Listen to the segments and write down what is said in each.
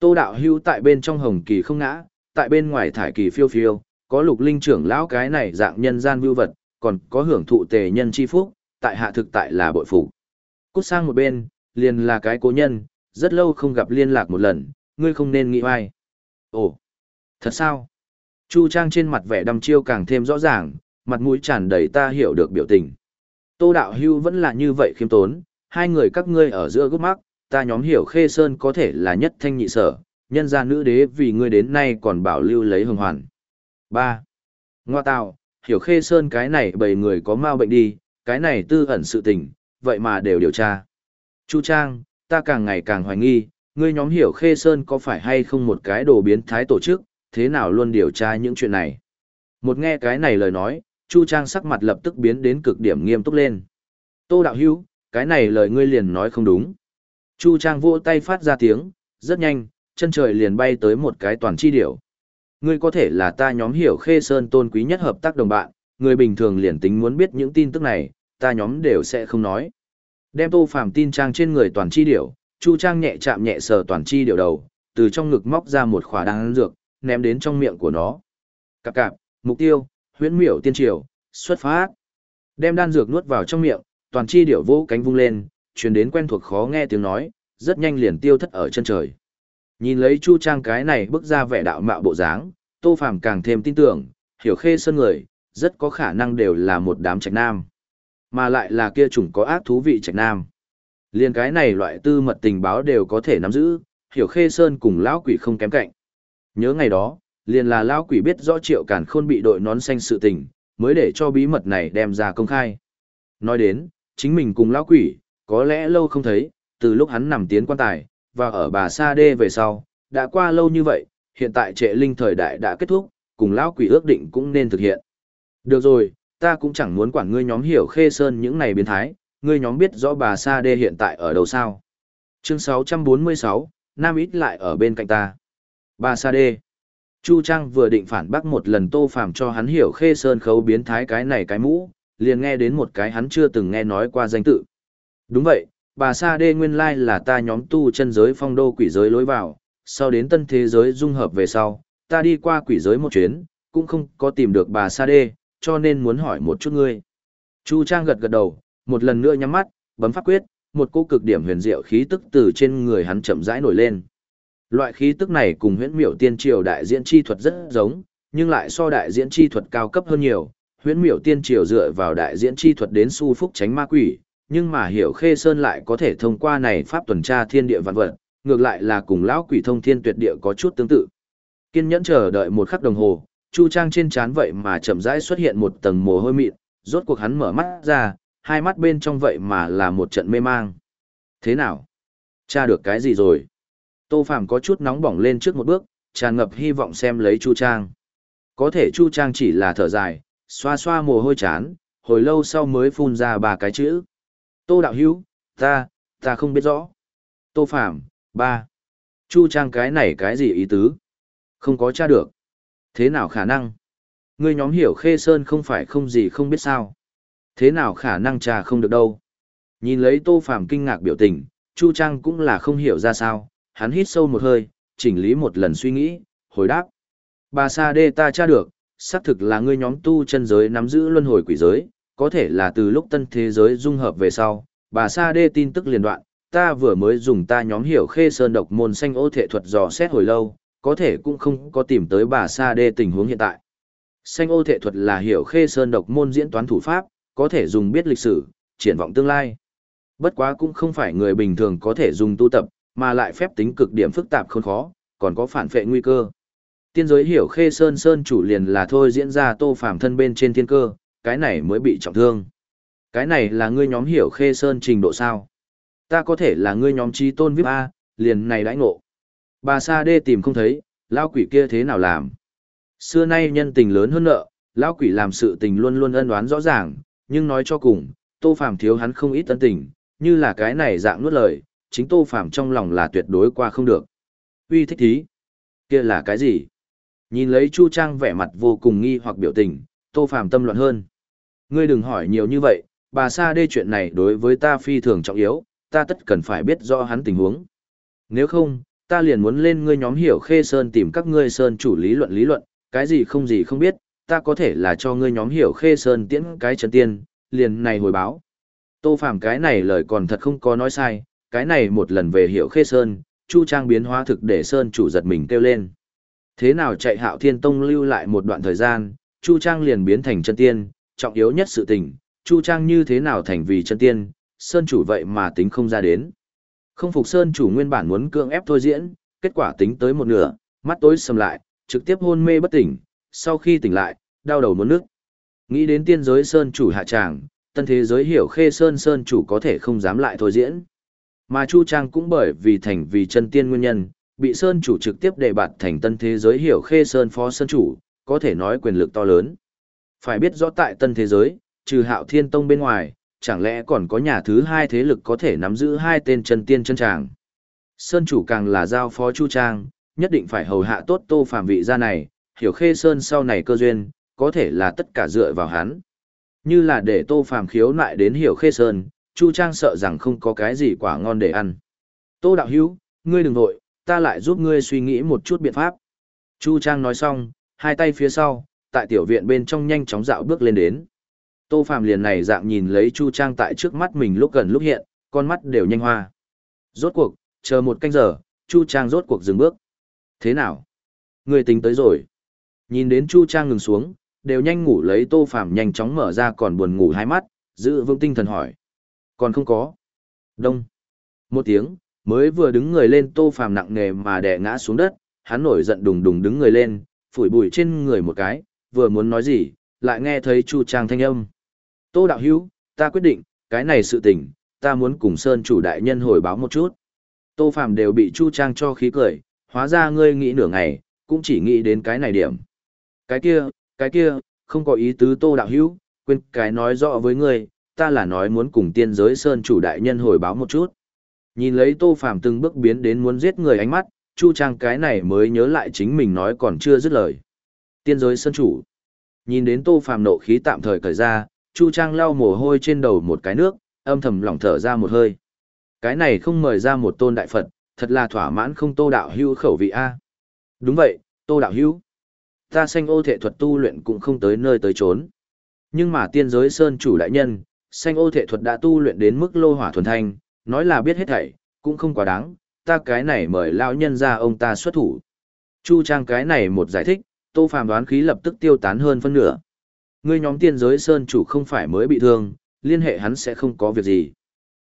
Tô đạo hưu tại bên trong hồng kỳ không ngã, tại bên ngoài thải kỳ phiêu phiêu, có lục linh trưởng lão cái này dạng nhân gian vưu vật, còn có hưởng thụ tề nhân chi phúc, tại hạ thực tại là bội phục. Cút sang một bên, liền là cái cố nhân, rất lâu không gặp liên lạc một lần, ngươi không nên nghĩ ai. Ồ, thật sao? Chu Trang trên mặt vẻ đăm chiêu càng thêm rõ ràng, mặt mũi tràn đầy ta hiểu được biểu tình. Tô Đạo Hưu vẫn là như vậy khiêm tốn, hai người các ngươi ở giữa gốc mắc, ta nhóm hiểu Khê Sơn có thể là nhất thanh nhị sở, nhân gia nữ đế vì ngươi đến nay còn bảo lưu lấy hồng hoàn. 3. Ngoa tạo, hiểu Khê Sơn cái này bầy người có mau bệnh đi, cái này tư ẩn sự tình, vậy mà đều điều tra. Chu Trang, ta càng ngày càng hoài nghi, ngươi nhóm hiểu Khê Sơn có phải hay không một cái đồ biến thái tổ chức, thế nào luôn điều tra những chuyện này. Một nghe cái này lời nói, Chu Trang sắc mặt lập tức biến đến cực điểm nghiêm túc lên. Tô Đạo Hữu cái này lời ngươi liền nói không đúng. Chu Trang vỗ tay phát ra tiếng, rất nhanh, chân trời liền bay tới một cái toàn chi điểu. Ngươi có thể là ta nhóm hiểu Khê Sơn tôn quý nhất hợp tác đồng bạn, người bình thường liền tính muốn biết những tin tức này, ta nhóm đều sẽ không nói. Đem Tô Phàm tin trang trên người toàn chi điểu, Chu Trang nhẹ chạm nhẹ sờ toàn chi điểu đầu, từ trong ngực móc ra một khỏa đan dược, ném đến trong miệng của nó. Cạp cạp, mục tiêu, huyễn miểu tiên triều, xuất phát. Đem đan dược nuốt vào trong miệng, toàn chi điểu vỗ cánh vung lên, truyền đến quen thuộc khó nghe tiếng nói, rất nhanh liền tiêu thất ở chân trời. Nhìn lấy Chu Trang cái này bước ra vẻ đạo mạo bộ dáng, Tô Phàm càng thêm tin tưởng, hiểu khê sơn người, rất có khả năng đều là một đám trạch nam. Mà lại là kia chủng có ác thú vị trạch nam. Liên cái này loại tư mật tình báo đều có thể nắm giữ, hiểu khê sơn cùng lão quỷ không kém cạnh. Nhớ ngày đó, liền là lão quỷ biết rõ triệu cản khôn bị đội nón xanh sự tình, mới để cho bí mật này đem ra công khai. Nói đến, chính mình cùng lão quỷ, có lẽ lâu không thấy, từ lúc hắn nằm tiến quan tài, và ở bà Sa Đê về sau, đã qua lâu như vậy, hiện tại trệ linh thời đại đã kết thúc, cùng lão quỷ ước định cũng nên thực hiện. Được rồi, ta cũng chẳng muốn quản ngươi nhóm hiểu khê sơn những này biến thái, ngươi nhóm biết rõ bà Sa Đê hiện tại ở đâu sao. Chương 646, Nam ít lại ở bên cạnh ta. Bà Sa Đê. Chu Trang vừa định phản bác một lần tô phàm cho hắn hiểu khê sơn khấu biến thái cái này cái mũ, liền nghe đến một cái hắn chưa từng nghe nói qua danh tự. Đúng vậy, bà Sa Đê nguyên lai là ta nhóm tu chân giới phong đô quỷ giới lối vào, sau đến tân thế giới dung hợp về sau, ta đi qua quỷ giới một chuyến, cũng không có tìm được bà Sa Đê, cho nên muốn hỏi một chút ngươi. Chu Trang gật gật đầu, một lần nữa nhắm mắt, bấm pháp quyết, một cô cực điểm huyền diệu khí tức từ trên người hắn chậm rãi nổi lên. Loại khí tức này cùng huyễn miểu tiên triều đại diễn chi thuật rất giống, nhưng lại so đại diễn chi thuật cao cấp hơn nhiều. Huyễn miểu tiên triều dựa vào đại diễn chi thuật đến su phúc tránh ma quỷ, nhưng mà hiểu khê sơn lại có thể thông qua này pháp tuần tra thiên địa vạn vật, ngược lại là cùng lão quỷ thông thiên tuyệt địa có chút tương tự. Kiên nhẫn chờ đợi một khắc đồng hồ, Chu Trang trên trán vậy mà chậm rãi xuất hiện một tầng mồ hôi mịn, rốt cuộc hắn mở mắt ra, hai mắt bên trong vậy mà là một trận mê mang. Thế nào? Cha được cái gì rồi? Tô Phàm có chút nóng bỏng lên trước một bước, tràn ngập hy vọng xem lấy Chu Trang. Có thể Chu Trang chỉ là thở dài, xoa xoa mồ hôi chán, hồi lâu sau mới phun ra ba cái chữ. Tô Đạo Hữu, ta, ta không biết rõ. Tô Phạm, ba. Chu Trang cái này cái gì ý tứ? Không có tra được. Thế nào khả năng? Ngươi nhóm hiểu Khê Sơn không phải không gì không biết sao. Thế nào khả năng trà không được đâu. Nhìn lấy Tô Phạm kinh ngạc biểu tình, Chu Trang cũng là không hiểu ra sao, hắn hít sâu một hơi, chỉnh lý một lần suy nghĩ, hồi đáp. Bà Sa Đê ta tra được, xác thực là ngươi nhóm tu chân giới nắm giữ luân hồi quỷ giới, có thể là từ lúc tân thế giới dung hợp về sau, bà Sa Đê tin tức liên đoạn, ta vừa mới dùng ta nhóm hiểu khê sơn độc môn xanh ô thể thuật dò xét hồi lâu, có thể cũng không có tìm tới bà Sa Đê tình huống hiện tại. Xanh ô thể thuật là hiểu khê sơn độc môn diễn toán thủ pháp, có thể dùng biết lịch sử, triển vọng tương lai. Bất quá cũng không phải người bình thường có thể dùng tu tập, mà lại phép tính cực điểm phức tạp khôn khó, còn có phản phệ nguy cơ. Tiên giới hiểu khê sơn sơn chủ liền là thôi diễn ra tô phàm thân bên trên thiên cơ, cái này mới bị trọng thương. Cái này là ngươi nhóm hiểu khê sơn trình độ sao. Ta có thể là ngươi nhóm trí tôn VIP A, liền này đãi ngộ. Bà Sa Đê tìm không thấy, lao quỷ kia thế nào làm. Xưa nay nhân tình lớn hơn nợ, lao quỷ làm sự tình luôn luôn ân đoán rõ ràng, nhưng nói cho cùng, tô phàm thiếu hắn không ít ân tình, như là cái này dạng nuốt lời, chính tô phàm trong lòng là tuyệt đối qua không được. Uy thích thí. Kia là cái gì? Nhìn lấy Chu Trang vẻ mặt vô cùng nghi hoặc biểu tình, tô phàm tâm loạn hơn. Ngươi đừng hỏi nhiều như vậy, bà Sa Đê chuyện này đối với ta phi thường trọng yếu, ta tất cần phải biết rõ hắn tình huống. Nếu không, ta liền muốn lên ngươi nhóm hiểu khê sơn tìm các ngươi sơn chủ lý luận lý luận, cái gì không gì không biết, ta có thể là cho ngươi nhóm hiểu khê sơn tiễn cái chân tiên, liền này hồi báo. Tô Phàm cái này lời còn thật không có nói sai, cái này một lần về hiểu khê sơn, Chu Trang biến hóa thực để sơn chủ giật mình kêu lên. Thế nào chạy hạo thiên tông lưu lại một đoạn thời gian, Chu Trang liền biến thành chân tiên, trọng yếu nhất sự tình, Chu Trang như thế nào thành vì chân tiên, sơn chủ vậy mà tính không ra đến. Không phục sơn chủ nguyên bản muốn cưỡng ép thôi diễn, kết quả tính tới một nửa, mắt tối sầm lại, trực tiếp hôn mê bất tỉnh, sau khi tỉnh lại, đau đầu muốn nước. Nghĩ đến tiên giới sơn chủ hạ tràng, tân thế giới hiểu khê sơn sơn chủ có thể không dám lại thôi diễn. Mà Chu Trang cũng bởi vì thành vì chân tiên nguyên nhân, bị sơn chủ trực tiếp đề bạt thành tân thế giới hiểu khê sơn phó sơn chủ, có thể nói quyền lực to lớn. Phải biết rõ tại tân thế giới, trừ hạo thiên tông bên ngoài, chẳng lẽ còn có nhà thứ hai thế lực có thể nắm giữ hai tên chân tiên chân tràng. Sơn chủ càng là giao phó Chu Trang, nhất định phải hầu hạ tốt tô phạm vị gia này, hiểu khê sơn sau này cơ duyên, có thể là tất cả dựa vào hắn. Như là để tô phàm khiếu nại đến hiểu khê sơn, Chu Trang sợ rằng không có cái gì quả ngon để ăn. Tô đạo hữu, ngươi đừng vội, ta lại giúp ngươi suy nghĩ một chút biện pháp. Chu Trang nói xong, hai tay phía sau, tại tiểu viện bên trong nhanh chóng dạo bước lên đến. Tô Phàm liền này dạng nhìn lấy Chu Trang tại trước mắt mình lúc gần lúc hiện, con mắt đều nhanh hoa. Rốt cuộc, chờ một canh giờ, Chu Trang rốt cuộc dừng bước. Thế nào? Người tính tới rồi. Nhìn đến Chu Trang ngừng xuống, đều nhanh ngủ lấy Tô Phàm nhanh chóng mở ra còn buồn ngủ hai mắt, giữ vững tinh thần hỏi. Còn không có. Đông. Một tiếng, mới vừa đứng người lên Tô Phàm nặng nề mà đè ngã xuống đất, hắn nổi giận đùng đùng đứng người lên, phủi bụi trên người một cái, vừa muốn nói gì, lại nghe thấy Chu Trang thanh âm. Tô đạo hữu, ta quyết định, cái này sự tình, ta muốn cùng Sơn chủ đại nhân hồi báo một chút. Tô Phạm đều bị Chu Trang cho khí cười, hóa ra ngươi nghĩ nửa ngày, cũng chỉ nghĩ đến cái này điểm. Cái kia, cái kia, không có ý tứ Tô đạo hữu, quên cái nói rõ với ngươi, ta là nói muốn cùng tiên giới Sơn chủ đại nhân hồi báo một chút. Nhìn lấy Tô Phạm từng bước biến đến muốn giết người ánh mắt, Chu Trang cái này mới nhớ lại chính mình nói còn chưa dứt lời. Tiên giới Sơn chủ. Nhìn đến Tô Phàm nộ khí tạm thời cởi ra, Chu Trang lau mồ hôi trên đầu một cái nước, âm thầm lỏng thở ra một hơi. Cái này không mời ra một tôn đại Phật, thật là thỏa mãn không Tô đạo hưu khẩu vị a. Đúng vậy, Tô đạo hưu, Ta sanh ô thể thuật tu luyện cũng không tới nơi tới chốn. Nhưng mà tiên giới sơn chủ đại nhân, sanh ô thể thuật đã tu luyện đến mức lô hỏa thuần thanh, nói là biết hết thảy, cũng không quá đáng, ta cái này mời lão nhân ra ông ta xuất thủ. Chu Trang cái này một giải thích, Tô Phàm đoán khí lập tức tiêu tán hơn phân nửa. Ngươi nhóm tiên giới sơn chủ không phải mới bị thương, liên hệ hắn sẽ không có việc gì.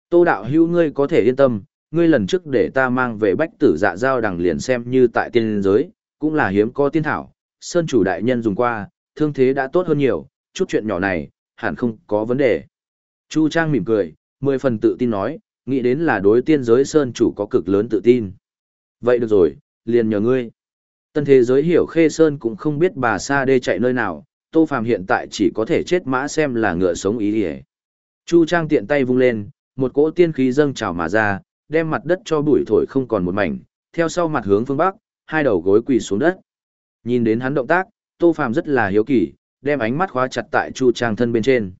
Tô đạo hữu ngươi có thể yên tâm, ngươi lần trước để ta mang về bách tử dạ giao đằng liền xem như tại tiên giới, cũng là hiếm có tiên thảo, sơn chủ đại nhân dùng qua, thương thế đã tốt hơn nhiều, chút chuyện nhỏ này, hẳn không có vấn đề. Chu Trang mỉm cười, mười phần tự tin nói, nghĩ đến là đối tiên giới sơn chủ có cực lớn tự tin. Vậy được rồi, liền nhờ ngươi. Tân thế giới hiểu khê sơn cũng không biết bà Sa Đê chạy nơi nào, Tô Phàm hiện tại chỉ có thể chết mã xem là ngựa sống ý địa. Chu Trang tiện tay vung lên, một cỗ tiên khí dâng trào mà ra, đem mặt đất cho bụi thổi không còn một mảnh, theo sau mặt hướng phương bắc, hai đầu gối quỳ xuống đất. Nhìn đến hắn động tác, Tô Phàm rất là hiếu kỳ, đem ánh mắt khóa chặt tại Chu Trang thân bên trên.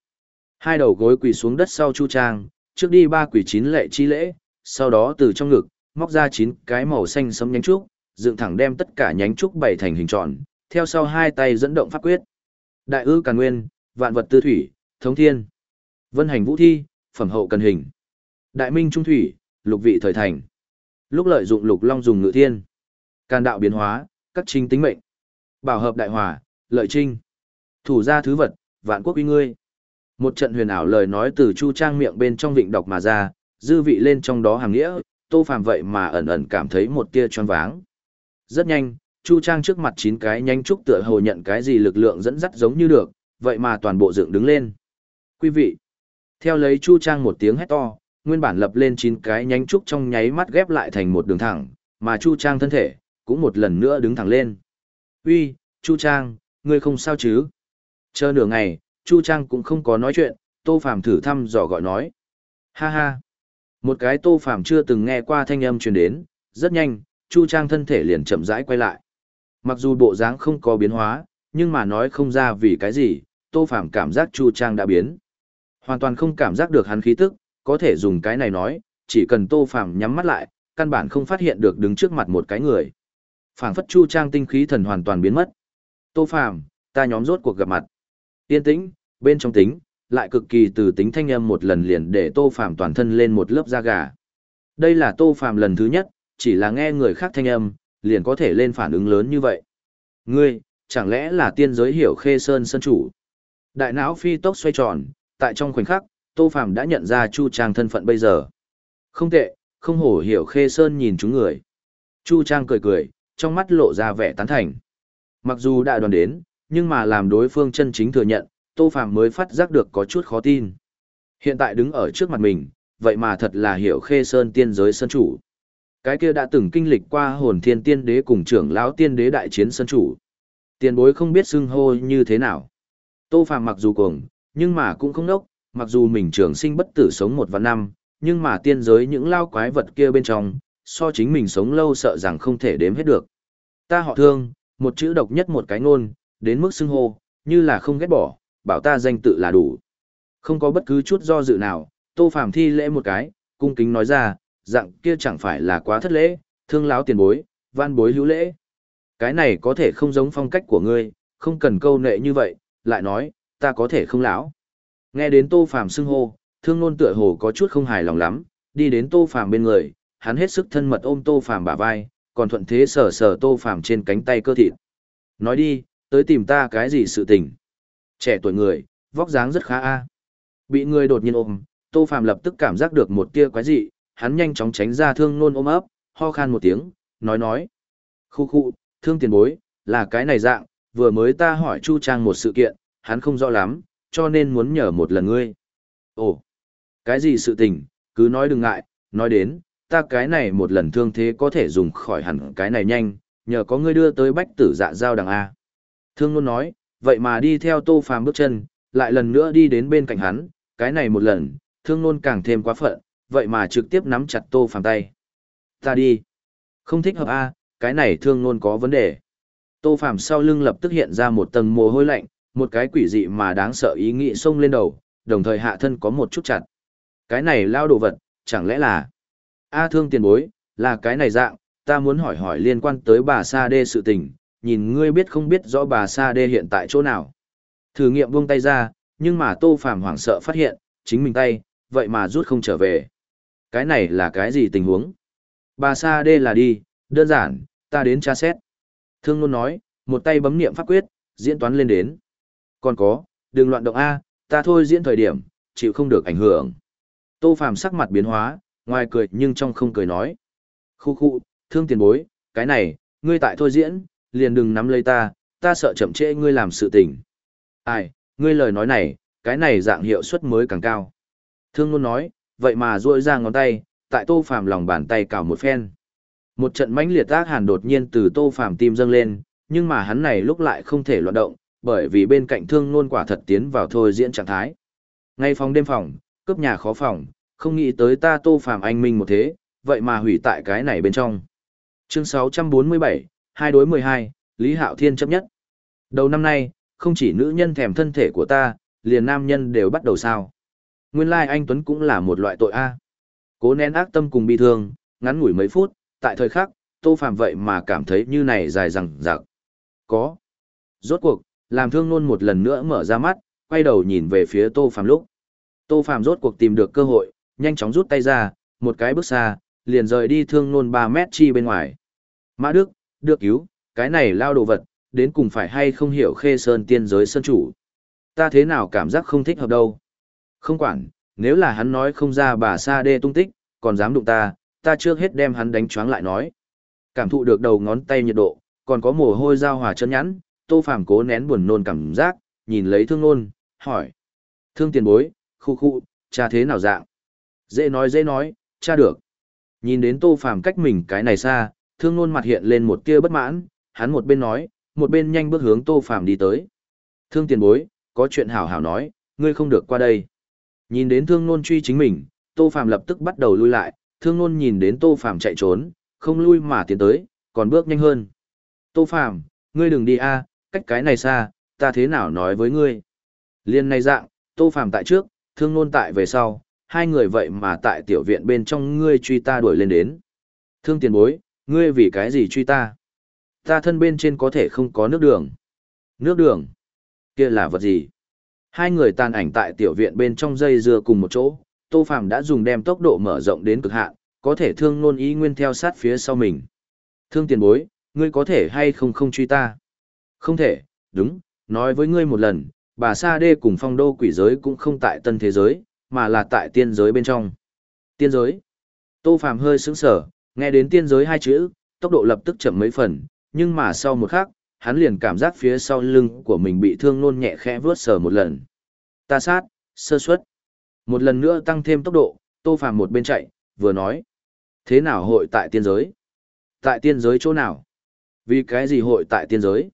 Hai đầu gối quỳ xuống đất sau Chu Trang, trước đi ba quỳ chín lệ chi lễ, sau đó từ trong ngực, móc ra chín cái màu xanh sẫm nhánh trúc, dựng thẳng đem tất cả nhánh trúc bày thành hình tròn, theo sau hai tay dẫn động pháp quyết. Đại ư càn nguyên, vạn vật tư thủy, thống thiên. Vân hành vũ thi, phẩm hậu cần hình. Đại minh trung thủy, lục vị thời thành. Lúc lợi dụng lục long dùng ngự thiên. Can đạo biến hóa, các trinh tính mệnh. Bảo hợp đại hòa, lợi trinh. Thủ gia thứ vật, vạn quốc uy ngươi. Một trận huyền ảo lời nói từ Chu Trang miệng bên trong vịnh đọc mà ra, dư vị lên trong đó hàng nghĩa, Tô Phàm vậy mà ẩn ẩn cảm thấy một tia choáng váng. Rất nhanh, Chu Trang trước mặt chín cái nhanh trúc tựa hồ nhận cái gì lực lượng dẫn dắt giống như được, vậy mà toàn bộ dựng đứng lên. Quý vị, theo lấy Chu Trang một tiếng hét to, nguyên bản lập lên chín cái nhánh trúc trong nháy mắt ghép lại thành một đường thẳng, mà Chu Trang thân thể cũng một lần nữa đứng thẳng lên. "Uy, Chu Trang, ngươi không sao chứ?" Chờ nửa ngày, Chu Trang cũng không có nói chuyện, Tô Phàm thử thăm dò gọi nói. "Ha ha." Một cái Tô Phàm chưa từng nghe qua thanh âm truyền đến, rất nhanh, Chu Trang thân thể liền chậm rãi quay lại. Mặc dù bộ dáng không có biến hóa, nhưng mà nói không ra vì cái gì, Tô Phàm cảm giác Chu Trang đã biến. Hoàn toàn không cảm giác được hắn khí tức, có thể dùng cái này nói, chỉ cần Tô Phàm nhắm mắt lại, căn bản không phát hiện được đứng trước mặt một cái người. Phảng phất Chu Trang tinh khí thần hoàn toàn biến mất. Tô Phàm, ta nhóm rốt cuộc gặp mặt. Yên tĩnh, bên trong tính, lại cực kỳ từ tính thanh âm một lần liền để Tô Phàm toàn thân lên một lớp da gà. Đây là Tô Phàm lần thứ nhất, chỉ là nghe người khác thanh âm, liền có thể lên phản ứng lớn như vậy. Ngươi, chẳng lẽ là tiên giới hiểu khê sơn sân chủ? Đại não phi tốc xoay tròn, tại trong khoảnh khắc, Tô Phàm đã nhận ra Chu Trang thân phận bây giờ. Không tệ, không hổ hiểu khê sơn nhìn chúng người. Chu Trang cười cười, trong mắt lộ ra vẻ tán thành. Mặc dù đã đoàn đến, nhưng mà làm đối phương chân chính thừa nhận, Tô Phàm mới phát giác được có chút khó tin. Hiện tại đứng ở trước mặt mình, vậy mà thật là hiểu khê sơn tiên giới sân chủ. Cái kia đã từng kinh lịch qua hồn thiên tiên đế cùng trưởng lão tiên đế đại chiến sân chủ. Tiền bối không biết xưng hô như thế nào. Tô Phàm mặc dù cuồng, nhưng mà cũng không nốc, mặc dù mình trường sinh bất tử sống một vạn năm, nhưng mà tiên giới những lao quái vật kia bên trong, so chính mình sống lâu sợ rằng không thể đếm hết được. Ta họ thương, một chữ độc nhất một cái ngôn, đến mức xưng hô, như là không ghét bỏ, bảo ta danh tự là đủ. Không có bất cứ chút do dự nào, Tô Phàm thi lễ một cái, cung kính nói ra, dạng kia chẳng phải là quá thất lễ, thương láo tiền bối, van bối hữu lễ. Cái này có thể không giống phong cách của ngươi, không cần câu nệ như vậy, lại nói, ta có thể không lão. Nghe đến Tô Phàm xưng hô, thương nôn tựa hồ có chút không hài lòng lắm, đi đến Tô Phàm bên người, hắn hết sức thân mật ôm Tô Phàm bả vai, còn thuận thế sờ sờ Tô Phàm trên cánh tay cơ thịt. Nói đi, tới tìm ta cái gì sự tình? Trẻ tuổi người, vóc dáng rất khá a. Bị người đột nhiên ôm, Tô Phàm lập tức cảm giác được một tia quái dị, hắn nhanh chóng tránh ra thương nôn ôm ấp, ho khan một tiếng, nói nói. Khu khu, thương tiền bối, là cái này dạng, vừa mới ta hỏi Chu Trang một sự kiện, hắn không rõ lắm, cho nên muốn nhờ một lần ngươi. Ồ, cái gì sự tình, cứ nói đừng ngại, nói đến, ta cái này một lần thương thế có thể dùng khỏi hẳn cái này nhanh, nhờ có ngươi đưa tới bách tử dạ giao đằng A. Thương luôn nói, vậy mà đi theo tô phàm bước chân, lại lần nữa đi đến bên cạnh hắn, cái này một lần, thương luôn càng thêm quá phận, vậy mà trực tiếp nắm chặt tô phàm tay. Ta đi. Không thích hợp A, cái này thương luôn có vấn đề. Tô phàm sau lưng lập tức hiện ra một tầng mồ hôi lạnh, một cái quỷ dị mà đáng sợ ý nghĩ xông lên đầu, đồng thời hạ thân có một chút chặt. Cái này lao đồ vật, chẳng lẽ là... A thương tiền bối, là cái này dạng, ta muốn hỏi hỏi liên quan tới bà Sa Đê sự tình, nhìn ngươi biết không biết rõ bà Sa Đê hiện tại chỗ nào. Thử nghiệm buông tay ra, nhưng mà Tô Phàm hoảng sợ phát hiện, chính mình tay, vậy mà rút không trở về. Cái này là cái gì tình huống? Bà Sa Đê là đi, đơn giản, ta đến tra xét. Thương luôn nói, một tay bấm niệm pháp quyết, diễn toán lên đến. Còn có, đừng loạn động A, ta thôi diễn thời điểm, chịu không được ảnh hưởng. Tô Phàm sắc mặt biến hóa, ngoài cười nhưng trong không cười nói. Khu khu, thương tiền bối, cái này, ngươi tại thôi diễn, liền đừng nắm lấy ta, ta sợ chậm trễ ngươi làm sự tình. Ai, ngươi lời nói này, cái này dạng hiệu suất mới càng cao. Thương luôn nói, vậy mà duỗi ra ngón tay, tại Tô Phàm lòng bàn tay cào một phen. Một trận mãnh liệt tác hàn đột nhiên từ Tô Phàm tim dâng lên, nhưng mà hắn này lúc lại không thể loạn động, bởi vì bên cạnh thương luôn quả thật tiến vào thôi diễn trạng thái. Ngay phòng đêm phòng, cướp nhà khó phòng, không nghĩ tới ta tô phàm anh minh một thế, vậy mà hủy tại cái này bên trong. Chương 647, hai đối 12, Lý Hạo Thiên chấp nhất. Đầu năm nay, không chỉ nữ nhân thèm thân thể của ta, liền nam nhân đều bắt đầu sao. Nguyên lai like anh Tuấn cũng là một loại tội A. Cố nén ác tâm cùng bi thương, ngắn ngủi mấy phút, tại thời khắc, tô phàm vậy mà cảm thấy như này dài rằng rạc. Có. Rốt cuộc, làm thương nôn một lần nữa mở ra mắt, quay đầu nhìn về phía Tô Phàm lúc. Tô Phàm rốt cuộc tìm được cơ hội, nhanh chóng rút tay ra, một cái bước xa, liền rời đi thương nôn ba mét chi bên ngoài. Mã Đức, được cứu, cái này lao đồ vật, đến cùng phải hay không hiểu khê sơn tiên giới sơn chủ. Ta thế nào cảm giác không thích hợp đâu. Không quản, nếu là hắn nói không ra bà sa đê tung tích, còn dám đụng ta, ta trước hết đem hắn đánh choáng lại nói. Cảm thụ được đầu ngón tay nhiệt độ, còn có mồ hôi giao hòa chân nhắn, Tô Phàm cố nén buồn nôn cảm giác, nhìn lấy thương nôn, hỏi. Thương tiền bối, khu khu, cha thế nào dạng? Dễ nói dễ nói, cha được. Nhìn đến Tô Phàm cách mình cái này xa, thương nôn mặt hiện lên một tia bất mãn, hắn một bên nói, một bên nhanh bước hướng Tô Phàm đi tới. Thương tiền bối, có chuyện hảo hảo nói, ngươi không được qua đây. Nhìn đến thương nôn truy chính mình, Tô Phàm lập tức bắt đầu lui lại, thương nôn nhìn đến Tô Phàm chạy trốn, không lui mà tiến tới, còn bước nhanh hơn. Tô Phàm, ngươi đừng đi a, cách cái này xa, ta thế nào nói với ngươi. Liên này dạng, tô phàm tại trước, thương nôn tại về sau, hai người vậy mà tại tiểu viện bên trong ngươi truy ta đuổi lên đến. Thương tiền bối, ngươi vì cái gì truy ta? Ta thân bên trên có thể không có nước đường. Nước đường? kia là vật gì? Hai người tàn ảnh tại tiểu viện bên trong dây dưa cùng một chỗ, Tô Phàm đã dùng đem tốc độ mở rộng đến cực hạn, có thể thương nôn ý nguyên theo sát phía sau mình. Thương tiền bối, ngươi có thể hay không không truy ta? Không thể, đúng, nói với ngươi một lần, bà Sa Đê cùng phong đô quỷ giới cũng không tại tân thế giới, mà là tại tiên giới bên trong. Tiên giới. Tô Phàm hơi sững sờ, nghe đến tiên giới hai chữ, tốc độ lập tức chậm mấy phần, nhưng mà sau một khắc, hắn liền cảm giác phía sau lưng của mình bị thương nôn nhẹ khẽ vướt sờ một lần. Ta sát, sơ suất. Một lần nữa tăng thêm tốc độ, Tô Phàm một bên chạy, vừa nói. Thế nào hội tại tiên giới? Tại tiên giới chỗ nào? Vì cái gì hội tại tiên giới?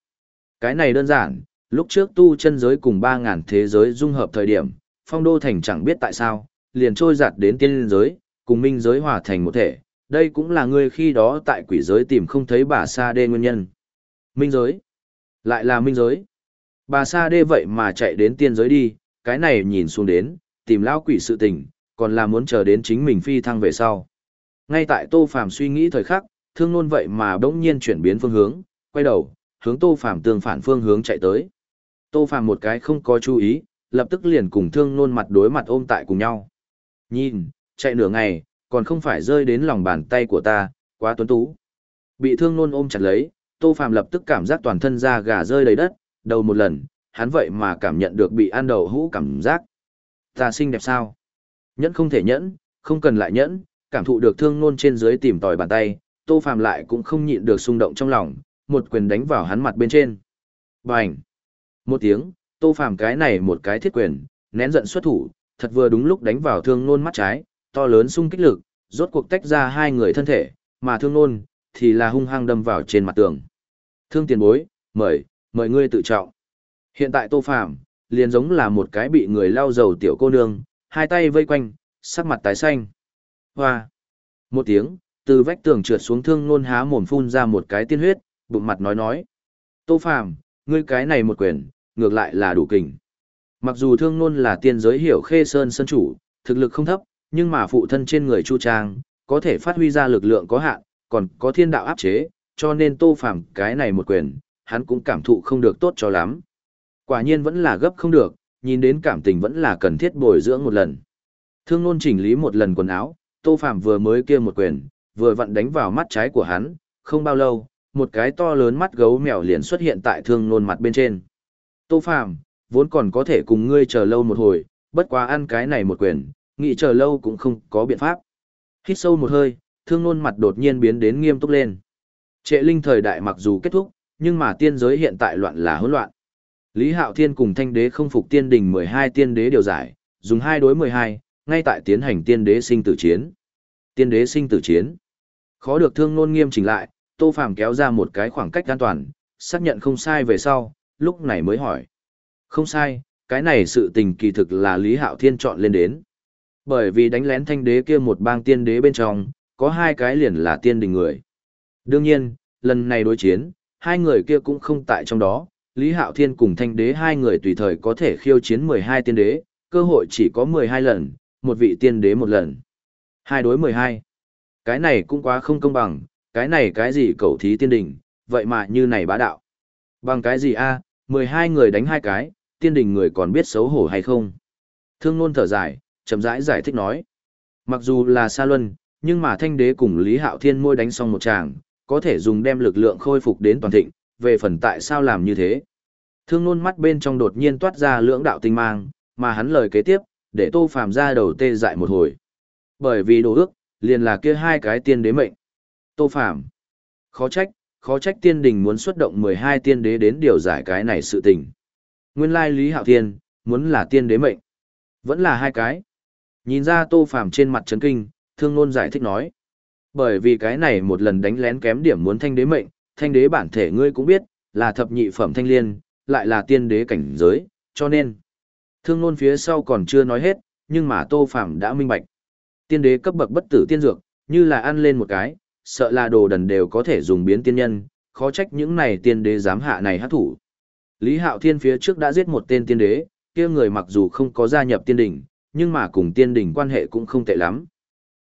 Cái này đơn giản, lúc trước tu chân giới cùng 3.000 thế giới dung hợp thời điểm, phong đô thành chẳng biết tại sao, liền trôi giặt đến tiên giới, cùng minh giới hòa thành một thể. Đây cũng là người khi đó tại quỷ giới tìm không thấy bà Sa Đê nguyên nhân. Minh giới. Lại là minh giới. Bà Sa Đê vậy mà chạy đến tiên giới đi, cái này nhìn xuống đến, tìm lão quỷ sự tình, còn là muốn chờ đến chính mình phi thăng về sau. Ngay tại Tô Phàm suy nghĩ thời khắc, thương nôn vậy mà bỗng nhiên chuyển biến phương hướng, quay đầu, hướng Tô Phàm tương phản phương hướng chạy tới. Tô Phàm một cái không có chú ý, lập tức liền cùng thương nôn mặt đối mặt ôm tại cùng nhau. Nhìn, chạy nửa ngày, còn không phải rơi đến lòng bàn tay của ta, quá tuấn tú. Bị thương nôn ôm chặt lấy, Tô Phàm lập tức cảm giác toàn thân da gà rơi đầy đất, đầu một lần, hắn vậy mà cảm nhận được bị ăn đầu hũ cảm giác. Ta xinh đẹp sao? Nhẫn không thể nhẫn, không cần lại nhẫn, cảm thụ được thương nôn trên dưới tìm tòi bàn tay, Tô Phàm lại cũng không nhịn được xung động trong lòng, một quyền đánh vào hắn mặt bên trên. Bành! Một tiếng, Tô Phàm cái này một cái thiết quyền, nén giận xuất thủ, thật vừa đúng lúc đánh vào thương nôn mắt trái, to lớn xung kích lực, rốt cuộc tách ra hai người thân thể, mà thương nôn, thì là hung hăng đâm vào trên mặt tường. Thương tiền bối, mời, mời ngươi tự trọng. Hiện tại Tô Phàm liền giống là một cái bị người lau dầu tiểu cô nương, hai tay vây quanh, sắc mặt tái xanh. Hoa! Một tiếng, từ vách tường trượt xuống thương nôn há mồm phun ra một cái tiên huyết, bụng mặt nói nói. Tô Phàm ngươi cái này một quyền, ngược lại là đủ kình. Mặc dù thương nôn là tiên giới hiểu khê sơn sân chủ, thực lực không thấp, nhưng mà phụ thân trên người Chu Trang, có thể phát huy ra lực lượng có hạn, còn có thiên đạo áp chế, cho nên tô phàm cái này một quyền, hắn cũng cảm thụ không được tốt cho lắm. Quả nhiên vẫn là gấp không được, nhìn đến cảm tình vẫn là cần thiết bồi dưỡng một lần. Thương nôn chỉnh lý một lần quần áo, tô phàm vừa mới kia một quyền, vừa vặn đánh vào mắt trái của hắn, không bao lâu, một cái to lớn mắt gấu mèo liền xuất hiện tại thương nôn mặt bên trên. Tô Phàm, vốn còn có thể cùng ngươi chờ lâu một hồi, bất quá ăn cái này một quyền, nghĩ chờ lâu cũng không có biện pháp. Hít sâu một hơi, thương nôn mặt đột nhiên biến đến nghiêm túc lên. Trệ linh thời đại mặc dù kết thúc, nhưng mà tiên giới hiện tại loạn là hỗn loạn. Lý Hạo Thiên cùng Thanh Đế không phục tiên đình 12 tiên đế điều giải, dùng hai đối 12, ngay tại tiến hành tiên đế sinh tử chiến. Tiên đế sinh tử chiến. Khó được thương nôn nghiêm chỉnh lại, Tô Phàm kéo ra một cái khoảng cách an toàn, xác nhận không sai về sau, lúc này mới hỏi. Không sai, cái này sự tình kỳ thực là Lý Hạo Thiên chọn lên đến. Bởi vì đánh lén thanh đế kia một bang tiên đế bên trong, có hai cái liền là tiên đình người. Đương nhiên, lần này đối chiến, hai người kia cũng không tại trong đó, Lý Hạo Thiên cùng thanh đế hai người tùy thời có thể khiêu chiến 12 tiên đế, cơ hội chỉ có 12 lần, một vị tiên đế một lần. Hai đối 12. Cái này cũng quá không công bằng, cái này cái gì cầu thí tiên đình, vậy mà như này bá đạo. Bằng cái gì a mười hai người đánh hai cái, tiên đình người còn biết xấu hổ hay không? Thương nôn thở dài, chậm rãi giải, giải thích nói. Mặc dù là Sa Luân, nhưng mà Thanh Đế cùng Lý Hạo Thiên môi đánh xong một tràng, có thể dùng đem lực lượng khôi phục đến toàn thịnh, về phần tại sao làm như thế. Thương nôn mắt bên trong đột nhiên toát ra lưỡng đạo tinh mang, mà hắn lời kế tiếp, để tô phàm ra đầu tê dại một hồi. Bởi vì đồ ước, liền là kia hai cái tiên đế mệnh. Tô phàm. Khó trách, khó trách tiên đình muốn xuất động 12 tiên đế đến điều giải cái này sự tình. Nguyên lai Lý Hạo Thiên, muốn là tiên đế mệnh. Vẫn là hai cái. Nhìn ra tô phàm trên mặt chấn kinh, thương nôn giải thích nói. Bởi vì cái này một lần đánh lén kém điểm muốn thanh đế mệnh, thanh đế bản thể ngươi cũng biết, là thập nhị phẩm thanh liên, lại là tiên đế cảnh giới, cho nên. Thương nôn phía sau còn chưa nói hết, nhưng mà tô phàm đã minh bạch. Tiên đế cấp bậc bất tử tiên dược, như là ăn lên một cái, sợ là đồ đần đều có thể dùng biến tiên nhân, khó trách những này tiên đế dám hạ này hát thủ. Lý Hạo Thiên phía trước đã giết một tên tiên đế, kia người mặc dù không có gia nhập tiên đỉnh, nhưng mà cùng tiên đình quan hệ cũng không tệ lắm.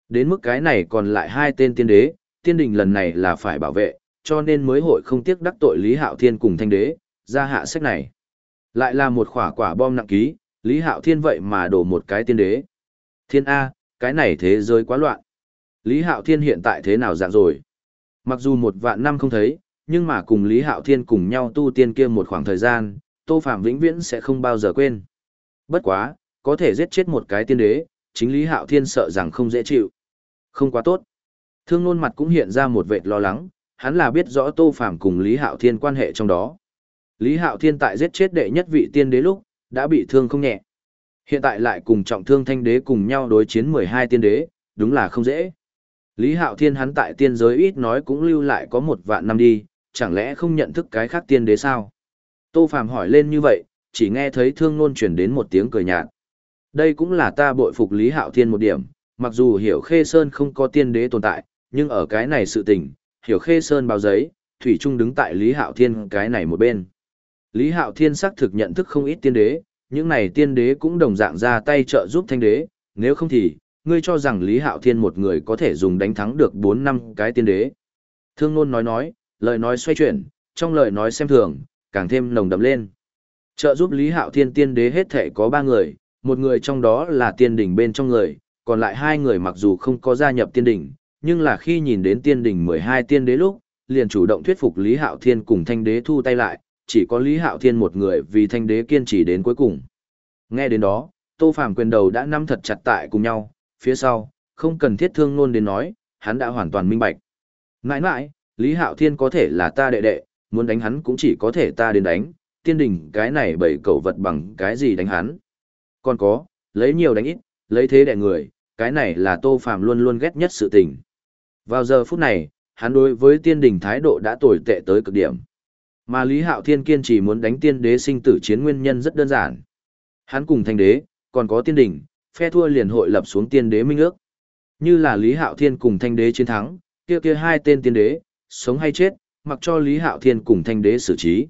Đến mức cái này còn lại hai tên tiên đế, tiên đình lần này là phải bảo vệ, cho nên mới hội không tiếc đắc tội Lý Hạo Thiên cùng thanh đế, ra hạ sách này. Lại là một khỏa quả bom nặng ký, Lý Hạo Thiên vậy mà đổ một cái tiên đế. Thiên A, cái này thế giới quá loạn. Lý Hạo Thiên hiện tại thế nào dạng rồi? Mặc dù một vạn năm không thấy, nhưng mà cùng Lý Hạo Thiên cùng nhau tu tiên kia một khoảng thời gian, Tô Phạm vĩnh viễn sẽ không bao giờ quên. Bất quá, có thể giết chết một cái tiên đế, chính Lý Hạo Thiên sợ rằng không dễ chịu. Không quá tốt. Thương nôn mặt cũng hiện ra một vệt lo lắng, hắn là biết rõ Tô Phạm cùng Lý Hạo Thiên quan hệ trong đó. Lý Hạo Thiên tại giết chết đệ nhất vị tiên đế lúc, đã bị thương không nhẹ. Hiện tại lại cùng trọng thương thanh đế cùng nhau đối chiến 12 tiên đế, đúng là không dễ. Lý Hạo Thiên hắn tại tiên giới ít nói cũng lưu lại có một vạn năm đi, chẳng lẽ không nhận thức cái khác tiên đế sao? Tô Phàm hỏi lên như vậy, chỉ nghe thấy thương nôn chuyển đến một tiếng cười nhạt. Đây cũng là ta bội phục Lý Hạo Thiên một điểm, mặc dù hiểu Khê Sơn không có tiên đế tồn tại, nhưng ở cái này sự tình, hiểu Khê Sơn báo giấy, Thủy Trung đứng tại Lý Hạo Thiên cái này một bên. Lý Hạo Thiên xác thực nhận thức không ít tiên đế, những này tiên đế cũng đồng dạng ra tay trợ giúp thanh đế, nếu không thì, ngươi cho rằng Lý Hạo Thiên một người có thể dùng đánh thắng được 4 năm cái tiên đế. Thương Nôn nói nói, lời nói xoay chuyển, trong lời nói xem thường, càng thêm nồng đậm lên. Trợ giúp Lý Hạo Thiên tiên đế hết thể có 3 người, một người trong đó là tiên đỉnh bên trong người, còn lại hai người mặc dù không có gia nhập tiên đỉnh, nhưng là khi nhìn đến tiên đỉnh 12 tiên đế lúc, liền chủ động thuyết phục Lý Hạo Thiên cùng thanh đế thu tay lại, chỉ có Lý Hạo Thiên một người vì thanh đế kiên trì đến cuối cùng. Nghe đến đó, Tô Phàm quyền đầu đã nắm thật chặt tại cùng nhau, phía sau, không cần thiết thương luôn đến nói, hắn đã hoàn toàn minh bạch. Ngãi ngãi, Lý Hạo Thiên có thể là ta đệ đệ, muốn đánh hắn cũng chỉ có thể ta đến đánh, tiên đỉnh cái này bảy cầu vật bằng cái gì đánh hắn. Còn có, lấy nhiều đánh ít, lấy thế đẻ người, cái này là Tô Phàm luôn luôn ghét nhất sự tình. Vào giờ phút này, hắn đối với tiên đình thái độ đã tồi tệ tới cực điểm. Mà Lý Hạo Thiên kiên trì muốn đánh tiên đế sinh tử chiến nguyên nhân rất đơn giản. Hắn cùng thanh đế, còn có tiên đỉnh, phe thua liền hội lập xuống tiên đế minh ước. Như là Lý Hạo Thiên cùng thanh đế chiến thắng, kia kia hai tên tiên đế, sống hay chết, mặc cho Lý Hạo Thiên cùng thanh đế xử trí.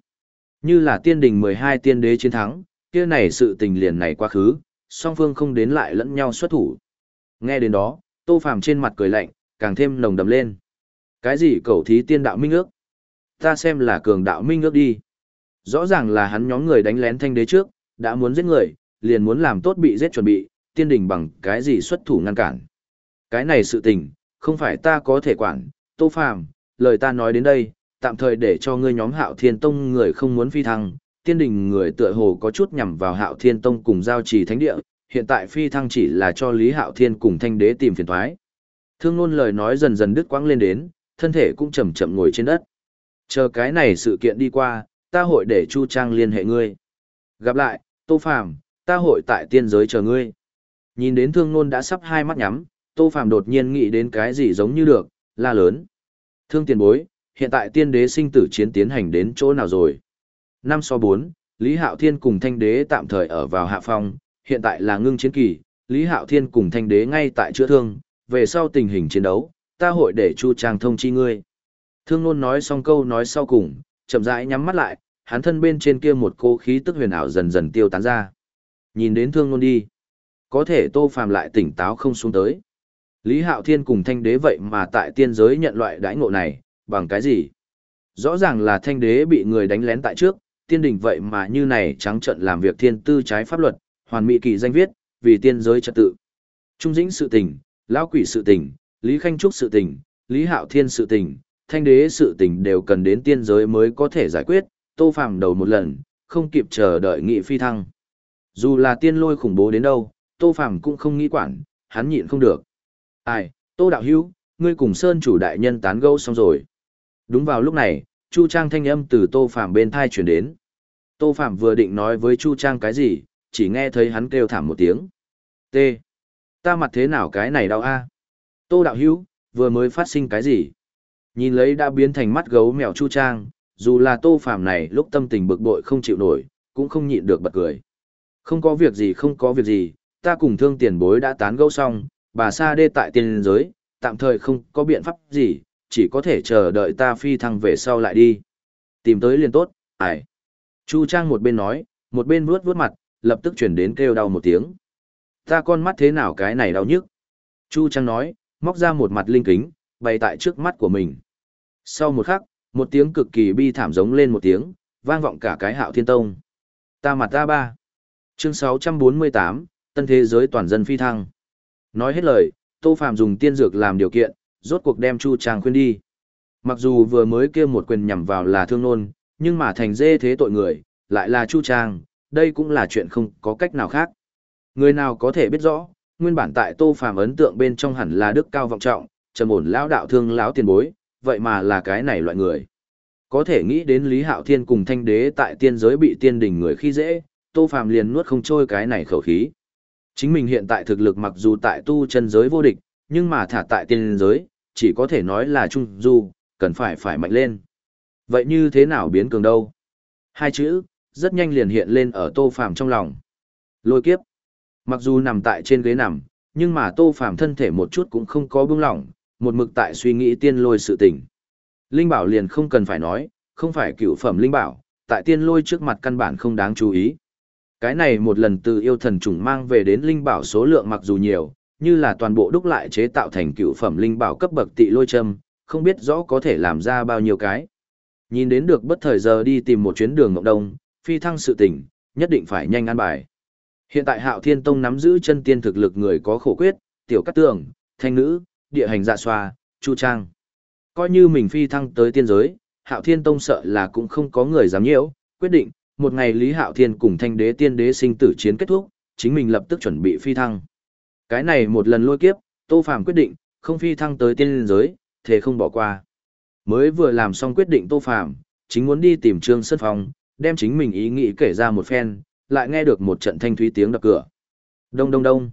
Như là tiên đỉnh 12 tiên đế chiến thắng, kia này sự tình liền này quá khứ, song phương không đến lại lẫn nhau xuất thủ. Nghe đến đó, Tô Phàm trên mặt cười lạnh, càng thêm nồng đậm lên. Cái gì cầu thí tiên đạo minh ước? Ta xem là cường đạo minh ước đi. Rõ ràng là hắn nhóm người đánh lén thanh đế trước, đã muốn giết người, liền muốn làm tốt bị giết chuẩn bị, tiên đình bằng cái gì xuất thủ ngăn cản. Cái này sự tình, không phải ta có thể quản, Tô Phàm, lời ta nói đến đây, tạm thời để cho ngươi nhóm Hạo Thiên Tông người không muốn phi thăng, tiên đình người tựa hồ có chút nhằm vào Hạo Thiên Tông cùng giao trì thánh địa, hiện tại phi thăng chỉ là cho Lý Hạo Thiên cùng Thanh Đế tìm phiền toái. Thương Nôn lời nói dần dần đứt quãng lên đến, thân thể cũng chậm chậm ngồi trên đất. Chờ cái này sự kiện đi qua, ta hội để Chu Trang liên hệ ngươi. Gặp lại, Tô Phàm, ta hội tại tiên giới chờ ngươi. Nhìn đến thương nôn đã sắp hai mắt nhắm, Tô Phàm đột nhiên nghĩ đến cái gì giống như được, la lớn. Thương tiền bối, hiện tại tiên đế sinh tử chiến tiến hành đến chỗ nào rồi? Năm so bốn, Lý Hạo Thiên cùng Thanh Đế tạm thời ở vào hạ phong, hiện tại là ngưng chiến kỳ, Lý Hạo Thiên cùng Thanh Đế ngay tại chữa thương, về sau tình hình chiến đấu, ta hội để Chu Trang thông chi ngươi. Thương Nôn nói xong câu nói sau cùng, chậm rãi nhắm mắt lại, hắn thân bên trên kia một cô khí tức huyền ảo dần dần tiêu tán ra. Nhìn đến Thương Nôn đi, có thể Tô Phàm lại tỉnh táo không xuống tới. Lý Hạo Thiên cùng Thanh Đế vậy mà tại tiên giới nhận loại đãi ngộ này, bằng cái gì? Rõ ràng là Thanh Đế bị người đánh lén tại trước, tiên đình vậy mà như này trắng trận làm việc thiên tư trái pháp luật, hoàn mỹ kỳ danh viết, vì tiên giới trật tự. Trung dĩnh sự tình, lão quỷ sự tình, Lý Khanh Trúc sự tình, Lý Hạo Thiên sự tình, Thanh Đế sự tình đều cần đến tiên giới mới có thể giải quyết, Tô Phàm đầu một lần, không kịp chờ đợi nghị phi thăng. Dù là tiên lôi khủng bố đến đâu, Tô Phàm cũng không nghĩ quản, hắn nhịn không được. Ai, Tô Đạo Hữu ngươi cùng Sơn chủ đại nhân tán gẫu xong rồi. Đúng vào lúc này, Chu Trang thanh âm từ Tô Phàm bên thai chuyển đến. Tô Phàm vừa định nói với Chu Trang cái gì, chỉ nghe thấy hắn kêu thảm một tiếng. T. Ta mặt thế nào cái này đau a? Tô Đạo Hữu vừa mới phát sinh cái gì? Nhìn lấy đã biến thành mắt gấu mèo Chu Trang, dù là Tô Phàm này lúc tâm tình bực bội không chịu nổi, cũng không nhịn được bật cười. Không có việc gì không có việc gì, ta cùng thương tiền bối đã tán gẫu xong, bà Sa Đê tại tiền giới, tạm thời không có biện pháp gì, chỉ có thể chờ đợi ta phi thăng về sau lại đi. Tìm tới liền tốt, ải. Chu Trang một bên nói, một bên vuốt vuốt mặt, lập tức chuyển đến kêu đau một tiếng. Ta con mắt thế nào cái này đau nhức? Chu Trang nói, móc ra một mặt linh kính, bày tại trước mắt của mình. Sau một khắc, một tiếng cực kỳ bi thảm giống lên một tiếng, vang vọng cả cái hạo thiên tông. Ta mặt ta ba. Chương 648, Tân Thế Giới Toàn Dân Phi Thăng. Nói hết lời, Tô Phạm dùng tiên dược làm điều kiện, rốt cuộc đem Chu Trang khuyên đi. Mặc dù vừa mới kia một quyền nhằm vào là thương nôn, nhưng mà thành dê thế tội người, lại là Chu Trang, đây cũng là chuyện không có cách nào khác. Người nào có thể biết rõ, nguyên bản tại Tô Phàm ấn tượng bên trong hẳn là đức cao vọng trọng, trầm ổn lão đạo thương lão tiền bối, vậy mà là cái này loại người. Có thể nghĩ đến Lý Hạo Thiên cùng Thanh Đế tại tiên giới bị tiên đình người khi dễ, Tô Phàm liền nuốt không trôi cái này khẩu khí. Chính mình hiện tại thực lực mặc dù tại tu chân giới vô địch, nhưng mà thả tại tiên giới, chỉ có thể nói là trung du, cần phải phải mạnh lên. Vậy như thế nào biến cường đâu? Hai chữ, rất nhanh liền hiện lên ở Tô Phàm trong lòng. Lôi kiếp. Mặc dù nằm tại trên ghế nằm, nhưng mà Tô Phàm thân thể một chút cũng không có buông lỏng, một mực tại suy nghĩ tiên lôi sự tình. Linh bảo liền không cần phải nói, không phải cựu phẩm linh bảo, tại tiên lôi trước mặt căn bản không đáng chú ý. Cái này một lần từ yêu thần trùng mang về đến linh bảo số lượng mặc dù nhiều, như là toàn bộ đúc lại chế tạo thành cựu phẩm linh bảo cấp bậc tị lôi châm, không biết rõ có thể làm ra bao nhiêu cái. Nhìn đến được bất thời giờ đi tìm một chuyến đường ngọc đông, phi thăng sự tỉnh, nhất định phải nhanh an bài. Hiện tại Hạo Thiên Tông nắm giữ chân tiên thực lực người có khổ quyết, tiểu cát tường, thanh nữ, địa hành dạ xoa, chu trang. Coi như mình phi thăng tới tiên giới, Hạo Thiên Tông sợ là cũng không có người dám nhiễu, quyết định, một ngày Lý Hạo Thiên cùng thanh đế tiên đế sinh tử chiến kết thúc, chính mình lập tức chuẩn bị phi thăng. Cái này một lần lôi kiếp, Tô Phàm quyết định, không phi thăng tới tiên giới, thế không bỏ qua. Mới vừa làm xong quyết định Tô Phàm, chính muốn đi tìm Trương Sơn Phong, đem chính mình ý nghĩ kể ra một phen, lại nghe được một trận thanh thúy tiếng đập cửa. Đông đông đông.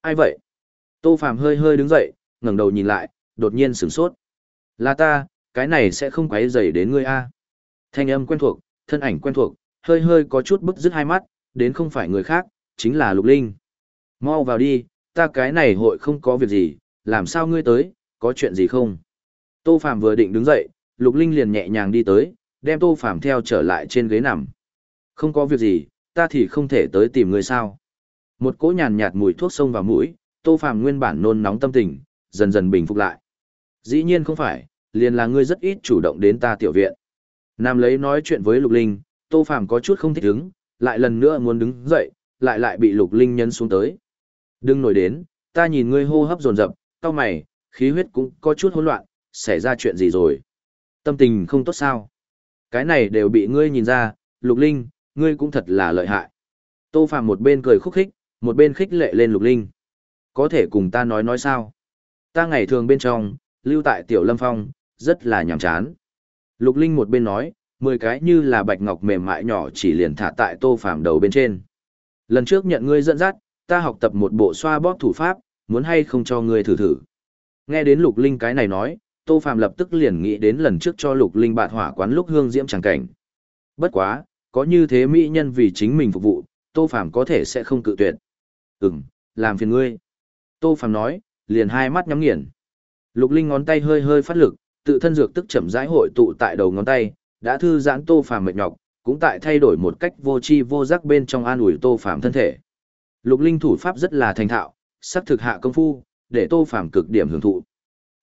Ai vậy? Tô Phàm hơi hơi đứng dậy, ngẩng đầu nhìn lại, đột nhiên sửng sốt. Là ta, cái này sẽ không quấy rầy đến ngươi a. Thanh âm quen thuộc, thân ảnh quen thuộc, hơi hơi có chút bức dứt hai mắt, đến không phải người khác, chính là Lục Linh. Mau vào đi, ta cái này hội không có việc gì, làm sao ngươi tới, có chuyện gì không? Tô Phạm vừa định đứng dậy, Lục Linh liền nhẹ nhàng đi tới, đem Tô Phạm theo trở lại trên ghế nằm. Không có việc gì, ta thì không thể tới tìm ngươi sao. Một cỗ nhàn nhạt mùi thuốc sông vào mũi, Tô Phạm nguyên bản nôn nóng tâm tình, dần dần bình phục lại. Dĩ nhiên không phải, liền là ngươi rất ít chủ động đến ta tiểu viện. Nam lấy nói chuyện với Lục Linh, Tô Phạm có chút không thích đứng, lại lần nữa muốn đứng dậy, lại lại bị Lục Linh nhân xuống tới. Đừng nổi đến, ta nhìn ngươi hô hấp dồn dập, cau mày, khí huyết cũng có chút hỗn loạn, xảy ra chuyện gì rồi? Tâm tình không tốt sao? Cái này đều bị ngươi nhìn ra, Lục Linh, ngươi cũng thật là lợi hại. Tô Phàm một bên cười khúc khích, một bên khích lệ lên Lục Linh. Có thể cùng ta nói nói sao? Ta ngày thường bên trong, lưu tại Tiểu Lâm Phong, rất là nhàm chán. Lục Linh một bên nói, mười cái như là bạch ngọc mềm mại nhỏ chỉ liền thả tại Tô Phàm đầu bên trên. Lần trước nhận ngươi dẫn dắt, ta học tập một bộ xoa bóp thủ pháp, muốn hay không cho ngươi thử thử. Nghe đến Lục Linh cái này nói, Tô Phạm lập tức liền nghĩ đến lần trước cho Lục Linh bạt hỏa quán lúc hương diễm chẳng cảnh. Bất quá, có như thế mỹ nhân vì chính mình phục vụ, Tô Phạm có thể sẽ không cự tuyệt. Ừm, làm phiền ngươi. Tô Phạm nói, liền hai mắt nhắm nghiền. Lục Linh ngón tay hơi hơi phát lực, tự thân dược tức chậm rãi hội tụ tại đầu ngón tay, đã thư giãn Tô Phạm mệt nhọc, cũng tại thay đổi một cách vô tri vô giác bên trong an ủi Tô Phạm thân thể. Lục Linh thủ pháp rất là thành thạo, sắc thực hạ công phu, để Tô Phàm cực điểm hưởng thụ.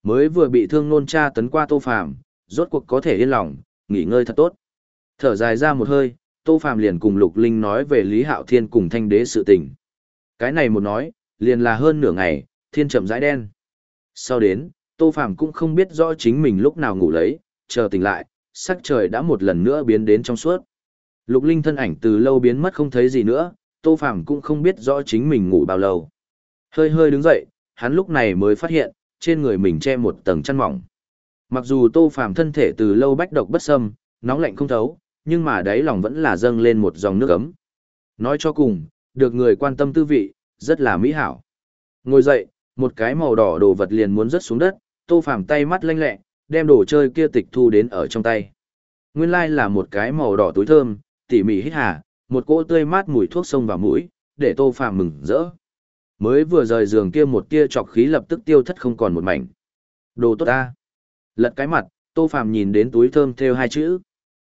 Mới vừa bị thương nôn tra tấn qua Tô Phàm, rốt cuộc có thể yên lòng, nghỉ ngơi thật tốt. Thở dài ra một hơi, Tô Phàm liền cùng Lục Linh nói về Lý Hạo Thiên cùng Thanh Đế sự tình. Cái này một nói, liền là hơn nửa ngày, thiên chậm rãi đen. Sau đến, Tô Phàm cũng không biết rõ chính mình lúc nào ngủ lấy, chờ tỉnh lại, sắc trời đã một lần nữa biến đến trong suốt. Lục Linh thân ảnh từ lâu biến mất không thấy gì nữa, Tô Phàm cũng không biết rõ chính mình ngủ bao lâu. Hơi hơi đứng dậy, hắn lúc này mới phát hiện, trên người mình che một tầng chăn mỏng. Mặc dù Tô Phàm thân thể từ lâu bách độc bất xâm, nóng lạnh không thấu, nhưng mà đáy lòng vẫn là dâng lên một dòng nước ấm. Nói cho cùng, được người quan tâm tư vị, rất là mỹ hảo. Ngồi dậy, một cái màu đỏ đồ vật liền muốn rớt xuống đất, Tô Phàm tay mắt lanh lẹ, đem đồ chơi kia tịch thu đến ở trong tay. Nguyên lai là một cái màu đỏ túi thơm, tỉ mỉ hít hà, một cỗ tươi mát mùi thuốc sông vào mũi, để Tô Phàm mừng rỡ. Mới vừa rời giường kia một tia trọc khí lập tức tiêu thất không còn một mảnh. Đồ tốt ta. Lật cái mặt, Tô Phàm nhìn đến túi thơm theo hai chữ.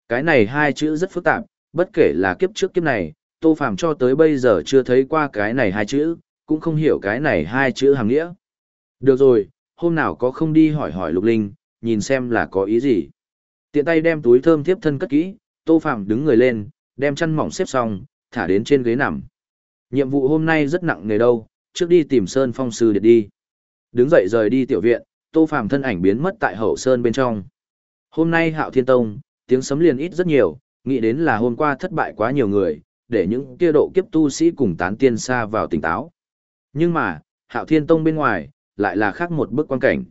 Cái này hai chữ rất phức tạp, bất kể là kiếp trước kiếp này, Tô Phàm cho tới bây giờ chưa thấy qua cái này hai chữ, cũng không hiểu cái này hai chữ hàng nghĩa. Được rồi, hôm nào có không đi hỏi hỏi Lục Linh, nhìn xem là có ý gì. Tiện tay đem túi thơm tiếp thân cất kỹ, Tô Phạm đứng người lên, đem chăn mỏng xếp xong, thả đến trên ghế nằm. Nhiệm vụ hôm nay rất nặng nghề đâu, trước đi tìm Sơn Phong sư để đi. Đứng dậy rời đi tiểu viện, Tô phàm thân ảnh biến mất tại hậu sơn bên trong. Hôm nay Hạo Thiên Tông, tiếng sấm liền ít rất nhiều, nghĩ đến là hôm qua thất bại quá nhiều người, để những kia độ kiếp tu sĩ cùng tán tiên xa vào tỉnh táo. Nhưng mà, Hạo Thiên Tông bên ngoài, lại là khác một bức quan cảnh.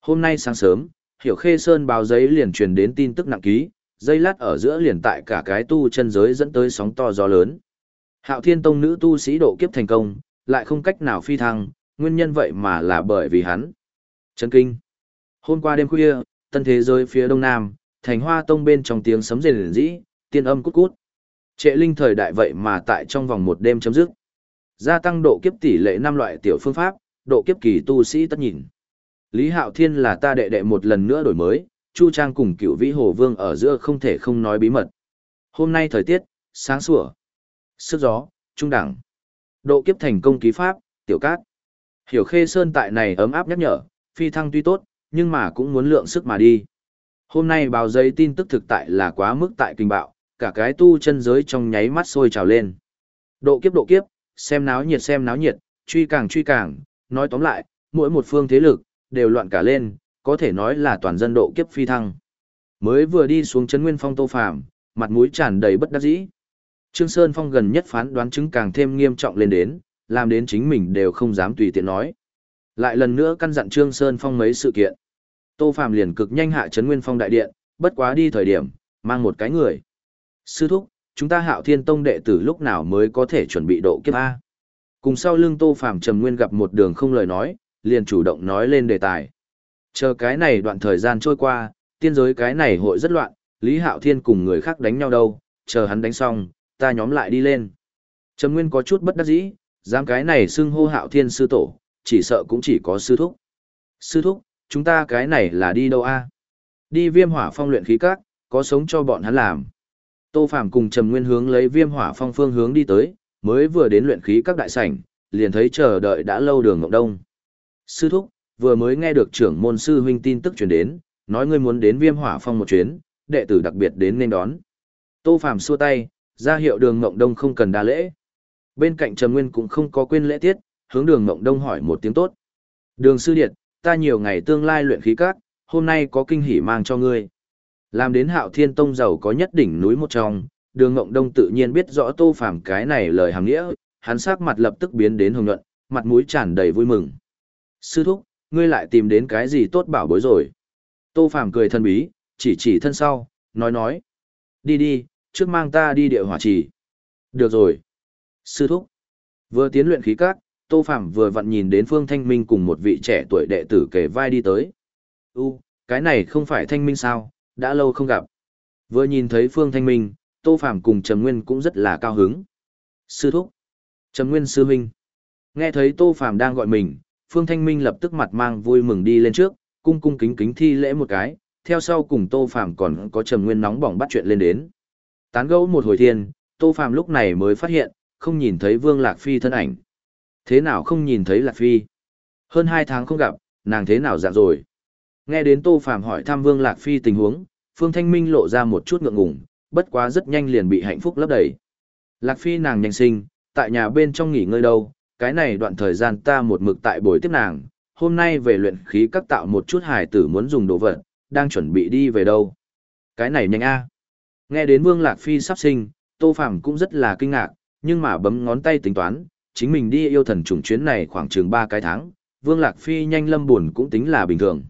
Hôm nay sáng sớm, Hiểu Khê Sơn báo giấy liền truyền đến tin tức nặng ký, dây lát ở giữa liền tại cả cái tu chân giới dẫn tới sóng to gió lớn. Hạo Thiên Tông nữ tu sĩ độ kiếp thành công, lại không cách nào phi thăng, nguyên nhân vậy mà là bởi vì hắn. Chấn kinh. Hôm qua đêm khuya, tân thế giới phía đông nam, thành hoa tông bên trong tiếng sấm rền rĩ, tiên âm cút cút. Trệ linh thời đại vậy mà tại trong vòng một đêm chấm dứt. Gia tăng độ kiếp tỷ lệ năm loại tiểu phương pháp, độ kiếp kỳ tu sĩ tất nhìn. Lý Hạo Thiên là ta đệ đệ một lần nữa đổi mới, Chu Trang cùng cựu vĩ hồ vương ở giữa không thể không nói bí mật. Hôm nay thời tiết, sáng sủa, sức gió, trung đẳng. Độ kiếp thành công ký pháp, tiểu cát. Hiểu khê sơn tại này ấm áp nhắc nhở, phi thăng tuy tốt, nhưng mà cũng muốn lượng sức mà đi. Hôm nay báo giấy tin tức thực tại là quá mức tại kinh bạo, cả cái tu chân giới trong nháy mắt sôi trào lên. Độ kiếp độ kiếp, xem náo nhiệt xem náo nhiệt, truy càng truy càng, nói tóm lại, mỗi một phương thế lực, đều loạn cả lên, có thể nói là toàn dân độ kiếp phi thăng. Mới vừa đi xuống chân nguyên phong tô phàm, mặt mũi tràn đầy bất đắc dĩ. Trương Sơn Phong gần nhất phán đoán chứng càng thêm nghiêm trọng lên đến, làm đến chính mình đều không dám tùy tiện nói. Lại lần nữa căn dặn Trương Sơn Phong mấy sự kiện. Tô Phàm liền cực nhanh hạ trấn Nguyên Phong đại điện, bất quá đi thời điểm, mang một cái người. Sư thúc, chúng ta Hạo Thiên Tông đệ tử lúc nào mới có thể chuẩn bị độ kiếp a? Cùng sau lưng Tô Phàm trầm nguyên gặp một đường không lời nói, liền chủ động nói lên đề tài. Chờ cái này đoạn thời gian trôi qua, tiên giới cái này hội rất loạn, Lý Hạo Thiên cùng người khác đánh nhau đâu, chờ hắn đánh xong, ta nhóm lại đi lên. Trầm Nguyên có chút bất đắc dĩ, dám cái này xưng hô Hạo Thiên sư tổ, chỉ sợ cũng chỉ có sư thúc. Sư thúc, chúng ta cái này là đi đâu a? Đi viêm hỏa phong luyện khí các, có sống cho bọn hắn làm. Tô Phàm cùng Trầm Nguyên hướng lấy viêm hỏa phong phương hướng đi tới, mới vừa đến luyện khí các đại sảnh, liền thấy chờ đợi đã lâu đường Ngọc Đông. Sư thúc, vừa mới nghe được trưởng môn sư huynh tin tức truyền đến, nói ngươi muốn đến viêm hỏa phong một chuyến, đệ tử đặc biệt đến nên đón. Tô Phàm xua tay, ra hiệu đường Ngộng Đông không cần đa lễ. Bên cạnh Trầm Nguyên cũng không có quên lễ tiết, hướng đường Ngộng Đông hỏi một tiếng tốt. Đường sư điệt, ta nhiều ngày tương lai luyện khí các, hôm nay có kinh hỉ mang cho ngươi. Làm đến hạo thiên tông giàu có nhất đỉnh núi một trong, đường Ngộng Đông tự nhiên biết rõ tô phàm cái này lời hàm nghĩa, hắn sắc mặt lập tức biến đến hồng nhuận, mặt mũi tràn đầy vui mừng. Sư thúc, ngươi lại tìm đến cái gì tốt bảo bối rồi. Tô phàm cười thân bí, chỉ chỉ thân sau, nói nói. Đi đi, trước mang ta đi địa hỏa trì. Được rồi. Sư thúc. Vừa tiến luyện khí các, Tô Phạm vừa vặn nhìn đến Phương Thanh Minh cùng một vị trẻ tuổi đệ tử kề vai đi tới. U, cái này không phải Thanh Minh sao, đã lâu không gặp. Vừa nhìn thấy Phương Thanh Minh, Tô Phạm cùng Trầm Nguyên cũng rất là cao hứng. Sư thúc. Trầm Nguyên sư huynh. Nghe thấy Tô Phạm đang gọi mình, Phương Thanh Minh lập tức mặt mang vui mừng đi lên trước, cung cung kính kính thi lễ một cái, theo sau cùng Tô Phàm còn có Trầm Nguyên nóng bỏng bắt chuyện lên đến. Tán gẫu một hồi thiên, Tô Phàm lúc này mới phát hiện, không nhìn thấy Vương Lạc Phi thân ảnh. Thế nào không nhìn thấy Lạc Phi? Hơn hai tháng không gặp, nàng thế nào dạng rồi? Nghe đến Tô Phàm hỏi thăm Vương Lạc Phi tình huống, Phương Thanh Minh lộ ra một chút ngượng ngùng, bất quá rất nhanh liền bị hạnh phúc lấp đầy. Lạc Phi nàng nhanh sinh, tại nhà bên trong nghỉ ngơi đâu, cái này đoạn thời gian ta một mực tại buổi tiếp nàng, hôm nay về luyện khí các tạo một chút hài tử muốn dùng đồ vật, đang chuẩn bị đi về đâu. Cái này nhanh a. Nghe đến Vương Lạc Phi sắp sinh, Tô Phàm cũng rất là kinh ngạc, nhưng mà bấm ngón tay tính toán, chính mình đi yêu thần trùng chuyến này khoảng chừng 3 cái tháng, Vương Lạc Phi nhanh lâm buồn cũng tính là bình thường.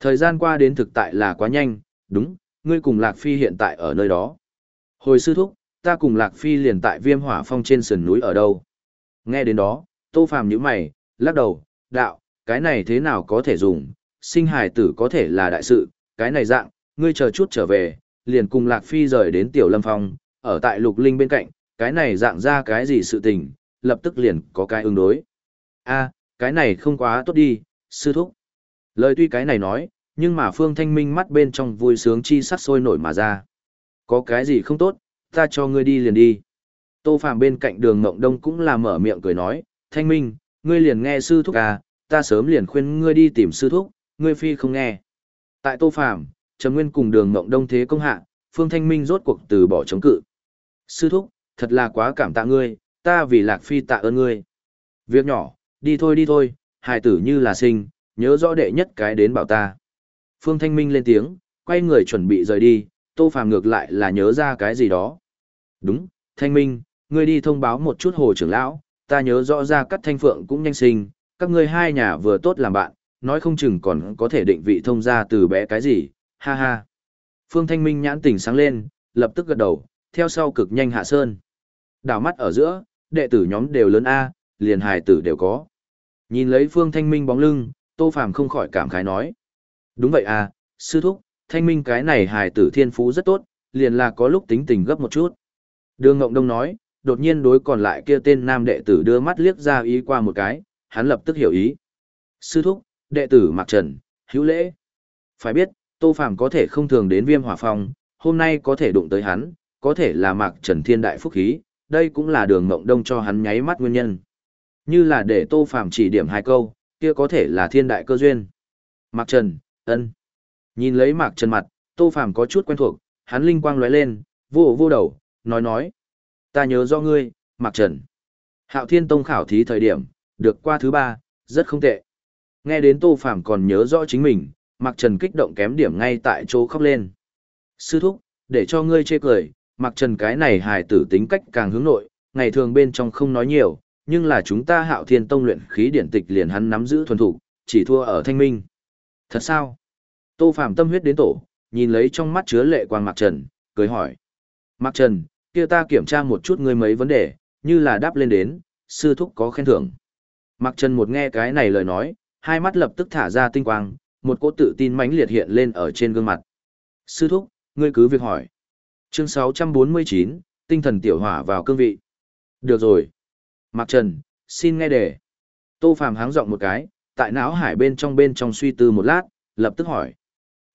Thời gian qua đến thực tại là quá nhanh, đúng, ngươi cùng Lạc Phi hiện tại ở nơi đó. Hồi sư thúc, ta cùng Lạc Phi liền tại viêm hỏa phong trên sườn núi ở đâu. Nghe đến đó, Tô Phàm nhíu mày, lắc đầu, đạo, cái này thế nào có thể dùng, sinh hài tử có thể là đại sự, cái này dạng, ngươi chờ chút trở về, liền cùng Lạc Phi rời đến Tiểu Lâm Phong, ở tại Lục Linh bên cạnh, cái này dạng ra cái gì sự tình, lập tức liền có cái ứng đối. a cái này không quá tốt đi, sư thúc. Lời tuy cái này nói, nhưng mà Phương Thanh Minh mắt bên trong vui sướng chi sắc sôi nổi mà ra. Có cái gì không tốt, ta cho ngươi đi liền đi. Tô Phạm bên cạnh đường Ngộng Đông cũng là mở miệng cười nói, Thanh Minh, ngươi liền nghe sư thúc à, ta sớm liền khuyên ngươi đi tìm sư thúc, ngươi phi không nghe. Tại Tô Phàm, Trầm Nguyên cùng Đường Ngộng Đông thế công hạ, Phương Thanh Minh rốt cuộc từ bỏ chống cự. Sư thúc, thật là quá cảm tạ ngươi, ta vì Lạc Phi tạ ơn ngươi. Việc nhỏ, đi thôi đi thôi, hài tử như là sinh, nhớ rõ đệ nhất cái đến bảo ta. Phương Thanh Minh lên tiếng, quay người chuẩn bị rời đi, Tô Phàm ngược lại là nhớ ra cái gì đó. Đúng, Thanh Minh, ngươi đi thông báo một chút hồ trưởng lão, ta nhớ rõ ra cắt thanh phượng cũng nhanh sinh, các ngươi hai nhà vừa tốt làm bạn, nói không chừng còn có thể định vị thông ra từ bé cái gì, ha ha. Phương Thanh Minh nhãn tỉnh sáng lên, lập tức gật đầu, theo sau cực nhanh hạ sơn. Đảo mắt ở giữa, đệ tử nhóm đều lớn A, liền hài tử đều có. Nhìn lấy Phương Thanh Minh bóng lưng, Tô Phàm không khỏi cảm khái nói. Đúng vậy à, sư thúc, Thanh Minh cái này hài tử thiên phú rất tốt, liền là có lúc tính tình gấp một chút. Đường Ngộng Đông nói, đột nhiên đối còn lại kia tên nam đệ tử đưa mắt liếc ra ý qua một cái, hắn lập tức hiểu ý. Sư thúc, đệ tử Mạc Trần, hữu lễ. Phải biết, Tô Phàm có thể không thường đến viêm hỏa phong, hôm nay có thể đụng tới hắn, có thể là Mạc Trần thiên đại phúc khí, đây cũng là đường mộng đông cho hắn nháy mắt nguyên nhân. Như là để Tô Phàm chỉ điểm hai câu, kia có thể là thiên đại cơ duyên. Mạc Trần, ân. Nhìn lấy Mạc Trần mặt, Tô Phàm có chút quen thuộc, hắn linh quang lóe lên, vô vô đầu, nói nói. Ta nhớ do ngươi, Mạc Trần. Hạo Thiên Tông khảo thí thời điểm, được qua thứ ba, rất không tệ. Nghe đến Tô Phàm còn nhớ rõ chính mình, Mạc Trần kích động kém điểm ngay tại chỗ khóc lên. Sư thúc, để cho ngươi chê cười, Mạc Trần cái này hài tử tính cách càng hướng nội, ngày thường bên trong không nói nhiều, nhưng là chúng ta Hạo Thiên Tông luyện khí điển tịch liền hắn nắm giữ thuần thủ, chỉ thua ở Thanh Minh. Thật sao? Tô Phàm tâm huyết đến tổ, nhìn lấy trong mắt chứa lệ quang Mạc Trần, cười hỏi. Mạc Trần, kia ta kiểm tra một chút ngươi mấy vấn đề, như là đáp lên đến, sư thúc có khen thưởng. Mạc Trần một nghe cái này lời nói, hai mắt lập tức thả ra tinh quang, một cỗ tự tin mãnh liệt hiện lên ở trên gương mặt. Sư thúc, ngươi cứ việc hỏi. Chương 649, tinh thần tiểu hỏa vào cương vị. Được rồi. Mạc Trần, xin nghe đề. Tô Phàm háng giọng một cái, tại não hải bên trong bên trong suy tư một lát, lập tức hỏi.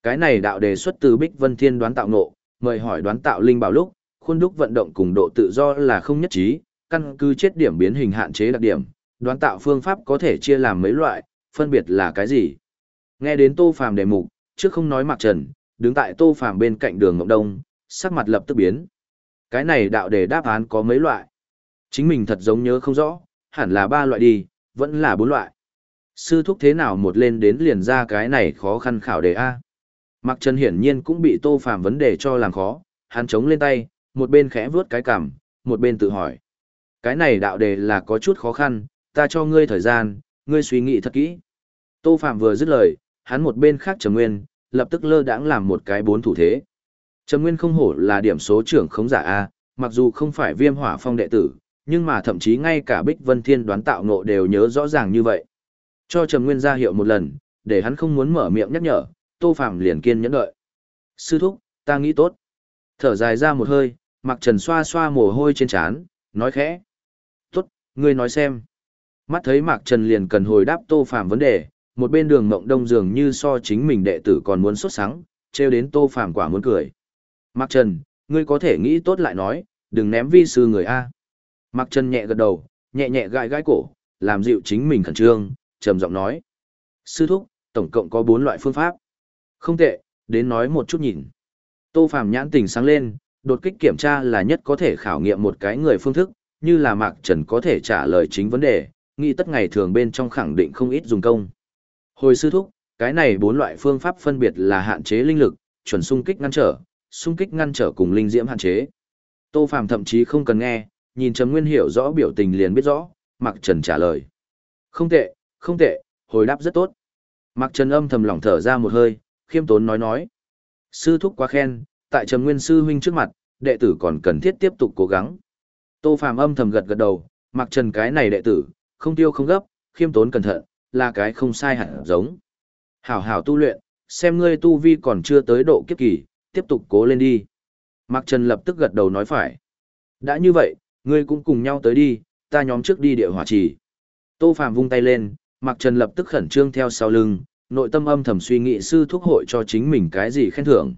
Cái này đạo đề xuất từ Bích Vân Thiên đoán tạo nộ, mời hỏi đoán tạo linh bảo lúc, khuôn đúc vận động cùng độ tự do là không nhất trí, căn cứ chết điểm biến hình hạn chế đặc điểm, đoán tạo phương pháp có thể chia làm mấy loại, phân biệt là cái gì? Nghe đến Tô Phàm đề mục, trước không nói Mạc Trần, đứng tại Tô Phàm bên cạnh đường Ngọc Đông, sắc mặt lập tức biến. Cái này đạo đề đáp án có mấy loại? Chính mình thật giống nhớ không rõ, hẳn là ba loại đi, vẫn là bốn loại. Sư thúc thế nào một lên đến liền ra cái này khó khăn khảo đề A. Mạc Trần hiển nhiên cũng bị Tô Phàm vấn đề cho làm khó, hắn chống lên tay, một bên khẽ vướt cái cằm, một bên tự hỏi. Cái này đạo đề là có chút khó khăn, ta cho ngươi thời gian, ngươi suy nghĩ thật kỹ. Tô Phạm vừa dứt lời, hắn một bên khác Trầm Nguyên, lập tức lơ đãng làm một cái bốn thủ thế. Trầm Nguyên không hổ là điểm số trưởng khống giả A, mặc dù không phải viêm hỏa phong đệ tử, nhưng mà thậm chí ngay cả Bích Vân Thiên đoán tạo ngộ đều nhớ rõ ràng như vậy. Cho Trầm Nguyên ra hiệu một lần, để hắn không muốn mở miệng nhắc nhở, Tô Phạm liền kiên nhẫn đợi. Sư thúc, ta nghĩ tốt. Thở dài ra một hơi, Mạc Trần xoa xoa mồ hôi trên trán, nói khẽ. Tốt, ngươi nói xem. Mắt thấy Mạc Trần liền cần hồi đáp Tô Phàm vấn đề, một bên đường mộng đông dường như so chính mình đệ tử còn muốn sốt sáng, treo đến Tô Phàm quả muốn cười. Mạc Trần, ngươi có thể nghĩ tốt lại nói, đừng ném vi sư người A. Mạc Trần nhẹ gật đầu, nhẹ nhẹ gãi gãi cổ, làm dịu chính mình khẩn trương, trầm giọng nói. Sư thúc, tổng cộng có bốn loại phương pháp. Không tệ, đến nói một chút nhìn. Tô Phàm nhãn tỉnh sáng lên, đột kích kiểm tra là nhất có thể khảo nghiệm một cái người phương thức, như là Mạc Trần có thể trả lời chính vấn đề, nghĩ tất ngày thường bên trong khẳng định không ít dùng công. Hồi sư thúc, cái này bốn loại phương pháp phân biệt là hạn chế linh lực, chuẩn xung kích ngăn trở, xung kích ngăn trở cùng linh diễm hạn chế. Tô Phàm thậm chí không cần nghe, nhìn Trầm Nguyên hiểu rõ biểu tình liền biết rõ, Mạc Trần trả lời. Không tệ, không tệ, hồi đáp rất tốt. Mạc Trần âm thầm lỏng thở ra một hơi, khiêm tốn nói nói. Sư thúc quá khen, tại Trầm Nguyên sư huynh trước mặt, đệ tử còn cần thiết tiếp tục cố gắng. Tô Phàm âm thầm gật gật đầu, Mặc Trần cái này đệ tử, không tiêu không gấp, khiêm tốn cẩn thận, là cái không sai hẳn giống. Hảo hảo tu luyện, xem ngươi tu vi còn chưa tới độ kiếp kỳ, tiếp tục cố lên đi. Mặc Trần lập tức gật đầu nói phải. Đã như vậy, ngươi cũng cùng nhau tới đi, ta nhóm trước đi địa hỏa trì. Tô Phạm vung tay lên, Mạc Trần lập tức khẩn trương theo sau lưng, nội tâm âm thầm suy nghĩ sư thúc hội cho chính mình cái gì khen thưởng.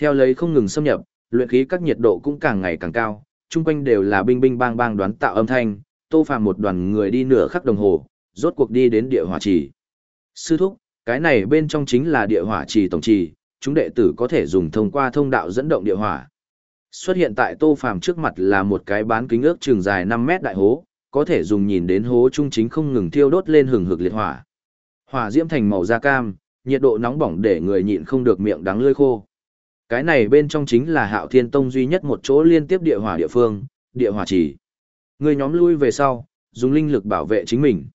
Theo lấy không ngừng xâm nhập, luyện khí các nhiệt độ cũng càng ngày càng cao, chung quanh đều là binh binh bang bang đoán tạo âm thanh, Tô Phàm một đoàn người đi nửa khắc đồng hồ, rốt cuộc đi đến địa hỏa trì. Sư thúc, cái này bên trong chính là địa hỏa trì tổng trì, chúng đệ tử có thể dùng thông qua thông đạo dẫn động địa hỏa. Xuất hiện tại Tô Phàm trước mặt là một cái bán kính ước trường dài 5 mét đại hố, có thể dùng nhìn đến hố trung chính không ngừng thiêu đốt lên hừng hực liệt hỏa. Hỏa diễm thành màu da cam, nhiệt độ nóng bỏng để người nhịn không được miệng đắng lưỡi khô. Cái này bên trong chính là Hạo Thiên Tông duy nhất một chỗ liên tiếp địa hỏa địa phương, địa hỏa chỉ. Người nhóm lui về sau, dùng linh lực bảo vệ chính mình.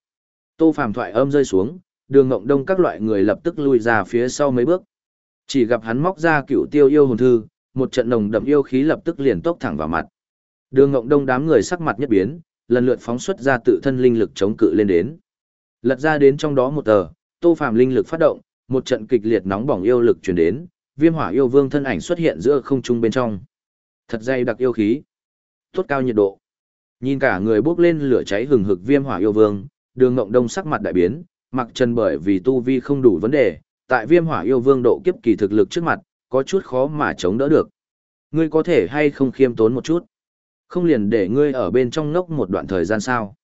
Tô Phàm thoại âm rơi xuống, Đường Ngộng Đông các loại người lập tức lui ra phía sau mấy bước. Chỉ gặp hắn móc ra cựu tiêu yêu hồn thư, một trận nồng đậm yêu khí lập tức liền tốc thẳng vào mặt. Đường Ngộng Đông đám người sắc mặt nhất biến, lần lượt phóng xuất ra tự thân linh lực chống cự lên đến. Lật ra đến trong đó một tờ, Tô Phàm linh lực phát động, một trận kịch liệt nóng bỏng yêu lực truyền đến, Viêm Hỏa yêu vương thân ảnh xuất hiện giữa không trung bên trong. Thật dày đặc yêu khí, tốt cao nhiệt độ. Nhìn cả người bốc lên lửa cháy hừng hực Viêm Hỏa yêu vương, Đường Ngộng Đông sắc mặt đại biến, mặc chân bởi vì tu vi không đủ vấn đề, tại Viêm Hỏa yêu vương độ kiếp kỳ thực lực trước mặt, có chút khó mà chống đỡ được. Ngươi có thể hay không khiêm tốn một chút? Không liền để ngươi ở bên trong ngốc một đoạn thời gian sao?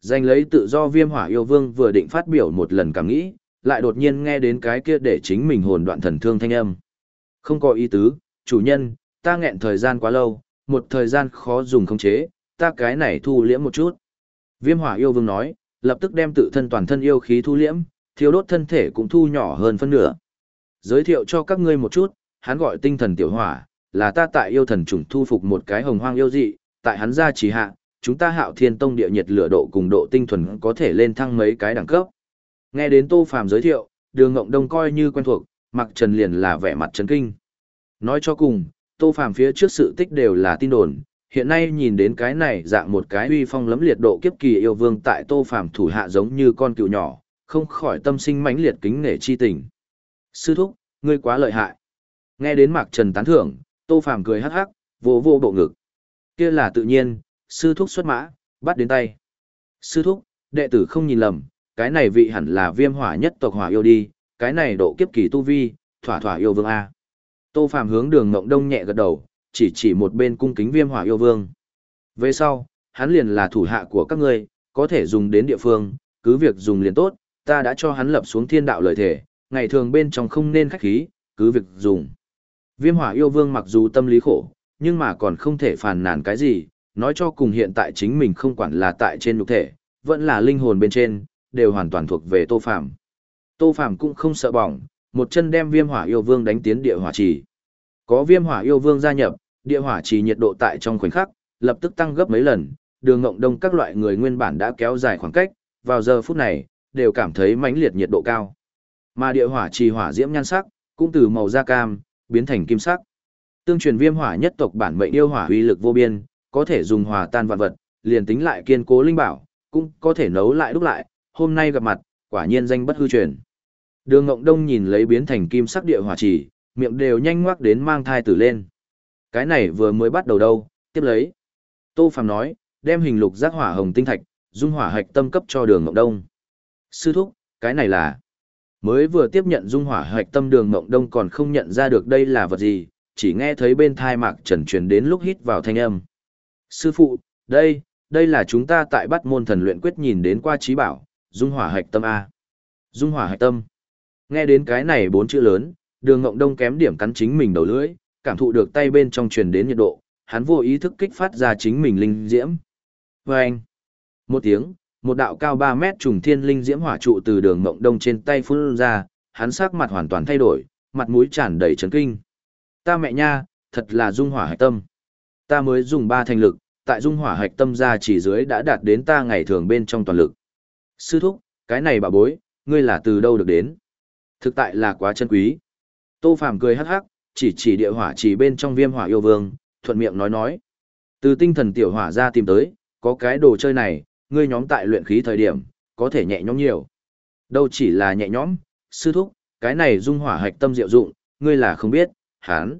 Giành lấy tự do viêm hỏa yêu vương vừa định phát biểu một lần cảm nghĩ, lại đột nhiên nghe đến cái kia để chính mình hồn đoạn thần thương thanh âm. Không có ý tứ, chủ nhân, ta nghẹn thời gian quá lâu, một thời gian khó dùng khống chế, ta cái này thu liễm một chút. Viêm hỏa yêu vương nói, lập tức đem tự thân toàn thân yêu khí thu liễm, thiếu đốt thân thể cũng thu nhỏ hơn phân nửa. Giới thiệu cho các ngươi một chút, hắn gọi tinh thần tiểu hỏa, là ta tại yêu thần trùng thu phục một cái hồng hoang yêu dị, tại hắn gia trì hạ, chúng ta hạo thiên tông địa nhiệt lửa độ cùng độ tinh thuần có thể lên thăng mấy cái đẳng cấp. Nghe đến Tô Phàm giới thiệu, đường ngộng đông coi như quen thuộc, mặc trần liền là vẻ mặt chấn kinh. Nói cho cùng, Tô Phàm phía trước sự tích đều là tin đồn, hiện nay nhìn đến cái này dạng một cái uy phong lấm liệt độ kiếp kỳ yêu vương tại Tô Phàm thủ hạ giống như con cừu nhỏ, không khỏi tâm sinh mãnh liệt kính nể chi tình. Sư thúc, ngươi quá lợi hại. Nghe đến Mạc Trần tán thưởng, Tô Phàm cười hắc hắc, vô vô bộ ngực. Kia là tự nhiên, sư thúc xuất mã, bắt đến tay. Sư thúc, đệ tử không nhìn lầm, cái này vị hẳn là viêm hỏa nhất tộc hỏa yêu đi, cái này độ kiếp kỳ tu vi, thỏa thỏa yêu vương A. Tô Phàm hướng đường ngộng đông nhẹ gật đầu, chỉ chỉ một bên cung kính viêm hỏa yêu vương. Về sau, hắn liền là thủ hạ của các ngươi, có thể dùng đến địa phương, cứ việc dùng liền tốt, ta đã cho hắn lập xuống thiên đạo lợi thể, ngày thường bên trong không nên khách khí, cứ việc dùng. Viêm hỏa yêu vương mặc dù tâm lý khổ, nhưng mà còn không thể phàn nàn cái gì, nói cho cùng hiện tại chính mình không quản là tại trên nhục thể, vẫn là linh hồn bên trên, đều hoàn toàn thuộc về Tô Phàm. Tô Phàm cũng không sợ bỏng, một chân đem Viêm Hỏa Yêu Vương đánh tiến địa hỏa trì. Có Viêm Hỏa Yêu Vương gia nhập, địa hỏa trì nhiệt độ tại trong khoảnh khắc lập tức tăng gấp mấy lần, Đường Ngộng Đông các loại người nguyên bản đã kéo dài khoảng cách, vào giờ phút này đều cảm thấy mãnh liệt nhiệt độ cao. Mà địa hỏa trì hỏa diễm nhan sắc cũng từ màu da cam biến thành kim sắc. Tương truyền Viêm Hỏa nhất tộc bản mệnh yêu hỏa uy lực vô biên, có thể dùng hòa tan vạn vật, liền tính lại kiên cố linh bảo, cũng có thể nấu lại đúc lại, hôm nay gặp mặt, quả nhiên danh bất hư truyền. Đường Ngộng Đông nhìn lấy biến thành kim sắc địa hỏa chỉ, miệng đều nhanh ngoác đến mang thai tử lên. Cái này vừa mới bắt đầu đâu, tiếp lấy. Tô Phàm nói, đem hình lục giác hỏa hồng tinh thạch, dung hỏa hạch tâm cấp cho Đường Ngộng Đông. Sư thúc, cái này là mới vừa tiếp nhận dung hỏa hạch tâm Đường Ngộng Đông còn không nhận ra được đây là vật gì, chỉ nghe thấy bên thai mạc trần truyền đến lúc hít vào thanh âm. Sư phụ, đây, đây là chúng ta tại bắt môn thần luyện quyết nhìn đến qua trí bảo, dung hỏa hạch tâm A. Dung hỏa hạch tâm. Nghe đến cái này bốn chữ lớn, đường ngộng đông kém điểm cắn chính mình đầu lưỡi, cảm thụ được tay bên trong truyền đến nhiệt độ, hắn vô ý thức kích phát ra chính mình linh diễm. Vâng! Một tiếng, một đạo cao 3 mét trùng thiên linh diễm hỏa trụ từ đường ngộng đông trên tay phun ra, hắn sắc mặt hoàn toàn thay đổi, mặt mũi tràn đầy chấn kinh. Ta mẹ nha, thật là dung hỏa hạch tâm. Ta mới dùng ba thành lực, tại dung hỏa hạch tâm ra chỉ dưới đã đạt đến ta ngày thường bên trong toàn lực. Sư thúc, cái này bà bối, ngươi là từ đâu được đến? Thực tại là quá chân quý. Tô Phàm cười hắc hắc, chỉ chỉ địa hỏa chỉ bên trong viêm hỏa yêu vương, thuận miệng nói nói. Từ tinh thần tiểu hỏa ra tìm tới, có cái đồ chơi này, ngươi nhóm tại luyện khí thời điểm, có thể nhẹ nhõm nhiều. Đâu chỉ là nhẹ nhõm, sư thúc, cái này dung hỏa hạch tâm diệu dụng, ngươi là không biết, hán.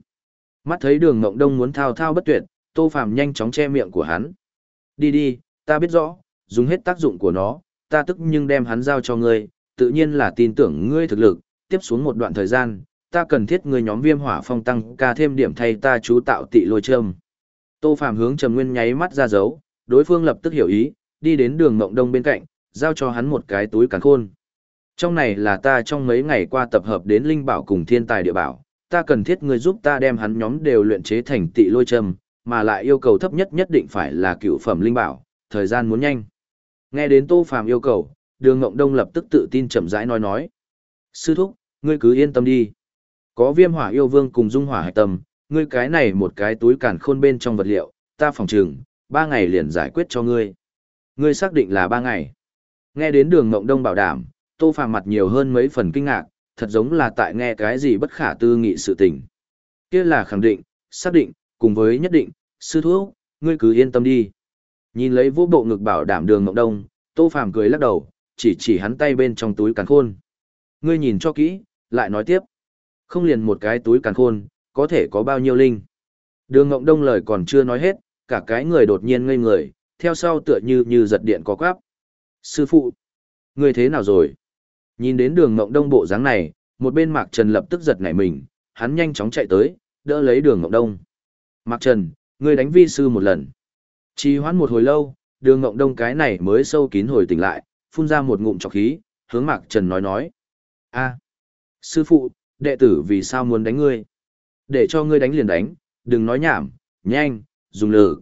Mắt thấy đường ngộng đông muốn thao thao bất tuyệt, Tô Phàm nhanh chóng che miệng của hắn. Đi đi, ta biết rõ, dùng hết tác dụng của nó, ta tức nhưng đem hắn giao cho ngươi, tự nhiên là tin tưởng ngươi thực lực, tiếp xuống một đoạn thời gian, ta cần thiết người nhóm viêm hỏa phong tăng ca thêm điểm thay ta chú tạo tị lôi châm. Tô Phạm hướng Trầm Nguyên nháy mắt ra dấu, đối phương lập tức hiểu ý, đi đến đường mộng đông bên cạnh, giao cho hắn một cái túi càn khôn. Trong này là ta trong mấy ngày qua tập hợp đến linh bảo cùng thiên tài địa bảo, ta cần thiết người giúp ta đem hắn nhóm đều luyện chế thành tị lôi châm, mà lại yêu cầu thấp nhất nhất định phải là cựu phẩm linh bảo, thời gian muốn nhanh. Nghe đến Tô Phàm yêu cầu, Đường Ngộng Đông lập tức tự tin chậm rãi nói nói: "Sư thúc, ngươi cứ yên tâm đi. Có Viêm Hỏa yêu vương cùng Dung Hỏa hạch tâm, ngươi cái này một cái túi càn khôn bên trong vật liệu, ta phòng trừng, ba ngày liền giải quyết cho ngươi." Ngươi xác định là ba ngày. Nghe đến Đường Ngộng Đông bảo đảm, Tô Phàm mặt nhiều hơn mấy phần kinh ngạc, thật giống là tại nghe cái gì bất khả tư nghị sự tình. Kia là khẳng định, xác định, cùng với nhất định, sư thúc, ngươi cứ yên tâm đi. Nhìn lấy vô bộ ngực bảo đảm đường ngọc đông, Tô Phàm cười lắc đầu, chỉ chỉ hắn tay bên trong túi càn khôn. Ngươi nhìn cho kỹ, lại nói tiếp. Không liền một cái túi càn khôn, có thể có bao nhiêu linh. Đường Ngộng Đông lời còn chưa nói hết, cả cái người đột nhiên ngây người, theo sau tựa như như giật điện có quáp. Sư phụ, ngươi thế nào rồi? Nhìn đến đường Ngộng Đông bộ dáng này, một bên Mạc Trần lập tức giật nảy mình, hắn nhanh chóng chạy tới, đỡ lấy đường Ngộng Đông. Mạc Trần, ngươi đánh vi sư một lần. Chỉ hoãn một hồi lâu, đường Ngộng Đông cái này mới sâu kín hồi tỉnh lại, phun ra một ngụm trọc khí, hướng Mạc Trần nói nói a sư phụ, đệ tử vì sao muốn đánh ngươi? Để cho ngươi đánh liền đánh, đừng nói nhảm, nhanh, dùng lử.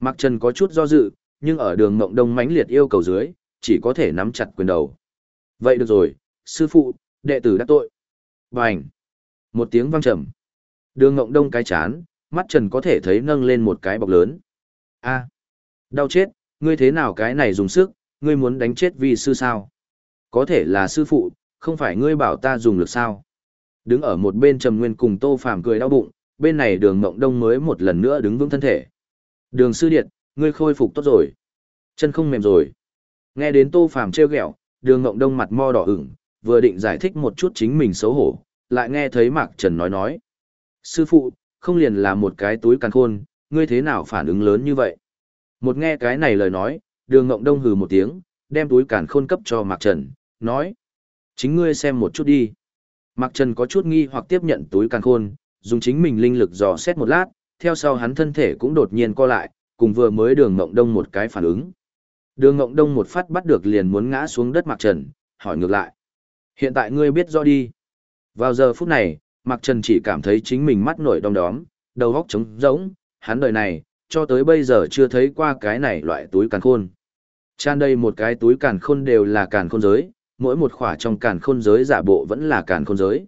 Mặc Trần có chút do dự, nhưng ở đường mộng Đông mãnh liệt yêu cầu dưới, chỉ có thể nắm chặt quyền đầu. Vậy được rồi, sư phụ, đệ tử đã tội. Bành! Một tiếng vang trầm. Đường mộng đông cái chán, mắt trần có thể thấy nâng lên một cái bọc lớn. a đau chết, ngươi thế nào cái này dùng sức, ngươi muốn đánh chết vì sư sao? Có thể là sư phụ, không phải ngươi bảo ta dùng lực sao? Đứng ở một bên trầm nguyên cùng tô phàm cười đau bụng, bên này đường Mộng đông mới một lần nữa đứng vững thân thể. Đường sư điện, ngươi khôi phục tốt rồi. Chân không mềm rồi. Nghe đến tô phàm trêu ghẹo, đường Mộng đông mặt mo đỏ ửng, vừa định giải thích một chút chính mình xấu hổ, lại nghe thấy Mạc Trần nói nói. Sư phụ, không liền là một cái túi càn khôn, ngươi thế nào phản ứng lớn như vậy? Một nghe cái này lời nói, đường ngộng đông hừ một tiếng, đem túi càn khôn cấp cho Mạc Trần, nói. Chính ngươi xem một chút đi. Mạc Trần có chút nghi hoặc tiếp nhận túi càn khôn, dùng chính mình linh lực dò xét một lát, theo sau hắn thân thể cũng đột nhiên co lại, cùng vừa mới đường ngộng đông một cái phản ứng. Đường Ngộng Đông một phát bắt được liền muốn ngã xuống đất Mạc Trần, hỏi ngược lại. Hiện tại ngươi biết rõ đi. Vào giờ phút này, Mạc Trần chỉ cảm thấy chính mình mắt nổi đom đóm, đầu góc trống rỗng, hắn đời này, cho tới bây giờ chưa thấy qua cái này loại túi càn khôn. Tràn đây một cái túi càn khôn đều là càn khôn giới, mỗi một khỏa trong càn khôn giới giả bộ vẫn là càn khôn giới.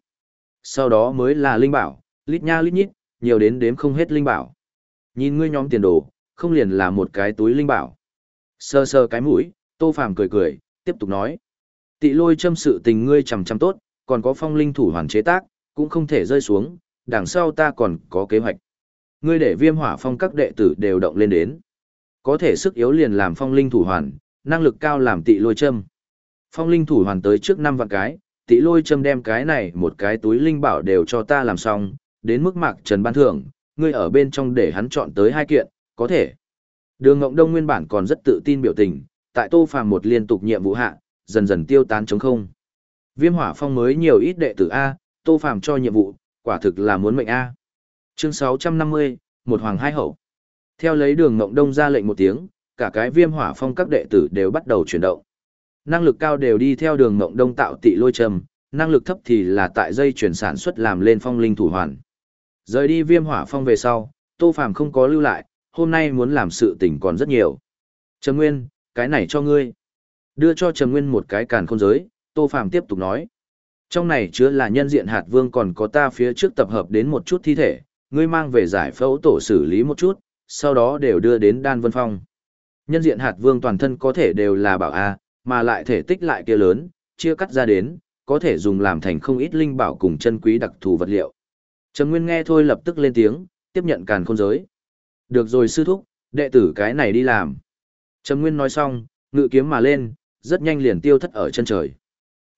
Sau đó mới là linh bảo, lít nha lít nhít, nhiều đến đếm không hết linh bảo. Nhìn ngươi nhóm tiền đồ, không liền là một cái túi linh bảo. Sơ sơ cái mũi, Tô Phàm cười cười, tiếp tục nói. Tị lôi châm sự tình ngươi chằm chằm tốt, còn có phong linh thủ hoàn chế tác, cũng không thể rơi xuống, đằng sau ta còn có kế hoạch. Ngươi để viêm hỏa phong các đệ tử đều động lên đến. Có thể sức yếu liền làm phong linh thủ hoàn, năng lực cao làm tị lôi châm. Phong linh thủ hoàn tới trước năm vạn cái, tỷ lôi châm đem cái này một cái túi linh bảo đều cho ta làm xong, đến mức mạc trần ban thưởng, ngươi ở bên trong để hắn chọn tới hai kiện, có thể. Đường Ngộng Đông nguyên bản còn rất tự tin biểu tình, tại Tô Phàm một liên tục nhiệm vụ hạ, dần dần tiêu tán trống không. Viêm Hỏa Phong mới nhiều ít đệ tử a, Tô Phàm cho nhiệm vụ, quả thực là muốn mệnh a. Chương 650, một hoàng hai hậu. Theo lấy Đường Ngộng Đông ra lệnh một tiếng, cả cái Viêm Hỏa Phong các đệ tử đều bắt đầu chuyển động. Năng lực cao đều đi theo Đường Ngộng Đông tạo tị lôi trầm, năng lực thấp thì là tại dây chuyển sản xuất làm lên phong linh thủ hoàn. Rời đi Viêm Hỏa Phong về sau, Tô Phàm không có lưu lại, hôm nay muốn làm sự tình còn rất nhiều. Trầm Nguyên, cái này cho ngươi. Đưa cho Trầm Nguyên một cái càn khôn giới, Tô Phàm tiếp tục nói. Trong này chứa là nhân diện hạt vương còn có ta phía trước tập hợp đến một chút thi thể, ngươi mang về giải phẫu tổ xử lý một chút, sau đó đều đưa đến Đan Vân Phong. Nhân diện hạt vương toàn thân có thể đều là bảo A, mà lại thể tích lại kia lớn, chia cắt ra đến, có thể dùng làm thành không ít linh bảo cùng chân quý đặc thù vật liệu. Trầm Nguyên nghe thôi lập tức lên tiếng, tiếp nhận càn khôn giới. Được rồi sư thúc, đệ tử cái này đi làm. Trầm Nguyên nói xong, ngự kiếm mà lên, rất nhanh liền tiêu thất ở chân trời.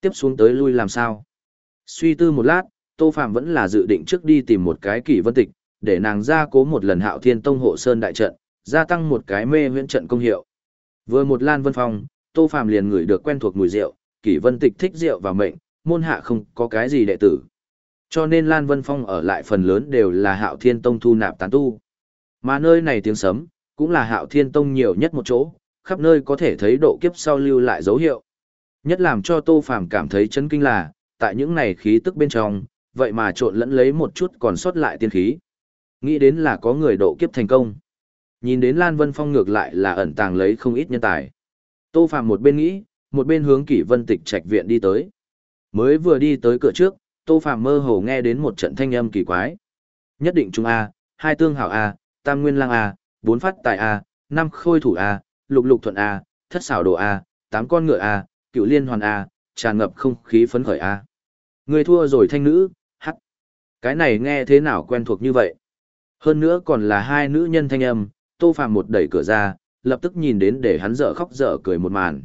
Tiếp xuống tới lui làm sao? Suy tư một lát, Tô Phạm vẫn là dự định trước đi tìm một cái kỷ vân tịch, để nàng ra cố một lần hạo thiên tông hộ sơn đại trận, gia tăng một cái mê huyễn trận công hiệu. Vừa một lan vân phong, Tô Phạm liền ngửi được quen thuộc mùi rượu, kỷ vân tịch thích rượu và mệnh, môn hạ không có cái gì đệ tử. Cho nên Lan Vân Phong ở lại phần lớn đều là hạo thiên tông thu nạp tán tu. Mà nơi này tiếng sấm, cũng là hạo thiên tông nhiều nhất một chỗ, khắp nơi có thể thấy độ kiếp sau lưu lại dấu hiệu. Nhất làm cho Tô Phàm cảm thấy chấn kinh là, tại những này khí tức bên trong, vậy mà trộn lẫn lấy một chút còn sót lại tiên khí. Nghĩ đến là có người độ kiếp thành công. Nhìn đến Lan Vân Phong ngược lại là ẩn tàng lấy không ít nhân tài. Tô Phạm một bên nghĩ, một bên hướng Kỷ Vân Tịch trạch viện đi tới. Mới vừa đi tới cửa trước, Tô Phạm mơ hồ nghe đến một trận thanh âm kỳ quái. Nhất định trung A, hai tương hảo A, tam nguyên lang A, bốn phát tài A, năm khôi thủ A, lục lục thuận A, thất xảo đồ A, tám con ngựa A, cựu liên hoàn A, tràn ngập không khí phấn khởi A. Người thua rồi thanh nữ, hắc. Cái này nghe thế nào quen thuộc như vậy? Hơn nữa còn là hai nữ nhân thanh âm, Tô Phạm một đẩy cửa ra, lập tức nhìn đến để hắn dở khóc dở cười một màn.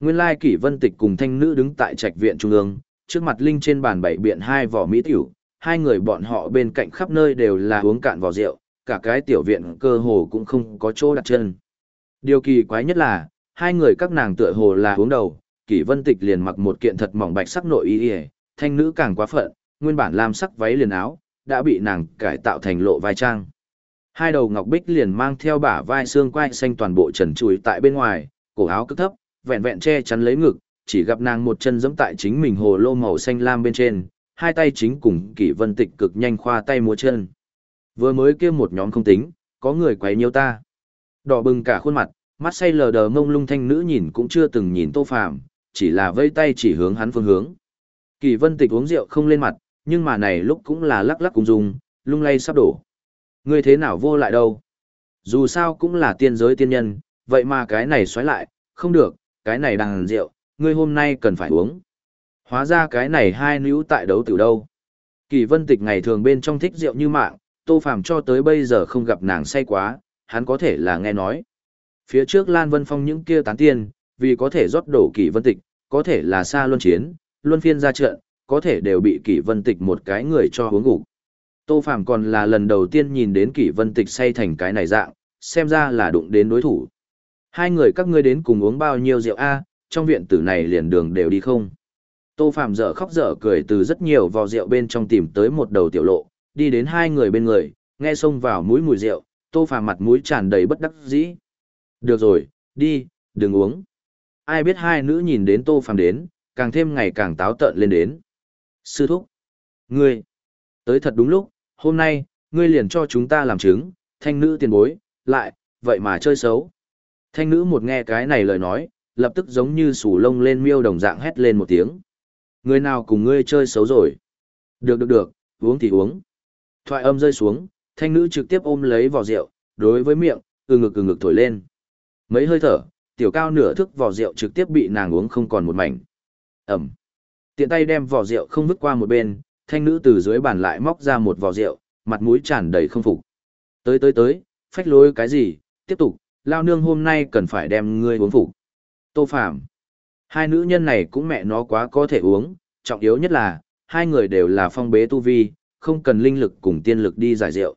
Nguyên lai Kỷ Vân Tịch cùng thanh nữ đứng tại trạch viện trung ương, trước mặt linh trên bàn bảy biện hai vỏ mỹ tiểu, hai người bọn họ bên cạnh khắp nơi đều là uống cạn vỏ rượu, cả cái tiểu viện cơ hồ cũng không có chỗ đặt chân. Điều kỳ quái nhất là, hai người các nàng tựa hồ là uống đầu, Kỷ Vân Tịch liền mặc một kiện thật mỏng bạch sắc nội y, thanh nữ càng quá phận, nguyên bản lam sắc váy liền áo, đã bị nàng cải tạo thành lộ vai trang. Hai đầu ngọc bích liền mang theo bả vai xương quai xanh toàn bộ trần trụi tại bên ngoài, cổ áo cực thấp, vẹn vẹn che chắn lấy ngực, chỉ gặp nàng một chân giẫm tại chính mình hồ lô màu xanh lam bên trên, hai tay chính cùng kỷ vân tịch cực nhanh khoa tay múa chân. Vừa mới kia một nhóm không tính, có người quấy nhiêu ta. Đỏ bừng cả khuôn mặt, mắt say lờ đờ mông lung thanh nữ nhìn cũng chưa từng nhìn tô phàm, chỉ là vây tay chỉ hướng hắn phương hướng. Kỷ vân tịch uống rượu không lên mặt, nhưng mà này lúc cũng là lắc lắc cùng dùng, lung lay sắp đổ. Ngươi thế nào vô lại đâu? Dù sao cũng là tiên giới tiên nhân, vậy mà cái này xoáy lại, không được, cái này đằng rượu, ngươi hôm nay cần phải uống. Hóa ra cái này hai nữ tại đấu tiểu đâu. Kỳ vân tịch ngày thường bên trong thích rượu như mạng, tô phàm cho tới bây giờ không gặp nàng say quá, hắn có thể là nghe nói. Phía trước Lan Vân Phong những kia tán tiên, vì có thể rót đổ kỳ vân tịch, có thể là xa luân chiến, luân phiên ra trận, có thể đều bị kỳ vân tịch một cái người cho uống ngủ. Tô Phàm còn là lần đầu tiên nhìn đến kỷ vân tịch say thành cái này dạng, xem ra là đụng đến đối thủ. Hai người các ngươi đến cùng uống bao nhiêu rượu a? trong viện tử này liền đường đều đi không? Tô Phạm dở khóc dở cười từ rất nhiều vò rượu bên trong tìm tới một đầu tiểu lộ, đi đến hai người bên người, nghe xông vào mũi mùi rượu, Tô Phạm mặt mũi tràn đầy bất đắc dĩ. Được rồi, đi, đừng uống. Ai biết hai nữ nhìn đến Tô Phạm đến, càng thêm ngày càng táo tợn lên đến. Sư thúc, ngươi, tới thật đúng lúc, hôm nay, ngươi liền cho chúng ta làm chứng, thanh nữ tiền bối, lại, vậy mà chơi xấu. Thanh nữ một nghe cái này lời nói, lập tức giống như sủ lông lên miêu đồng dạng hét lên một tiếng. Người nào cùng ngươi chơi xấu rồi? Được được được, uống thì uống. Thoại âm rơi xuống, thanh nữ trực tiếp ôm lấy vỏ rượu, đối với miệng, từ ngực từ ngực thổi lên. Mấy hơi thở, tiểu cao nửa thức vỏ rượu trực tiếp bị nàng uống không còn một mảnh. Ẩm. Tiện tay đem vỏ rượu không vứt qua một bên, thanh nữ từ dưới bàn lại móc ra một vò rượu, mặt mũi tràn đầy không phục. Tới tới tới, phách lối cái gì, tiếp tục, lao nương hôm nay cần phải đem ngươi uống phục. Tô Phạm. Hai nữ nhân này cũng mẹ nó quá có thể uống, trọng yếu nhất là, hai người đều là phong bế tu vi, không cần linh lực cùng tiên lực đi giải rượu.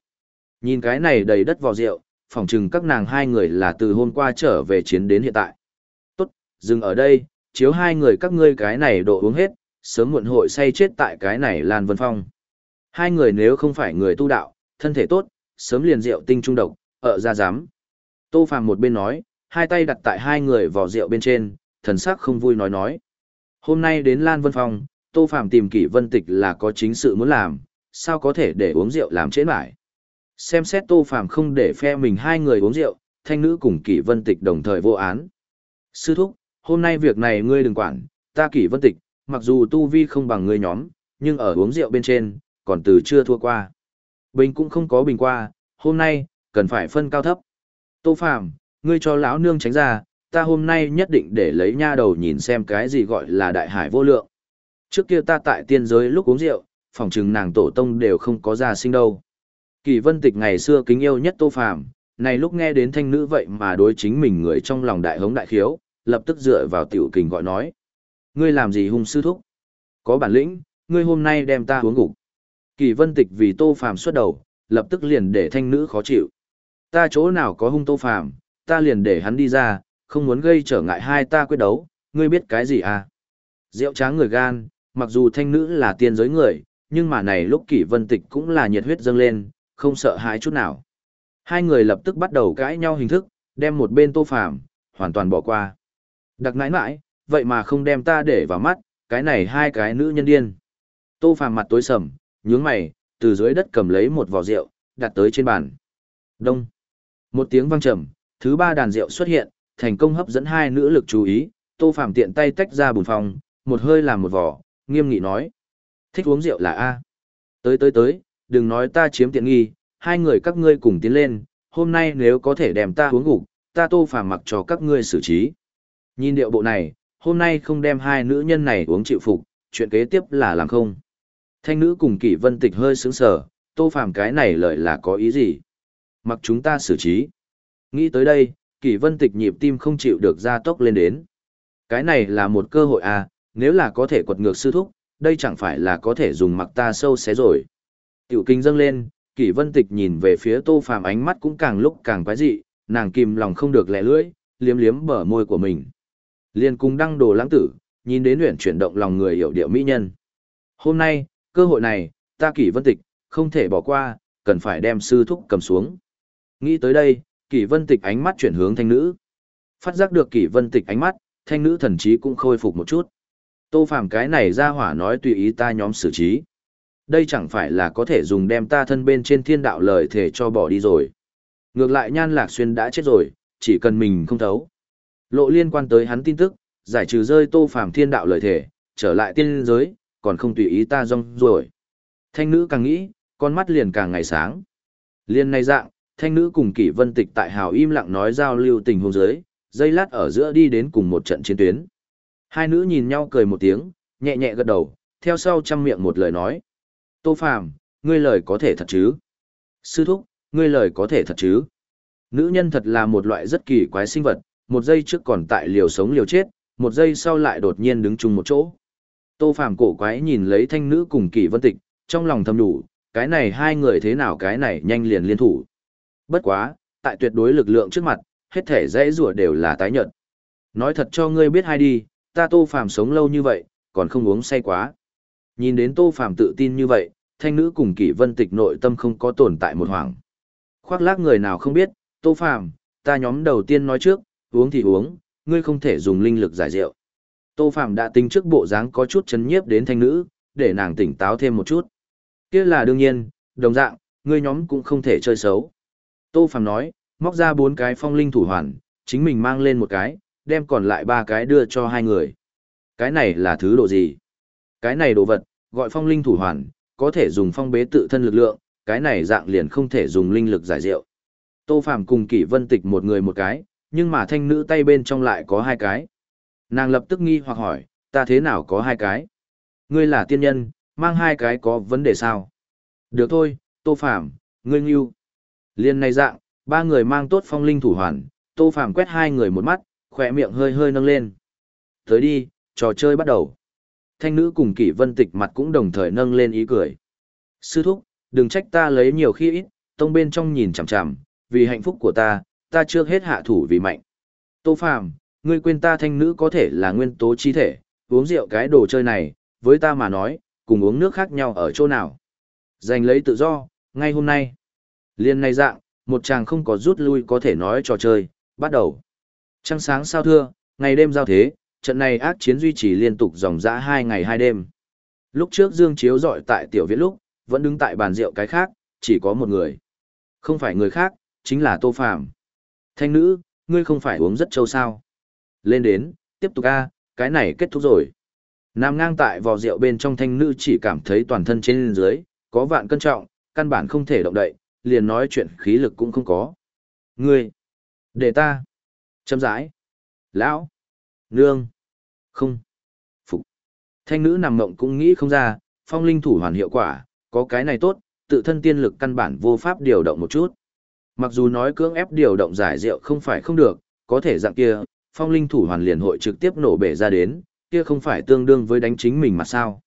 Nhìn cái này đầy đất vò rượu, phỏng chừng các nàng hai người là từ hôm qua trở về chiến đến hiện tại. Tốt, dừng ở đây, chiếu hai người các ngươi cái này độ uống hết, sớm muộn hội say chết tại cái này Lan Vân Phong. Hai người nếu không phải người tu đạo, thân thể tốt, sớm liền rượu tinh trung độc, ở ra dám. Tô Phàm một bên nói, hai tay đặt tại hai người vò rượu bên trên, thần sắc không vui nói nói. Hôm nay đến Lan Vân Phong, Tô Phàm tìm Kỷ Vân Tịch là có chính sự muốn làm, sao có thể để uống rượu làm trễ mãi. Xem xét Tô Phàm không để phe mình hai người uống rượu, thanh nữ cùng Kỷ Vân Tịch đồng thời vô án. Sư thúc, hôm nay việc này ngươi đừng quản, ta Kỷ Vân Tịch, mặc dù tu vi không bằng ngươi nhóm, nhưng ở uống rượu bên trên, còn từ chưa thua qua. Bình cũng không có bình qua, hôm nay, cần phải phân cao thấp. Tô Phàm, ngươi cho lão nương tránh ra, ta hôm nay nhất định để lấy nha đầu nhìn xem cái gì gọi là đại hải vô lượng. Trước kia ta tại tiên giới lúc uống rượu, phòng trừng nàng tổ tông đều không có ra sinh đâu. Kỳ vân tịch ngày xưa kính yêu nhất tô phàm, này lúc nghe đến thanh nữ vậy mà đối chính mình người trong lòng đại hống đại khiếu, lập tức dựa vào tiểu kình gọi nói. Ngươi làm gì hung sư thúc? Có bản lĩnh, ngươi hôm nay đem ta uống gục. Kỳ vân tịch vì tô phàm xuất đầu, lập tức liền để thanh nữ khó chịu. Ta chỗ nào có hung tô phàm, ta liền để hắn đi ra, không muốn gây trở ngại hai ta quyết đấu, ngươi biết cái gì à? Rượu tráng người gan, mặc dù thanh nữ là tiên giới người, nhưng mà này lúc kỷ vân tịch cũng là nhiệt huyết dâng lên, không sợ hãi chút nào. Hai người lập tức bắt đầu cãi nhau hình thức, đem một bên tô phàm, hoàn toàn bỏ qua. Đặc nãi nãi, vậy mà không đem ta để vào mắt, cái này hai cái nữ nhân điên. Tô Phàm mặt tối sầm, nhướng mày, từ dưới đất cầm lấy một vò rượu, đặt tới trên bàn. Đông. Một tiếng vang trầm, thứ ba đàn rượu xuất hiện, thành công hấp dẫn hai nữ lực chú ý, Tô Phàm tiện tay tách ra bùn phòng, một hơi làm một vò, nghiêm nghị nói: "Thích uống rượu là a?" "Tới tới tới, đừng nói ta chiếm tiện nghi, hai người các ngươi cùng tiến lên, hôm nay nếu có thể đem ta uống ngủ, ta Tô Phàm mặc cho các ngươi xử trí." Nhìn điệu bộ này, hôm nay không đem hai nữ nhân này uống chịu phục, chuyện kế tiếp là làm không. Thanh nữ cùng kỷ vân tịch hơi sướng sờ, tô phàm cái này lợi là có ý gì? Mặc chúng ta xử trí. Nghĩ tới đây, kỷ vân tịch nhịp tim không chịu được ra tốc lên đến. Cái này là một cơ hội à, nếu là có thể quật ngược sư thúc, đây chẳng phải là có thể dùng mặc ta sâu xé rồi. Tiểu kinh dâng lên, kỷ vân tịch nhìn về phía tô phàm ánh mắt cũng càng lúc càng quái dị, nàng kìm lòng không được lẻ lưỡi, liếm liếm bờ môi của mình. Liên cùng đăng đồ lãng tử, nhìn đến luyện chuyển động lòng người hiểu điệu mỹ nhân. Hôm nay, cơ hội này, ta kỷ vân tịch, không thể bỏ qua, cần phải đem sư thúc cầm xuống. Nghĩ tới đây, kỷ vân tịch ánh mắt chuyển hướng thanh nữ. Phát giác được kỷ vân tịch ánh mắt, thanh nữ thần trí cũng khôi phục một chút. Tô phàm cái này ra hỏa nói tùy ý ta nhóm xử trí. Đây chẳng phải là có thể dùng đem ta thân bên trên thiên đạo lời thể cho bỏ đi rồi. Ngược lại nhan lạc xuyên đã chết rồi, chỉ cần mình không thấu. Lộ liên quan tới hắn tin tức, giải trừ rơi tô phàm thiên đạo lời thể, trở lại tiên giới, còn không tùy ý ta rong rồi. Thanh nữ càng nghĩ, con mắt liền càng ngày sáng. Liên nay dạng, thanh nữ cùng kỷ vân tịch tại hào im lặng nói giao lưu tình hôn giới, dây lát ở giữa đi đến cùng một trận chiến tuyến. Hai nữ nhìn nhau cười một tiếng, nhẹ nhẹ gật đầu, theo sau chăm miệng một lời nói. Tô Phàm, ngươi lời có thể thật chứ? Sư thúc, ngươi lời có thể thật chứ? Nữ nhân thật là một loại rất kỳ quái sinh vật, một giây trước còn tại liều sống liều chết, một giây sau lại đột nhiên đứng chung một chỗ. Tô Phàm cổ quái nhìn lấy thanh nữ cùng Kỷ Vân Tịch, trong lòng thầm đủ, cái này hai người thế nào cái này nhanh liền liên thủ. Bất quá, tại tuyệt đối lực lượng trước mặt, hết thể dễ rùa đều là tái nhợt. Nói thật cho ngươi biết hay đi, ta Tô Phàm sống lâu như vậy, còn không uống say quá. Nhìn đến Tô Phàm tự tin như vậy, thanh nữ cùng Kỷ Vân Tịch nội tâm không có tồn tại một hoàng. Khoác lác người nào không biết, Tô Phàm, ta nhóm đầu tiên nói trước, uống thì uống, ngươi không thể dùng linh lực giải rượu. Tô Phạm đã tính trước bộ dáng có chút chấn nhiếp đến thanh nữ, để nàng tỉnh táo thêm một chút. Kia là đương nhiên, đồng dạng, ngươi nhóm cũng không thể chơi xấu. Tô Phạm nói, móc ra bốn cái phong linh thủ hoàn, chính mình mang lên một cái, đem còn lại ba cái đưa cho hai người. Cái này là thứ độ gì? Cái này đồ vật, gọi phong linh thủ hoàn, có thể dùng phong bế tự thân lực lượng, cái này dạng liền không thể dùng linh lực giải rượu. Tô Phạm cùng Kỷ Vân Tịch một người một cái, nhưng mà thanh nữ tay bên trong lại có hai cái. Nàng lập tức nghi hoặc hỏi, ta thế nào có hai cái? Ngươi là tiên nhân, mang hai cái có vấn đề sao? Được thôi, Tô Phạm, ngươi nghiêu. Liên này dạng, ba người mang tốt phong linh thủ hoàn, Tô Phạm quét hai người một mắt, khỏe miệng hơi hơi nâng lên. Tới đi, trò chơi bắt đầu. Thanh nữ cùng kỷ vân tịch mặt cũng đồng thời nâng lên ý cười. Sư thúc, đừng trách ta lấy nhiều khi ít, tông bên trong nhìn chằm chằm, vì hạnh phúc của ta, ta chưa hết hạ thủ vì mạnh. Tô Phàm, ngươi quên ta thanh nữ có thể là nguyên tố chi thể, uống rượu cái đồ chơi này, với ta mà nói, cùng uống nước khác nhau ở chỗ nào. Giành lấy tự do, ngay hôm nay. Liên này dạng, một chàng không có rút lui có thể nói trò chơi, bắt đầu. Trăng sáng sao thưa, ngày đêm giao thế, trận này ác chiến duy trì liên tục dòng dã hai ngày hai đêm. Lúc trước Dương Chiếu dọi tại tiểu viện lúc, vẫn đứng tại bàn rượu cái khác, chỉ có một người. Không phải người khác, chính là Tô Phàm Thanh nữ, ngươi không phải uống rất trâu sao. Lên đến, tiếp tục a, cái này kết thúc rồi. Nằm ngang tại vò rượu bên trong thanh nữ chỉ cảm thấy toàn thân trên dưới, có vạn cân trọng, căn bản không thể động đậy, liền nói chuyện khí lực cũng không có. Ngươi, để ta, châm rãi, lão, nương, không, phục. Thanh nữ nằm mộng cũng nghĩ không ra, phong linh thủ hoàn hiệu quả, có cái này tốt, tự thân tiên lực căn bản vô pháp điều động một chút. Mặc dù nói cưỡng ép điều động giải rượu không phải không được, có thể dạng kia, phong linh thủ hoàn liền hội trực tiếp nổ bể ra đến, kia không phải tương đương với đánh chính mình mà sao.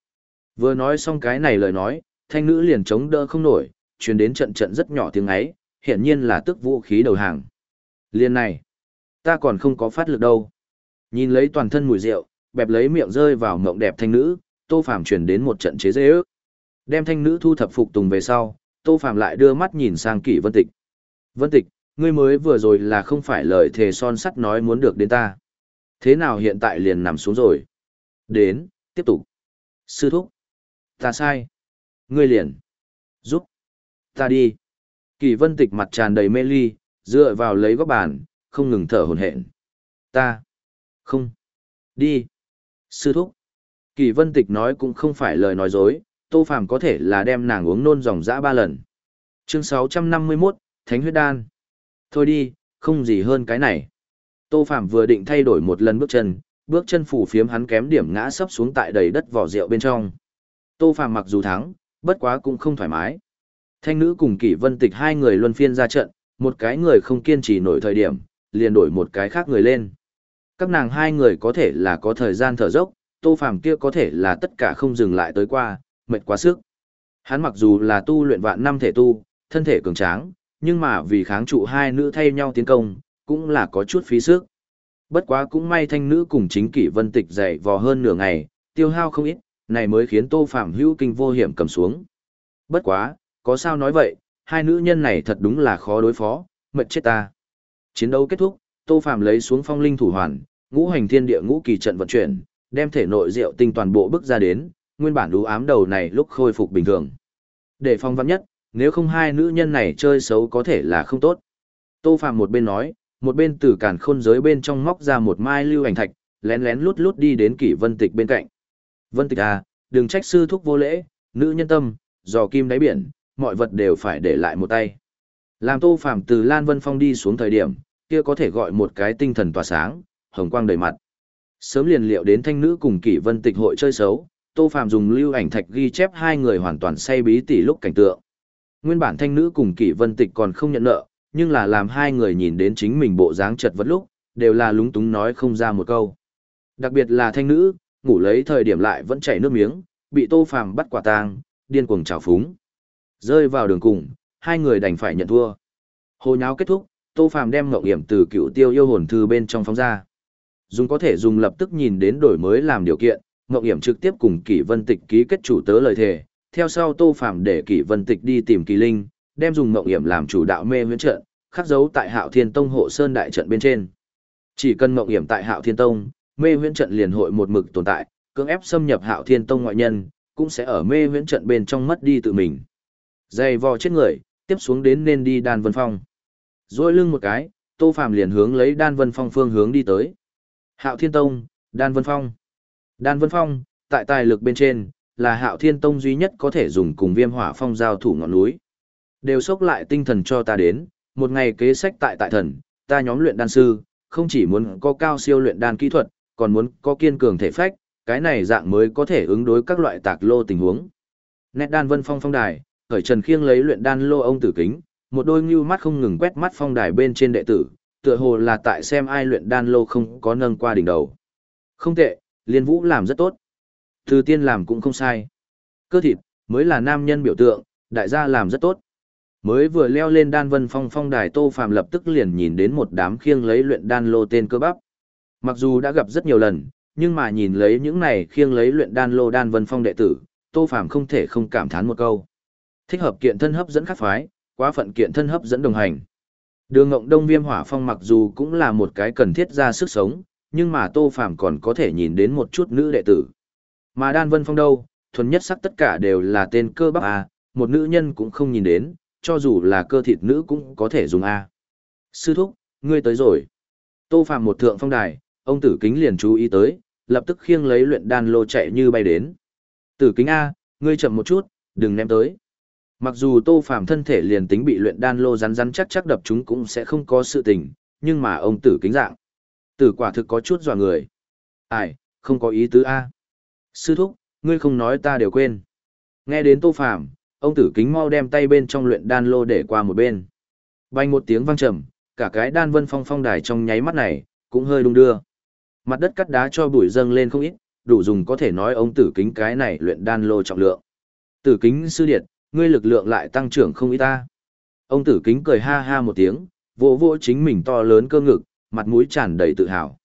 Vừa nói xong cái này lời nói, thanh nữ liền chống đỡ không nổi, truyền đến trận trận rất nhỏ tiếng ấy, hiển nhiên là tức vũ khí đầu hàng. Liên này, ta còn không có phát lực đâu. Nhìn lấy toàn thân mùi rượu, bẹp lấy miệng rơi vào mộng đẹp thanh nữ, Tô Phàm truyền đến một trận chế dễ ước. Đem thanh nữ thu thập phục tùng về sau, Tô Phàm lại đưa mắt nhìn sang Kỷ Vân Tịch. Vân Tịch, ngươi mới vừa rồi là không phải lời thề son sắt nói muốn được đến ta. Thế nào hiện tại liền nằm xuống rồi? Đến, tiếp tục. Sư thúc. Ta sai. Ngươi liền. Giúp. Ta đi. Kỳ vân tịch mặt tràn đầy mê ly, dựa vào lấy góc bàn, không ngừng thở hổn hển. Ta. Không. Đi. Sư thúc. Kỳ vân tịch nói cũng không phải lời nói dối, Tô Phàm có thể là đem nàng uống nôn dòng dã ba lần. Chương 651, Thánh huyết đan. Thôi đi, không gì hơn cái này. Tô Phạm vừa định thay đổi một lần bước chân, bước chân phủ phiếm hắn kém điểm ngã sấp xuống tại đầy đất vỏ rượu bên trong. Tô Phạm mặc dù thắng, bất quá cũng không thoải mái. Thanh nữ cùng Kỷ Vân Tịch hai người luân phiên ra trận, một cái người không kiên trì nổi thời điểm, liền đổi một cái khác người lên. Các nàng hai người có thể là có thời gian thở dốc, Tô Phàm kia có thể là tất cả không dừng lại tới qua, mệt quá sức. Hắn mặc dù là tu luyện vạn năm thể tu, thân thể cường tráng, nhưng mà vì kháng trụ hai nữ thay nhau tiến công, cũng là có chút phí sức. Bất quá cũng may thanh nữ cùng chính kỷ vân tịch dậy vò hơn nửa ngày, tiêu hao không ít, này mới khiến Tô Phạm hữu kinh vô hiểm cầm xuống. Bất quá, có sao nói vậy, hai nữ nhân này thật đúng là khó đối phó, mệt chết ta. Chiến đấu kết thúc, Tô Phạm lấy xuống phong linh thủ hoàn, ngũ hành thiên địa ngũ kỳ trận vận chuyển, đem thể nội rượu tinh toàn bộ bước ra đến, nguyên bản đú ám đầu này lúc khôi phục bình thường. Để phong vắng nhất, nếu không hai nữ nhân này chơi xấu có thể là không tốt. Tô Phạm một bên nói, một bên từ càn khôn giới bên trong móc ra một mai lưu ảnh thạch, lén lén lút lút đi đến kỷ vân tịch bên cạnh. Vân tịch à, đừng trách sư thúc vô lễ, nữ nhân tâm, dò kim đáy biển, mọi vật đều phải để lại một tay. Làm tô Phạm từ Lan Vân Phong đi xuống thời điểm, kia có thể gọi một cái tinh thần tỏa sáng, hồng quang đầy mặt. Sớm liền liệu đến thanh nữ cùng kỷ vân tịch hội chơi xấu, tô Phạm dùng lưu ảnh thạch ghi chép hai người hoàn toàn say bí tỉ lúc cảnh tượng. Nguyên bản thanh nữ cùng kỷ vân tịch còn không nhận nợ, nhưng là làm hai người nhìn đến chính mình bộ dáng chật vật lúc, đều là lúng túng nói không ra một câu. Đặc biệt là thanh nữ, ngủ lấy thời điểm lại vẫn chảy nước miếng, bị Tô Phàm bắt quả tang, điên cuồng trào phúng. Rơi vào đường cùng, hai người đành phải nhận thua. Hồ nháo kết thúc, Tô Phàm đem ngậu hiểm từ cựu tiêu yêu hồn thư bên trong phóng ra. Dùng có thể dùng lập tức nhìn đến đổi mới làm điều kiện, ngậu hiểm trực tiếp cùng Kỷ Vân Tịch ký kết chủ tớ lời thề, theo sau Tô Phàm để Kỷ Vân Tịch đi tìm Kỳ Linh, đem dùng mộng hiểm làm chủ đạo mê huyễn trận, khắc dấu tại Hạo Thiên Tông hộ sơn đại trận bên trên. Chỉ cần mộng hiểm tại Hạo Thiên Tông, mê huyễn trận liền hội một mực tồn tại, cưỡng ép xâm nhập Hạo Thiên Tông ngoại nhân, cũng sẽ ở mê huyễn trận bên trong mất đi tự mình. Dày vò chết người, tiếp xuống đến nên đi Đan Vân Phong. Rồi lưng một cái, Tô Phàm liền hướng lấy Đan Vân Phong phương hướng đi tới. Hạo Thiên Tông, Đan Vân Phong. Đan Vân Phong, tại tài lực bên trên, là Hạo Thiên Tông duy nhất có thể dùng cùng Viêm Hỏa Phong giao thủ ngọn núi. Đều sốc lại tinh thần cho ta đến, một ngày kế sách tại tại thần, ta nhóm luyện đan sư, không chỉ muốn có cao siêu luyện đan kỹ thuật, còn muốn có kiên cường thể phách, cái này dạng mới có thể ứng đối các loại tạc lô tình huống. Nét đan vân phong phong đài, khởi trần khiêng lấy luyện đan lô ông tử kính, một đôi ngưu mắt không ngừng quét mắt phong đài bên trên đệ tử, tựa hồ là tại xem ai luyện đan lô không có nâng qua đỉnh đầu. Không tệ, liên vũ làm rất tốt. Từ tiên làm cũng không sai. Cơ thịt, mới là nam nhân biểu tượng, đại gia làm rất tốt. Mới vừa leo lên đan vân phong phong đài Tô Phàm lập tức liền nhìn đến một đám khiêng lấy luyện đan lô tên cơ bắp. Mặc dù đã gặp rất nhiều lần, nhưng mà nhìn lấy những này khiêng lấy luyện đan lô đan vân phong đệ tử, Tô Phàm không thể không cảm thán một câu. Thích hợp kiện thân hấp dẫn khắc phái, quá phận kiện thân hấp dẫn đồng hành. Đường Ngộng Đông Viêm Hỏa Phong mặc dù cũng là một cái cần thiết ra sức sống, nhưng mà Tô Phàm còn có thể nhìn đến một chút nữ đệ tử. Mà Đan Vân Phong đâu, thuần nhất sắc tất cả đều là tên cơ bắp à, một nữ nhân cũng không nhìn đến, cho dù là cơ thịt nữ cũng có thể dùng A. Sư thúc, ngươi tới rồi. Tô Phạm một thượng phong đài, ông tử kính liền chú ý tới, lập tức khiêng lấy luyện đan lô chạy như bay đến. Tử kính A, ngươi chậm một chút, đừng ném tới. Mặc dù Tô Phạm thân thể liền tính bị luyện đan lô rắn rắn chắc chắc đập chúng cũng sẽ không có sự tình, nhưng mà ông tử kính dạng. Tử quả thực có chút dọa người. Ai, không có ý tứ A. Sư thúc, ngươi không nói ta đều quên. Nghe đến Tô phàm, Ông tử kính mau đem tay bên trong luyện đan lô để qua một bên. Bay một tiếng vang trầm, cả cái đan vân phong phong đài trong nháy mắt này, cũng hơi đung đưa. Mặt đất cắt đá cho bụi dâng lên không ít, đủ dùng có thể nói ông tử kính cái này luyện đan lô trọng lượng. Tử kính sư điệt, ngươi lực lượng lại tăng trưởng không ít ta. Ông tử kính cười ha ha một tiếng, vỗ vỗ chính mình to lớn cơ ngực, mặt mũi tràn đầy tự hào.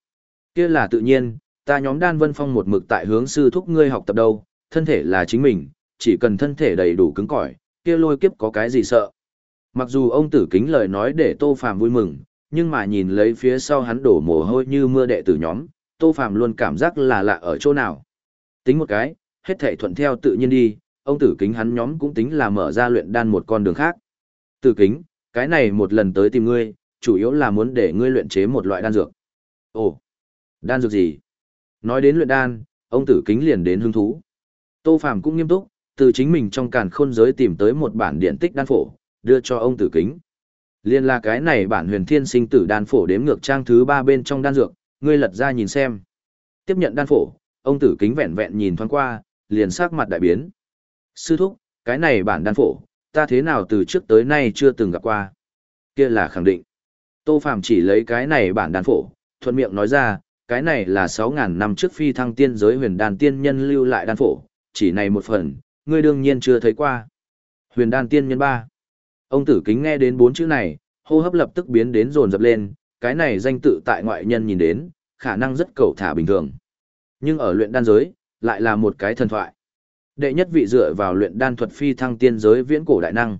Kia là tự nhiên, ta nhóm đan vân phong một mực tại hướng sư thúc ngươi học tập đâu, thân thể là chính mình, chỉ cần thân thể đầy đủ cứng cỏi, kia lôi kiếp có cái gì sợ. Mặc dù ông tử kính lời nói để Tô Phàm vui mừng, nhưng mà nhìn lấy phía sau hắn đổ mồ hôi như mưa đệ tử nhóm, Tô Phàm luôn cảm giác là lạ ở chỗ nào. Tính một cái, hết thảy thuận theo tự nhiên đi, ông tử kính hắn nhóm cũng tính là mở ra luyện đan một con đường khác. Tử kính, cái này một lần tới tìm ngươi, chủ yếu là muốn để ngươi luyện chế một loại đan dược. Ồ, đan dược gì? Nói đến luyện đan, ông tử kính liền đến hứng thú. Tô Phàm cũng nghiêm túc, từ chính mình trong càn khôn giới tìm tới một bản điện tích đan phổ, đưa cho ông tử kính. Liên là cái này bản huyền thiên sinh tử đan phổ đếm ngược trang thứ ba bên trong đan dược, ngươi lật ra nhìn xem. Tiếp nhận đan phổ, ông tử kính vẹn vẹn nhìn thoáng qua, liền sắc mặt đại biến. Sư thúc, cái này bản đan phổ, ta thế nào từ trước tới nay chưa từng gặp qua. Kia là khẳng định. Tô Phàm chỉ lấy cái này bản đan phổ, thuận miệng nói ra, cái này là 6.000 năm trước phi thăng tiên giới huyền đan tiên nhân lưu lại đan phổ, chỉ này một phần, ngươi đương nhiên chưa thấy qua. Huyền đan tiên nhân ba. Ông tử kính nghe đến bốn chữ này, hô hấp lập tức biến đến rồn rập lên, cái này danh tự tại ngoại nhân nhìn đến, khả năng rất cầu thả bình thường. Nhưng ở luyện đan giới, lại là một cái thần thoại. Đệ nhất vị dựa vào luyện đan thuật phi thăng tiên giới viễn cổ đại năng.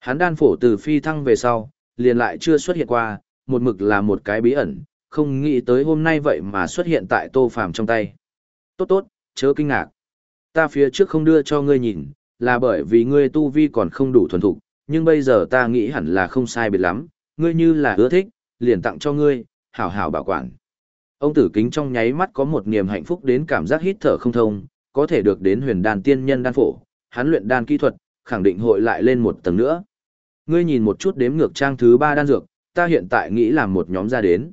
Hắn đan phổ từ phi thăng về sau, liền lại chưa xuất hiện qua, một mực là một cái bí ẩn, không nghĩ tới hôm nay vậy mà xuất hiện tại tô phàm trong tay. Tốt tốt, chớ kinh ngạc. Ta phía trước không đưa cho ngươi nhìn, là bởi vì ngươi tu vi còn không đủ thuần thục, nhưng bây giờ ta nghĩ hẳn là không sai biệt lắm, ngươi như là ưa thích, liền tặng cho ngươi, hảo hảo bảo quản. Ông tử kính trong nháy mắt có một niềm hạnh phúc đến cảm giác hít thở không thông, có thể được đến huyền đàn tiên nhân đan phổ, hán luyện đan kỹ thuật, khẳng định hội lại lên một tầng nữa. Ngươi nhìn một chút đếm ngược trang thứ ba đan dược, ta hiện tại nghĩ làm một nhóm ra đến.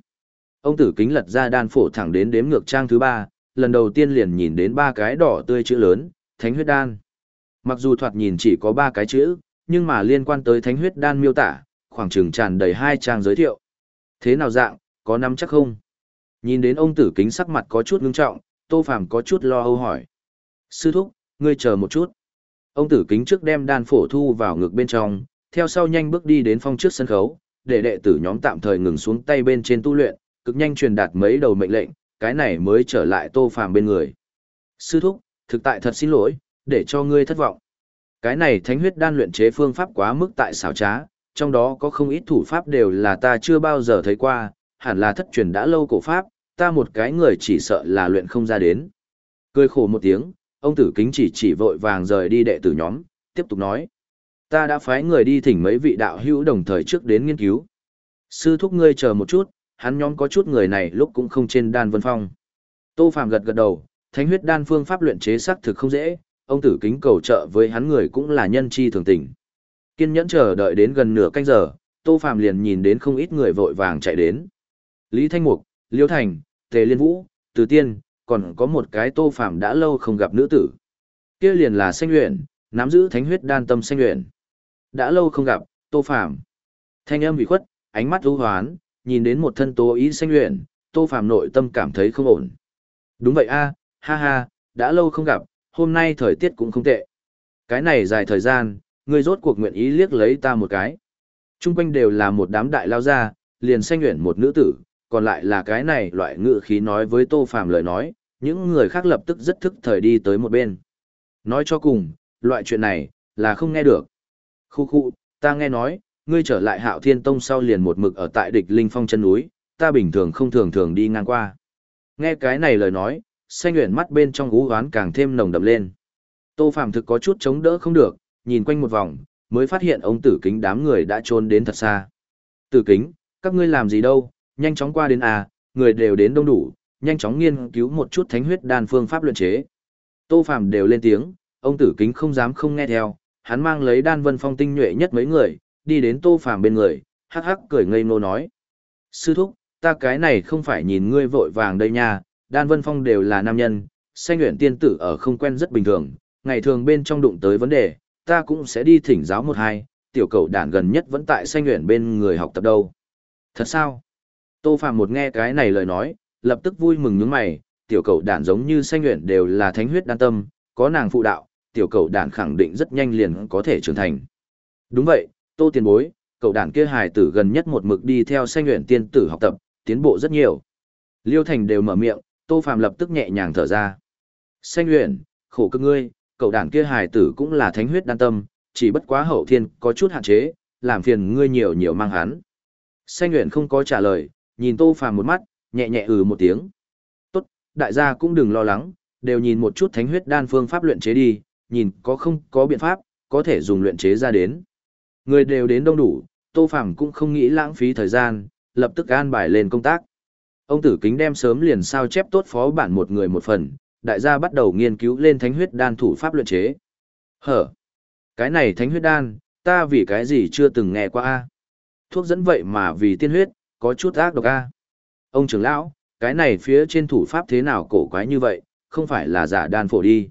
Ông tử kính lật ra đan phổ thẳng đến đếm ngược trang thứ ba, lần đầu tiên liền nhìn đến ba cái đỏ tươi chữ lớn, thánh huyết đan. Mặc dù thoạt nhìn chỉ có ba cái chữ, nhưng mà liên quan tới thánh huyết đan miêu tả, khoảng chừng tràn đầy hai trang giới thiệu. Thế nào dạng, có nắm chắc không? Nhìn đến ông tử kính sắc mặt có chút ngưng trọng, Tô Phàm có chút lo âu hỏi. Sư thúc, ngươi chờ một chút. Ông tử kính trước đem đan phổ thu vào ngực bên trong, theo sau nhanh bước đi đến phong trước sân khấu, để đệ tử nhóm tạm thời ngừng xuống tay bên trên tu luyện, cực nhanh truyền đạt mấy đầu mệnh lệnh, cái này mới trở lại Tô Phàm bên người. Sư thúc, thực tại thật xin lỗi, để cho ngươi thất vọng. Cái này thánh huyết đan luyện chế phương pháp quá mức tại xảo trá, trong đó có không ít thủ pháp đều là ta chưa bao giờ thấy qua, hẳn là thất truyền đã lâu cổ pháp, ta một cái người chỉ sợ là luyện không ra đến. Cười khổ một tiếng, ông tử kính chỉ chỉ vội vàng rời đi đệ tử nhóm, tiếp tục nói. Ta đã phái người đi thỉnh mấy vị đạo hữu đồng thời trước đến nghiên cứu. Sư thúc ngươi chờ một chút, hắn nhóm có chút người này lúc cũng không trên đan vân phong. Tô Phạm gật gật đầu, thánh huyết đan phương pháp luyện chế xác thực không dễ, ông tử kính cầu trợ với hắn người cũng là nhân chi thường tình. Kiên nhẫn chờ đợi đến gần nửa canh giờ, Tô Phạm liền nhìn đến không ít người vội vàng chạy đến. Lý Thanh Mục, Liêu Thành, Tề Liên Vũ, Từ Tiên, còn có một cái Tô Phạm đã lâu không gặp nữ tử. Kia liền là Xanh Uyển, nắm giữ thánh huyết đan tâm Xanh Uyển. Đã lâu không gặp, Tô Phạm. Thanh âm bị khuất, ánh mắt u hoán, nhìn đến một thân tố ý Xanh luyện, Tô Phạm nội tâm cảm thấy không ổn. Đúng vậy a, ha ha, đã lâu không gặp, hôm nay thời tiết cũng không tệ. Cái này dài thời gian, ngươi rốt cuộc nguyện ý liếc lấy ta một cái. Trung quanh đều là một đám đại lao ra, liền xanh luyện một nữ tử, còn lại là cái này loại ngự khí nói với Tô Phàm lời nói, những người khác lập tức rất thức thời đi tới một bên. Nói cho cùng, loại chuyện này, là không nghe được. Khu khu, ta nghe nói, ngươi trở lại hạo thiên tông sau liền một mực ở tại địch linh phong chân núi, ta bình thường không thường thường đi ngang qua. Nghe cái này lời nói, xanh nguyện mắt bên trong gú oán càng thêm nồng đậm lên. Tô Phạm thực có chút chống đỡ không được, nhìn quanh một vòng, mới phát hiện ông tử kính đám người đã trốn đến thật xa. Tử kính, các ngươi làm gì đâu, nhanh chóng qua đến à, người đều đến đông đủ, nhanh chóng nghiên cứu một chút thánh huyết đan phương pháp luyện chế. Tô Phạm đều lên tiếng, ông tử kính không dám không nghe theo, hắn mang lấy đan vân phong tinh nhuệ nhất mấy người, đi đến Tô Phàm bên người, hắc hắc cười ngây ngô nói. Sư thúc, ta cái này không phải nhìn ngươi vội vàng đây nha, đan vân phong đều là nam nhân, xanh nguyện tiên tử ở không quen rất bình thường, ngày thường bên trong đụng tới vấn đề, ta cũng sẽ đi thỉnh giáo một hai, tiểu cầu đản gần nhất vẫn tại xanh nguyện bên người học tập đâu. Thật sao? Tô phàm một nghe cái này lời nói, lập tức vui mừng nhướng mày, tiểu cầu đản giống như xanh nguyện đều là thánh huyết đan tâm, có nàng phụ đạo, tiểu cầu đản khẳng định rất nhanh liền có thể trưởng thành. Đúng vậy, Tô tiền bối, cậu đàn kia hài tử gần nhất một mực đi theo sanh luyện tiên tử học tập, tiến bộ rất nhiều. Liêu Thành đều mở miệng, Tô Phạm lập tức nhẹ nhàng thở ra. Sanh luyện, khổ cực ngươi, cậu đàn kia hài tử cũng là thánh huyết đan tâm, chỉ bất quá hậu thiên có chút hạn chế, làm phiền ngươi nhiều nhiều mang hắn. Sanh luyện không có trả lời, nhìn Tô Phàm một mắt, nhẹ nhẹ ừ một tiếng. Tốt, đại gia cũng đừng lo lắng, đều nhìn một chút thánh huyết đan phương pháp luyện chế đi, nhìn có không có biện pháp, có thể dùng luyện chế ra đến. Người đều đến đông đủ, Tô Phàm cũng không nghĩ lãng phí thời gian, lập tức an bài lên công tác. Ông tử kính đem sớm liền sao chép tốt phó bản một người một phần, đại gia bắt đầu nghiên cứu lên thánh huyết đan thủ pháp luyện chế. Hở! Cái này thánh huyết đan, ta vì cái gì chưa từng nghe qua a Thuốc dẫn vậy mà vì tiên huyết, có chút ác độc a Ông trưởng lão, cái này phía trên thủ pháp thế nào cổ quái như vậy, không phải là giả đan phổ đi.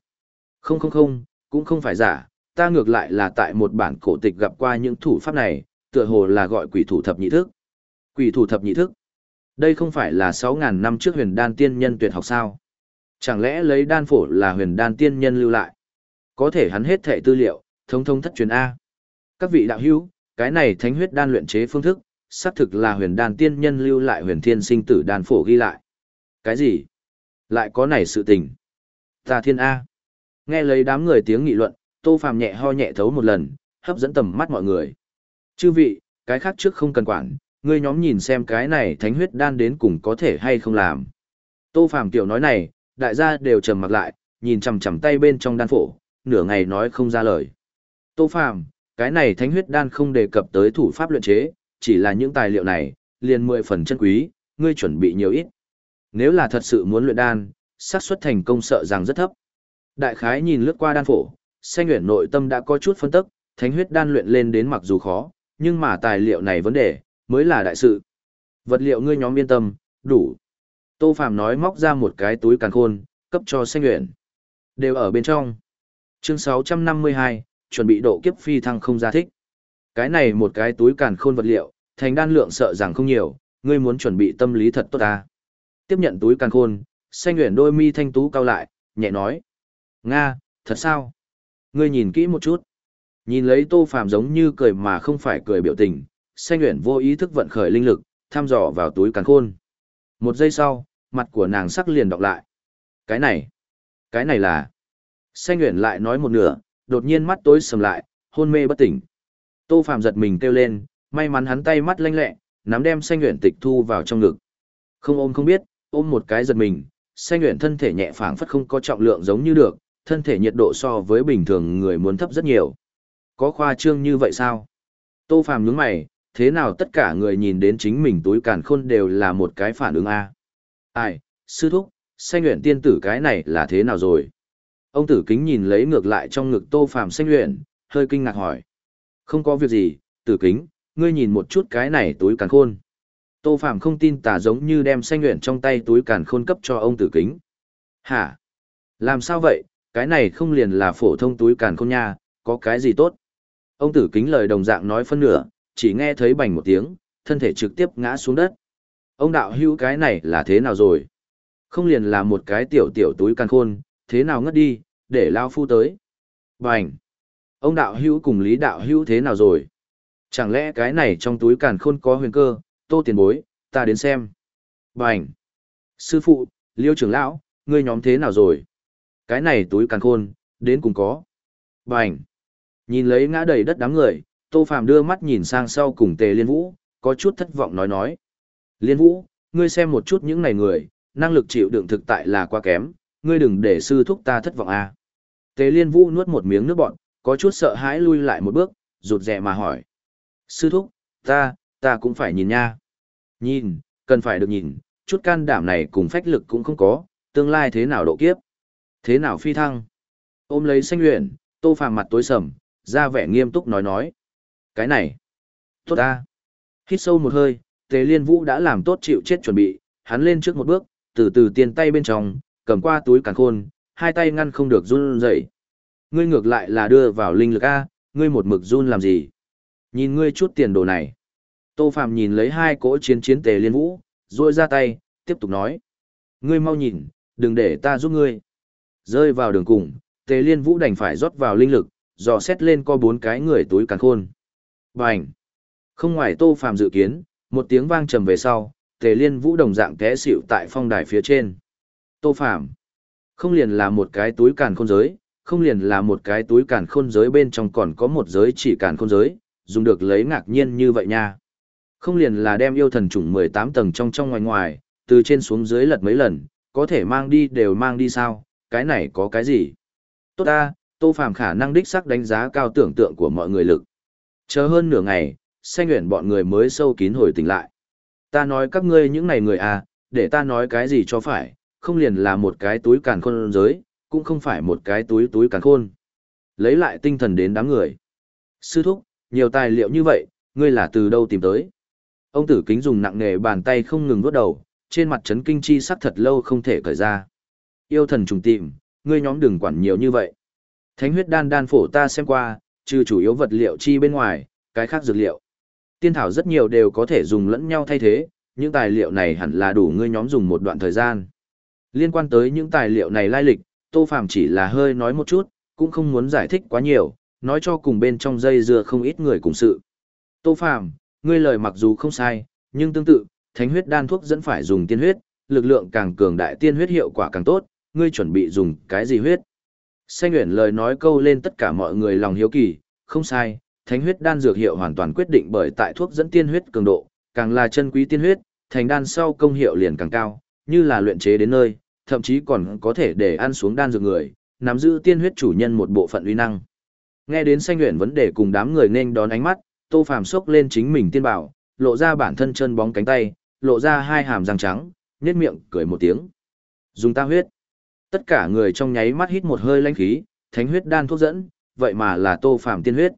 Không không không, cũng không phải giả, ta ngược lại là tại một bản cổ tịch gặp qua những thủ pháp này, tựa hồ là gọi quỷ thủ thập nhị thức. Quỷ thủ thập nhị thức. Đây không phải là 6.000 năm trước huyền đan tiên nhân tuyệt học sao? Chẳng lẽ lấy đan phổ là huyền đan tiên nhân lưu lại? Có thể hắn hết thệ tư liệu, thông thông thất truyền A. Các vị đạo hữu, cái này thánh huyết đan luyện chế phương thức, xác thực là huyền đan tiên nhân lưu lại huyền thiên sinh tử đan phổ ghi lại. Cái gì? Lại có này sự tình. Ta thiên A. Nghe lấy đám người tiếng nghị luận, tô phàm nhẹ ho nhẹ thấu một lần, hấp dẫn tầm mắt mọi người. Chư vị, cái khác trước không cần quản, ngươi nhóm nhìn xem cái này thánh huyết đan đến cùng có thể hay không làm. Tô phàm tiểu nói này, đại gia đều trầm mặc lại, nhìn chằm chằm tay bên trong đan phổ, nửa ngày nói không ra lời. Tô phàm, cái này thánh huyết đan không đề cập tới thủ pháp luyện chế, chỉ là những tài liệu này, liền mười phần chân quý, ngươi chuẩn bị nhiều ít. Nếu là thật sự muốn luyện đan, xác suất thành công sợ rằng rất thấp. Đại khái nhìn lướt qua đan phổ, xanh Uyển nội tâm đã có chút phân tức, thánh huyết đan luyện lên đến mặc dù khó, nhưng mà tài liệu này vấn đề, mới là đại sự. Vật liệu ngươi nhóm yên tâm, đủ. Tô Phạm nói móc ra một cái túi càn khôn, cấp cho xanh Uyển Đều ở bên trong. Chương 652, chuẩn bị độ kiếp phi thăng không ra thích. Cái này một cái túi càn khôn vật liệu, thành đan lượng sợ rằng không nhiều, ngươi muốn chuẩn bị tâm lý thật tốt ta. Tiếp nhận túi càn khôn, xanh nguyện đôi mi thanh tú cao lại, nhẹ nói. Nga, thật sao? Ngươi nhìn kỹ một chút. Nhìn lấy tô phàm giống như cười mà không phải cười biểu tình, xanh Uyển vô ý thức vận khởi linh lực, thăm dò vào túi càn khôn. Một giây sau, mặt của nàng sắc liền đọc lại. Cái này, cái này là... Xanh Uyển lại nói một nửa, đột nhiên mắt tối sầm lại, hôn mê bất tỉnh. Tô Phạm giật mình kêu lên, may mắn hắn tay mắt lanh lẹ, nắm đem xanh Uyển tịch thu vào trong ngực. Không ôm không biết, ôm một cái giật mình, xanh Uyển thân thể nhẹ phảng phất không có trọng lượng giống như được, thân thể nhiệt độ so với bình thường người muốn thấp rất nhiều. Có khoa trương như vậy sao? Tô Phạm nhướng mày, thế nào tất cả người nhìn đến chính mình túi càn khôn đều là một cái phản ứng A. Ai, sư thúc, xanh luyện tiên tử cái này là thế nào rồi? Ông tử kính nhìn lấy ngược lại trong ngực tô phàm xanh luyện, hơi kinh ngạc hỏi. Không có việc gì, tử kính, ngươi nhìn một chút cái này túi càn khôn. Tô phàm không tin tà giống như đem xanh luyện trong tay túi càn khôn cấp cho ông tử kính. Hả? Làm sao vậy, cái này không liền là phổ thông túi càn khôn nha, có cái gì tốt? Ông tử kính lời đồng dạng nói phân nửa, chỉ nghe thấy bành một tiếng, thân thể trực tiếp ngã xuống đất. Ông đạo hữu cái này là thế nào rồi? Không liền là một cái tiểu tiểu túi càn khôn, thế nào ngất đi, để lao phu tới. Bành! Ông đạo hữu cùng lý đạo hữu thế nào rồi? Chẳng lẽ cái này trong túi càn khôn có huyền cơ, tô tiền bối, ta đến xem. Bành! Sư phụ, liêu trưởng lão, ngươi nhóm thế nào rồi? Cái này túi càn khôn, đến cùng có. Bành! Nhìn lấy ngã đầy đất đám người, tô phàm đưa mắt nhìn sang sau cùng tề liên vũ, có chút thất vọng nói nói. Liên vũ, ngươi xem một chút những này người, năng lực chịu đựng thực tại là quá kém, ngươi đừng để sư thúc ta thất vọng à. Tề liên vũ nuốt một miếng nước bọn, có chút sợ hãi lui lại một bước, rụt rè mà hỏi. Sư thúc, ta, ta cũng phải nhìn nha. Nhìn, cần phải được nhìn, chút can đảm này cùng phách lực cũng không có, tương lai thế nào độ kiếp. Thế nào phi thăng. Ôm lấy xanh luyện, tô phàm mặt tối sầm, ra vẻ nghiêm túc nói nói. Cái này, tốt ta. Hít sâu một hơi, tề liên vũ đã làm tốt chịu chết chuẩn bị, hắn lên trước một bước, từ từ tiền tay bên trong, cầm qua túi càn khôn, hai tay ngăn không được run rẩy. Ngươi ngược lại là đưa vào linh lực A, ngươi một mực run làm gì? Nhìn ngươi chút tiền đồ này. Tô Phạm nhìn lấy hai cỗ chiến chiến tề liên vũ, rồi ra tay, tiếp tục nói. Ngươi mau nhìn, đừng để ta giúp ngươi. Rơi vào đường cùng, tề liên vũ đành phải rót vào linh lực, dò xét lên co bốn cái người túi càn khôn. Bành! Không ngoài Tô Phạm dự kiến, một tiếng vang trầm về sau, tề liên vũ đồng dạng té xỉu tại phong đài phía trên. Tô Phạm. Không liền là một cái túi càn khôn giới, không liền là một cái túi càn khôn giới bên trong còn có một giới chỉ càn khôn giới, dùng được lấy ngạc nhiên như vậy nha. Không liền là đem yêu thần trùng 18 tầng trong trong ngoài ngoài, từ trên xuống dưới lật mấy lần, có thể mang đi đều mang đi sao, cái này có cái gì? Tốt ta, Tô Phàm khả năng đích xác đánh giá cao tưởng tượng của mọi người lực. Chờ hơn nửa ngày, xanh nguyện bọn người mới sâu kín hồi tỉnh lại. Ta nói các ngươi những này người à, để ta nói cái gì cho phải, không liền là một cái túi càn khôn giới, cũng không phải một cái túi túi càn khôn. Lấy lại tinh thần đến đám người. Sư thúc, nhiều tài liệu như vậy, ngươi là từ đâu tìm tới? Ông tử kính dùng nặng nề bàn tay không ngừng vuốt đầu, trên mặt chấn kinh chi sắc thật lâu không thể cởi ra. Yêu thần trùng tìm, ngươi nhóm đừng quản nhiều như vậy. Thánh huyết đan đan phổ ta xem qua, trừ chủ yếu vật liệu chi bên ngoài, cái khác dược liệu. Tiên thảo rất nhiều đều có thể dùng lẫn nhau thay thế, những tài liệu này hẳn là đủ ngươi nhóm dùng một đoạn thời gian. Liên quan tới những tài liệu này lai lịch, Tô Phàm chỉ là hơi nói một chút, cũng không muốn giải thích quá nhiều, nói cho cùng bên trong dây dưa không ít người cùng sự. Tô Phàm, ngươi lời mặc dù không sai, nhưng tương tự, thánh huyết đan thuốc dẫn phải dùng tiên huyết, lực lượng càng cường đại tiên huyết hiệu quả càng tốt, ngươi chuẩn bị dùng cái gì huyết? Xanh Uyển lời nói câu lên tất cả mọi người lòng hiếu kỳ, không sai, thánh huyết đan dược hiệu hoàn toàn quyết định bởi tại thuốc dẫn tiên huyết cường độ, càng là chân quý tiên huyết, thành đan sau công hiệu liền càng cao, như là luyện chế đến nơi, thậm chí còn có thể để ăn xuống đan dược người, nắm giữ tiên huyết chủ nhân một bộ phận uy năng. Nghe đến Xanh Uyển vấn đề cùng đám người nên đón ánh mắt, Tô Phàm sốc lên chính mình tiên bảo, lộ ra bản thân chân bóng cánh tay, lộ ra hai hàm răng trắng, nhếch miệng cười một tiếng. Dùng ta huyết. Tất cả người trong nháy mắt hít một hơi lãnh khí, thánh huyết đan thuốc dẫn, vậy mà là Tô Phàm tiên huyết.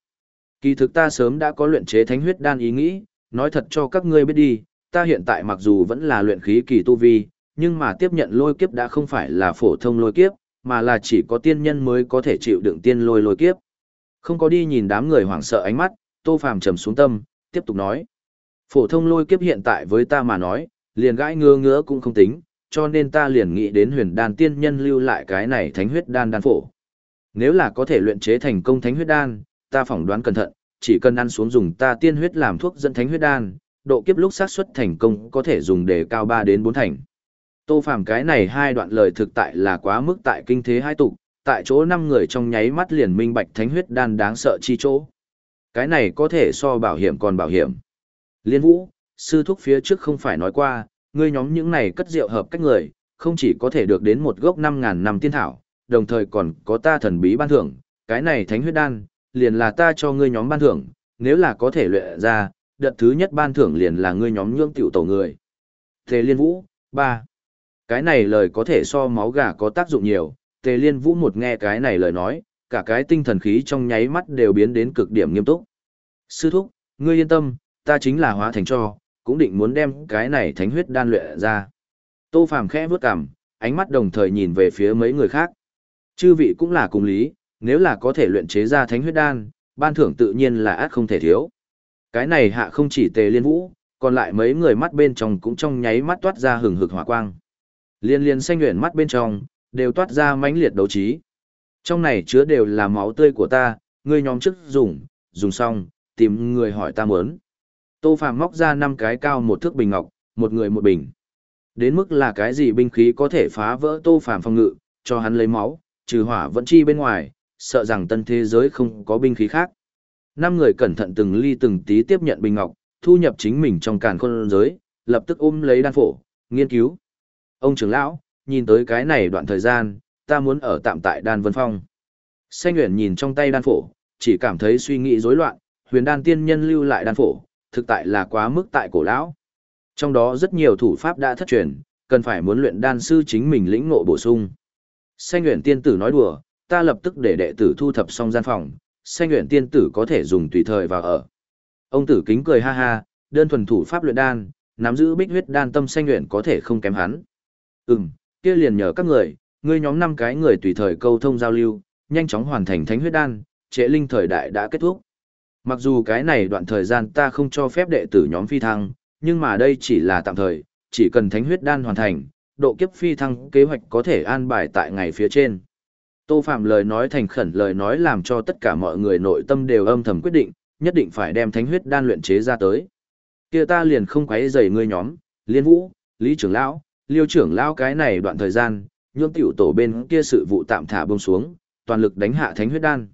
Kỳ thực ta sớm đã có luyện chế thánh huyết đan ý nghĩ, nói thật cho các ngươi biết đi, ta hiện tại mặc dù vẫn là luyện khí kỳ tu vi, nhưng mà tiếp nhận lôi kiếp đã không phải là phổ thông lôi kiếp, mà là chỉ có tiên nhân mới có thể chịu đựng tiên lôi lôi kiếp. Không có đi nhìn đám người hoảng sợ ánh mắt, Tô Phàm trầm xuống tâm, tiếp tục nói. Phổ thông lôi kiếp hiện tại với ta mà nói, liền gãi ngứa ngứa cũng không tính, cho nên ta liền nghĩ đến huyền đan tiên nhân lưu lại cái này thánh huyết đan đan phổ. Nếu là có thể luyện chế thành công thánh huyết đan, ta phỏng đoán cẩn thận, chỉ cần ăn xuống dùng ta tiên huyết làm thuốc dẫn thánh huyết đan, độ kiếp lúc xác suất thành công có thể dùng để cao 3 đến 4 thành. Tô Phàm cái này hai đoạn lời thực tại là quá mức tại kinh thế hai tục, tại chỗ năm người trong nháy mắt liền minh bạch thánh huyết đan đáng sợ chi chỗ. Cái này có thể so bảo hiểm còn bảo hiểm. Liên Vũ, sư thúc phía trước không phải nói qua, ngươi nhóm những này cất rượu hợp cách người, không chỉ có thể được đến một gốc 5000 năm tiên thảo, đồng thời còn có ta thần bí ban thưởng, cái này thánh huyết đan, liền là ta cho ngươi nhóm ban thưởng, nếu là có thể luyện ra, đợt thứ nhất ban thưởng liền là ngươi nhóm nhưỡng tiểu tổ người. Tề Liên Vũ, 3. Cái này lời có thể so máu gà có tác dụng nhiều, Tề Liên Vũ một nghe cái này lời nói, cả cái tinh thần khí trong nháy mắt đều biến đến cực điểm nghiêm túc. Sư thúc, ngươi yên tâm, ta chính là hóa thành cho, cũng định muốn đem cái này thánh huyết đan luyện ra. Tô Phàm khẽ vướt cằm, ánh mắt đồng thời nhìn về phía mấy người khác. Chư vị cũng là cùng lý, nếu là có thể luyện chế ra thánh huyết đan, ban thưởng tự nhiên là át không thể thiếu. Cái này hạ không chỉ tề liên vũ, còn lại mấy người mắt bên trong cũng trong nháy mắt toát ra hừng hực hỏa quang. Liên liên xanh nguyện mắt bên trong, đều toát ra mãnh liệt đấu trí. Trong này chứa đều là máu tươi của ta, ngươi nhóm chức dùng, dùng xong, tìm người hỏi ta muốn. Tô Phàm móc ra năm cái cao một thước bình ngọc, một người một bình. Đến mức là cái gì binh khí có thể phá vỡ Tô Phàm phòng ngự, cho hắn lấy máu, trừ hỏa vẫn chi bên ngoài, sợ rằng tân thế giới không có binh khí khác. Năm người cẩn thận từng ly từng tí tiếp nhận bình ngọc, thu nhập chính mình trong càn khôn giới, lập tức ôm lấy đan phổ, nghiên cứu. Ông trưởng lão, nhìn tới cái này đoạn thời gian, ta muốn ở tạm tại đan vân phong. Xanh Nguyễn nhìn trong tay đan phổ, chỉ cảm thấy suy nghĩ rối loạn, huyền đan tiên nhân lưu lại đan phổ, thực tại là quá mức tại cổ lão. Trong đó rất nhiều thủ pháp đã thất truyền, cần phải muốn luyện đan sư chính mình lĩnh ngộ bổ sung. Xanh Uyển tiên tử nói đùa, ta lập tức để đệ tử thu thập xong gian phòng, Xanh Uyển tiên tử có thể dùng tùy thời vào ở. Ông tử kính cười ha ha, đơn thuần thủ pháp luyện đan, nắm giữ bích huyết đan tâm Xanh Uyển có thể không kém hắn. Ừm, kia liền nhờ các người, ngươi nhóm năm cái người tùy thời câu thông giao lưu, nhanh chóng hoàn thành thánh huyết đan, trễ linh thời đại đã kết thúc. Mặc dù cái này đoạn thời gian ta không cho phép đệ tử nhóm phi thăng, nhưng mà đây chỉ là tạm thời, chỉ cần thánh huyết đan hoàn thành, độ kiếp phi thăng kế hoạch có thể an bài tại ngày phía trên. Tô Phạm lời nói thành khẩn lời nói làm cho tất cả mọi người nội tâm đều âm thầm quyết định, nhất định phải đem thánh huyết đan luyện chế ra tới. Kia ta liền không quấy rầy ngươi nhóm, Liên Vũ, Lý trưởng lão, Liêu trưởng lão cái này đoạn thời gian, nhượng tiểu tổ bên kia sự vụ tạm thả buông xuống, toàn lực đánh hạ thánh huyết đan.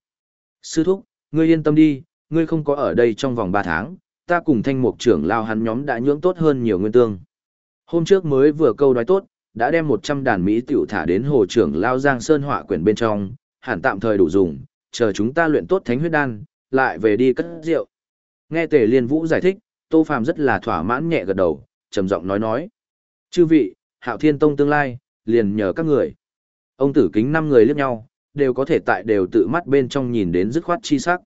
Sư thúc, ngươi yên tâm đi, ngươi không có ở đây trong vòng 3 tháng, ta cùng thanh mục trưởng lao hắn nhóm đã nhưỡng tốt hơn nhiều nguyên tương. Hôm trước mới vừa câu nói tốt, đã đem 100 đàn Mỹ tiểu thả đến hồ trưởng lao giang sơn họa quyển bên trong, hẳn tạm thời đủ dùng, chờ chúng ta luyện tốt thánh huyết đan, lại về đi cất rượu. Nghe Tề Liên Vũ giải thích, Tô Phàm rất là thỏa mãn nhẹ gật đầu, trầm giọng nói nói. Chư vị, Hạo Thiên Tông tương lai, liền nhờ các người. Ông tử kính năm người liếc nhau, đều có thể tại đều tự mắt bên trong nhìn đến dứt khoát chi sắc.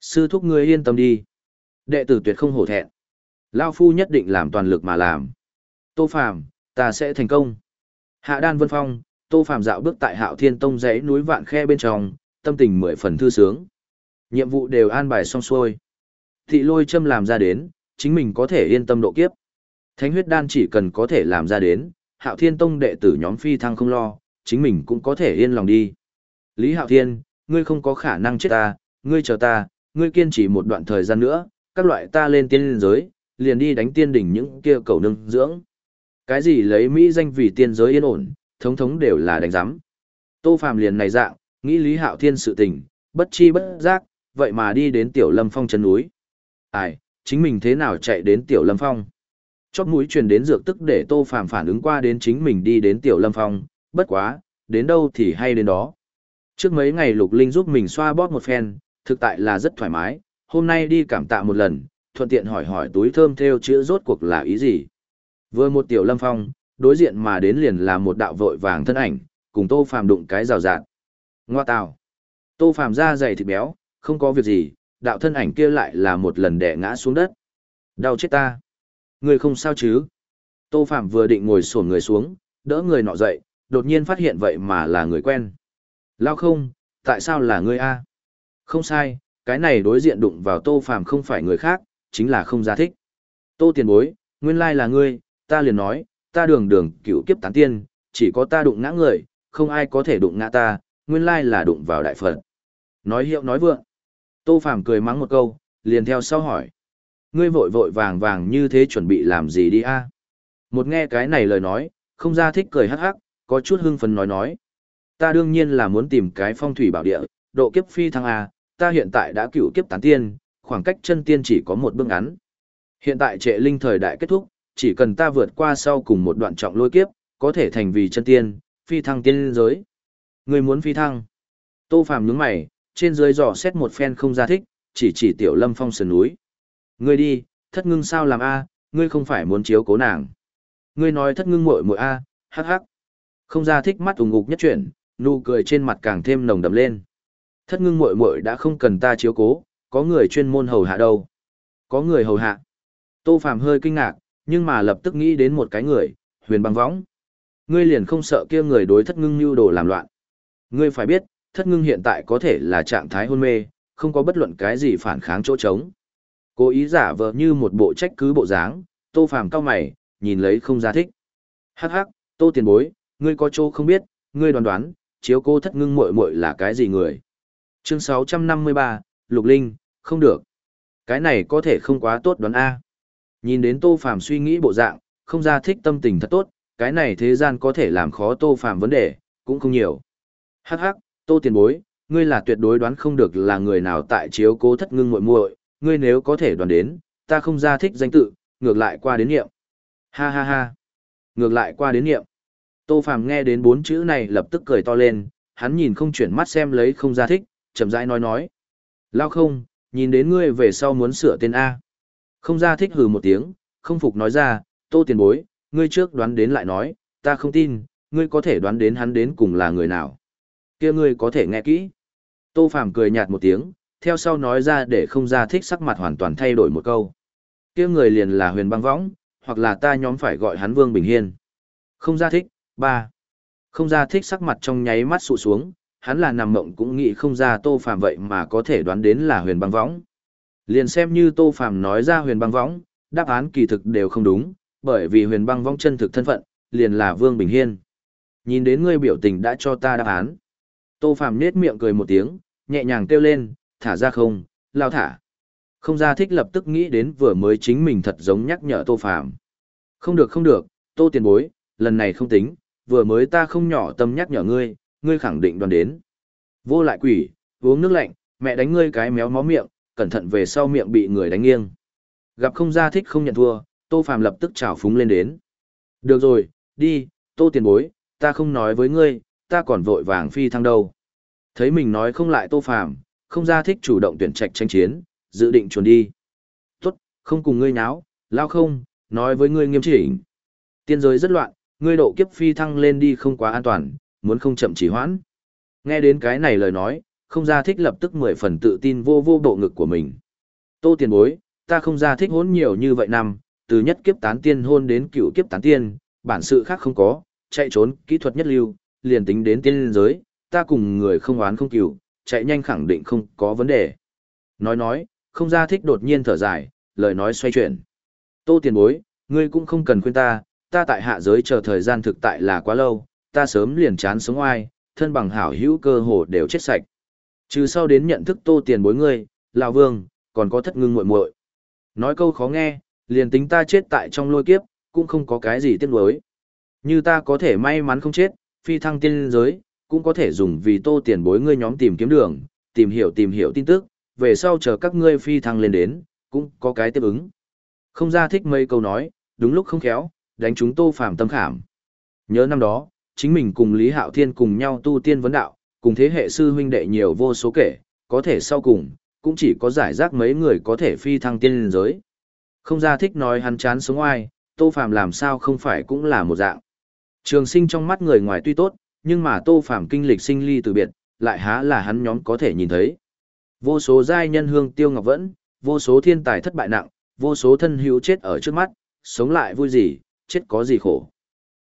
Sư thúc ngươi yên tâm đi. Đệ tử tuyệt không hổ thẹn. Lao phu nhất định làm toàn lực mà làm. Tô Phàm, ta sẽ thành công. Hạ Đan Vân Phong, Tô Phàm dạo bước tại Hạo Thiên Tông dãy núi vạn khe bên trong, tâm tình mười phần thư sướng. Nhiệm vụ đều an bài xong xuôi. Thị lôi châm làm ra đến, chính mình có thể yên tâm độ kiếp. Thánh huyết đan chỉ cần có thể làm ra đến, Hạo Thiên Tông đệ tử nhóm phi thăng không lo, chính mình cũng có thể yên lòng đi. Lý Hạo Thiên, ngươi không có khả năng chết ta, ngươi chờ ta, ngươi kiên trì một đoạn thời gian nữa, các loại ta lên tiên liên giới, liền đi đánh tiên đỉnh những kia cầu nương dưỡng. Cái gì lấy Mỹ danh vì tiên giới yên ổn, thống thống đều là đánh giám. Tô Phàm liền này dạng, nghĩ Lý Hạo Thiên sự tình, bất chi bất giác, vậy mà đi đến Tiểu Lâm Phong chân núi. Ai, chính mình thế nào chạy đến Tiểu Lâm Phong? Chóp mũi truyền đến dược tức để Tô Phàm phản ứng qua đến chính mình đi đến Tiểu Lâm Phong, bất quá, đến đâu thì hay đến đó. Trước mấy ngày Lục Linh giúp mình xoa bóp một phen, thực tại là rất thoải mái, hôm nay đi cảm tạ một lần, thuận tiện hỏi hỏi túi thơm theo chữ rốt cuộc là ý gì. Vừa một Tiểu Lâm Phong, đối diện mà đến liền là một đạo vội vàng thân ảnh, cùng Tô Phàm đụng cái rào rạt. Ngoa tào. Tô Phàm da dày thịt béo, không có việc gì, đạo thân ảnh kia lại là một lần đè ngã xuống đất. Đau chết ta. Người không sao chứ? Tô Phạm vừa định ngồi sổn người xuống, đỡ người nọ dậy, đột nhiên phát hiện vậy mà là người quen. Lao không, tại sao là ngươi a? Không sai, cái này đối diện đụng vào Tô Phạm không phải người khác, chính là không gia thích. Tô tiền bối, nguyên lai là ngươi, ta liền nói, ta đường đường cựu kiếp tán tiên, chỉ có ta đụng ngã người, không ai có thể đụng ngã ta, nguyên lai là đụng vào đại phật. Nói hiệu nói vượng. Tô Phạm cười mắng một câu, liền theo sau hỏi ngươi vội vội vàng vàng như thế chuẩn bị làm gì đi a? Một nghe cái này lời nói, không ra thích cười hắc hắc, có chút hưng phấn nói nói. Ta đương nhiên là muốn tìm cái phong thủy bảo địa, độ kiếp phi thăng A, ta hiện tại đã cựu kiếp tán tiên, khoảng cách chân tiên chỉ có một bước ngắn. Hiện tại trệ linh thời đại kết thúc, chỉ cần ta vượt qua sau cùng một đoạn trọng lôi kiếp, có thể thành vì chân tiên, phi thăng tiên giới. Người muốn phi thăng. Tô Phàm nhướng mày, trên dưới dò xét một phen không ra thích, chỉ chỉ tiểu lâm phong sườn núi. Ngươi đi, thất ngưng sao làm a, ngươi không phải muốn chiếu cố nàng. Ngươi nói thất ngưng muội muội a, hắc hắc. Không ra thích mắt ủng ngục nhất chuyển, nụ cười trên mặt càng thêm nồng đậm lên. Thất ngưng muội muội đã không cần ta chiếu cố, có người chuyên môn hầu hạ đâu. Có người hầu hạ. Tô Phàm hơi kinh ngạc, nhưng mà lập tức nghĩ đến một cái người, huyền băng võng. Ngươi liền không sợ kia người đối thất ngưng mưu đồ làm loạn. Ngươi phải biết, thất ngưng hiện tại có thể là trạng thái hôn mê, không có bất luận cái gì phản kháng chỗ trống. Cố ý giả vờ như một bộ trách cứ bộ dáng, tô phàm cao mày, nhìn lấy không ra thích. Hắc hắc, tô tiền bối, ngươi có chỗ không biết, ngươi đoán đoán, chiếu cô thất ngưng muội muội là cái gì người. Chương 653, Lục Linh, không được. Cái này có thể không quá tốt đoán A. Nhìn đến tô phàm suy nghĩ bộ dạng, không ra thích tâm tình thật tốt, cái này thế gian có thể làm khó tô phàm vấn đề, cũng không nhiều. Hắc hắc, tô tiền bối, ngươi là tuyệt đối đoán không được là người nào tại chiếu cố thất ngưng muội muội, ngươi nếu có thể đoán đến, ta không ra thích danh tự, ngược lại qua đến nghiệm. Ha ha ha. Ngược lại qua đến nghiệm. Tô Phàm nghe đến bốn chữ này lập tức cười to lên, hắn nhìn không chuyển mắt xem lấy không ra thích, chậm rãi nói nói. Lao không, nhìn đến ngươi về sau muốn sửa tên A. Không ra thích hừ một tiếng, không phục nói ra, tô tiền bối, ngươi trước đoán đến lại nói, ta không tin, ngươi có thể đoán đến hắn đến cùng là người nào. kia ngươi có thể nghe kỹ. Tô Phàm cười nhạt một tiếng, theo sau nói ra để không ra thích sắc mặt hoàn toàn thay đổi một câu. kia người liền là huyền băng võng, hoặc là ta nhóm phải gọi hắn Vương Bình Hiên. Không ra thích, ba. Không ra thích sắc mặt trong nháy mắt sụ xuống, hắn là nằm mộng cũng nghĩ không ra tô phàm vậy mà có thể đoán đến là huyền băng võng. Liền xem như tô phàm nói ra huyền băng võng, đáp án kỳ thực đều không đúng, bởi vì huyền băng võng chân thực thân phận, liền là Vương Bình Hiên. Nhìn đến ngươi biểu tình đã cho ta đáp án. Tô phàm nết miệng cười một tiếng, nhẹ nhàng kêu lên, thả ra không, lao thả. Không ra thích lập tức nghĩ đến vừa mới chính mình thật giống nhắc nhở Tô Phàm. Không được không được, Tô tiền bối, lần này không tính, vừa mới ta không nhỏ tâm nhắc nhở ngươi, ngươi khẳng định đoàn đến. Vô lại quỷ, uống nước lạnh, mẹ đánh ngươi cái méo mó miệng, cẩn thận về sau miệng bị người đánh nghiêng. Gặp không ra thích không nhận thua, Tô Phàm lập tức trào phúng lên đến. Được rồi, đi, Tô tiền bối, ta không nói với ngươi, ta còn vội vàng phi thăng đâu. Thấy mình nói không lại Tô Phàm, không ra thích chủ động tuyển trạch tranh chiến, dự định chuồn đi. Tốt, không cùng ngươi nháo, lao không, nói với ngươi nghiêm chỉnh. Tiên giới rất loạn, ngươi độ kiếp phi thăng lên đi không quá an toàn, muốn không chậm chỉ hoãn. Nghe đến cái này lời nói, không ra thích lập tức mười phần tự tin vô vô bộ ngực của mình. Tô tiền bối, ta không ra thích hôn nhiều như vậy năm, từ nhất kiếp tán tiên hôn đến cựu kiếp tán tiên, bản sự khác không có, chạy trốn, kỹ thuật nhất lưu, liền tính đến tiên giới, ta cùng người không oán không cựu, chạy nhanh khẳng định không có vấn đề. Nói nói, không ra thích đột nhiên thở dài, lời nói xoay chuyển. Tô tiền bối, ngươi cũng không cần khuyên ta, ta tại hạ giới chờ thời gian thực tại là quá lâu, ta sớm liền chán sống oai, thân bằng hảo hữu cơ hồ đều chết sạch. Trừ sau đến nhận thức tô tiền bối ngươi, lão vương, còn có thất ngưng muội muội. Nói câu khó nghe, liền tính ta chết tại trong lôi kiếp, cũng không có cái gì tiếc nuối. Như ta có thể may mắn không chết, phi thăng tiên giới, cũng có thể dùng vì tô tiền bối ngươi nhóm tìm kiếm đường, tìm hiểu tìm hiểu tin tức, về sau chờ các ngươi phi thăng lên đến, cũng có cái tiếp ứng. Không ra thích mấy câu nói, đúng lúc không khéo, đánh chúng tô phàm tâm khảm. Nhớ năm đó, chính mình cùng Lý Hạo Thiên cùng nhau tu tiên vấn đạo, cùng thế hệ sư huynh đệ nhiều vô số kể, có thể sau cùng, cũng chỉ có giải rác mấy người có thể phi thăng tiên giới. Không ra thích nói hắn chán sống ai, Tô Phàm làm sao không phải cũng là một dạng. Trường sinh trong mắt người ngoài tuy tốt, nhưng mà Tô Phàm kinh lịch sinh ly từ biệt, lại há là hắn nhóm có thể nhìn thấy. Vô số giai nhân hương tiêu ngọc vẫn, vô số thiên tài thất bại nặng, vô số thân hữu chết ở trước mắt, sống lại vui gì, chết có gì khổ.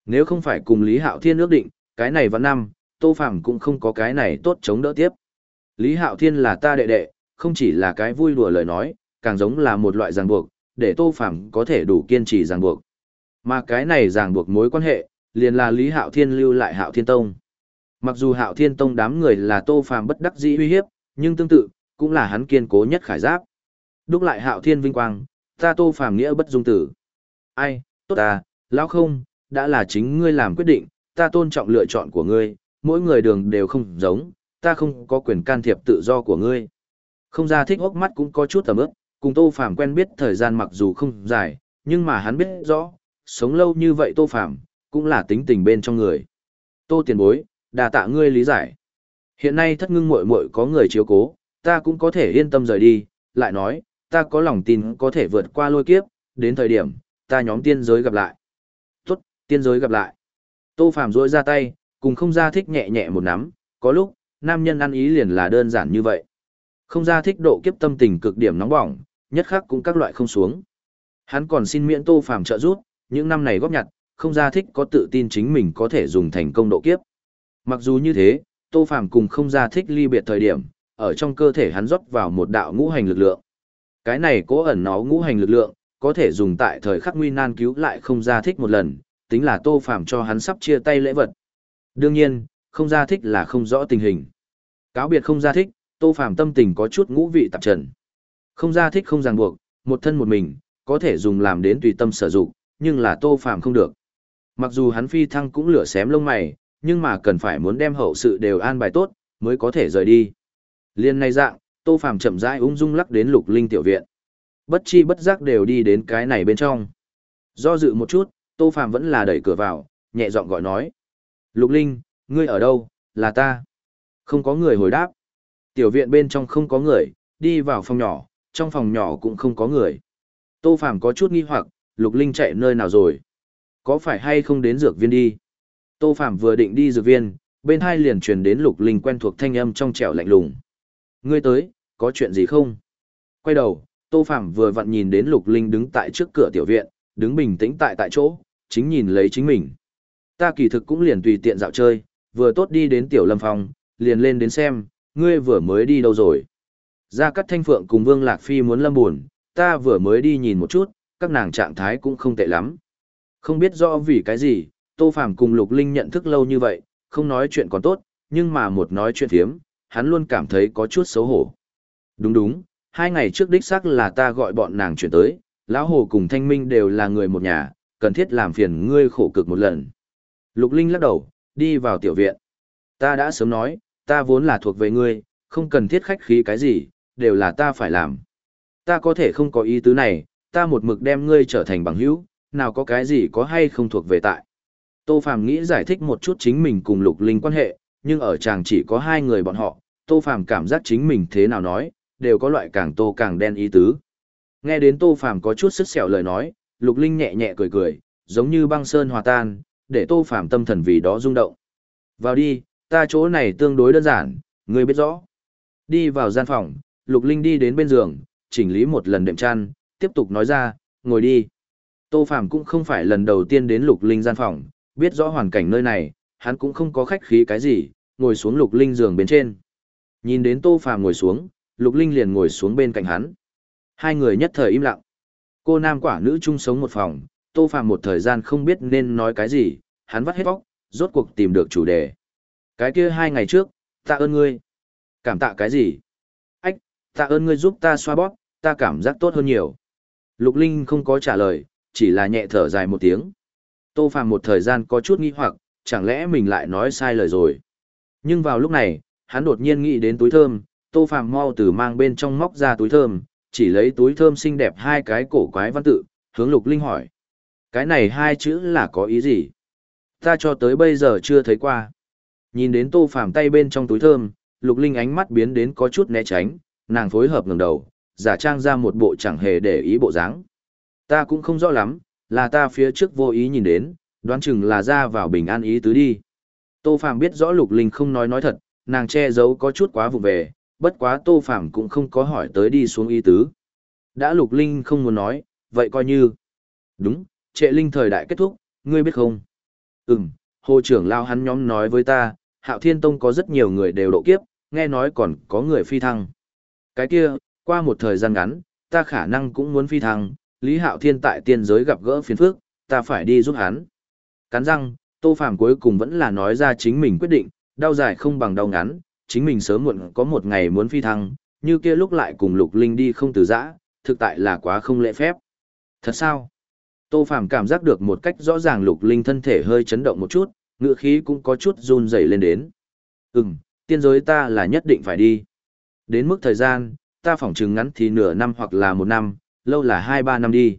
Nếu không phải cùng Lý Hạo Thiên ước định, cái này vẫn năm, Tô Phàm cũng không có cái này tốt chống đỡ tiếp. Lý Hạo Thiên là ta đệ đệ, không chỉ là cái vui đùa lời nói, càng giống là một loại ràng buộc, để Tô Phàm có thể đủ kiên trì ràng buộc. Mà cái này ràng buộc mối quan hệ, liền là Lý Hạo Thiên lưu lại Hạo Thiên Tông. Mặc dù Hạo Thiên Tông đám người là Tô Phàm bất đắc dĩ uy hiếp, nhưng tương tự, cũng là hắn kiên cố nhất khải giáp. Đúc lại Hạo Thiên vinh quang, ta Tô Phàm nghĩa bất dung tử. Ai, tốt ta, lão không, đã là chính ngươi làm quyết định, ta tôn trọng lựa chọn của ngươi, mỗi người đường đều không giống, ta không có quyền can thiệp tự do của ngươi. Không ra thích hốc mắt cũng có chút tầm ướp, cùng Tô Phàm quen biết thời gian mặc dù không dài, nhưng mà hắn biết rõ, sống lâu như vậy Tô Phàm cũng là tính tình bên trong người. Tô tiền bối, đà tạ ngươi lý giải. Hiện nay thất ngưng muội muội có người chiếu cố, ta cũng có thể yên tâm rời đi, lại nói, ta có lòng tin có thể vượt qua lôi kiếp, đến thời điểm, ta nhóm tiên giới gặp lại. Tiên giới gặp lại. Tô Phàm rỗi ra tay, cùng không ra thích nhẹ nhẹ một nắm, có lúc, nam nhân ăn ý liền là đơn giản như vậy. Không ra thích độ kiếp tâm tình cực điểm nóng bỏng, nhất khắc cũng các loại không xuống. Hắn còn xin miễn Tô Phàm trợ giúp, những năm này góp nhặt, không ra thích có tự tin chính mình có thể dùng thành công độ kiếp. Mặc dù như thế, Tô Phàm cùng không ra thích ly biệt thời điểm, ở trong cơ thể hắn rót vào một đạo ngũ hành lực lượng. Cái này cố ẩn nó ngũ hành lực lượng, có thể dùng tại thời khắc nguy nan cứu lại không ra thích một lần, tính là Tô Phàm cho hắn sắp chia tay lễ vật. Đương nhiên, không ra thích là không rõ tình hình. Cáo biệt không ra thích, Tô Phàm tâm tình có chút ngũ vị tạp trần. Không ra thích không ràng buộc, một thân một mình, có thể dùng làm đến tùy tâm sở dụng, nhưng là Tô Phàm không được. Mặc dù hắn phi thăng cũng lửa xém lông mày, nhưng mà cần phải muốn đem hậu sự đều an bài tốt, mới có thể rời đi. Liên này dạng, Tô Phàm chậm rãi ung dung lắc đến Lục Linh tiểu viện. Bất chi bất giác đều đi đến cái này bên trong. Do dự một chút, Tô Phàm vẫn là đẩy cửa vào, nhẹ giọng gọi nói: "Lục Linh, ngươi ở đâu? Là ta." Không có người hồi đáp. Tiểu viện bên trong không có người, đi vào phòng nhỏ, trong phòng nhỏ cũng không có người. Tô Phàm có chút nghi hoặc, Lục Linh chạy nơi nào rồi? Có phải hay không đến dược viên đi? Tô Phàm vừa định đi dược viên, bên hai liền truyền đến Lục Linh quen thuộc thanh âm trong trẻo lạnh lùng. Ngươi tới, có chuyện gì không? Quay đầu, Tô Phàm vừa vặn nhìn đến Lục Linh đứng tại trước cửa tiểu viện, đứng bình tĩnh tại tại chỗ, chính nhìn lấy chính mình. Ta kỳ thực cũng liền tùy tiện dạo chơi, vừa tốt đi đến tiểu lâm phòng, liền lên đến xem, ngươi vừa mới đi đâu rồi. Gia Cát Thanh Phượng cùng Vương Lạc Phi muốn lâm buồn, ta vừa mới đi nhìn một chút, các nàng trạng thái cũng không tệ lắm. Không biết rõ vì cái gì, Tô Phàm cùng Lục Linh nhận thức lâu như vậy, không nói chuyện còn tốt, nhưng mà một nói chuyện thiếm, hắn luôn cảm thấy có chút xấu hổ. Đúng đúng, hai ngày trước đích xác là ta gọi bọn nàng chuyển tới, lão hồ cùng Thanh Minh đều là người một nhà, cần thiết làm phiền ngươi khổ cực một lần. Lục Linh lắc đầu, đi vào tiểu viện. Ta đã sớm nói, ta vốn là thuộc về ngươi, không cần thiết khách khí cái gì, đều là ta phải làm. Ta có thể không có ý tứ này, ta một mực đem ngươi trở thành bằng hữu, nào có cái gì có hay không thuộc về tại. Tô Phàm nghĩ giải thích một chút chính mình cùng Lục Linh quan hệ, nhưng ở chàng chỉ có hai người bọn họ, Tô Phàm cảm giác chính mình thế nào nói, đều có loại càng tô càng đen ý tứ. Nghe đến Tô Phàm có chút sức sẹo lời nói, Lục Linh nhẹ nhẹ cười cười, giống như băng sơn hòa tan, để Tô Phàm tâm thần vì đó rung động. Vào đi, ta chỗ này tương đối đơn giản, ngươi biết rõ. Đi vào gian phòng, Lục Linh đi đến bên giường, chỉnh lý một lần đệm chăn, tiếp tục nói ra, ngồi đi. Tô Phàm cũng không phải lần đầu tiên đến Lục Linh gian phòng, biết rõ hoàn cảnh nơi này, hắn cũng không có khách khí cái gì, ngồi xuống Lục Linh giường bên trên. Nhìn đến Tô Phàm ngồi xuống, Lục Linh liền ngồi xuống bên cạnh hắn. Hai người nhất thời im lặng. Cô nam quả nữ chung sống một phòng, Tô Phạm một thời gian không biết nên nói cái gì, hắn vắt hết bóc, rốt cuộc tìm được chủ đề. Cái kia hai ngày trước, tạ ơn ngươi. Cảm tạ cái gì? Ách, tạ ơn ngươi giúp ta xoa bóp, ta cảm giác tốt hơn nhiều. Lục Linh không có trả lời, chỉ là nhẹ thở dài một tiếng. Tô Phạm một thời gian có chút nghi hoặc, chẳng lẽ mình lại nói sai lời rồi. Nhưng vào lúc này, hắn đột nhiên nghĩ đến túi thơm, Tô Phạm mau từ mang bên trong móc ra túi thơm, chỉ lấy túi thơm xinh đẹp hai cái cổ quái văn tự, hướng Lục Linh hỏi. Cái này hai chữ là có ý gì? Ta cho tới bây giờ chưa thấy qua. Nhìn đến Tô Phàm tay bên trong túi thơm, Lục Linh ánh mắt biến đến có chút né tránh, nàng phối hợp ngẩng đầu, giả trang ra một bộ chẳng hề để ý bộ dáng. Ta cũng không rõ lắm, là ta phía trước vô ý nhìn đến, đoán chừng là ra vào bình an ý tứ đi. Tô Phàm biết rõ Lục Linh không nói nói thật, nàng che giấu có chút quá vụ về, bất quá Tô Phàm cũng không có hỏi tới đi xuống ý tứ. Đã Lục Linh không muốn nói, vậy coi như. Đúng, trệ linh thời đại kết thúc, ngươi biết không? Ừm, hồ trưởng lao hắn nhóm nói với ta, Hạo Thiên Tông có rất nhiều người đều độ kiếp, nghe nói còn có người phi thăng. Cái kia, qua một thời gian ngắn, ta khả năng cũng muốn phi thăng, Lý Hạo Thiên tại tiên giới gặp gỡ phiền phức, ta phải đi giúp hắn. Cắn răng, Tô Phàm cuối cùng vẫn là nói ra chính mình quyết định, đau dài không bằng đau ngắn, chính mình sớm muộn có một ngày muốn phi thăng, như kia lúc lại cùng Lục Linh đi không từ giã, thực tại là quá không lễ phép. Thật sao? Tô Phàm cảm giác được một cách rõ ràng Lục Linh thân thể hơi chấn động một chút, ngựa khí cũng có chút run rẩy lên đến. Ừm, tiên giới ta là nhất định phải đi. Đến mức thời gian, ta phỏng chừng ngắn thì nửa năm hoặc là một năm, lâu là hai ba năm đi.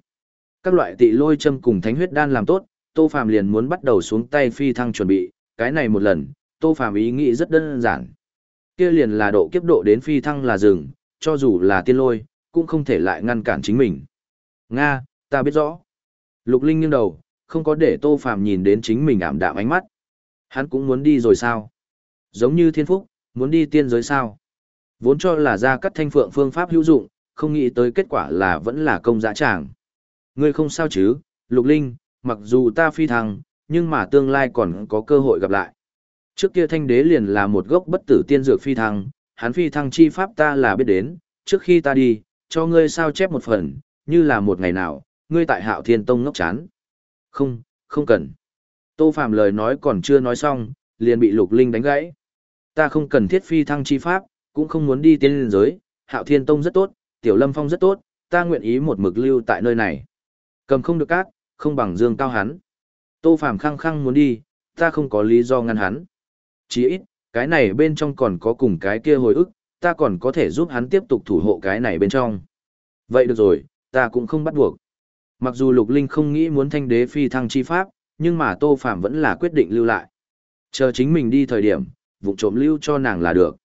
Các loại tị lôi châm cùng thánh huyết đan làm tốt, Tô Phàm liền muốn bắt đầu xuống tay phi thăng chuẩn bị, cái này một lần, Tô Phàm ý nghĩ rất đơn giản. Kia liền là độ kiếp độ đến phi thăng là rừng, cho dù là tiên lôi, cũng không thể lại ngăn cản chính mình. Nga, ta biết rõ. Lục Linh nghiêng đầu, không có để Tô Phàm nhìn đến chính mình ảm đạm ánh mắt. Hắn cũng muốn đi rồi sao? Giống như thiên phúc, muốn đi tiên giới sao? Vốn cho là ra cắt thanh phượng phương pháp hữu dụng, không nghĩ tới kết quả là vẫn là công dã tràng. Ngươi không sao chứ, Lục Linh, mặc dù ta phi thăng, nhưng mà tương lai còn có cơ hội gặp lại. Trước kia thanh đế liền là một gốc bất tử tiên dược phi thăng, hắn phi thăng chi pháp ta là biết đến, trước khi ta đi, cho ngươi sao chép một phần, như là một ngày nào, ngươi tại hạo thiên tông ngốc chán. Không, không cần. Tô Phạm lời nói còn chưa nói xong, liền bị Lục Linh đánh gãy. Ta không cần thiết phi thăng chi pháp, cũng không muốn đi tiên liên giới, hạo thiên tông rất tốt, tiểu lâm phong rất tốt, ta nguyện ý một mực lưu tại nơi này. Cầm không được cát, không bằng dương cao hắn. Tô Phạm khăng khăng muốn đi, ta không có lý do ngăn hắn. Chỉ ít, cái này bên trong còn có cùng cái kia hồi ức, ta còn có thể giúp hắn tiếp tục thủ hộ cái này bên trong. Vậy được rồi, ta cũng không bắt buộc. Mặc dù Lục Linh không nghĩ muốn thanh đế phi thăng chi pháp, nhưng mà Tô Phạm vẫn là quyết định lưu lại. Chờ chính mình đi thời điểm, vụ trộm lưu cho nàng là được.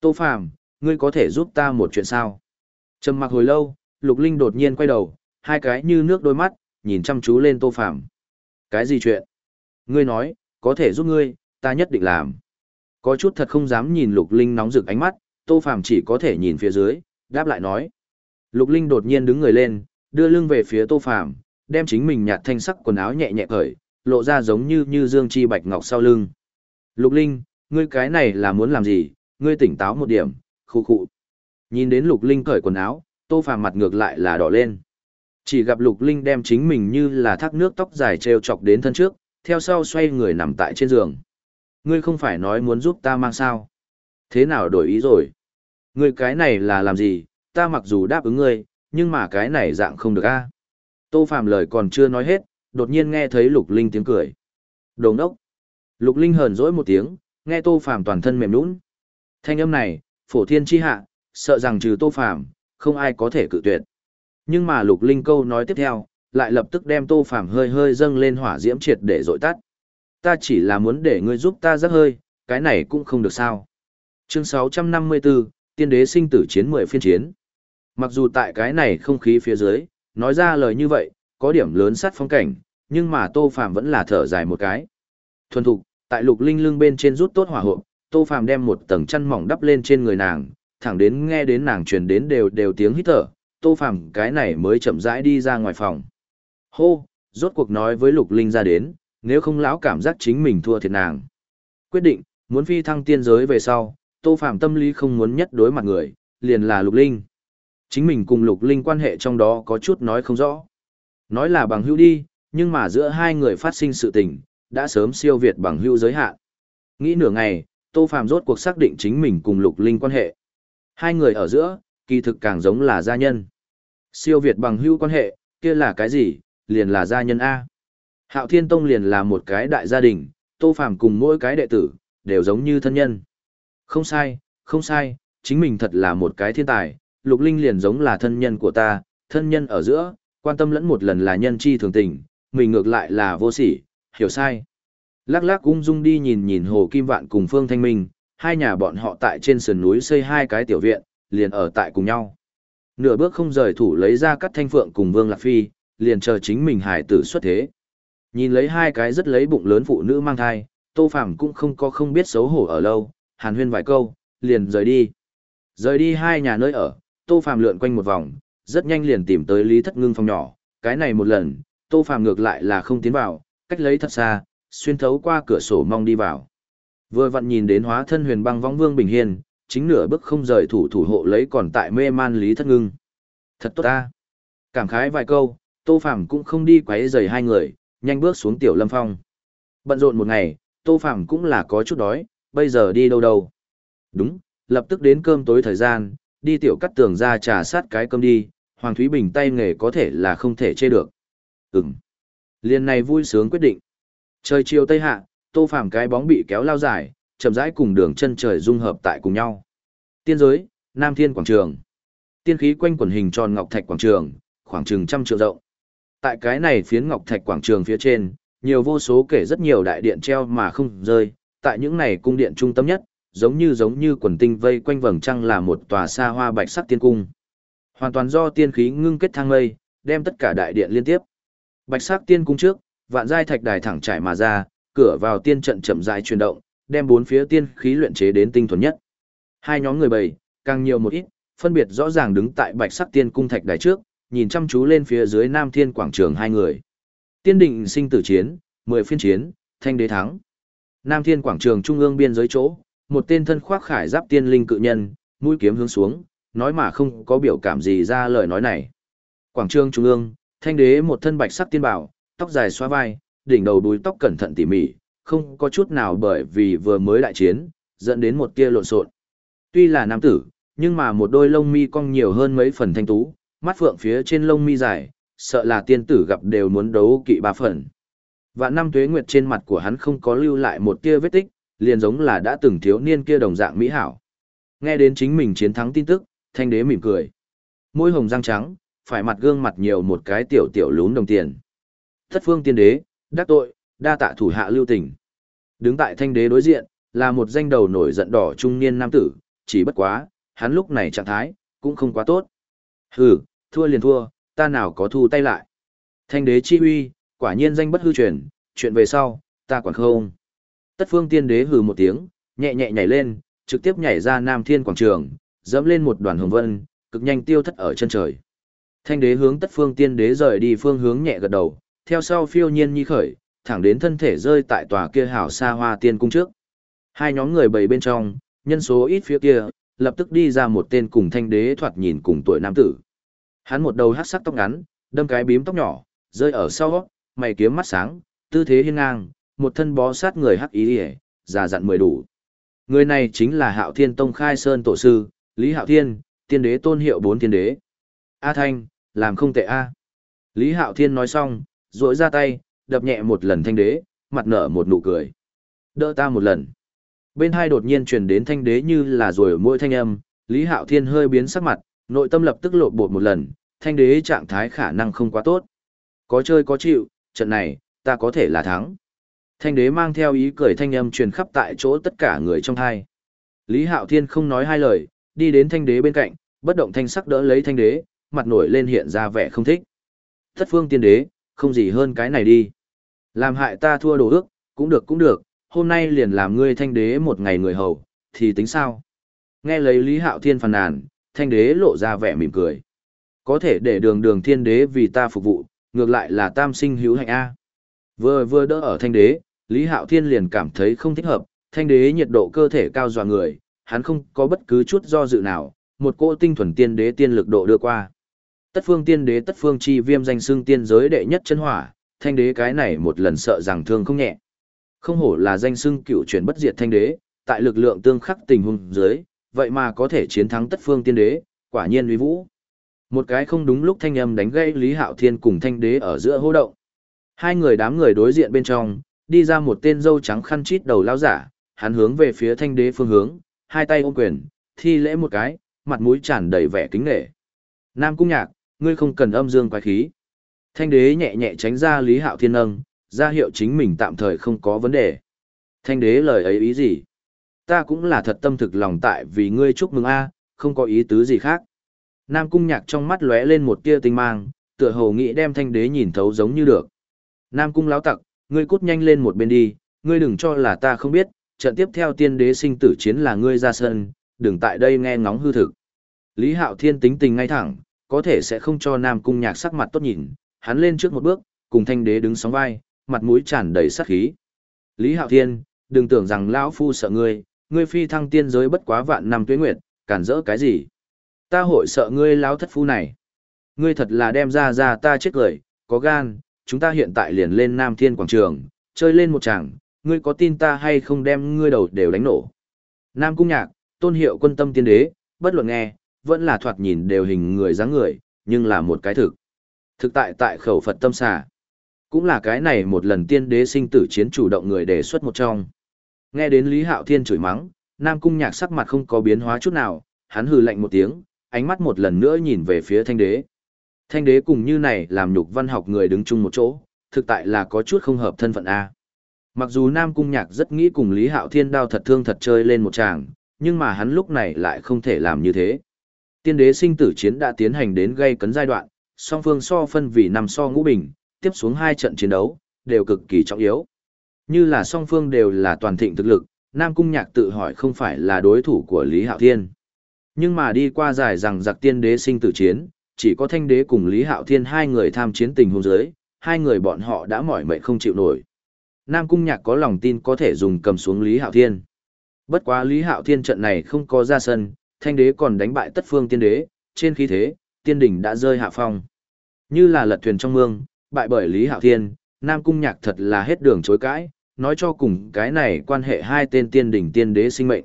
Tô Phạm, ngươi có thể giúp ta một chuyện sao? Trầm mặc hồi lâu, Lục Linh đột nhiên quay đầu, hai cái như nước đôi mắt, nhìn chăm chú lên Tô Phạm. Cái gì chuyện? Ngươi nói, có thể giúp ngươi, ta nhất định làm. Có chút thật không dám nhìn Lục Linh nóng rực ánh mắt, Tô Phạm chỉ có thể nhìn phía dưới, đáp lại nói. Lục Linh đột nhiên đứng người lên, đưa lưng về phía Tô Phạm, đem chính mình nhạt thanh sắc quần áo nhẹ nhẹ cởi, lộ ra giống như như dương chi bạch ngọc sau lưng. Lục Linh, ngươi cái này là muốn làm gì, ngươi tỉnh táo một điểm, khu khụ. Nhìn đến Lục Linh cởi quần áo, Tô Phàm mặt ngược lại là đỏ lên. Chỉ gặp Lục Linh đem chính mình như là thác nước tóc dài treo chọc đến thân trước, theo sau xoay người nằm tại trên giường. Ngươi không phải nói muốn giúp ta mang sao? Thế nào đổi ý rồi? Ngươi cái này là làm gì? Ta mặc dù đáp ứng ngươi, nhưng mà cái này dạng không được a. Tô Phạm lời còn chưa nói hết, đột nhiên nghe thấy Lục Linh tiếng cười. Đồng đốc. Lục Linh hờn dỗi một tiếng, nghe Tô Phạm toàn thân mềm nhũn. Thanh âm này, phổ thiên chi hạ, sợ rằng trừ Tô Phạm, không ai có thể cự tuyệt. Nhưng mà Lục Linh câu nói tiếp theo, lại lập tức đem Tô Phạm hơi hơi dâng lên hỏa diễm triệt để dội tắt. Ta chỉ là muốn để ngươi giúp ta rắc hơi, cái này cũng không được sao. Chương 654, Tiên đế sinh tử chiến 10 phiên chiến. Mặc dù tại cái này không khí phía dưới, nói ra lời như vậy, có điểm lớn sát phong cảnh, nhưng mà Tô Phàm vẫn là thở dài một cái. Thuần thục, tại lục linh lưng bên trên rút tốt hỏa hộ, Tô Phàm đem một tầng chăn mỏng đắp lên trên người nàng, thẳng đến nghe đến nàng truyền đến đều đều tiếng hít thở, Tô Phàm cái này mới chậm rãi đi ra ngoài phòng. Hô, rốt cuộc nói với lục linh ra đến, nếu không lão cảm giác chính mình thua thiệt nàng. Quyết định, muốn phi thăng tiên giới về sau, Tô phạm tâm lý không muốn nhất đối mặt người, liền là lục linh. Chính mình cùng lục linh quan hệ trong đó có chút nói không rõ. Nói là bằng hữu đi, nhưng mà giữa hai người phát sinh sự tình, đã sớm siêu việt bằng hữu giới hạn. Nghĩ nửa ngày, Tô phạm rốt cuộc xác định chính mình cùng Lục Linh quan hệ. Hai người ở giữa, kỳ thực càng giống là gia nhân. Siêu việt bằng hữu quan hệ, kia là cái gì? Liền là gia nhân A. Hạo Thiên Tông liền là một cái đại gia đình, Tô Phàm cùng mỗi cái đệ tử, đều giống như thân nhân. Không sai, không sai, chính mình thật là một cái thiên tài, Lục Linh liền giống là thân nhân của ta, thân nhân ở giữa, quan tâm lẫn một lần là nhân chi thường tình, mình ngược lại là vô sỉ, hiểu sai. Lắc lắc ung dung đi nhìn nhìn Hồ Kim Vạn cùng Phương Thanh Minh, hai nhà bọn họ tại trên sườn núi xây hai cái tiểu viện, liền ở tại cùng nhau. Nửa bước không rời thủ lấy ra cắt thanh phượng cùng Vương Lạc Phi, liền chờ chính mình hải tử xuất thế. Nhìn lấy hai cái rất lấy bụng lớn phụ nữ mang thai, Tô Phàm cũng không có không biết xấu hổ ở lâu, hàn huyên vài câu, liền rời đi. Rời đi hai nhà nơi ở, Tô Phàm lượn quanh một vòng, rất nhanh liền tìm tới Lý Thất Ngưng phòng nhỏ, cái này một lần, Tô Phàm ngược lại là không tiến vào, cách lấy thật xa, xuyên thấu qua cửa sổ mong đi vào. Vừa vặn nhìn đến hóa thân huyền băng võng vương bình hiền, chính nửa bước không rời thủ thủ hộ lấy còn tại mê man Lý Thất Ngưng. Thật tốt ta. Cảm khái vài câu, Tô Phàm cũng không đi quấy rầy hai người, nhanh bước xuống tiểu lâm phong. Bận rộn một ngày, Tô Phàm cũng là có chút đói, bây giờ đi đâu đâu. Đúng, lập tức đến cơm tối thời gian, đi tiểu cắt tường ra trà sát cái cơm đi, Hoàng Thúy Bình tay nghề có thể là không thể chê được. Ừm. Liên này vui sướng quyết định. Trời chiều tây hạ, Tô Phàm cái bóng bị kéo lao dài, chậm rãi cùng đường chân trời dung hợp tại cùng nhau. Tiên giới, Nam Thiên quảng trường. Tiên khí quanh quần hình tròn ngọc thạch quảng trường, khoảng chừng trăm triệu rộng. Tại cái này phiến ngọc thạch quảng trường phía trên, nhiều vô số kể rất nhiều đại điện treo mà không rơi, tại những này cung điện trung tâm nhất, giống như giống như quần tinh vây quanh vầng trăng là một tòa xa hoa bạch sắc tiên cung. Hoàn toàn do tiên khí ngưng kết thang mây, đem tất cả đại điện liên tiếp. Bạch sắc tiên cung trước, vạn giai thạch đài thẳng trải mà ra, cửa vào tiên trận chậm rãi chuyển động, đem bốn phía tiên khí luyện chế đến tinh thuần nhất. Hai nhóm người bầy, càng nhiều một ít, phân biệt rõ ràng đứng tại bạch sắc tiên cung thạch đài trước, nhìn chăm chú lên phía dưới Nam Thiên quảng trường hai người. Tiên định sinh tử chiến, mười phiên chiến, thanh đế thắng. Nam Thiên quảng trường trung ương biên giới chỗ, một tên thân khoác khải giáp tiên linh cự nhân, mũi kiếm hướng xuống, nói mà không có biểu cảm gì ra lời nói này. Quảng trường trung ương, thanh đế một thân bạch sắc tiên bảo, tóc dài xóa vai, đỉnh đầu đuôi tóc cẩn thận tỉ mỉ, không có chút nào bởi vì vừa mới đại chiến, dẫn đến một tia lộn xộn. Tuy là nam tử, nhưng mà một đôi lông mi cong nhiều hơn mấy phần thanh tú, mắt phượng phía trên lông mi dài, sợ là tiên tử gặp đều muốn đấu kỵ ba phần. Và năm tuế nguyệt trên mặt của hắn không có lưu lại một tia vết tích, liền giống là đã từng thiếu niên kia đồng dạng mỹ hảo. Nghe đến chính mình chiến thắng tin tức, thanh đế mỉm cười. Môi hồng răng trắng, phải mặt gương mặt nhiều một cái tiểu tiểu lún đồng tiền. Thất phương tiên đế, đắc tội, đa tạ thủ hạ lưu tình. Đứng tại thanh đế đối diện, là một danh đầu nổi giận đỏ trung niên nam tử, chỉ bất quá, hắn lúc này trạng thái, cũng không quá tốt. Hừ, thua liền thua, ta nào có thu tay lại. Thanh đế chi uy quả nhiên danh bất hư truyền, chuyện về sau, ta quản không. Tất phương tiên đế hừ một tiếng, nhẹ nhẹ nhảy lên, trực tiếp nhảy ra nam thiên quảng trường, dẫm lên một đoàn hồng vân, cực nhanh tiêu thất ở chân trời. Thanh đế hướng tất phương tiên đế rời đi phương hướng nhẹ gật đầu, theo sau phiêu nhiên nhi khởi, thẳng đến thân thể rơi tại tòa kia hảo xa hoa tiên cung trước. Hai nhóm người bầy bên trong, nhân số ít phía kia, lập tức đi ra một tên cùng thanh đế thoạt nhìn cùng tuổi nam tử. Hắn một đầu hắc sắc tóc ngắn, đâm cái bím tóc nhỏ, rơi ở sau, mày kiếm mắt sáng, tư thế hiên ngang, một thân bó sát người hắc ý ỉa, già dặn mười đủ. Người này chính là Hạo Thiên Tông Khai Sơn tổ sư, Lý Hạo Thiên, tiên đế tôn hiệu bốn tiên đế. A Thanh, làm không tệ A. Lý Hạo Thiên nói xong, duỗi ra tay, đập nhẹ một lần thanh đế, mặt nở một nụ cười. Đỡ ta một lần. Bên hai đột nhiên truyền đến thanh đế như là rồi mỗi thanh âm, Lý Hạo Thiên hơi biến sắc mặt, nội tâm lập tức lộn bột một lần, thanh đế trạng thái khả năng không quá tốt. Có chơi có chịu, trận này, ta có thể là thắng. Thanh đế mang theo ý cười thanh âm truyền khắp tại chỗ tất cả người trong hai. Lý Hạo Thiên không nói hai lời, đi đến thanh đế bên cạnh, bất động thanh sắc đỡ lấy thanh đế, mặt nổi lên hiện ra vẻ không thích. Thất phương tiên đế, không gì hơn cái này đi. Làm hại ta thua đồ ước, cũng được cũng được, hôm nay liền làm ngươi thanh đế một ngày người hầu, thì tính sao? Nghe lấy Lý Hạo Thiên phàn nàn, thanh đế lộ ra vẻ mỉm cười. Có thể để đường đường thiên đế vì ta phục vụ, ngược lại là tam sinh hữu hạnh A. Vừa vừa đỡ ở thanh đế, Lý Hạo Thiên liền cảm thấy không thích hợp, thanh đế nhiệt độ cơ thể cao dọa người, hắn không có bất cứ chút do dự nào, một cỗ tinh thuần tiên đế tiên lực độ đưa qua. Tất phương tiên đế tất phương chi viêm danh xưng tiên giới đệ nhất chân hỏa, thanh đế cái này một lần sợ rằng thương không nhẹ. Không hổ là danh xưng cựu chuyển bất diệt thanh đế, tại lực lượng tương khắc tình huống dưới, vậy mà có thể chiến thắng tất phương tiên đế, quả nhiên uy vũ. Một cái không đúng lúc thanh âm đánh gây Lý Hạo Thiên cùng thanh đế ở giữa hô động. Hai người đám người đối diện bên trong, đi ra một tên dâu trắng khăn chít đầu lao giả, hắn hướng về phía thanh đế phương hướng, hai tay ôm quyền, thi lễ một cái, mặt mũi tràn đầy vẻ kính nể. Nam Cung Nhạc, ngươi không cần âm dương quái khí. Thanh đế nhẹ nhẹ tránh ra Lý Hạo Thiên nâng, ra hiệu chính mình tạm thời không có vấn đề. Thanh đế lời ấy ý gì? Ta cũng là thật tâm thực lòng tại vì ngươi chúc mừng a, không có ý tứ gì khác. Nam Cung Nhạc trong mắt lóe lên một tia tinh mang, tựa hồ nghĩ đem thanh đế nhìn thấu giống như được. Nam Cung láo tặc, ngươi cút nhanh lên một bên đi, ngươi đừng cho là ta không biết, trận tiếp theo tiên đế sinh tử chiến là ngươi ra sân, đừng tại đây nghe ngóng hư thực. Lý Hạo Thiên tính tình ngay thẳng, có thể sẽ không cho Nam Cung Nhạc sắc mặt tốt nhìn, hắn lên trước một bước, cùng thanh đế đứng sóng vai, mặt mũi tràn đầy sát khí. Lý Hạo Thiên, đừng tưởng rằng lão phu sợ ngươi, ngươi phi thăng tiên giới bất quá vạn năm tuế nguyệt, cản rỡ cái gì? Ta hội sợ ngươi lão thất phu này. Ngươi thật là đem ra ra ta chết cười, có gan, chúng ta hiện tại liền lên Nam Thiên quảng trường, chơi lên một tràng, ngươi có tin ta hay không đem ngươi đầu đều đánh nổ. Nam Cung Nhạc, tôn hiệu quân tâm tiên đế, bất luận nghe, vẫn là thoạt nhìn đều hình người dáng người, nhưng là một cái thực. Thực tại tại khẩu Phật tâm xà. Cũng là cái này một lần tiên đế sinh tử chiến chủ động người đề xuất một trong. Nghe đến Lý Hạo Thiên chửi mắng, Nam Cung Nhạc sắc mặt không có biến hóa chút nào, hắn hừ lạnh một tiếng, ánh mắt một lần nữa nhìn về phía thanh đế. Thanh đế cùng như này làm nhục văn học người đứng chung một chỗ, thực tại là có chút không hợp thân phận A. Mặc dù Nam Cung Nhạc rất nghĩ cùng Lý Hạo Thiên đao thật thương thật chơi lên một tràng, nhưng mà hắn lúc này lại không thể làm như thế. Tiên đế sinh tử chiến đã tiến hành đến gây cấn giai đoạn, song phương so phân vì năm so ngũ bình, tiếp xuống hai trận chiến đấu, đều cực kỳ trọng yếu. Như là song phương đều là toàn thịnh thực lực, Nam Cung Nhạc tự hỏi không phải là đối thủ của Lý Hạo Thiên. Nhưng mà đi qua giải rằng giặc tiên đế sinh tử chiến, chỉ có thanh đế cùng Lý Hạo Thiên hai người tham chiến tình hôn giới, hai người bọn họ đã mỏi mệt không chịu nổi. Nam Cung Nhạc có lòng tin có thể dùng cầm xuống Lý Hạo Thiên. Bất quá Lý Hạo Thiên trận này không có ra sân, thanh đế còn đánh bại tất phương tiên đế, trên khí thế, tiên đỉnh đã rơi hạ phong. Như là lật thuyền trong mương, bại bởi Lý Hạo Thiên, Nam Cung Nhạc thật là hết đường chối cãi, nói cho cùng cái này quan hệ hai tên tiên đỉnh tiên đế sinh mệnh.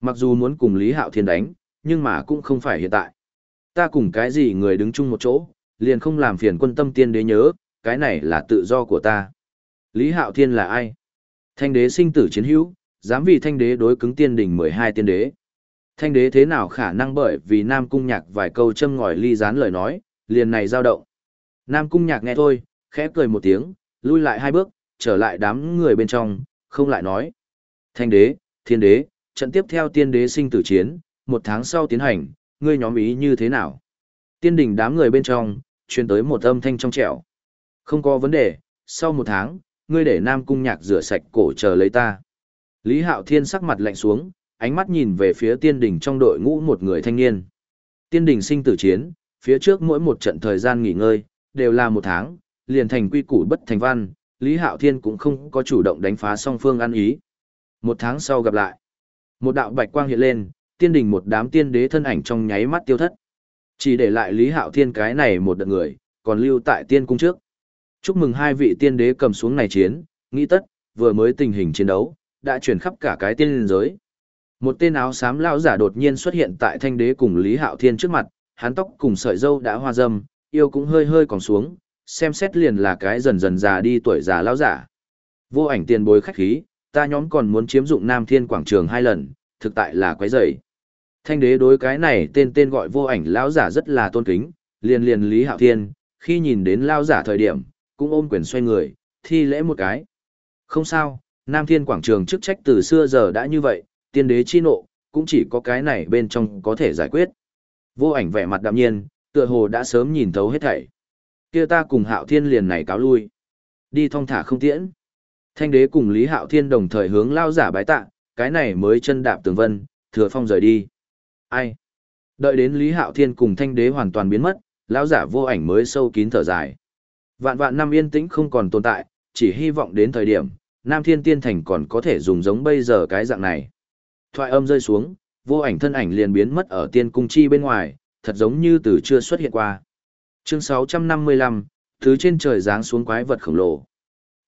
Mặc dù muốn cùng Lý Hạo Thiên đánh, nhưng mà cũng không phải hiện tại. Ta cùng cái gì người đứng chung một chỗ, liền không làm phiền quân tâm tiên đế nhớ, cái này là tự do của ta. Lý Hạo Thiên là ai? Thanh đế sinh tử chiến hữu, dám vì thanh đế đối cứng tiên đỉnh 12 tiên đế. Thanh đế thế nào khả năng bởi vì Nam Cung Nhạc vài câu châm ngòi ly gián lời nói, liền này dao động. Nam Cung Nhạc nghe thôi, khẽ cười một tiếng, lui lại hai bước, trở lại đám người bên trong, không lại nói. Thanh đế, thiên đế, trận tiếp theo tiên đế sinh tử chiến, một tháng sau tiến hành, ngươi nhóm ý như thế nào? Tiên đỉnh đám người bên trong, truyền tới một âm thanh trong trẻo. Không có vấn đề, sau một tháng, ngươi để Nam Cung Nhạc rửa sạch cổ chờ lấy ta. Lý Hạo Thiên sắc mặt lạnh xuống, ánh mắt nhìn về phía tiên đỉnh trong đội ngũ một người thanh niên. Tiên đỉnh sinh tử chiến, phía trước mỗi một trận thời gian nghỉ ngơi, đều là một tháng, liền thành quy củ bất thành văn, Lý Hạo Thiên cũng không có chủ động đánh phá song phương ăn ý. Một tháng sau gặp lại, một đạo bạch quang hiện lên, tiên Đình một đám tiên đế thân ảnh trong nháy mắt tiêu thất. Chỉ để lại Lý Hạo Thiên cái này một đợt người, còn lưu tại tiên cung trước. Chúc mừng hai vị tiên đế cầm xuống này chiến, nghĩ tất, vừa mới tình hình chiến đấu, đã chuyển khắp cả cái tiên giới. Một tên áo xám lão giả đột nhiên xuất hiện tại thanh đế cùng Lý Hạo Thiên trước mặt, hắn tóc cùng sợi râu đã hoa râm, yêu cũng hơi hơi còn xuống, xem xét liền là cái dần dần già đi tuổi già lão giả. Vô ảnh tiền bối khách khí, ta nhóm còn muốn chiếm dụng Nam Thiên Quảng Trường hai lần, thực tại là quấy rầy. Thanh đế đối cái này tên tên gọi vô ảnh lão giả rất là tôn kính, liền liền Lý Hạo Thiên, khi nhìn đến lao giả thời điểm, cũng ôm quyền xoay người, thi lễ một cái. Không sao, Nam Thiên Quảng Trường chức trách từ xưa giờ đã như vậy, tiên đế chi nộ, cũng chỉ có cái này bên trong có thể giải quyết. Vô ảnh vẻ mặt đạm nhiên, tựa hồ đã sớm nhìn thấu hết thảy. Kia ta cùng Hạo Thiên liền này cáo lui. Đi thong thả không tiễn. Thanh đế cùng Lý Hạo Thiên đồng thời hướng lao giả bái tạ, cái này mới chân đạp tường vân, thừa phong rời đi. Ai? Đợi đến Lý Hạo Thiên cùng thanh đế hoàn toàn biến mất, lão giả vô ảnh mới sâu kín thở dài. Vạn vạn năm yên tĩnh không còn tồn tại, chỉ hy vọng đến thời điểm, Nam Thiên Tiên Thành còn có thể dùng giống bây giờ cái dạng này. Thoại âm rơi xuống, vô ảnh thân ảnh liền biến mất ở tiên cung chi bên ngoài, thật giống như từ chưa xuất hiện qua. Chương 655, thứ trên trời giáng xuống quái vật khổng lồ.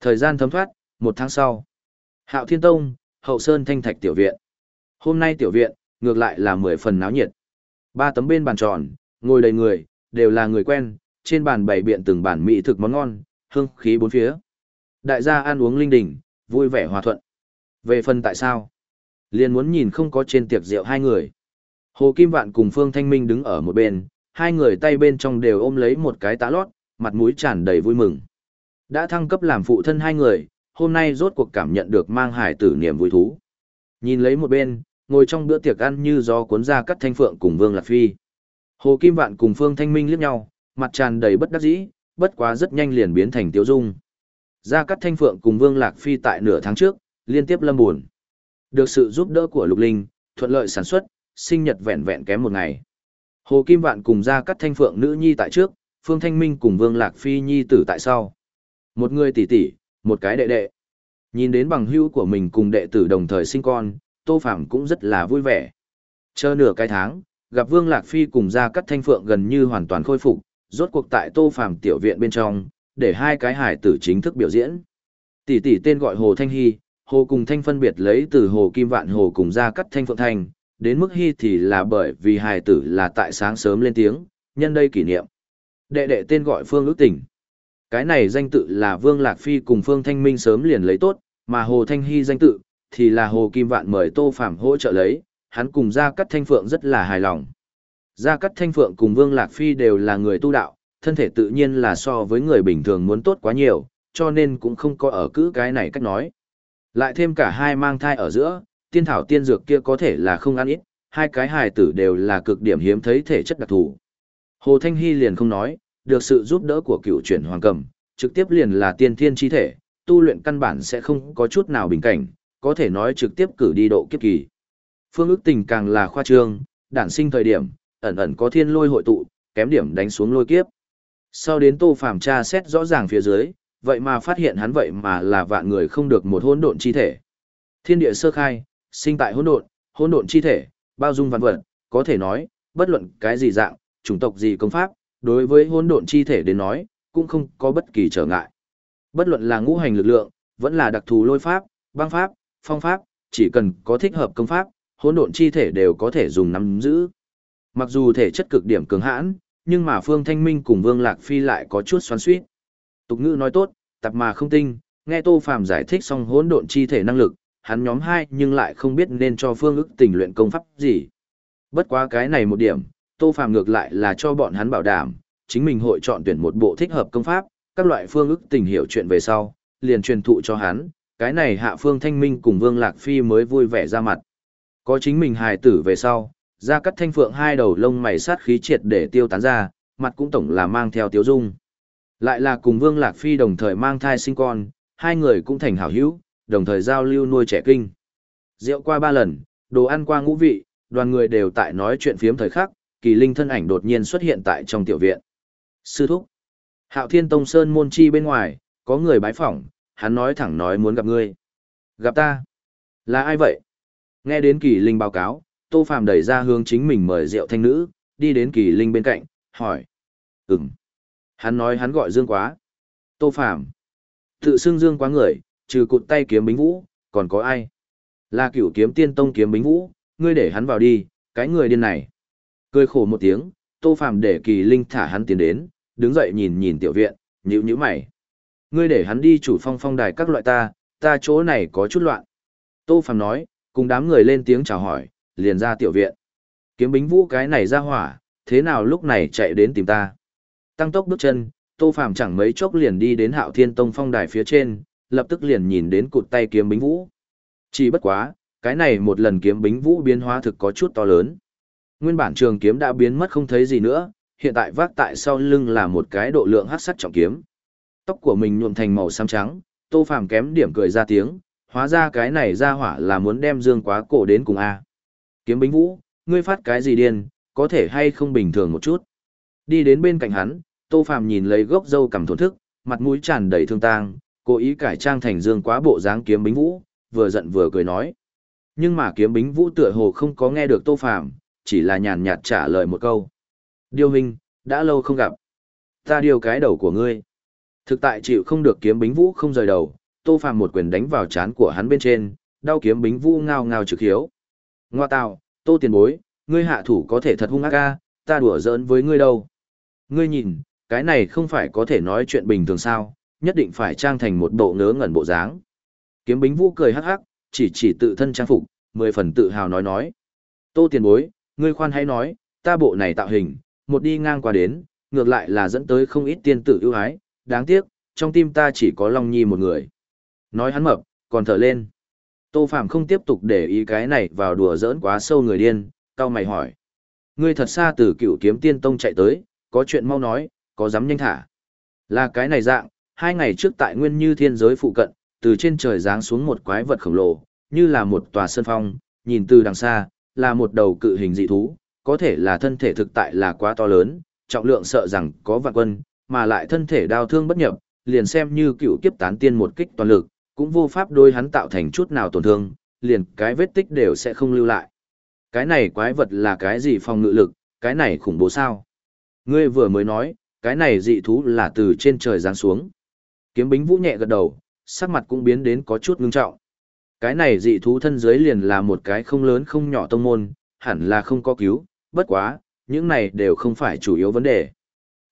Thời gian thấm thoát, một tháng sau. Hạo Thiên Tông, Hậu Sơn Thanh Thạch Tiểu Viện. Hôm nay Tiểu Viện, ngược lại là mười phần náo nhiệt. Ba tấm bên bàn tròn, ngồi đầy người, đều là người quen, trên bàn bày biện từng bản mỹ thực món ngon, hương khí bốn phía. Đại gia ăn uống linh đình, vui vẻ hòa thuận. Về phần tại sao? Liền muốn nhìn không có trên tiệc rượu hai người. Hồ Kim Vạn cùng Phương Thanh Minh đứng ở một bên, hai người tay bên trong đều ôm lấy một cái tá lót, mặt mũi tràn đầy vui mừng. Đã thăng cấp làm phụ thân hai người, hôm nay rốt cuộc cảm nhận được mang hải tử niềm vui thú. Nhìn lấy một bên, ngồi trong bữa tiệc ăn như gió cuốn ra cắt thanh phượng cùng Vương Lạc Phi. Hồ Kim Vạn cùng Phương Thanh Minh liếc nhau, mặt tràn đầy bất đắc dĩ, bất quá rất nhanh liền biến thành tiêu dung. Gia Cát Thanh Phượng cùng Vương Lạc Phi tại nửa tháng trước, liên tiếp lâm buồn. Được sự giúp đỡ của Lục Linh, thuận lợi sản xuất, sinh nhật vẹn vẹn kém một ngày. Hồ Kim Vạn cùng Gia Cát Thanh Phượng nữ nhi tại trước, Phương Thanh Minh cùng Vương Lạc Phi nhi tử tại sau. Một người tỷ tỷ, một cái đệ đệ. Nhìn đến bằng hữu của mình cùng đệ tử đồng thời sinh con, Tô Phạm cũng rất là vui vẻ. Chờ nửa cái tháng, gặp Vương Lạc Phi cùng Gia Cát Thanh Phượng gần như hoàn toàn khôi phục, rốt cuộc tại Tô Phạm tiểu viện bên trong, để hai cái hải tử chính thức biểu diễn. Tỷ tỷ tên gọi Hồ Thanh Hy, Hồ cùng Thanh phân biệt lấy từ Hồ Kim Vạn Hồ cùng Gia Cát Thanh Phượng Thanh, đến mức Hy thì là bởi vì hài tử là tại sáng sớm lên tiếng, nhân đây kỷ niệm. Đệ đệ tên gọi Phương ước tỉnh. Cái này danh tự là Vương Lạc Phi cùng Phương Thanh Minh sớm liền lấy tốt, mà Hồ Thanh Hy danh tự, thì là Hồ Kim Vạn mời Tô Phạm hỗ trợ lấy, hắn cùng Gia Cát Thanh Phượng rất là hài lòng. Gia Cát Thanh Phượng cùng Vương Lạc Phi đều là người tu đạo, thân thể tự nhiên là so với người bình thường muốn tốt quá nhiều, cho nên cũng không có ở cứ cái này cách nói. Lại thêm cả hai mang thai ở giữa, tiên thảo tiên dược kia có thể là không ăn ít, hai cái hài tử đều là cực điểm hiếm thấy thể chất đặc thù. Hồ Thanh Hy liền không nói, được sự giúp đỡ của cựu chuyển hoàng cầm, trực tiếp liền là tiên thiên chi thể, tu luyện căn bản sẽ không có chút nào bình cảnh, có thể nói trực tiếp cử đi độ kiếp kỳ. Phương ước tình càng là khoa trương, đản sinh thời điểm, ẩn ẩn có thiên lôi hội tụ, kém điểm đánh xuống lôi kiếp. Sau đến Tô Phàm tra xét rõ ràng phía dưới, vậy mà phát hiện hắn vậy mà là vạn người không được một hỗn độn chi thể. Thiên địa sơ khai, sinh tại hỗn độn, hỗn độn chi thể, bao dung vạn vật, có thể nói, bất luận cái gì dạng, chủng tộc gì công pháp, đối với hỗn độn chi thể đến nói, cũng không có bất kỳ trở ngại. Bất luận là ngũ hành lực lượng, vẫn là đặc thù lôi pháp, băng pháp, phong pháp, chỉ cần có thích hợp công pháp, hỗn độn chi thể đều có thể dùng nắm giữ. Mặc dù thể chất cực điểm cường hãn, nhưng mà Phương Thanh Minh cùng Vương Lạc Phi lại có chút xoắn xuýt. Tục ngữ nói tốt, tập mà không tinh, nghe Tô Phàm giải thích xong hỗn độn chi thể năng lực, hắn nhóm hai nhưng lại không biết nên cho Phương ức tình luyện công pháp gì. Bất quá cái này một điểm, Tô Phàm ngược lại là cho bọn hắn bảo đảm, chính mình hội chọn tuyển một bộ thích hợp công pháp, các loại phương ức tình hiểu chuyện về sau, liền truyền thụ cho hắn, cái này hạ phương thanh minh cùng Vương Lạc Phi mới vui vẻ ra mặt. Có chính mình hài tử về sau, ra cắt thanh phượng hai đầu lông mày sát khí triệt để tiêu tán ra, mặt cũng tổng là mang theo tiếu dung. Lại là cùng Vương Lạc Phi đồng thời mang thai sinh con, hai người cũng thành hảo hữu, đồng thời giao lưu nuôi trẻ kinh. Rượu qua ba lần, đồ ăn qua ngũ vị, đoàn người đều tại nói chuyện phiếm thời khắc, kỳ linh thân ảnh đột nhiên xuất hiện tại trong tiểu viện. Sư thúc, hạo thiên tông sơn môn chi bên ngoài, có người bái phỏng, hắn nói thẳng nói muốn gặp ngươi. Gặp ta? Là ai vậy? Nghe đến kỳ linh báo cáo, tô phàm đẩy ra hướng chính mình mời rượu thanh nữ, đi đến kỳ linh bên cạnh, hỏi. Ừm. Hắn nói hắn gọi dương quá. Tô phàm. Tự xưng dương quá người, trừ cụt tay kiếm bính vũ, còn có ai? Là cửu kiếm tiên tông kiếm bính vũ, ngươi để hắn vào đi, cái người điên này. Cười khổ một tiếng, Tô Phàm để Kỳ Linh thả hắn tiến đến, đứng dậy nhìn nhìn tiểu viện, nhữ nhữ mày. Ngươi để hắn đi chủ phong phong đài các loại ta, ta chỗ này có chút loạn. Tô Phàm nói, cùng đám người lên tiếng chào hỏi, liền ra tiểu viện. Kiếm bính vũ cái này ra hỏa, thế nào lúc này chạy đến tìm ta. Tăng tốc bước chân, Tô Phàm chẳng mấy chốc liền đi đến Hạo Thiên Tông phong đài phía trên, lập tức liền nhìn đến cụt tay kiếm bính vũ. Chỉ bất quá, cái này một lần kiếm bính vũ biến hóa thực có chút to lớn. Nguyên bản trường kiếm đã biến mất không thấy gì nữa, hiện tại vác tại sau lưng là một cái độ lượng hắc sắt trọng kiếm. Tóc của mình nhuộm thành màu xám trắng, Tô Phàm kém điểm cười ra tiếng, hóa ra cái này ra hỏa là muốn đem Dương Quá cổ đến cùng a. Kiếm Bính Vũ, ngươi phát cái gì điên, có thể hay không bình thường một chút. Đi đến bên cạnh hắn, Tô Phàm nhìn lấy gốc dâu cầm thổn thức, mặt mũi tràn đầy thương tang, cố ý cải trang thành Dương Quá bộ dáng Kiếm Bính Vũ, vừa giận vừa cười nói. Nhưng mà Kiếm Bính Vũ tựa hồ không có nghe được Tô Phàm, chỉ là nhàn nhạt trả lời một câu. Điêu Minh, đã lâu không gặp. Ta điều cái đầu của ngươi. Thực tại chịu không được kiếm bính vũ không rời đầu, Tô Phàm một quyền đánh vào trán của hắn bên trên, đau kiếm bính vũ ngao ngao trực hiếu. Ngoa tạo, Tô tiền bối, ngươi hạ thủ có thể thật hung ác ca, ta đùa giỡn với ngươi đâu. Ngươi nhìn, cái này không phải có thể nói chuyện bình thường sao, nhất định phải trang thành một bộ ngớ ngẩn bộ dáng. Kiếm bính vũ cười hắc hắc, chỉ chỉ tự thân trang phục, mười phần tự hào nói nói. Tô tiền bối, ngươi khoan hãy nói, ta bộ này tạo hình, một đi ngang qua đến, ngược lại là dẫn tới không ít tiên tử ưu ái, đáng tiếc, trong tim ta chỉ có Long Nhi một người. Nói hắn mập, còn thở lên. Tô Phạm không tiếp tục để ý cái này vào đùa giỡn quá sâu người điên, cao mày hỏi. Ngươi thật xa từ cựu kiếm tiên tông chạy tới, có chuyện mau nói, có dám nhanh thả. Là cái này dạng, hai ngày trước tại nguyên như thiên giới phụ cận, từ trên trời giáng xuống một quái vật khổng lồ, như là một tòa sơn phong, nhìn từ đằng xa, là một đầu cự hình dị thú, có thể là thân thể thực tại là quá to lớn, trọng lượng sợ rằng có vạn quân, mà lại thân thể đau thương bất nhập, liền xem như cựu kiếp tán tiên một kích toàn lực, cũng vô pháp đôi hắn tạo thành chút nào tổn thương, liền cái vết tích đều sẽ không lưu lại. Cái này quái vật là cái gì phòng ngự lực, cái này khủng bố sao? Ngươi vừa mới nói, cái này dị thú là từ trên trời giáng xuống. Kiếm bính vũ nhẹ gật đầu, sắc mặt cũng biến đến có chút ngưng trọng. Cái này dị thú thân dưới liền là một cái không lớn không nhỏ tông môn, hẳn là không có cứu, bất quá, những này đều không phải chủ yếu vấn đề.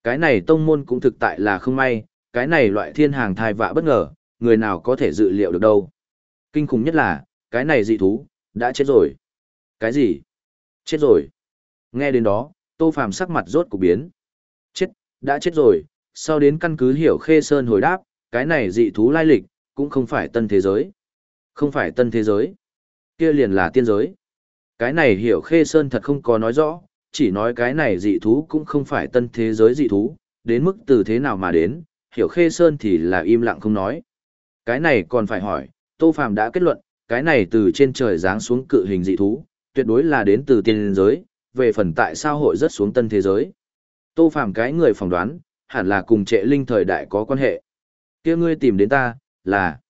Cái này tông môn cũng thực tại là không may, cái này loại thiên hàng thai vạ bất ngờ, người nào có thể dự liệu được đâu. Kinh khủng nhất là, cái này dị thú, đã chết rồi. Cái gì? Chết rồi. Nghe đến đó, Tô Phàm sắc mặt rốt cục biến. Chết, đã chết rồi, sau đến căn cứ hiểu Khê Sơn hồi đáp, cái này dị thú lai lịch, cũng không phải tân thế giới. Không phải tân thế giới. kia liền là tiên giới. Cái này hiểu Khê Sơn thật không có nói rõ, chỉ nói cái này dị thú cũng không phải tân thế giới dị thú, đến mức từ thế nào mà đến, hiểu khê sơn thì là im lặng không nói. Cái này còn phải hỏi, Tô Phàm đã kết luận, cái này từ trên trời giáng xuống cự hình dị thú, tuyệt đối là đến từ tiên giới, về phần tại sao hội rất xuống tân thế giới. Tô Phàm cái người phỏng đoán, hẳn là cùng trệ linh thời đại có quan hệ kia ngươi tìm đến ta, là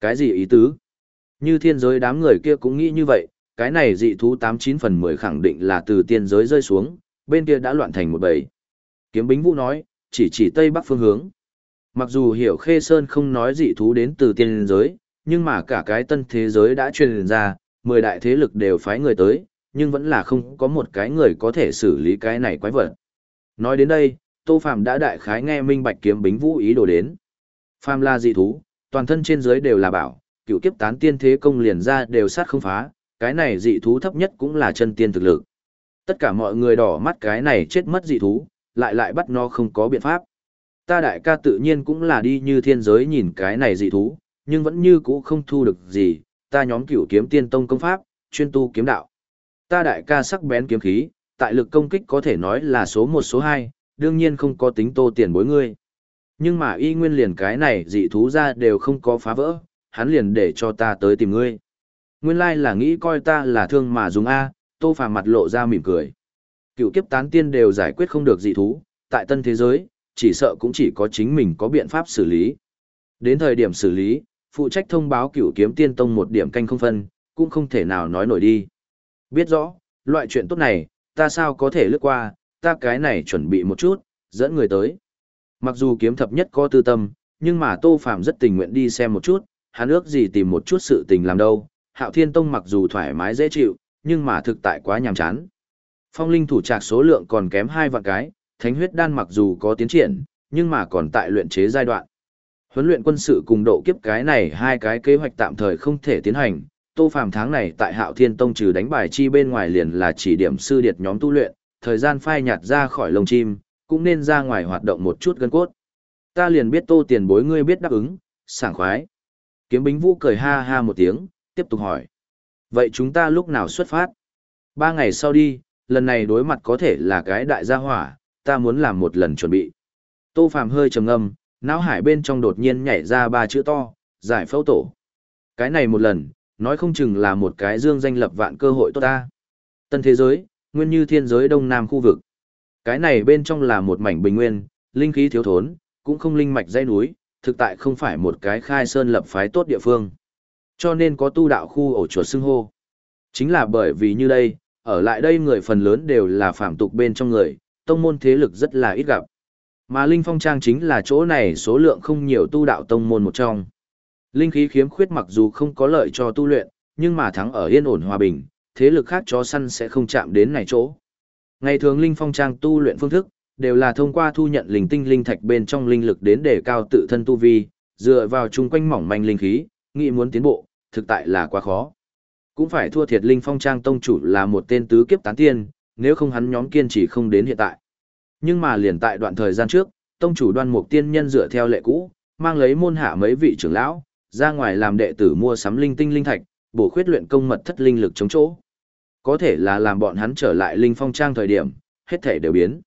cái gì ý tứ? Như thiên giới đám người kia cũng nghĩ như vậy, cái này dị thú 89 phần 10 khẳng định là từ tiên giới rơi xuống, bên kia đã loạn thành một bầy. Kiếm Bính Vũ nói, chỉ chỉ tây bắc phương hướng. Mặc dù hiểu Khê Sơn không nói dị thú đến từ tiên giới, nhưng mà cả cái tân thế giới đã truyền ra, 10 đại thế lực đều phái người tới, nhưng vẫn là không có một cái người có thể xử lý cái này quái vật. Nói đến đây, Tô Phạm đã đại khái nghe minh bạch kiếm Bính Vũ ý đồ đến. Phàm là dị thú, toàn thân trên giới đều là bảo, cựu kiếp tán tiên thế công liền ra đều sát không phá, cái này dị thú thấp nhất cũng là chân tiên thực lực. Tất cả mọi người đỏ mắt cái này chết mất dị thú, lại lại bắt nó không có biện pháp. Ta đại ca tự nhiên cũng là đi như thiên giới nhìn cái này dị thú, nhưng vẫn như cũ không thu được gì, ta nhóm cửu kiếm tiên tông công pháp, chuyên tu kiếm đạo. Ta đại ca sắc bén kiếm khí, tại lực công kích có thể nói là số 1 số 2, đương nhiên không có tính tô tiền bối ngươi. Nhưng mà y nguyên liền cái này dị thú ra đều không có phá vỡ, hắn liền để cho ta tới tìm ngươi. Nguyên lai là nghĩ coi ta là thương mà dùng A, tô phàm mặt lộ ra mỉm cười. Cựu kiếp tán tiên đều giải quyết không được dị thú, tại tân thế giới, chỉ sợ cũng chỉ có chính mình có biện pháp xử lý. Đến thời điểm xử lý, phụ trách thông báo cựu kiếm tiên tông một điểm canh không phân, cũng không thể nào nói nổi đi. Biết rõ, loại chuyện tốt này, ta sao có thể lướt qua, ta cái này chuẩn bị một chút, dẫn người tới. Mặc dù kiếm thập nhất có tư tâm, nhưng mà Tô Phàm rất tình nguyện đi xem một chút, hắn ước gì tìm một chút sự tình làm đâu, Hạo Thiên Tông mặc dù thoải mái dễ chịu, nhưng mà thực tại quá nhàm chán. Phong linh thủ trạc số lượng còn kém hai vạn cái, thánh huyết đan mặc dù có tiến triển, nhưng mà còn tại luyện chế giai đoạn. Huấn luyện quân sự cùng độ kiếp cái này hai cái kế hoạch tạm thời không thể tiến hành, Tô Phàm tháng này tại Hạo Thiên Tông trừ đánh bài chi bên ngoài liền là chỉ điểm sư điệt nhóm tu luyện, thời gian phai nhạt ra khỏi lồng chim, cũng nên ra ngoài hoạt động một chút gân cốt. Ta liền biết Tô tiền bối ngươi biết đáp ứng, sảng khoái. Kiếm Bính Vũ cười ha ha một tiếng, tiếp tục hỏi. Vậy chúng ta lúc nào xuất phát? Ba ngày sau đi, lần này đối mặt có thể là cái đại gia hỏa, ta muốn làm một lần chuẩn bị. Tô Phàm hơi trầm ngâm, não hải bên trong đột nhiên nhảy ra ba chữ to, giải phẫu tổ. Cái này một lần, nói không chừng là một cái dương danh lập vạn cơ hội tốt ta. Tân thế giới, nguyên như thiên giới đông nam khu vực. Cái này bên trong là một mảnh bình nguyên, linh khí thiếu thốn, cũng không linh mạch dãy núi, thực tại không phải một cái khai sơn lập phái tốt địa phương. Cho nên có tu đạo khu ổ chuột xưng hô. Chính là bởi vì như đây, ở lại đây người phần lớn đều là phạm tục bên trong người, tông môn thế lực rất là ít gặp. Mà Linh Phong Trang chính là chỗ này số lượng không nhiều tu đạo tông môn một trong. Linh khí khiếm khuyết mặc dù không có lợi cho tu luyện, nhưng mà thắng ở yên ổn hòa bình, thế lực khác chó săn sẽ không chạm đến này chỗ. Ngày thường Linh Phong Trang tu luyện phương thức, đều là thông qua thu nhận linh tinh linh thạch bên trong linh lực đến để cao tự thân tu vi, dựa vào chung quanh mỏng manh linh khí, nghĩ muốn tiến bộ, thực tại là quá khó. Cũng phải thua thiệt Linh Phong Trang tông chủ là một tên tứ kiếp tán tiên, nếu không hắn nhóm kiên trì không đến hiện tại. Nhưng mà liền tại đoạn thời gian trước, tông chủ đoan mục tiên nhân dựa theo lệ cũ, mang lấy môn hạ mấy vị trưởng lão, ra ngoài làm đệ tử mua sắm linh tinh linh thạch, bổ khuyết luyện công mật thất linh lực chống chỗ. Có thể là làm bọn hắn trở lại linh phong trang thời điểm, hết thể đều biến.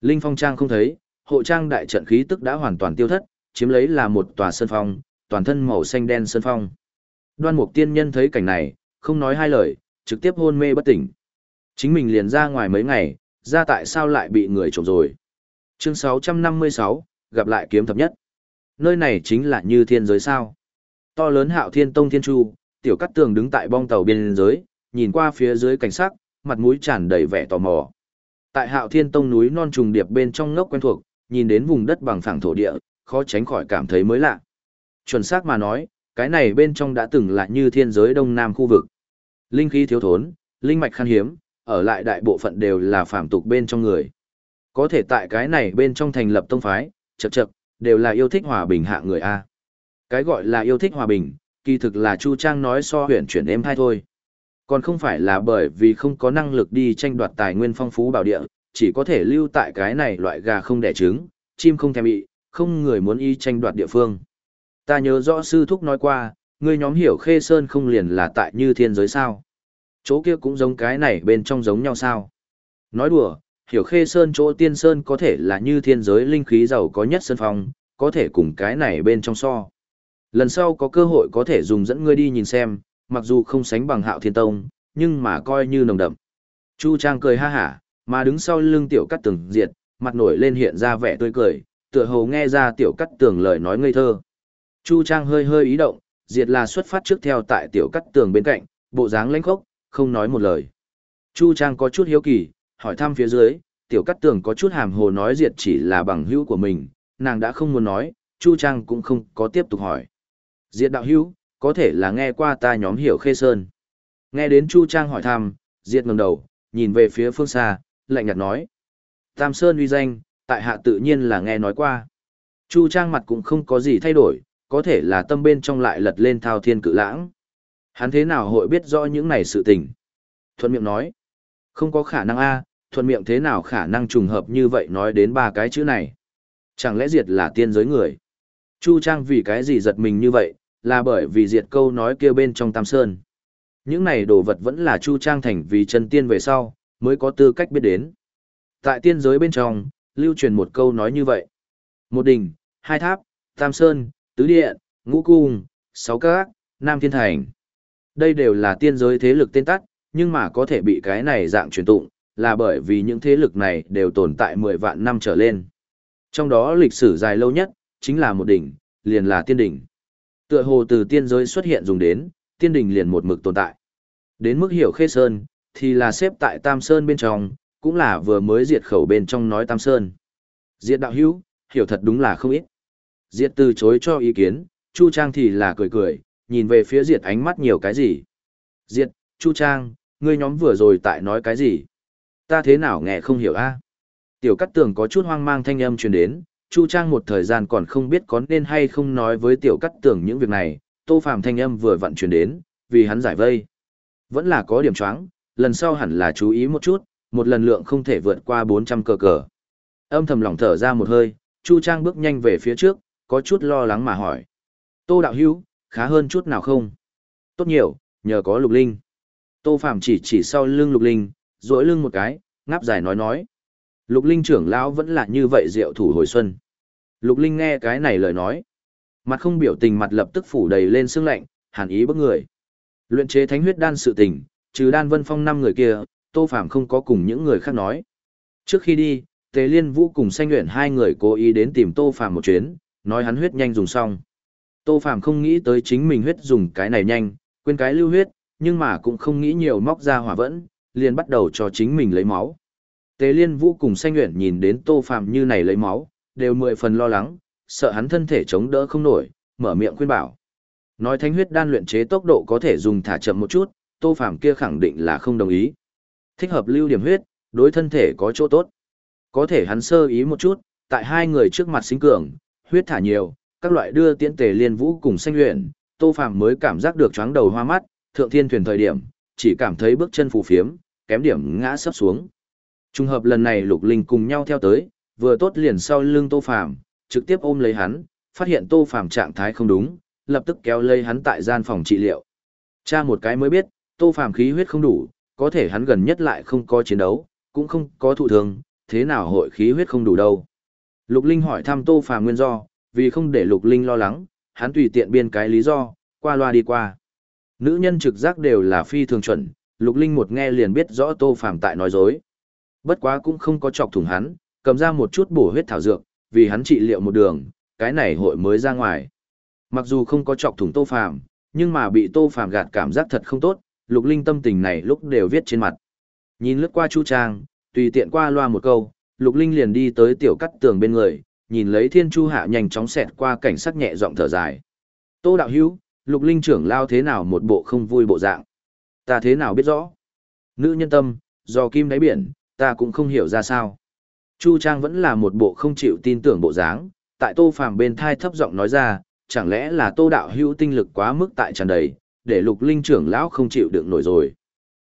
Linh phong trang không thấy, hộ trang đại trận khí tức đã hoàn toàn tiêu thất, chiếm lấy là một tòa sơn phong, toàn thân màu xanh đen sơn phong. Đoan mục tiên nhân thấy cảnh này, không nói hai lời, trực tiếp hôn mê bất tỉnh. Chính mình liền ra ngoài mấy ngày, ra tại sao lại bị người trộm rồi. Chương 656, gặp lại kiếm thập nhất. Nơi này chính là như thiên giới sao. To lớn hạo thiên tông thiên chu, tiểu cắt tường đứng tại bong tàu biên giới, nhìn qua phía dưới cảnh sắc, mặt mũi tràn đầy vẻ tò mò. Tại hạo thiên tông núi non trùng điệp bên trong ngốc quen thuộc, nhìn đến vùng đất bằng phẳng thổ địa, khó tránh khỏi cảm thấy mới lạ. Chuẩn xác mà nói, cái này bên trong đã từng là như thiên giới đông nam khu vực. Linh khí thiếu thốn, linh mạch khan hiếm, ở lại đại bộ phận đều là phàm tục bên trong người. Có thể tại cái này bên trong thành lập tông phái, chậc chậc, đều là yêu thích hòa bình hạ người A. Cái gọi là yêu thích hòa bình, kỳ thực là Chu Trang nói so huyền chuyển êm hay thôi. Còn không phải là bởi vì không có năng lực đi tranh đoạt tài nguyên phong phú bảo địa, chỉ có thể lưu tại cái này loại gà không đẻ trứng, chim không thèm bị, không người muốn y tranh đoạt địa phương. Ta nhớ rõ sư thúc nói qua, người nhóm hiểu khê sơn không liền là tại như thiên giới sao. Chỗ kia cũng giống cái này bên trong giống nhau sao. Nói đùa, hiểu khê sơn chỗ tiên sơn có thể là như thiên giới linh khí giàu có nhất sơn phong, có thể cùng cái này bên trong so. Lần sau có cơ hội có thể dùng dẫn ngươi đi nhìn xem, mặc dù không sánh bằng hạo thiên tông, nhưng mà coi như nồng đậm. Chu Trang cười ha hả, mà đứng sau lưng tiểu cắt tường diệt, mặt nổi lên hiện ra vẻ tươi cười, tựa hồ nghe ra tiểu cắt tường lời nói ngây thơ. Chu Trang hơi hơi ý động, diệt là xuất phát trước theo tại tiểu cắt tường bên cạnh, bộ dáng lãnh khốc, không nói một lời. Chu Trang có chút hiếu kỳ, hỏi thăm phía dưới, tiểu cắt tường có chút hàm hồ nói diệt chỉ là bằng hữu của mình, nàng đã không muốn nói, Chu Trang cũng không có tiếp tục hỏi. Diệt đạo hữu, có thể là nghe qua ta nhóm hiểu khê sơn. Nghe đến Chu Trang hỏi thăm, Diệt ngẩng đầu, nhìn về phía phương xa, lạnh nhạt nói. Tam Sơn uy danh, tại hạ tự nhiên là nghe nói qua. Chu Trang mặt cũng không có gì thay đổi, có thể là tâm bên trong lại lật lên thao thiên cự lãng. Hắn thế nào hội biết rõ những này sự tình? Thuận miệng nói. Không có khả năng a thuận miệng thế nào khả năng trùng hợp như vậy nói đến ba cái chữ này? Chẳng lẽ diệt là tiên giới người? Chu Trang vì cái gì giật mình như vậy, là bởi vì diệt câu nói kia bên trong Tam Sơn. Những này đồ vật vẫn là Chu Trang thành vì chân tiên về sau, mới có tư cách biết đến. Tại tiên giới bên trong, lưu truyền một câu nói như vậy. Một đỉnh, hai tháp, Tam Sơn, Tứ Điện, Ngũ Cung, Sáu Các, Nam Thiên Thành. Đây đều là tiên giới thế lực tên tắt, nhưng mà có thể bị cái này dạng truyền tụng, là bởi vì những thế lực này đều tồn tại 10 vạn năm trở lên. Trong đó lịch sử dài lâu nhất, chính là một đỉnh, liền là tiên đỉnh. Tựa hồ từ tiên giới xuất hiện dùng đến, tiên đình liền một mực tồn tại. Đến mức hiểu khê sơn, thì là xếp tại Tam Sơn bên trong, cũng là vừa mới diệt khẩu bên trong nói Tam Sơn. Diệt đạo hữu, hiểu thật đúng là không ít. Diệt từ chối cho ý kiến, Chu Trang thì là cười cười, nhìn về phía Diệt ánh mắt nhiều cái gì. Diệt, Chu Trang, ngươi nhóm vừa rồi tại nói cái gì? Ta thế nào nghe không hiểu a? Tiểu Cát Tường có chút hoang mang thanh âm truyền đến, Chu Trang một thời gian còn không biết có nên hay không nói với Tiểu Cát Tường những việc này, Tô Phàm thanh âm vừa vặn truyền đến, vì hắn giải vây. Vẫn là có điểm choáng, lần sau hẳn là chú ý một chút, một lần lượng không thể vượt qua 400 cờ cờ. Âm thầm lòng thở ra một hơi, Chu Trang bước nhanh về phía trước, có chút lo lắng mà hỏi. Tô đạo hữu, khá hơn chút nào không? Tốt nhiều, nhờ có lục linh. Tô Phạm chỉ chỉ sau lưng lục linh, duỗi lưng một cái, ngáp dài nói nói. Lục linh trưởng lão vẫn là như vậy diệu thủ hồi xuân. Lục linh nghe cái này lời nói. Mặt không biểu tình mặt lập tức phủ đầy lên sương lạnh, hàn ý bức người. Luyện chế thánh huyết đan sự tình, trừ đan vân phong năm người kia, Tô Phạm không có cùng những người khác nói. Trước khi đi, Tề Liên Vũ cùng sanh Nguyện hai người cố ý đến tìm Tô Phạm một chuyến, nói hắn huyết nhanh dùng xong. Tô Phạm không nghĩ tới chính mình huyết dùng cái này nhanh, quên cái lưu huyết, nhưng mà cũng không nghĩ nhiều móc ra hỏa vẫn, liền bắt đầu cho chính mình lấy máu. Tế Liên Vũ cùng Sanh Uyển nhìn đến Tô Phạm như này lấy máu, đều mười phần lo lắng, sợ hắn thân thể chống đỡ không nổi, mở miệng khuyên bảo. Nói thánh huyết đan luyện chế tốc độ có thể dùng thả chậm một chút, Tô Phạm kia khẳng định là không đồng ý. Thích hợp lưu điểm huyết, đối thân thể có chỗ tốt. Có thể hắn sơ ý một chút, tại hai người trước mặt sinh cường, huyết thả nhiều, các loại đưa tiễn tề liên vũ cùng Sanh Uyển, Tô Phạm mới cảm giác được chóng đầu hoa mắt, thượng thiên thuyền thời điểm, chỉ cảm thấy bước chân phù phiếm, kém điểm ngã sấp xuống. Trùng hợp lần này Lục Linh cùng nhau theo tới, vừa tốt liền sau lưng Tô Phạm, trực tiếp ôm lấy hắn, phát hiện Tô Phạm trạng thái không đúng, lập tức kéo lấy hắn tại gian phòng trị liệu. Cha một cái mới biết, Tô Phạm khí huyết không đủ, có thể hắn gần nhất lại không có chiến đấu, cũng không có thụ thương, thế nào hội khí huyết không đủ đâu. Lục Linh hỏi thăm Tô Phàm nguyên do, vì không để Lục Linh lo lắng, hắn tùy tiện biên cái lý do, qua loa đi qua. Nữ nhân trực giác đều là phi thường chuẩn, Lục Linh một nghe liền biết rõ Tô Phàm tại nói dối. Bất quá cũng không có chọc thủng hắn, cầm ra một chút bổ huyết thảo dược, vì hắn trị liệu một đường, cái này hội mới ra ngoài. Mặc dù không có chọc thủng Tô Phàm, nhưng mà bị Tô Phàm gạt cảm giác thật không tốt, Lục Linh tâm tình này lúc đều viết trên mặt. Nhìn lướt qua Chu Trang, tùy tiện qua loa một câu, Lục Linh liền đi tới tiểu cắt tường bên người, nhìn lấy Thiên Chu hạ nhanh chóng xẹt qua cảnh sắc nhẹ giọng thở dài. Tô đạo hữu, Lục Linh trưởng lao thế nào một bộ không vui bộ dạng. Ta thế nào biết rõ. Nữ nhân tâm, do kim đáy biển, ta cũng không hiểu ra sao. Chu Trang vẫn là một bộ không chịu tin tưởng bộ dáng, tại Tô Phàm bên thai thấp giọng nói ra, chẳng lẽ là Tô đạo hữu tinh lực quá mức tại tràn đầy, để Lục Linh trưởng lão không chịu đựng nổi rồi.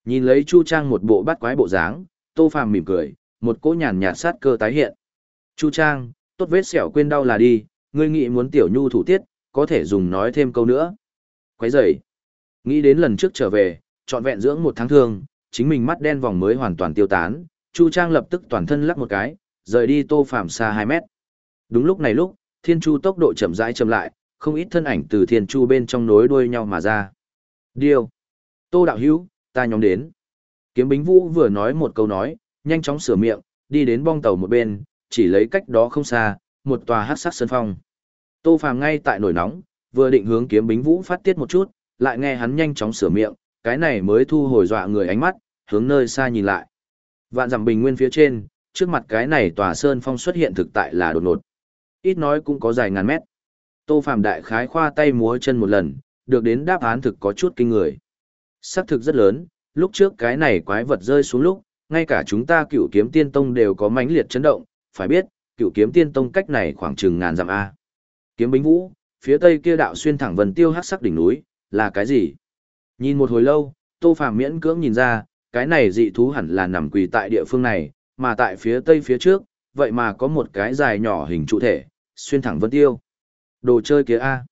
Nhìn lấy Chu Trang một bộ bắt quái bộ dáng, Tô Phàm mỉm cười, một cỗ nhàn nhạt sát cơ tái hiện. Chu Trang, tốt vết sẹo quên đau là đi, ngươi nghĩ muốn tiểu nhu thủ tiết, có thể dùng nói thêm câu nữa. Quấy rầy. Nghĩ đến lần trước trở về, trọn vẹn dưỡng một tháng thương, chính mình mắt đen vòng mới hoàn toàn tiêu tán, Chu Trang lập tức toàn thân lắc một cái, rời đi Tô Phàm xa 2 mét. Đúng lúc này lúc, Thiên Chu tốc độ chậm rãi chậm lại, không ít thân ảnh từ Thiên Chu bên trong nối đuôi nhau mà ra. Điêu. Tô đạo hữu, ta nhóm đến. Kiếm Bính Vũ vừa nói một câu nói, nhanh chóng sửa miệng, đi đến bong tàu một bên, chỉ lấy cách đó không xa, một tòa hắc sắc sân phong. Tô Phàm ngay tại nổi nóng, vừa định hướng Kiếm Bính Vũ phát tiết một chút, lại nghe hắn nhanh chóng sửa miệng, cái này mới thu hồi dọa người ánh mắt, hướng nơi xa nhìn lại. Vạn dặm bình nguyên phía trên, trước mặt cái này tòa sơn phong xuất hiện thực tại là đột ngột. Ít nói cũng có dài ngàn mét. Tô phạm đại khái khoa tay múa chân một lần, được đến đáp án thực có chút kinh người. Sắc thực rất lớn, lúc trước cái này quái vật rơi xuống lúc, ngay cả chúng ta cựu kiếm tiên tông đều có mãnh liệt chấn động, phải biết, cựu kiếm tiên tông cách này khoảng chừng ngàn dặm A. Kiếm bính vũ, phía tây kia đạo xuyên thẳng vần tiêu hát sắc đỉnh núi, là cái gì? Nhìn một hồi lâu, tô phạm miễn cưỡng nhìn ra, cái này dị thú hẳn là nằm quỳ tại địa phương này, mà tại phía tây phía trước, vậy mà có một cái dài nhỏ hình trụ thể, xuyên thẳng vân tiêu. Đồ chơi kia A.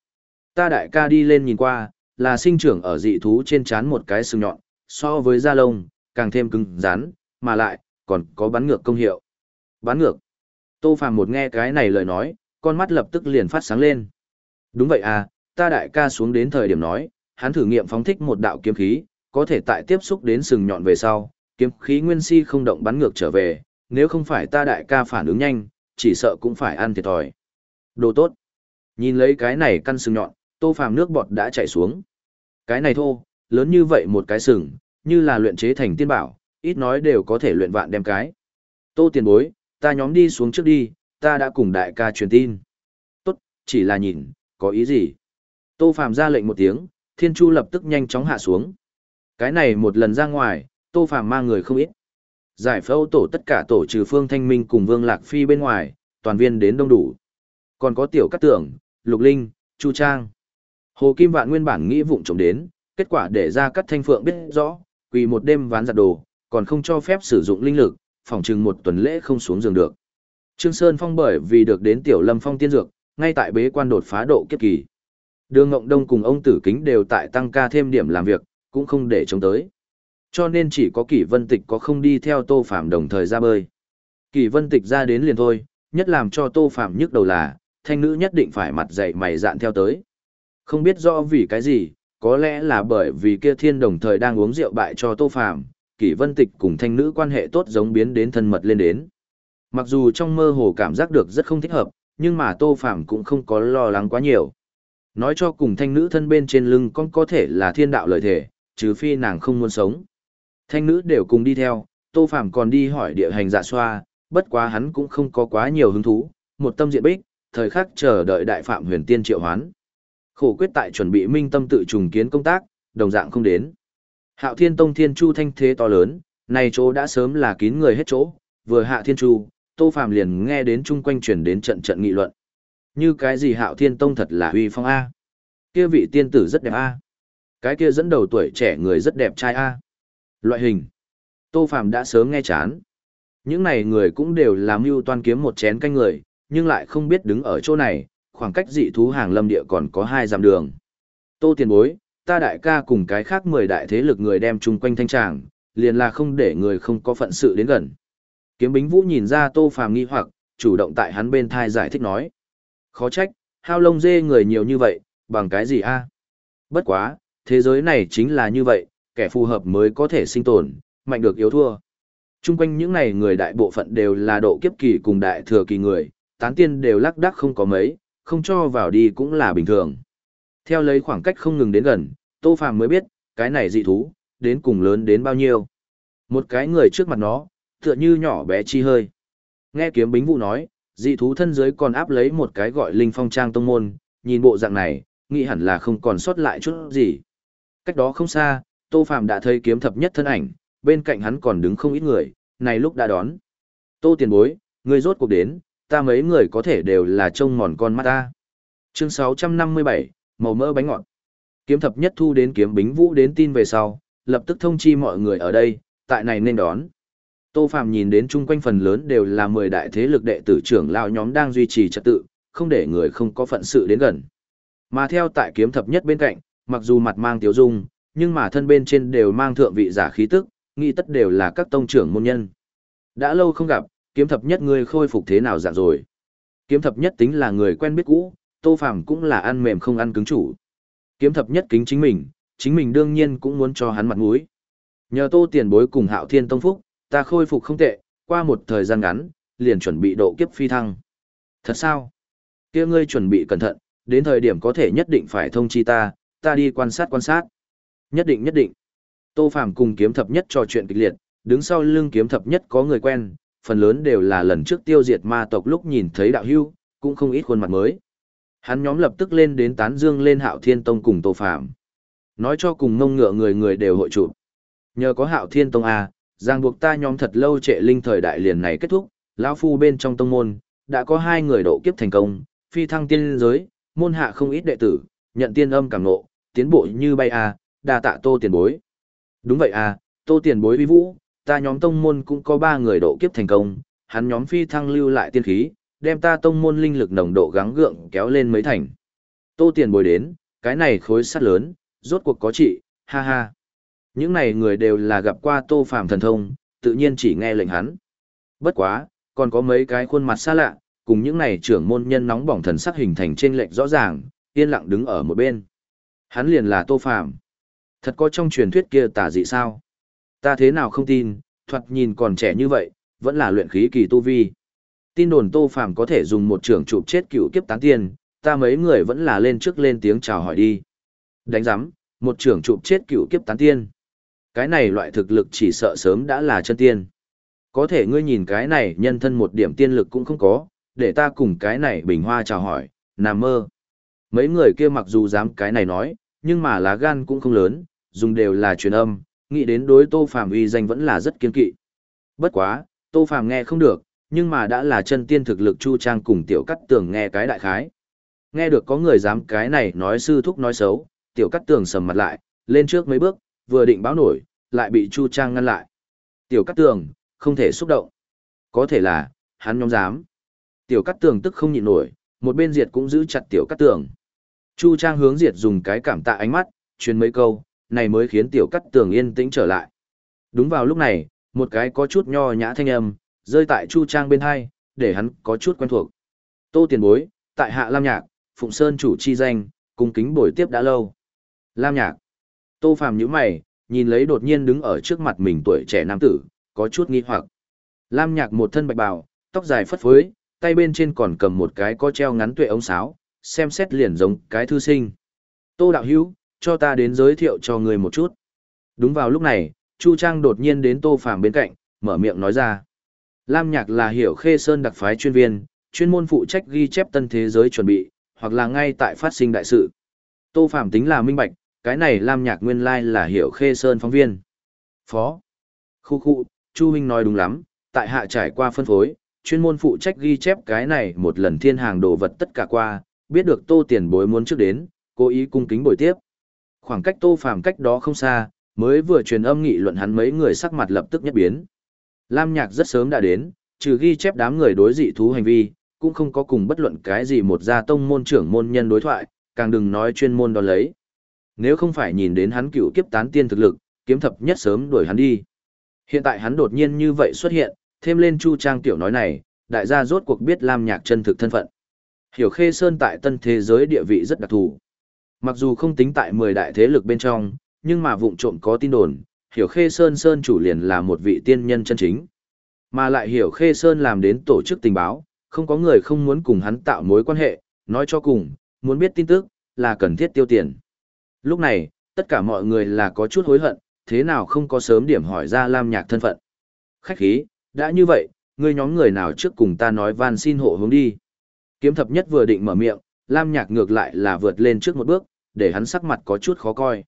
Ta đại ca đi lên nhìn qua, là sinh trưởng ở dị thú trên chán một cái sừng nhọn, so với da lông, càng thêm cứng rắn, mà lại, còn có bắn ngược công hiệu. Bắn ngược. Tô Phàm một nghe cái này lời nói, con mắt lập tức liền phát sáng lên. Đúng vậy à, ta đại ca xuống đến thời điểm nói, hắn thử nghiệm phóng thích một đạo kiếm khí, có thể tại tiếp xúc đến sừng nhọn về sau, kiếm khí nguyên si không động bắn ngược trở về, nếu không phải ta đại ca phản ứng nhanh, chỉ sợ cũng phải ăn thiệt thòi. Đồ tốt. Nhìn lấy cái này căn sừng nhọn, Tô Phàm nước bọt đã chảy xuống. Cái này thô, lớn như vậy một cái sừng, như là luyện chế thành tiên bảo, ít nói đều có thể luyện vạn đem cái. Tô tiền bối, ta nhóm đi xuống trước đi, ta đã cùng đại ca truyền tin. Tốt, chỉ là nhìn, có ý gì? Tô Phàm ra lệnh một tiếng, Thiên Chu lập tức nhanh chóng hạ xuống. Cái này một lần ra ngoài, Tô Phàm mang người không ít. Giải phẫu tổ tất cả tổ trừ Phương Thanh Minh cùng Vương Lạc Phi bên ngoài, toàn viên đến đông đủ. Còn có Tiểu Cát Tưởng, Lục Linh, Chu Trang. Hồ Kim Vạn nguyên bản nghĩ vụng trộm đến, kết quả để ra cát thanh phượng biết rõ, quỳ một đêm ván giặt đồ, còn không cho phép sử dụng linh lực, phòng chừng một tuần lễ không xuống giường được. Trương Sơn Phong bởi vì được đến Tiểu Lâm Phong tiên dược, ngay tại bế quan đột phá độ kiếp kỳ. Đường Ngộng Đông cùng ông Tử Kính đều tại tăng ca thêm điểm làm việc, cũng không để chống tới. Cho nên chỉ có Kỷ Vân Tịch có không đi theo Tô Phạm đồng thời ra bơi. Kỷ Vân Tịch ra đến liền thôi, nhất làm cho Tô Phạm nhức đầu là, thanh nữ nhất định phải mặt dày mày dạn theo tới. Không biết rõ vì cái gì, có lẽ là bởi vì kia thiên đồng thời đang uống rượu bại cho Tô Phạm, Kỷ Vân Tịch cùng thanh nữ quan hệ tốt giống biến đến thân mật lên đến. Mặc dù trong mơ hồ cảm giác được rất không thích hợp, nhưng mà Tô Phạm cũng không có lo lắng quá nhiều. Nói cho cùng thanh nữ thân bên trên lưng con có thể là thiên đạo lợi thể, trừ phi nàng không muốn sống. Thanh nữ đều cùng đi theo, Tô Phạm còn đi hỏi địa hành dạ xoa, bất quá hắn cũng không có quá nhiều hứng thú, một tâm diện bích, thời khắc chờ đợi đại phạm huyền tiên triệu hoán. Khổ quyết tại chuẩn bị minh tâm tự trùng kiến công tác, đồng dạng không đến. Hạo Thiên Tông Thiên Chu thanh thế to lớn, này chỗ đã sớm là kín người hết chỗ, vừa hạ Thiên Chu, Tô Phàm liền nghe đến chung quanh truyền đến trận trận nghị luận. Như cái gì Hạo Thiên Tông thật là uy phong a. Kia vị tiên tử rất đẹp a. Cái kia dẫn đầu tuổi trẻ người rất đẹp trai a. Loại hình. Tô Phàm đã sớm nghe chán. Những này người cũng đều làm mưu toan kiếm một chén canh người, nhưng lại không biết đứng ở chỗ này, khoảng cách dị thú hàng lâm địa còn có hai dặm đường. Tô tiền bối, ta đại ca cùng cái khác mười đại thế lực người đem chung quanh thanh tràng, liền là không để người không có phận sự đến gần. Kiếm Bính Vũ nhìn ra Tô Phàm nghi hoặc, chủ động tại hắn bên thai giải thích nói. Khó trách, hao lông dê người nhiều như vậy, bằng cái gì a? Bất quá, thế giới này chính là như vậy, kẻ phù hợp mới có thể sinh tồn, mạnh được yếu thua. Trung quanh những này người đại bộ phận đều là độ kiếp kỳ cùng đại thừa kỳ người, tán tiên đều lắc đắc không có mấy, không cho vào đi cũng là bình thường. Theo lấy khoảng cách không ngừng đến gần, Tô Phàm mới biết, cái này dị thú, đến cùng lớn đến bao nhiêu. Một cái người trước mặt nó, tựa như nhỏ bé chi hơi. Nghe kiếm bính vụ nói, dị thú thân dưới còn áp lấy một cái gọi linh phong trang tông môn, nhìn bộ dạng này, nghĩ hẳn là không còn sót lại chút gì. Cách đó không xa, Tô phạm đã thấy kiếm thập nhất thân ảnh, bên cạnh hắn còn đứng không ít người, này lúc đã đón. Tô tiền bối, người rốt cuộc đến, ta mấy người có thể đều là trông mòn con mắt ta. Chương 657, màu mỡ bánh ngọt. Kiếm thập nhất thu đến kiếm bính vũ đến tin về sau, lập tức thông chi mọi người ở đây, tại này nên đón. Tô Phạm nhìn đến chung quanh phần lớn đều là 10 đại thế lực đệ tử trưởng lao nhóm đang duy trì trật tự, không để người không có phận sự đến gần. Mà theo tại kiếm thập nhất bên cạnh, mặc dù mặt mang tiếu dung, nhưng mà thân bên trên đều mang thượng vị giả khí tức, nghĩ tất đều là các tông trưởng môn nhân. Đã lâu không gặp, kiếm thập nhất ngươi khôi phục thế nào dạng rồi. Kiếm thập nhất tính là người quen biết cũ, Tô Phàm cũng là ăn mềm không ăn cứng chủ. Kiếm thập nhất kính chính mình, chính mình đương nhiên cũng muốn cho hắn mặt mũi. Nhờ Tô tiền bối cùng Hạo Thiên Tông Phúc, ta khôi phục không tệ, qua một thời gian ngắn, liền chuẩn bị độ kiếp phi thăng. Thật sao? kia ngươi chuẩn bị cẩn thận, đến thời điểm có thể nhất định phải thông chi ta, ta đi quan sát quan sát. Nhất định nhất định. Tô Phàm cùng kiếm thập nhất trò chuyện kịch liệt, đứng sau lưng kiếm thập nhất có người quen, phần lớn đều là lần trước tiêu diệt ma tộc lúc nhìn thấy đạo hưu, cũng không ít khuôn mặt mới. Hắn nhóm lập tức lên đến tán dương lên Hạo Thiên Tông cùng Tô Phàm. Nói cho cùng ngông ngựa người người đều hội tụ Nhờ có Hạo Thiên Tông à, a, giang buộc ta nhóm thật lâu trệ linh thời đại liền này kết thúc, lão phu bên trong tông môn đã có hai người độ kiếp thành công, phi thăng tiên giới, môn hạ không ít đệ tử, nhận tiên âm cảm ngộ, tiến bộ như bay à, đa tạ Tô tiền bối. Đúng vậy à, Tô tiền bối vi vũ, ta nhóm tông môn cũng có ba người độ kiếp thành công, hắn nhóm phi thăng lưu lại tiên khí, đem ta tông môn linh lực nồng độ gắng gượng kéo lên mấy thành. Tô tiền bối đến, cái này khối sắt lớn, rốt cuộc có trị, ha ha. Những này người đều là gặp qua tô phàm thần thông, tự nhiên chỉ nghe lệnh hắn. Bất quá, còn có mấy cái khuôn mặt xa lạ, cùng những này trưởng môn nhân nóng bỏng thần sắc hình thành trên lệnh rõ ràng, yên lặng đứng ở một bên. Hắn liền là tô phàm. Thật có trong truyền thuyết kia tả dị sao? Ta thế nào không tin, thoạt nhìn còn trẻ như vậy, vẫn là luyện khí kỳ tu vi. Tin đồn Tô Phàm có thể dùng một trường chụp chết cựu kiếp tán tiên, ta mấy người vẫn là lên trước lên tiếng chào hỏi đi. Đánh giám, một trường chụp chết cựu kiếp tán tiên. Cái này loại thực lực chỉ sợ sớm đã là chân tiên. Có thể ngươi nhìn cái này nhân thân một điểm tiên lực cũng không có, để ta cùng cái này bình hoa chào hỏi, nằm mơ. Mấy người kia mặc dù dám cái này nói, nhưng mà lá gan cũng không lớn, dùng đều là truyền âm, nghĩ đến đối Tô Phàm uy danh vẫn là rất kiên kỵ. Bất quá, Tô Phàm nghe không được, nhưng mà đã là chân tiên thực lực Chu Trang cùng Tiểu Cắt Tường nghe cái đại khái. Nghe được có người dám cái này nói sư thúc nói xấu, Tiểu Cắt Tường sầm mặt lại, lên trước mấy bước, vừa định báo nổi, lại bị Chu Trang ngăn lại. Tiểu cắt Tường, không thể xúc động. Có thể là, hắn nhóm dám. Tiểu cắt Tường tức không nhịn nổi, một bên Diệt cũng giữ chặt Tiểu cắt Tường. Chu Trang hướng Diệt dùng cái cảm tạ ánh mắt, truyền mấy câu, này mới khiến Tiểu Cát Tường yên tĩnh trở lại. Đúng vào lúc này, một cái có chút nho nhã thanh âm, rơi tại Chu Trang bên hai, để hắn có chút quen thuộc. Tô Tiền Bối, tại Hạ Lam Nhạc, Phụng Sơn chủ chi danh, cung kính bồi tiếp đã lâu. Lam Nhạc. Tô Phàm nhíu mày, nhìn lấy đột nhiên đứng ở trước mặt mình tuổi trẻ nam tử, có chút nghi hoặc. Lam Nhạc một thân bạch bào, tóc dài phất phới, tay bên trên còn cầm một cái có treo ngắn tuệ ống sáo, xem xét liền giống cái thư sinh. Tô đạo hữu, cho ta đến giới thiệu cho người một chút. Đúng vào lúc này, Chu Trang đột nhiên đến Tô Phàm bên cạnh, mở miệng nói ra. Lam Nhạc là hiểu khê sơn đặc phái chuyên viên, chuyên môn phụ trách ghi chép tân thế giới chuẩn bị, hoặc là ngay tại phát sinh đại sự. Tô Phạm tính là minh bạch, cái này Lam Nhạc nguyên lai là hiểu khê sơn phóng viên. Phó. Khu khu, Chu Huynh nói đúng lắm, tại hạ trải qua phân phối, chuyên môn phụ trách ghi chép cái này một lần thiên hàng đồ vật tất cả qua, biết được tô tiền bối muốn trước đến, cố ý cung kính bồi tiếp. Khoảng cách tô phàm cách đó không xa, mới vừa truyền âm nghị luận hắn mấy người sắc mặt lập tức nhất biến. Lam Nhạc rất sớm đã đến, trừ ghi chép đám người đối dị thú hành vi, cũng không có cùng bất luận cái gì một gia tông môn trưởng môn nhân đối thoại, càng đừng nói chuyên môn đón lấy. Nếu không phải nhìn đến hắn cựu kiếp tán tiên thực lực, kiếm thập nhất sớm đuổi hắn đi. Hiện tại hắn đột nhiên như vậy xuất hiện, thêm lên Chu Trang tiểu nói này, đại gia rốt cuộc biết Lam Nhạc chân thực thân phận. Hiểu Khê Sơn tại tân thế giới địa vị rất đặc thù. Mặc dù không tính tại 10 đại thế lực bên trong, nhưng mà vụng trộm có tin đồn, Hiểu Khê Sơn Sơn chủ liền là một vị tiên nhân chân chính. Mà lại Hiểu Khê Sơn làm đến tổ chức tình báo, không có người không muốn cùng hắn tạo mối quan hệ, nói cho cùng, muốn biết tin tức, là cần thiết tiêu tiền. Lúc này, tất cả mọi người là có chút hối hận, thế nào không có sớm điểm hỏi ra Lam Nhạc thân phận. Khách khí, đã như vậy, ngươi nhóm người nào trước cùng ta nói van xin hộ hướng đi. Kiếm thập nhất vừa định mở miệng, Lam Nhạc ngược lại là vượt lên trước một bước, để hắn sắc mặt có chút khó coi.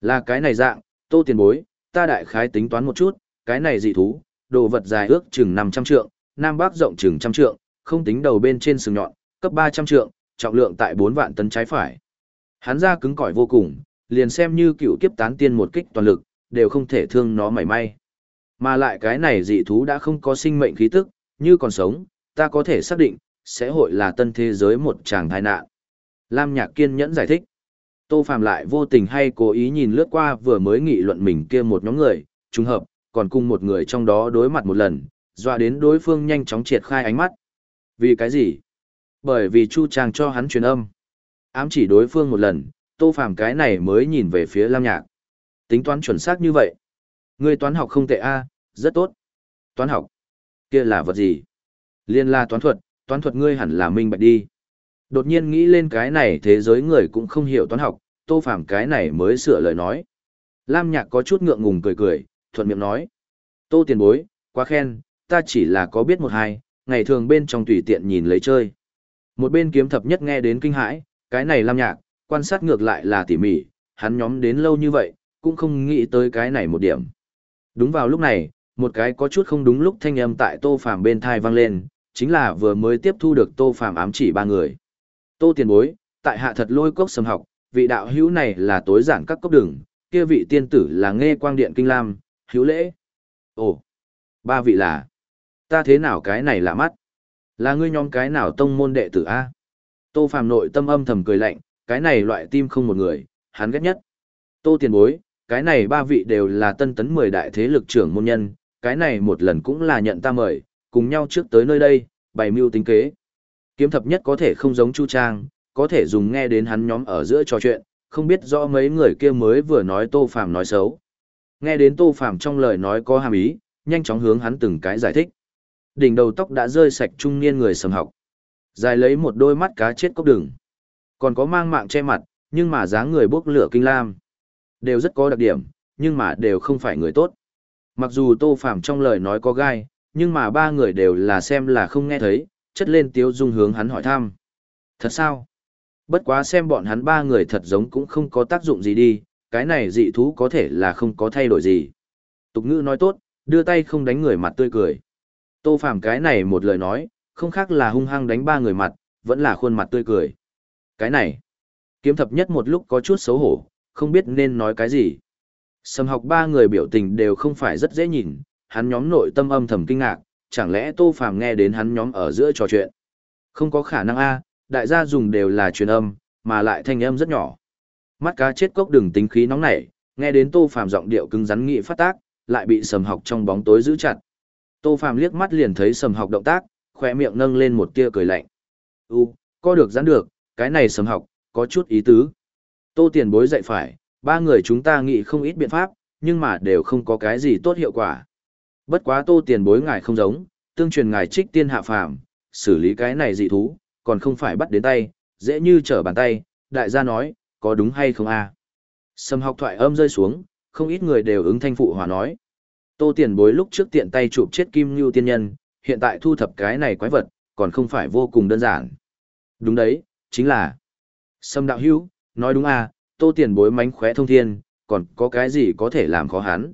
Là cái này dạng, tô tiền bối, ta đại khái tính toán một chút, cái này dị thú, đồ vật dài ước chừng 500 trượng, nam bắc rộng chừng trăm trượng, không tính đầu bên trên sừng nhọn, cấp 300 trượng, trọng lượng tại 4 vạn tấn trái phải. Hắn ra cứng cỏi vô cùng, liền xem như cựu kiếp tán tiên một kích toàn lực, đều không thể thương nó mảy may. Mà lại cái này dị thú đã không có sinh mệnh khí tức, như còn sống, ta có thể xác định, sẽ hội là tân thế giới một tràng tai nạn. Lam Nhạc kiên nhẫn giải thích. Tô Phạm lại vô tình hay cố ý nhìn lướt qua vừa mới nghị luận mình kia một nhóm người, trùng hợp, còn cùng một người trong đó đối mặt một lần, dọa đến đối phương nhanh chóng triệt khai ánh mắt. Vì cái gì? Bởi vì Chu Trang cho hắn truyền âm. Ám chỉ đối phương một lần, Tô Phạm cái này mới nhìn về phía Lam Nhạc. Tính toán chuẩn xác như vậy. Ngươi toán học không tệ a, rất tốt. Toán học? Kia là vật gì? Liên la toán thuật, toán thuật ngươi hẳn là minh bạch đi. Đột nhiên nghĩ lên cái này thế giới người cũng không hiểu toán học, Tô Phàm cái này mới sửa lời nói. Lam Nhạc có chút ngượng ngùng cười cười, thuận miệng nói. Tô tiền bối, quá khen, ta chỉ là có biết một hai, ngày thường bên trong tùy tiện nhìn lấy chơi. Một bên kiếm thập nhất nghe đến kinh hãi, cái này Lam Nhạc, quan sát ngược lại là tỉ mỉ, hắn nhóm đến lâu như vậy, cũng không nghĩ tới cái này một điểm. Đúng vào lúc này, một cái có chút không đúng lúc thanh âm tại Tô Phàm bên thai vang lên, chính là vừa mới tiếp thu được Tô Phàm ám chỉ ba người. Tô tiền bối, tại hạ thật lôi cốc sầm học, vị đạo hữu này là tối giản các cốc đường, kia vị tiên tử là nghe quang điện kinh lam, hữu lễ. Ồ, ba vị là, ta thế nào cái này là mắt? Là ngươi nhóm cái nào tông môn đệ tử A? Tô Phàm nội tâm âm thầm cười lạnh, cái này loại tim không một người, hắn ghét nhất. Tô tiền bối, cái này ba vị đều là tân tấn mười đại thế lực trưởng môn nhân, cái này một lần cũng là nhận ta mời, cùng nhau trước tới nơi đây, bày mưu tính kế. Kiếm thập nhất có thể không giống Chu Trang, có thể dùng nghe đến hắn nhóm ở giữa trò chuyện, không biết rõ mấy người kia mới vừa nói Tô Phàm nói xấu. Nghe đến Tô Phàm trong lời nói có hàm ý, nhanh chóng hướng hắn từng cái giải thích. Đỉnh đầu tóc đã rơi sạch trung niên người sầm học. Dài lấy một đôi mắt cá chết cốc đường. Còn có mang mạng che mặt, nhưng mà dáng người bốc lửa kinh lam. Đều rất có đặc điểm, nhưng mà đều không phải người tốt. Mặc dù Tô Phàm trong lời nói có gai, nhưng mà ba người đều là xem là không nghe thấy, chất lên tiếu dung hướng hắn hỏi thăm. Thật sao? Bất quá xem bọn hắn ba người thật giống cũng không có tác dụng gì đi, cái này dị thú có thể là không có thay đổi gì. Tục ngữ nói tốt, đưa tay không đánh người mặt tươi cười. Tô Phàm cái này một lời nói, không khác là hung hăng đánh ba người mặt, vẫn là khuôn mặt tươi cười. Cái này, kiếm thập nhất một lúc có chút xấu hổ, không biết nên nói cái gì. Sầm học ba người biểu tình đều không phải rất dễ nhìn, hắn nhóm nội tâm âm thầm kinh ngạc, chẳng lẽ Tô Phàm nghe đến hắn nhóm ở giữa trò chuyện. Không có khả năng a, đại gia dùng đều là truyền âm, mà lại thanh âm rất nhỏ. Mắt cá chết cốc đừng tính khí nóng nảy, nghe đến Tô Phàm giọng điệu cứng rắn nghị phát tác, lại bị Sầm Học trong bóng tối giữ chặt. Tô Phàm liếc mắt liền thấy Sầm Học động tác, khóe miệng nâng lên một tia cười lạnh. "U, có được giãn được, cái này Sầm Học, có chút ý tứ." Tô Tiền Bối dạy phải, ba người chúng ta nghĩ không ít biện pháp, nhưng mà đều không có cái gì tốt hiệu quả. Bất quá Tô Tiền Bối ngài không giống, tương truyền ngài trích tiên hạ phàm, xử lý cái này dị thú, còn không phải bắt đến tay, dễ như trở bàn tay, đại gia nói, có đúng hay không a? Sầm học thoại âm rơi xuống, không ít người đều ứng thanh phụ hòa nói. Tô tiền bối lúc trước tiện tay chụp chết kim như tiên nhân, hiện tại thu thập cái này quái vật, còn không phải vô cùng đơn giản. Đúng đấy, chính là. Sâm đạo hữu, nói đúng à, tô tiền bối mánh khóe thông thiên, còn có cái gì có thể làm khó hắn.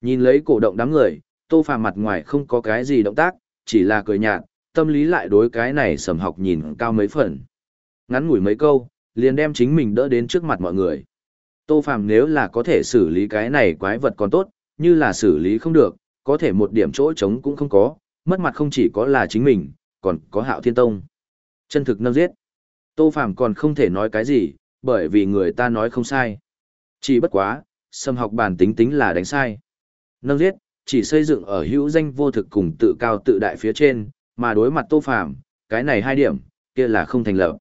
Nhìn lấy cổ động đám người, tô phàm mặt ngoài không có cái gì động tác, chỉ là cười nhạt, tâm lý lại đối cái này sầm học nhìn cao mấy phần. Ngắn ngủi mấy câu, liền đem chính mình đỡ đến trước mặt mọi người. Tô Phàm nếu là có thể xử lý cái này quái vật còn tốt, như là xử lý không được, có thể một điểm chỗ trống cũng không có, mất mặt không chỉ có là chính mình, còn có Hạo Thiên Tông. Chân thực nâng giết. Tô Phàm còn không thể nói cái gì, bởi vì người ta nói không sai. Chỉ bất quá, xâm học bản tính tính là đánh sai. Nâng giết, chỉ xây dựng ở hữu danh vô thực cùng tự cao tự đại phía trên, mà đối mặt Tô Phàm, cái này hai điểm, kia là không thành lập.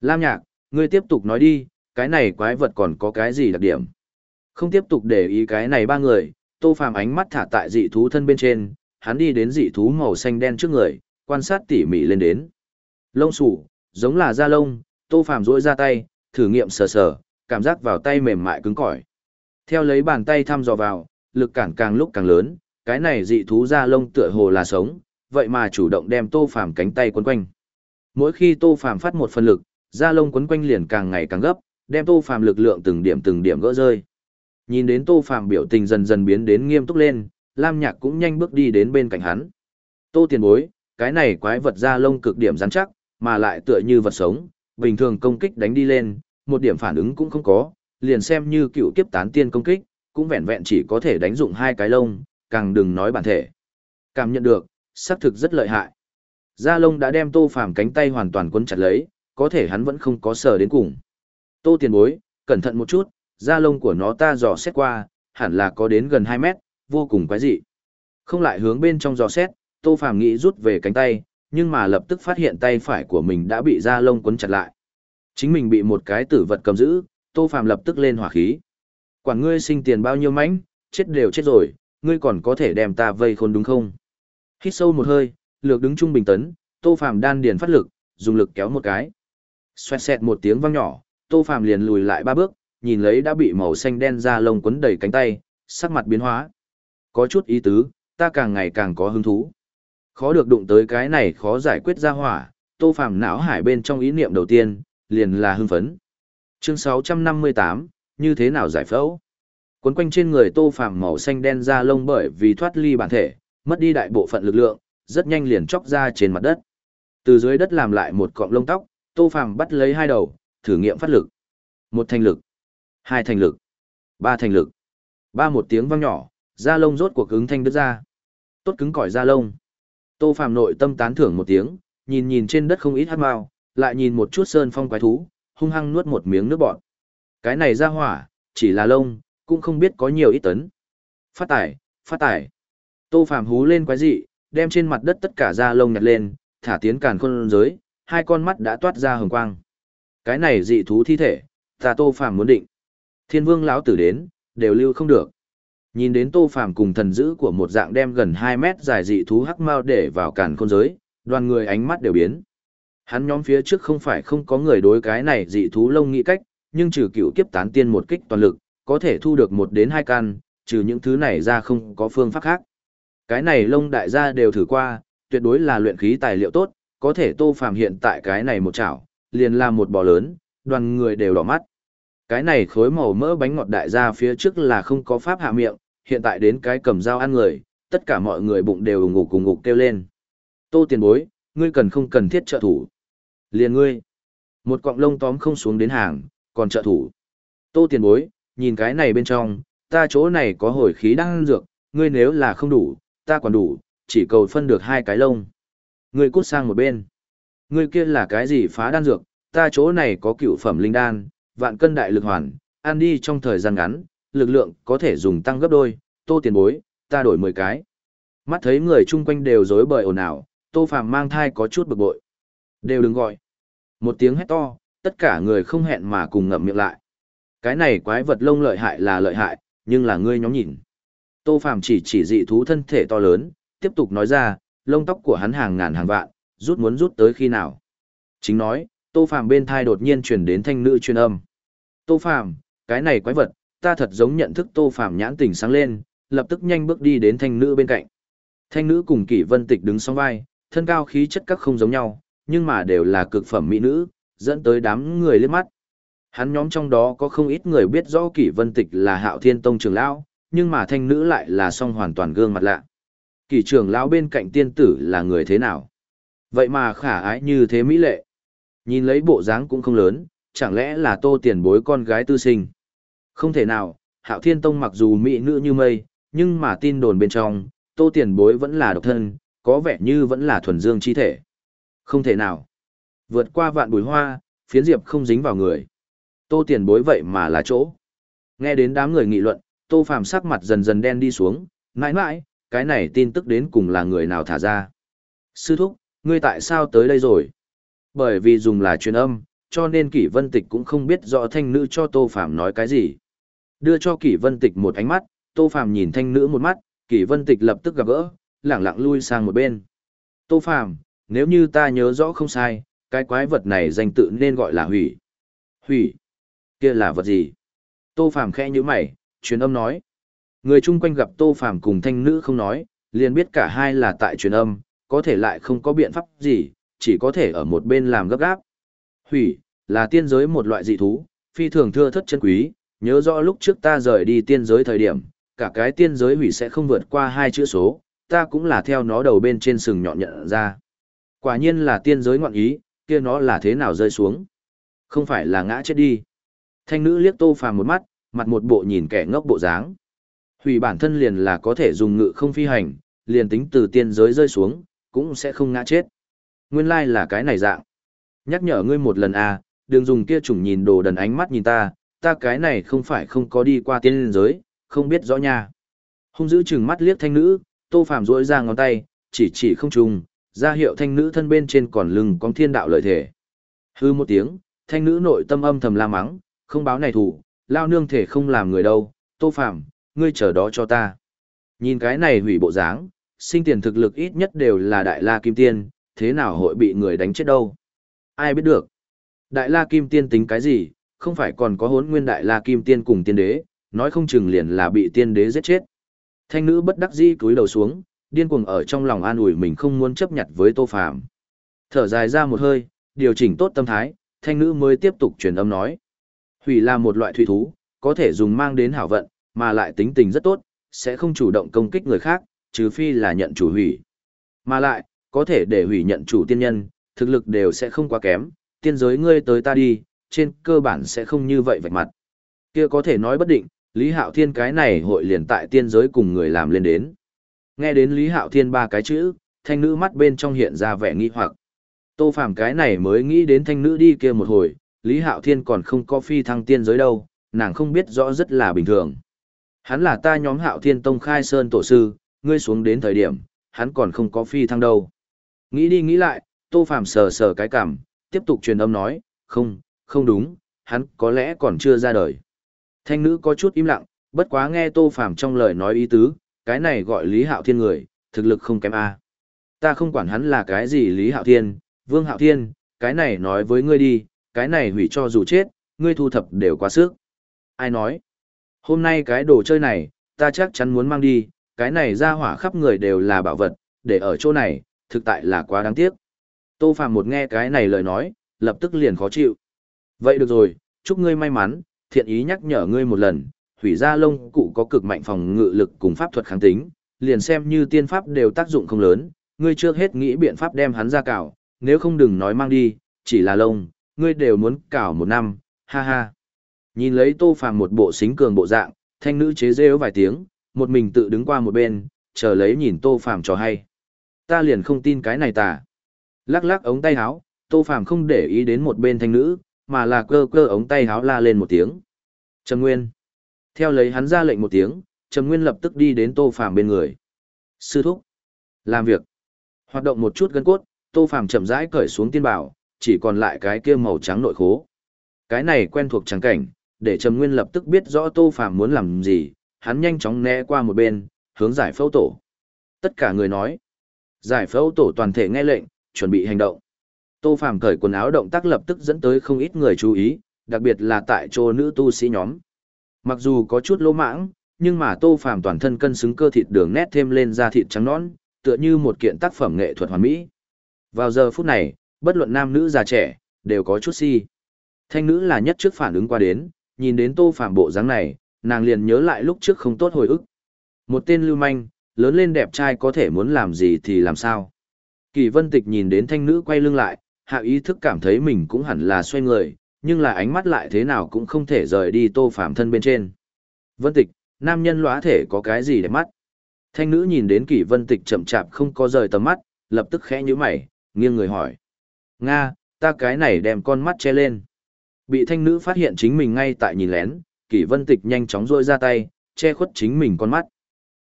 Lam Nhạc, ngươi tiếp tục nói đi, cái này quái vật còn có cái gì đặc điểm? Không tiếp tục để ý cái này ba người, Tô Phàm ánh mắt thả tại dị thú thân bên trên, hắn đi đến dị thú màu xanh đen trước người, quan sát tỉ mỉ lên đến. Lông sủ, giống là da lông, Tô Phàm duỗi ra tay, thử nghiệm sờ sờ, cảm giác vào tay mềm mại cứng cỏi. Theo lấy bàn tay thăm dò vào, lực cản càng lúc càng lớn, cái này dị thú da lông tựa hồ là sống, vậy mà chủ động đem Tô Phàm cánh tay quấn quanh. Mỗi khi Tô Phàm phát một phần lực, da lông quấn quanh liền càng ngày càng gấp, đem Tô Phàm lực lượng từng điểm từng điểm gỡ rơi. Nhìn đến Tô Phàm biểu tình dần dần biến đến nghiêm túc lên, Lam Nhạc cũng nhanh bước đi đến bên cạnh hắn. Tô Tiền Bối, cái này quái vật da lông cực điểm rắn chắc, mà lại tựa như vật sống, bình thường công kích đánh đi lên, một điểm phản ứng cũng không có, liền xem như cựu kiếp tán tiên công kích, cũng vẹn vẹn chỉ có thể đánh dụng hai cái lông, càng đừng nói bản thể. Cảm nhận được, xác thực rất lợi hại. gia long đã đem Tô Phàm cánh tay hoàn toàn quấn chặt lấy, có thể hắn vẫn không có sở đến cùng. Tô tiền bối, cẩn thận một chút, da lông của nó ta dò xét qua, hẳn là có đến gần 2 mét, vô cùng quái dị. Không lại hướng bên trong dò xét, Tô Phàm nghĩ rút về cánh tay, nhưng mà lập tức phát hiện tay phải của mình đã bị da lông quấn chặt lại. Chính mình bị một cái tử vật cầm giữ, Tô Phàm lập tức lên hỏa khí. Quản ngươi sinh tiền bao nhiêu mánh, chết đều chết rồi, ngươi còn có thể đem ta vây khôn đúng không? Hít sâu một hơi, lược đứng trung bình tấn, Tô Phàm đan điền phát lực, dùng lực kéo một cái. Xoẹt xẹt một tiếng vang nhỏ, Tô Phàm liền lùi lại ba bước, nhìn lấy đã bị màu xanh đen da lông quấn đầy cánh tay, sắc mặt biến hóa. Có chút ý tứ, ta càng ngày càng có hứng thú. Khó được đụng tới cái này khó giải quyết ra hỏa, Tô Phàm não hải bên trong ý niệm đầu tiên, liền là hưng phấn. Chương 658, như thế nào giải phẫu? Quấn quanh trên người Tô Phàm màu xanh đen da lông bởi vì thoát ly bản thể, mất đi đại bộ phận lực lượng, rất nhanh liền chóc ra trên mặt đất. Từ dưới đất làm lại một cọng lông tóc, Tô Phàm bắt lấy hai đầu, thử nghiệm phát lực. Một thành lực, hai thành lực, ba thành lực. Ba một tiếng vang nhỏ, da lông rốt cuộc cứng thanh đứt ra. Tốt cứng cỏi da lông. Tô Phàm nội tâm tán thưởng một tiếng, nhìn nhìn trên đất không ít hắc mao, lại nhìn một chút sơn phong quái thú, hung hăng nuốt một miếng nước bọt. Cái này ra hỏa, chỉ là lông, cũng không biết có nhiều ít tấn. Phát tải, phát tải. Tô phạm hú lên quái dị, đem trên mặt đất tất cả da lông nhặt lên, thả tiến càn khôn giới, hai con mắt đã toát ra hồng quang. Cái này dị thú thi thể, ta Tô phạm muốn định. Thiên Vương lão tử đến, đều lưu không được. Nhìn đến Tô phạm cùng thần dữ của một dạng đem gần 2 mét dài dị thú hắc mao để vào càn khôn giới, đoàn người ánh mắt đều biến. Hắn nhóm phía trước không phải không có người đối cái này dị thú lông nghĩ cách, nhưng trừ cựu kiếp tán tiên một kích toàn lực, có thể thu được một đến hai can, trừ những thứ này ra không có phương pháp khác. Cái này lông đại gia đều thử qua, tuyệt đối là luyện khí tài liệu tốt, có thể Tô Phàm hiện tại cái này một chảo, liền là một bò lớn, đoàn người đều đỏ mắt. Cái này khối màu mỡ bánh ngọt đại gia phía trước là không có pháp hạ miệng, hiện tại đến cái cầm dao ăn người, tất cả mọi người bụng đều ngủ cùng ngục kêu lên. Tô tiền bối, ngươi cần không cần thiết trợ thủ. Liền ngươi. Một cọng lông tóm không xuống đến hàng, còn trợ thủ. Tô tiền bối, nhìn cái này bên trong, ta chỗ này có hồi khí đang dược, ngươi nếu là không đủ, ta còn đủ, chỉ cầu phân được hai cái lông. Ngươi cút sang một bên. Ngươi kia là cái gì phá đan dược, ta chỗ này có cựu phẩm linh đan, vạn cân đại lực hoàn, ăn đi trong thời gian ngắn, lực lượng có thể dùng tăng gấp đôi, tô tiền bối, ta đổi 10 cái. Mắt thấy người chung quanh đều rối bời ồn ào, tô phàm mang thai có chút bực bội. Đều đừng gọi. Một tiếng hét to, tất cả người không hẹn mà cùng ngậm miệng lại. Cái này quái vật lông lợi hại là lợi hại, nhưng là ngươi nhóm nhìn. Tô Phàm chỉ chỉ dị thú thân thể to lớn, tiếp tục nói ra, lông tóc của hắn hàng ngàn hàng vạn, rút muốn rút tới khi nào. Chính nói, Tô Phàm bên thai đột nhiên truyền đến thanh nữ truyền âm. Tô Phàm, cái này quái vật, ta thật giống nhận thức Tô Phàm nhãn tình sáng lên, lập tức nhanh bước đi đến thanh nữ bên cạnh. Thanh nữ cùng Kỷ Vân Tịch đứng song vai, thân cao khí chất các không giống nhau, nhưng mà đều là cực phẩm mỹ nữ, dẫn tới đám người liếc mắt. Hắn nhóm trong đó có không ít người biết rõ Kỷ Vân Tịch là Hạo Thiên Tông trưởng lão, nhưng mà thanh nữ lại là song hoàn toàn gương mặt lạ. Kỷ trưởng lão bên cạnh tiên tử là người thế nào? Vậy mà khả ái như thế mỹ lệ. Nhìn lấy bộ dáng cũng không lớn, chẳng lẽ là tô tiền bối con gái tư sinh? Không thể nào, Hạo Thiên Tông mặc dù mỹ nữ như mây, nhưng mà tin đồn bên trong, tô tiền bối vẫn là độc thân, có vẻ như vẫn là thuần dương chi thể. Không thể nào. Vượt qua vạn bùi hoa, phiến diệp không dính vào người. Tô tiền bối vậy mà là chỗ. Nghe đến đám người nghị luận, tô phàm sắc mặt dần dần đen đi xuống, mãi mãi, cái này tin tức đến cùng là người nào thả ra. Sư thúc, ngươi tại sao tới đây rồi? Bởi vì dùng là truyền âm, cho nên kỷ vân tịch cũng không biết rõ thanh nữ cho tô phàm nói cái gì. Đưa cho kỷ vân tịch một ánh mắt, tô phàm nhìn thanh nữ một mắt, kỷ vân tịch lập tức gặp gỡ, lẳng lặng lui sang một bên. Tô phàm, nếu như ta nhớ rõ không sai, cái quái vật này danh tự nên gọi là hủy. Hủy kia là vật gì? Tô Phàm khẽ nhữ mày, truyền âm nói. Người chung quanh gặp Tô Phàm cùng thanh nữ không nói, liền biết cả hai là tại truyền âm, có thể lại không có biện pháp gì, chỉ có thể ở một bên làm gấp gáp. Hủy, là tiên giới một loại dị thú, phi thường thưa thất chân quý, nhớ rõ lúc trước ta rời đi tiên giới thời điểm, cả cái tiên giới hủy sẽ không vượt qua hai chữ số, ta cũng là theo nó đầu bên trên sừng nhọn nhận ra. Quả nhiên là tiên giới ngoạn ý, kia nó là thế nào rơi xuống? Không phải là ngã chết đi. Thanh nữ liếc Tô Phàm một mắt, mặt một bộ nhìn kẻ ngốc bộ dáng. Hủy bản thân liền là có thể dùng ngự không phi hành, liền tính từ tiên giới rơi xuống, cũng sẽ không ngã chết. Nguyên lai là cái này dạng. Nhắc nhở ngươi một lần à, đừng dùng kia chủng nhìn đồ đần ánh mắt nhìn ta, ta cái này không phải không có đi qua tiên giới, không biết rõ nha. Hung giữ chừng mắt liếc thanh nữ, Tô Phàm duỗi ra ngón tay, chỉ chỉ không trùng, ra hiệu thanh nữ thân bên trên còn lưng con thiên đạo lợi thể. Hư một tiếng, thanh nữ nội tâm âm thầm la mắng, không báo này thủ, lao nương thể không làm người đâu, tô phạm, ngươi chờ đó cho ta. Nhìn cái này hủy bộ dáng, sinh tiền thực lực ít nhất đều là đại la kim tiên, thế nào hội bị người đánh chết đâu. Ai biết được. Đại la kim tiên tính cái gì, không phải còn có hốn nguyên đại la kim tiên cùng tiên đế, nói không chừng liền là bị tiên đế giết chết. Thanh nữ bất đắc dĩ cúi đầu xuống, điên cuồng ở trong lòng an ủi mình không muốn chấp nhận với tô phạm. Thở dài ra một hơi, điều chỉnh tốt tâm thái, thanh nữ mới tiếp tục truyền âm nói. Hủy là một loại thủy thú, có thể dùng mang đến hảo vận, mà lại tính tình rất tốt, sẽ không chủ động công kích người khác, trừ phi là nhận chủ hủy. Mà lại, có thể để hủy nhận chủ tiên nhân, thực lực đều sẽ không quá kém, tiên giới ngươi tới ta đi, trên cơ bản sẽ không như vậy vạch mặt. Kia có thể nói bất định, Lý Hạo Thiên cái này hội liền tại tiên giới cùng người làm lên đến. Nghe đến Lý Hạo Thiên ba cái chữ, thanh nữ mắt bên trong hiện ra vẻ nghi hoặc. Tô Phàm cái này mới nghĩ đến thanh nữ đi kia một hồi, Lý Hạo Thiên còn không có phi thăng tiên giới đâu, nàng không biết rõ rất là bình thường. Hắn là ta nhóm Hạo Thiên Tông khai sơn tổ sư, ngươi xuống đến thời điểm, hắn còn không có phi thăng đâu. Nghĩ đi nghĩ lại, Tô Phàm sờ sờ cái cảm, tiếp tục truyền âm nói, không, không đúng, hắn có lẽ còn chưa ra đời. Thanh nữ có chút im lặng, bất quá nghe Tô Phàm trong lời nói ý tứ, cái này gọi Lý Hạo Thiên người, thực lực không kém a. Ta không quản hắn là cái gì Lý Hạo Thiên, Vương Hạo Thiên, cái này nói với ngươi đi, cái này hủy cho dù chết, ngươi thu thập đều quá sức. Ai nói? Hôm nay cái đồ chơi này, ta chắc chắn muốn mang đi, cái này ra hỏa khắp người đều là bảo vật, để ở chỗ này, thực tại là quá đáng tiếc. Tô Phạm một nghe cái này lời nói, lập tức liền khó chịu. Vậy được rồi, chúc ngươi may mắn, thiện ý nhắc nhở ngươi một lần, hủy ra lông cụ có cực mạnh phòng ngự lực cùng pháp thuật kháng tính, liền xem như tiên pháp đều tác dụng không lớn, ngươi trước hết nghĩ biện pháp đem hắn ra cào, nếu không đừng nói mang đi, chỉ là lông, ngươi đều muốn cào một năm, ha ha. Nhìn lấy Tô Phàm một bộ xính cường bộ dạng, thanh nữ chế rêu vài tiếng, một mình tự đứng qua một bên, chờ lấy nhìn Tô Phàm cho hay. Ta liền không tin cái này tà. Lắc lắc ống tay áo, Tô Phàm không để ý đến một bên thanh nữ, mà là cơ cơ ống tay áo la lên một tiếng. Trầm Nguyên. Theo lấy hắn ra lệnh một tiếng, Trầm Nguyên lập tức đi đến Tô Phàm bên người. Sư thúc. Làm việc. Hoạt động một chút gân cốt, Tô Phàm chậm rãi cởi xuống tiên bảo, chỉ còn lại cái kia màu trắng nội khố. Cái này quen thuộc trắng cảnh, để Trầm Nguyên lập tức biết rõ Tô Phàm muốn làm gì, hắn nhanh chóng né qua một bên, hướng giải phẫu tổ. Tất cả người nói. Giải phẫu tổ toàn thể nghe lệnh, chuẩn bị hành động. Tô Phàm cởi quần áo động tác lập tức dẫn tới không ít người chú ý, đặc biệt là tại chỗ nữ tu sĩ nhóm. Mặc dù có chút lỗ mãng, nhưng mà Tô Phàm toàn thân cân xứng cơ thịt đường nét thêm lên da thịt trắng nõn, tựa như một kiện tác phẩm nghệ thuật hoàn mỹ. Vào giờ phút này, bất luận nam nữ già trẻ, đều có chút si. Thanh nữ là nhất trước phản ứng qua đến, nhìn đến Tô Phàm bộ dáng này, nàng liền nhớ lại lúc trước không tốt hồi ức. Một tên lưu manh, lớn lên đẹp trai có thể muốn làm gì thì làm sao. Kỳ vân tịch nhìn đến thanh nữ quay lưng lại, hạ ý thức cảm thấy mình cũng hẳn là xoay người, nhưng là ánh mắt lại thế nào cũng không thể rời đi tô phạm thân bên trên. Vân tịch, nam nhân lõa thể có cái gì để mắt? Thanh nữ nhìn đến kỳ vân tịch chậm chạp không có rời tầm mắt, lập tức khẽ nhíu mày, nghiêng người hỏi. Nga, ta cái này đem con mắt che lên. Bị thanh nữ phát hiện chính mình ngay tại nhìn lén, Kỷ vân tịch nhanh chóng rôi ra tay, che khuất chính mình con mắt.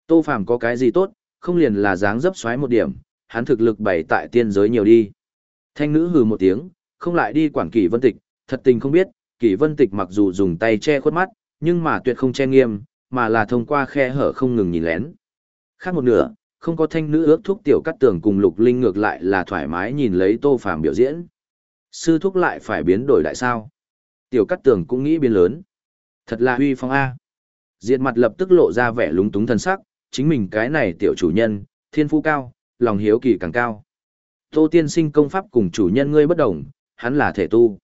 Tô Phàm có cái gì tốt, không liền là dáng dấp xoáy một điểm, hắn thực lực bày tại tiên giới nhiều đi. Thanh nữ hừ một tiếng, không lại đi quản kỷ vân tịch, thật tình không biết, kỷ vân tịch mặc dù dùng tay che khuất mắt, nhưng mà tuyệt không che nghiêm, mà là thông qua khe hở không ngừng nhìn lén. Khác một nửa, không có thanh nữ ước thúc tiểu cắt tường cùng lục linh ngược lại là thoải mái nhìn lấy tô phàm biểu diễn. Sư thúc lại phải biến đổi lại sao? Tiểu cắt tường cũng nghĩ biến lớn. Thật là huy phong A. Diệt mặt lập tức lộ ra vẻ lúng túng thân sắc, chính mình cái này tiểu chủ nhân, thiên phú cao, lòng hiếu kỳ càng cao. Tô tiên sinh công pháp cùng chủ nhân ngươi bất đồng, hắn là thể tu.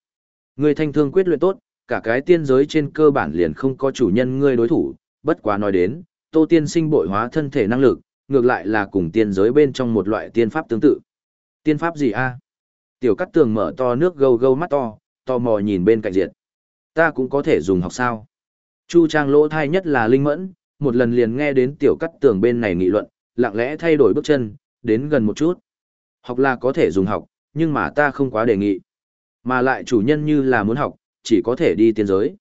Ngươi thanh thương quyết luyện tốt, cả cái tiên giới trên cơ bản liền không có chủ nhân ngươi đối thủ, bất quá nói đến, tô tiên sinh bội hóa thân thể năng lực, ngược lại là cùng tiên giới bên trong một loại tiên pháp tương tự. Tiên pháp gì a? Tiểu Cát tường mở to nước gâu gâu mắt to, to mò nhìn bên cạnh diệt. Ta cũng có thể dùng học sao. Chu trang lỗ thai nhất là linh mẫn, một lần liền nghe đến tiểu Cát tường bên này nghị luận, lặng lẽ thay đổi bước chân, đến gần một chút. Học là có thể dùng học, nhưng mà ta không quá đề nghị. Mà lại chủ nhân như là muốn học, chỉ có thể đi tiên giới.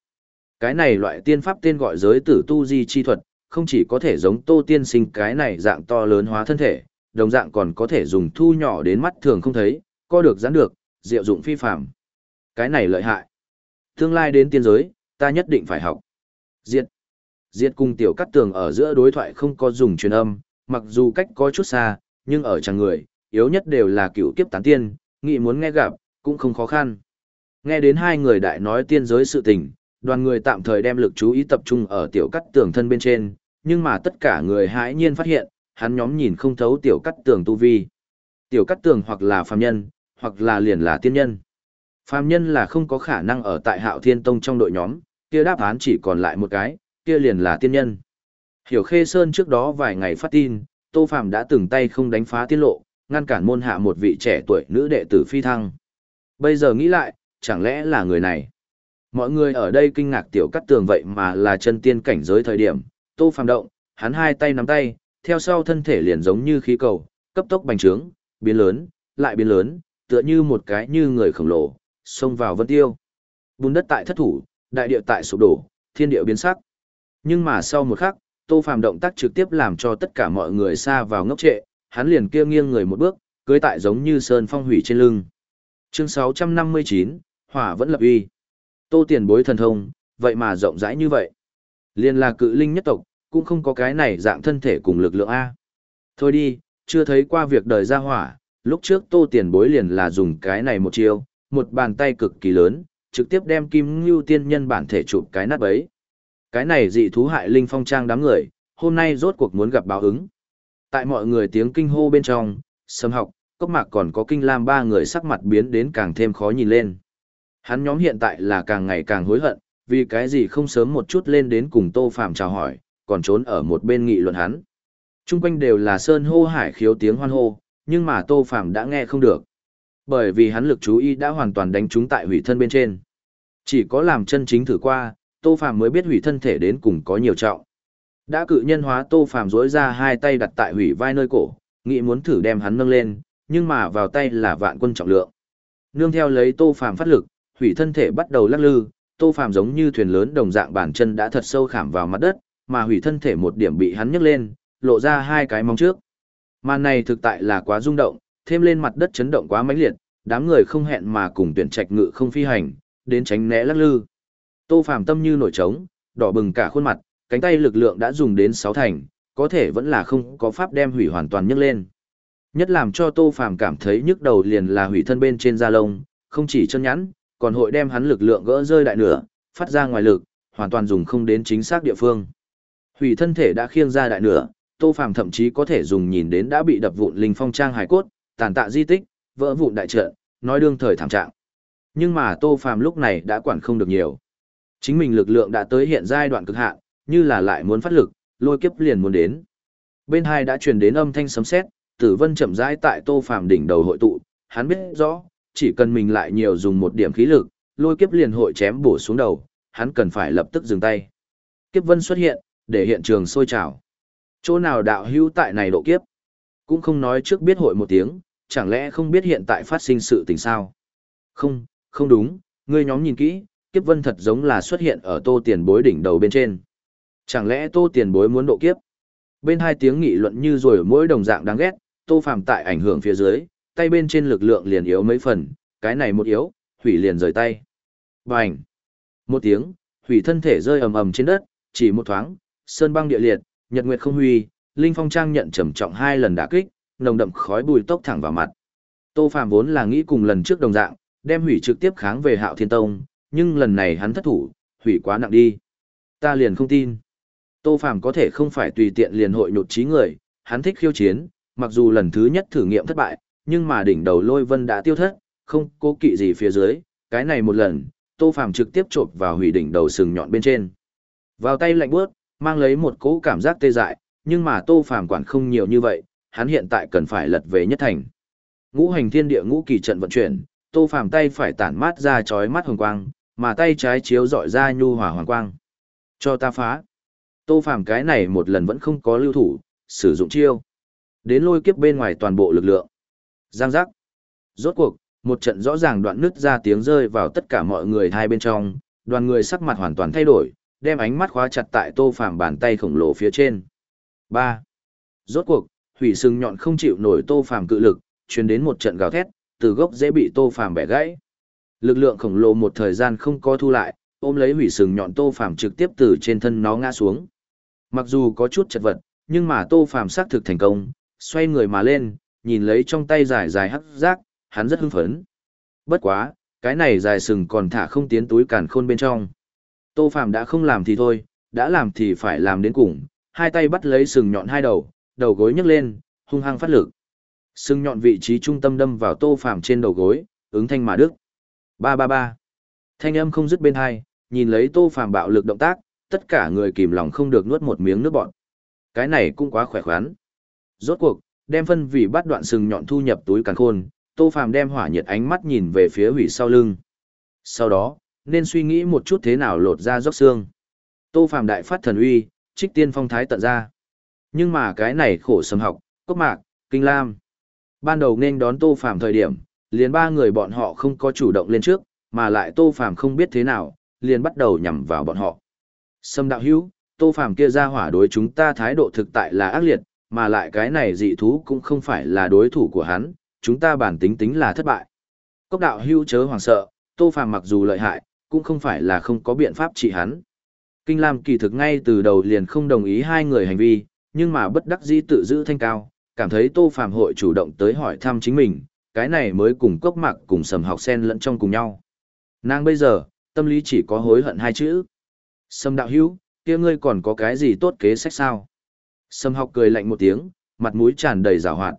Cái này loại tiên pháp tên gọi giới tử tu di chi thuật, không chỉ có thể giống tô tiên sinh cái này dạng to lớn hóa thân thể, đồng dạng còn có thể dùng thu nhỏ đến mắt thường không thấy, co được giãn được, diệu dụng phi phạm. Cái này lợi hại. Tương lai đến tiên giới, ta nhất định phải học. Diệt. Diệt cùng tiểu cắt tường ở giữa đối thoại không có dùng truyền âm, mặc dù cách có chút xa, nhưng ở chàng người, yếu nhất đều là cựu kiếp tán tiên, nghị muốn nghe gặp, cũng không khó khăn. Nghe đến hai người đại nói tiên giới sự tình, đoàn người tạm thời đem lực chú ý tập trung ở tiểu cắt tường thân bên trên, nhưng mà tất cả người hãi nhiên phát hiện, hắn nhóm nhìn không thấu tiểu cắt tường tu vi. Tiểu cắt tường hoặc là phàm nhân, hoặc là liền là tiên nhân. Phàm nhân là không có khả năng ở tại hạo thiên tông trong đội nhóm, kia đáp án chỉ còn lại một cái, kia liền là tiên nhân. Hiểu Khê Sơn trước đó vài ngày phát tin, Tô Phàm đã từng tay không đánh phá tiết lộ, ngăn cản môn hạ một vị trẻ tuổi nữ đệ tử phi thăng. Bây giờ nghĩ lại, chẳng lẽ là người này? Mọi người ở đây kinh ngạc tiểu cắt tường vậy mà là chân tiên cảnh giới thời điểm, Tô Phàm động, hắn hai tay nắm tay, theo sau thân thể liền giống như khí cầu, cấp tốc bành trướng, biến lớn, lại biến lớn, tựa như một cái như người khổng lồ, xông vào vân tiêu. Bùn đất tại thất thủ, đại địa tại sụp đổ, thiên địa biến sắc. Nhưng mà sau một khắc, Tô Phàm động tác trực tiếp làm cho tất cả mọi người xa vào ngốc trệ, hắn liền kia nghiêng người một bước, cưới tại giống như sơn phong hủy trên lưng. Chương 659, Hỏa vẫn lập uy. Tô Tiền bối thần thông, vậy mà rộng rãi như vậy. Liên là cự linh nhất tộc, cũng không có cái này dạng thân thể cùng lực lượng A. Thôi đi, chưa thấy qua việc đời ra hỏa, lúc trước Tô Tiền bối liền là dùng cái này một chiêu, một bàn tay cực kỳ lớn, trực tiếp đem kim ngưu tiên nhân bản thể chụp cái nát bấy. Cái này dị thú hại linh phong trang đám người, hôm nay rốt cuộc muốn gặp báo ứng. Tại mọi người tiếng kinh hô bên trong, sâm học, cốc mạc còn có kinh lam ba người sắc mặt biến đến càng thêm khó nhìn lên. Hắn nhóm hiện tại là càng ngày càng hối hận, vì cái gì không sớm một chút lên đến cùng Tô Phạm chào hỏi, còn trốn ở một bên nghị luận hắn. Trung quanh đều là sơn hô hải khiếu tiếng hoan hô, nhưng mà Tô Phạm đã nghe không được. Bởi vì hắn lực chú ý đã hoàn toàn đánh trúng tại hủy thân bên trên. Chỉ có làm chân chính thử qua, Tô phạm mới biết hủy thân thể đến cùng có nhiều trọng. Đã cự nhân hóa Tô phạm rỗi ra hai tay đặt tại hủy vai nơi cổ, nghĩ muốn thử đem hắn nâng lên, nhưng mà vào tay là vạn quân trọng lượng. Nương theo lấy Tô phạm phát lực, hủy thân thể bắt đầu lắc lư, Tô Phàm giống như thuyền lớn đồng dạng bàn chân đã thật sâu khảm vào mặt đất, mà hủy thân thể một điểm bị hắn nhấc lên, lộ ra hai cái móng trước. Màn này thực tại là quá rung động, thêm lên mặt đất chấn động quá mãnh liệt, đám người không hẹn mà cùng tuyển trạch ngự không phi hành, đến tránh né lắc lư. Tô Phàm tâm như nổi trống, đỏ bừng cả khuôn mặt, cánh tay lực lượng đã dùng đến sáu thành, có thể vẫn là không có pháp đem hủy hoàn toàn nhấc lên. Nhất làm cho Tô Phàm cảm thấy nhức đầu liền là hủy thân bên trên da lông, không chỉ chân nhẵn, còn hội đem hắn lực lượng gỡ rơi đại nửa, phát ra ngoài lực, hoàn toàn dùng không đến chính xác địa phương. Hủy thân thể đã khiêng ra đại nửa, Tô Phàm thậm chí có thể dùng nhìn đến đã bị đập vụn linh phong trang hải cốt, tàn tạ di tích, vỡ vụn đại trận, nói đương thời thảm trạng. Nhưng mà Tô Phàm lúc này đã quản không được nhiều. Chính mình lực lượng đã tới hiện giai đoạn cực hạn, như là lại muốn phát lực, lôi kiếp liền muốn đến. Bên hai đã truyền đến âm thanh sấm sét, Tử Vân chậm rãi tại Tô Phàm đỉnh đầu hội tụ, hắn biết rõ, chỉ cần mình lại nhiều dùng một điểm khí lực, lôi kiếp liền hội chém bổ xuống đầu, hắn cần phải lập tức dừng tay. Kiếp vân xuất hiện, để hiện trường sôi trào. Chỗ nào đạo hữu tại này độ kiếp? Cũng không nói trước biết hội một tiếng, chẳng lẽ không biết hiện tại phát sinh sự tình sao? Không, không đúng, ngươi nhóm nhìn kỹ, kiếp vân thật giống là xuất hiện ở tô tiền bối đỉnh đầu bên trên. Chẳng lẽ tô tiền bối muốn độ kiếp? Bên hai tiếng nghị luận như rồi mỗi đồng dạng đáng ghét, tô phàm tại ảnh hưởng phía dưới, tay bên trên lực lượng liền yếu mấy phần, cái này một yếu, hủy liền rời tay. Bành! Một tiếng, hủy thân thể rơi ầm ầm trên đất, chỉ một thoáng, sơn băng địa liệt, nhật nguyệt không huy, linh phong trang nhận trầm trọng hai lần đả kích, nồng đậm khói bùi tốc thẳng vào mặt. Tô Phàm vốn là nghĩ cùng lần trước đồng dạng, đem hủy trực tiếp kháng về Hạo Thiên Tông, nhưng lần này hắn thất thủ, hủy quá nặng đi. Ta liền không tin. Tô Phàm có thể không phải tùy tiện liền hội nhột trí người, hắn thích khiêu chiến, mặc dù lần thứ nhất thử nghiệm thất bại, nhưng mà đỉnh đầu lôi vân đã tiêu thất, không cố kỵ gì phía dưới, cái này một lần, Tô Phàm trực tiếp chộp vào hủy đỉnh đầu sừng nhọn bên trên. Vào tay lạnh bước, mang lấy một cỗ cảm giác tê dại, nhưng mà Tô Phàm quản không nhiều như vậy, hắn hiện tại cần phải lật về nhất thành. Ngũ hành thiên địa ngũ kỳ trận vận chuyển, Tô Phàm tay phải tản mát ra chói mắt hồng quang, mà tay trái chiếu dọi ra nhu hòa hoàng quang. Cho ta phá. Tô Phàm cái này một lần vẫn không có lưu thủ, sử dụng chiêu. Đến lôi kiếp bên ngoài toàn bộ lực lượng. Giang giác. Rốt cuộc, một trận rõ ràng đoạn nứt ra tiếng rơi vào tất cả mọi người hai bên trong, đoàn người sắc mặt hoàn toàn thay đổi, đem ánh mắt khóa chặt tại Tô Phàm bàn tay khổng lồ phía trên. 3. Rốt cuộc, hủy sừng nhọn không chịu nổi Tô Phàm cự lực, truyền đến một trận gào thét, từ gốc dễ bị Tô Phàm bẻ gãy. Lực lượng khổng lồ một thời gian không có thu lại, ôm lấy hủy sừng nhọn Tô Phàm trực tiếp từ trên thân nó ngã xuống. Mặc dù có chút chật vật, nhưng mà Tô Phàm xác thực thành công, xoay người mà lên, nhìn lấy trong tay dài dài hắc rác, hắn rất hưng phấn. Bất quá, cái này dài sừng còn thả không tiến túi càn khôn bên trong. Tô phạm đã không làm thì thôi, đã làm thì phải làm đến cùng, hai tay bắt lấy sừng nhọn hai đầu, đầu gối nhấc lên, hung hăng phát lực. Sừng nhọn vị trí trung tâm đâm vào Tô phạm trên đầu gối, ứng thanh mà đức. Ba ba ba. Thanh âm không dứt bên hai, nhìn lấy Tô phạm bạo lực động tác, tất cả người kìm lòng không được nuốt một miếng nước bọt. Cái này cũng quá khỏe khoắn. Rốt cuộc, đem phân vì bắt đoạn sừng nhọn thu nhập túi càn khôn, Tô Phàm đem hỏa nhiệt ánh mắt nhìn về phía hủy sau lưng. Sau đó, nên suy nghĩ một chút thế nào lột ra róc xương. Tô Phàm đại phát thần uy, trích tiên phong thái tận ra. Nhưng mà cái này khổ sầm học, cốc mạc, kinh lam. Ban đầu nên đón Tô Phàm thời điểm, liền ba người bọn họ không có chủ động lên trước, mà lại Tô Phàm không biết thế nào, liền bắt đầu nhằm vào bọn họ. Sâm đạo hữu, Tô Phàm kia ra hỏa đối chúng ta thái độ thực tại là ác liệt, mà lại cái này dị thú cũng không phải là đối thủ của hắn, chúng ta bản tính tính là thất bại. Cốc đạo hưu chớ hoàng sợ, Tô Phàm mặc dù lợi hại, cũng không phải là không có biện pháp trị hắn. Kinh Lam kỳ thực ngay từ đầu liền không đồng ý hai người hành vi, nhưng mà bất đắc dĩ tự giữ thanh cao, cảm thấy Tô Phàm hội chủ động tới hỏi thăm chính mình, cái này mới cùng cốc mặc cùng sầm học sen lẫn trong cùng nhau. Nàng bây giờ, tâm lý chỉ có hối hận hai chữ. Sầm đạo hữu, kia ngươi còn có cái gì tốt kế sách sao? Sầm học cười lạnh một tiếng, mặt mũi tràn đầy rào hoạt.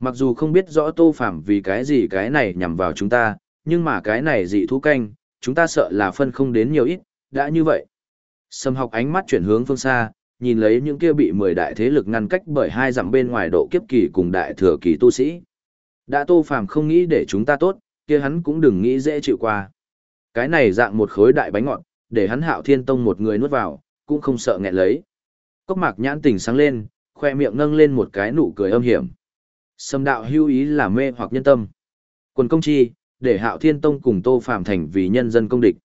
Mặc dù không biết rõ Tô Phàm vì cái gì cái này nhằm vào chúng ta, nhưng mà cái này dị thú canh, chúng ta sợ là phân không đến nhiều ít, đã như vậy. Sầm học ánh mắt chuyển hướng phương xa, nhìn lấy những kia bị mười đại thế lực ngăn cách bởi hai dặm bên ngoài độ kiếp kỳ cùng đại thừa kỳ tu sĩ. Đã Tô Phàm không nghĩ để chúng ta tốt, kia hắn cũng đừng nghĩ dễ chịu qua. Cái này dạng một khối đại bánh ngọt, để hắn hạo thiên tông một người nuốt vào, cũng không sợ nghẹn lấy. Cốc mạc nhãn tỉnh sáng lên, khoe miệng nâng lên một cái nụ cười âm hiểm. Sâm đạo hưu ý là mê hoặc nhân tâm. Quần công chi, để hạo thiên tông cùng tô phàm thành vì nhân dân công địch.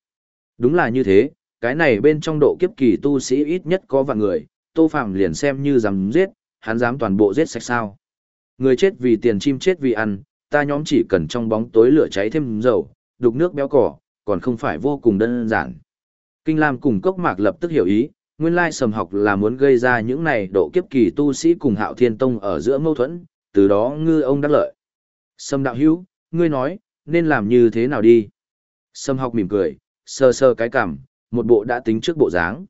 Đúng là như thế, cái này bên trong độ kiếp kỳ tu sĩ ít nhất có vạn người, tô phàm liền xem như dám giết, hắn dám toàn bộ giết sạch sao. Người chết vì tiền chim chết vì ăn, ta nhóm chỉ cần trong bóng tối lửa cháy thêm dầu, đục nước béo cỏ, còn không phải vô cùng đơn giản. Kinh Lam cùng Cốc Mạc lập tức hiểu ý, nguyên lai sầm học là muốn gây ra những này độ kiếp kỳ tu sĩ cùng hạo thiên tông ở giữa mâu thuẫn, từ đó ngư ông đắc lợi. Sầm đạo hữu, ngươi nói, nên làm như thế nào đi? Sầm học mỉm cười, sơ sơ cái cảm, một bộ đã tính trước bộ dáng.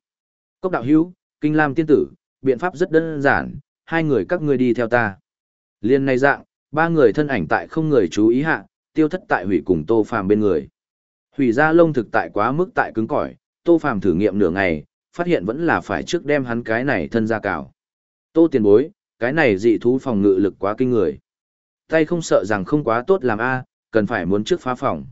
Cốc đạo hữu, Kinh Lam tiên tử, biện pháp rất đơn giản, hai người các ngươi đi theo ta. Liên này dạng, ba người thân ảnh tại không người chú ý hạ, tiêu thất tại hủy cùng tô phàm bên người. Hủy ra lông thực tại quá mức tại cứng cỏi, tô phàm thử nghiệm nửa ngày, phát hiện vẫn là phải trước đem hắn cái này thân ra cào. Tô tiền bối, cái này dị thú phòng ngự lực quá kinh người. Tay không sợ rằng không quá tốt làm A, cần phải muốn trước phá phòng.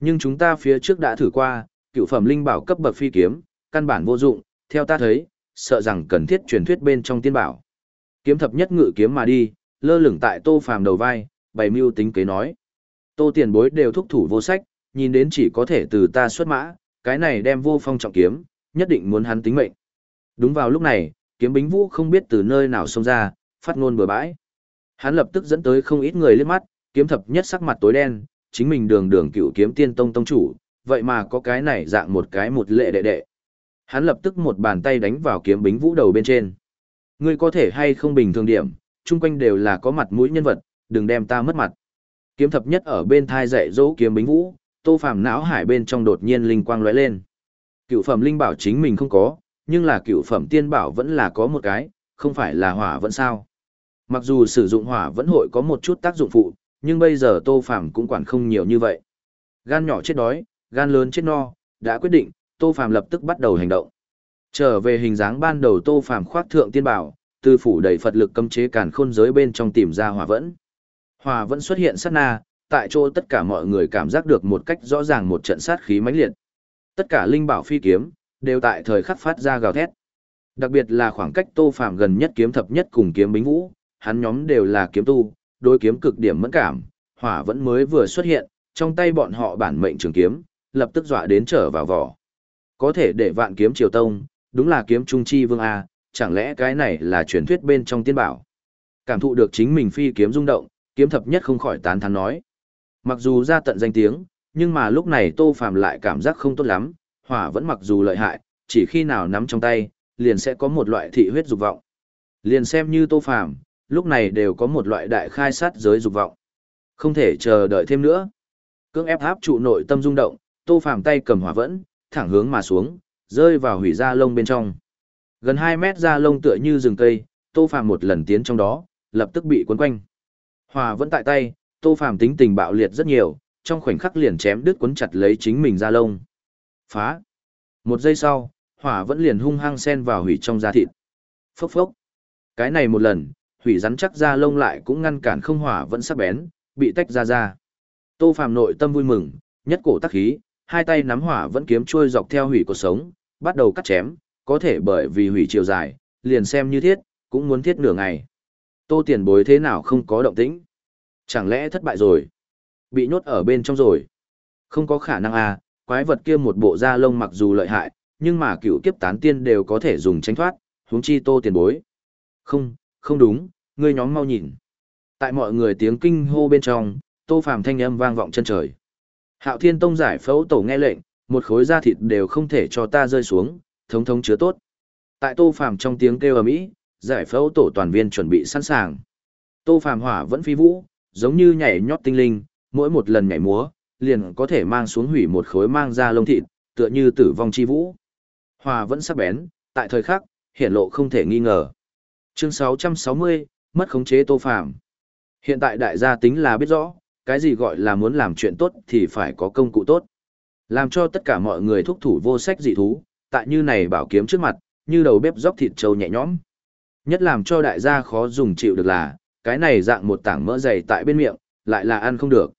Nhưng chúng ta phía trước đã thử qua, cựu phẩm linh bảo cấp bậc phi kiếm, căn bản vô dụng, theo ta thấy, sợ rằng cần thiết truyền thuyết bên trong tiên bảo. Kiếm thập nhất ngự kiếm mà đi, lơ lửng tại tô phàm đầu vai, bày mưu tính kế nói. Tô tiền bối đều thúc thủ vô sách, nhìn đến chỉ có thể từ ta xuất mã, cái này đem vô phong trọng kiếm, nhất định muốn hắn tính mệnh. Đúng vào lúc này, kiếm bính vũ không biết từ nơi nào xông ra, phát ngôn bừa bãi. Hắn lập tức dẫn tới không ít người liếc mắt, kiếm thập nhất sắc mặt tối đen, chính mình đường đường cựu kiếm tiên tông tông chủ, vậy mà có cái này dạng một cái một lệ đệ đệ. Hắn lập tức một bàn tay đánh vào kiếm bính vũ đầu bên trên. Ngươi có thể hay không bình thường điểm, chung quanh đều là có mặt mũi nhân vật, đừng đem ta mất mặt. Kiếm thập nhất ở bên thai dạy dỗ kiếm bính vũ, tô phàm não hải bên trong đột nhiên linh quang lóe lên. Cựu phẩm linh bảo chính mình không có, nhưng là cựu phẩm tiên bảo vẫn là có một cái, không phải là hỏa vẫn sao. Mặc dù sử dụng hỏa vẫn hội có một chút tác dụng phụ, nhưng bây giờ tô phàm cũng quản không nhiều như vậy. Gan nhỏ chết đói, gan lớn chết no, đã quyết định, tô phàm lập tức bắt đầu hành động. Trở về hình dáng ban đầu tô phàm khoác thượng tiên bảo, từ phủ đầy Phật lực cấm chế càn khôn giới bên trong tìm ra hỏa vẫn. Hỏa vẫn xuất hiện sát na, tại chỗ tất cả mọi người cảm giác được một cách rõ ràng một trận sát khí mãnh liệt. Tất cả linh bảo phi kiếm đều tại thời khắc phát ra gào thét. Đặc biệt là khoảng cách Tô Phàm gần nhất kiếm thập nhất cùng kiếm bính vũ, hắn nhóm đều là kiếm tu, đối kiếm cực điểm mẫn cảm, hỏa vẫn mới vừa xuất hiện, trong tay bọn họ bản mệnh trường kiếm, lập tức dọa đến trở vào vỏ. Có thể để vạn kiếm triều tông, đúng là kiếm trung chi vương a, chẳng lẽ cái này là truyền thuyết bên trong tiên bảo. Cảm thụ được chính mình phi kiếm rung động, kiếm thập nhất không khỏi tán thán nói. Mặc dù ra tận danh tiếng, nhưng mà lúc này Tô Phàm lại cảm giác không tốt lắm, hỏa vẫn mặc dù lợi hại, chỉ khi nào nắm trong tay, liền sẽ có một loại thị huyết dục vọng. Liền xem như Tô Phàm, lúc này đều có một loại đại khai sát giới dục vọng. Không thể chờ đợi thêm nữa. Cưỡng ép áp trụ nội tâm rung động, Tô Phàm tay cầm hỏa vẫn, thẳng hướng mà xuống, rơi vào hủy da lông bên trong. Gần 2 mét da lông tựa như rừng cây, Tô Phàm một lần tiến trong đó, lập tức bị cuốn quanh. Hỏa vẫn tại tay, Tô Phàm tính tình bạo liệt rất nhiều, trong khoảnh khắc liền chém đứt cuốn chặt lấy chính mình ra lông. Phá. Một giây sau, hỏa vẫn liền hung hăng xen vào hủy trong da thịt. Phốc phốc. Cái này một lần, hủy rắn chắc da lông lại cũng ngăn cản không hỏa vẫn sắc bén, bị tách ra ra. Tô Phàm nội tâm vui mừng, nhất cổ tắc khí, hai tay nắm hỏa vẫn kiếm trôi dọc theo hủy cuộc sống, bắt đầu cắt chém, có thể bởi vì hủy chiều dài, liền xem như thiết, cũng muốn thiết nửa ngày. Tô tiền bối thế nào không có động tĩnh? Chẳng lẽ thất bại rồi? Bị nhốt ở bên trong rồi? Không có khả năng à, quái vật kia một bộ da lông mặc dù lợi hại, nhưng mà cựu kiếp tán tiên đều có thể dùng tránh thoát, huống chi tô tiền bối. Không, không đúng, ngươi nhóm mau nhìn. Tại mọi người tiếng kinh hô bên trong, tô phàm thanh âm vang vọng chân trời. Hạo thiên tông giải phẫu tổ nghe lệnh, một khối da thịt đều không thể cho ta rơi xuống, thống thống chứa tốt. Tại tô phàm trong tiếng kêu ầm ĩ, giải phẫu tổ toàn viên chuẩn bị sẵn sàng. Tô phàm hỏa vẫn phi vũ, giống như nhảy nhót tinh linh, mỗi một lần nhảy múa, liền có thể mang xuống hủy một khối mang ra lông thịt, tựa như tử vong chi vũ. Hòa vẫn sắc bén, tại thời khắc, hiện lộ không thể nghi ngờ. Chương 660, mất khống chế Tô Phàm. Hiện tại đại gia tính là biết rõ, cái gì gọi là muốn làm chuyện tốt thì phải có công cụ tốt. Làm cho tất cả mọi người thúc thủ vô sách dị thú, tại như này bảo kiếm trước mặt, như đầu bếp dốc thịt trâu nhẹ nhõm. Nhất làm cho đại gia khó dùng chịu được là, cái này dạng một tảng mỡ dày tại bên miệng, lại là ăn không được.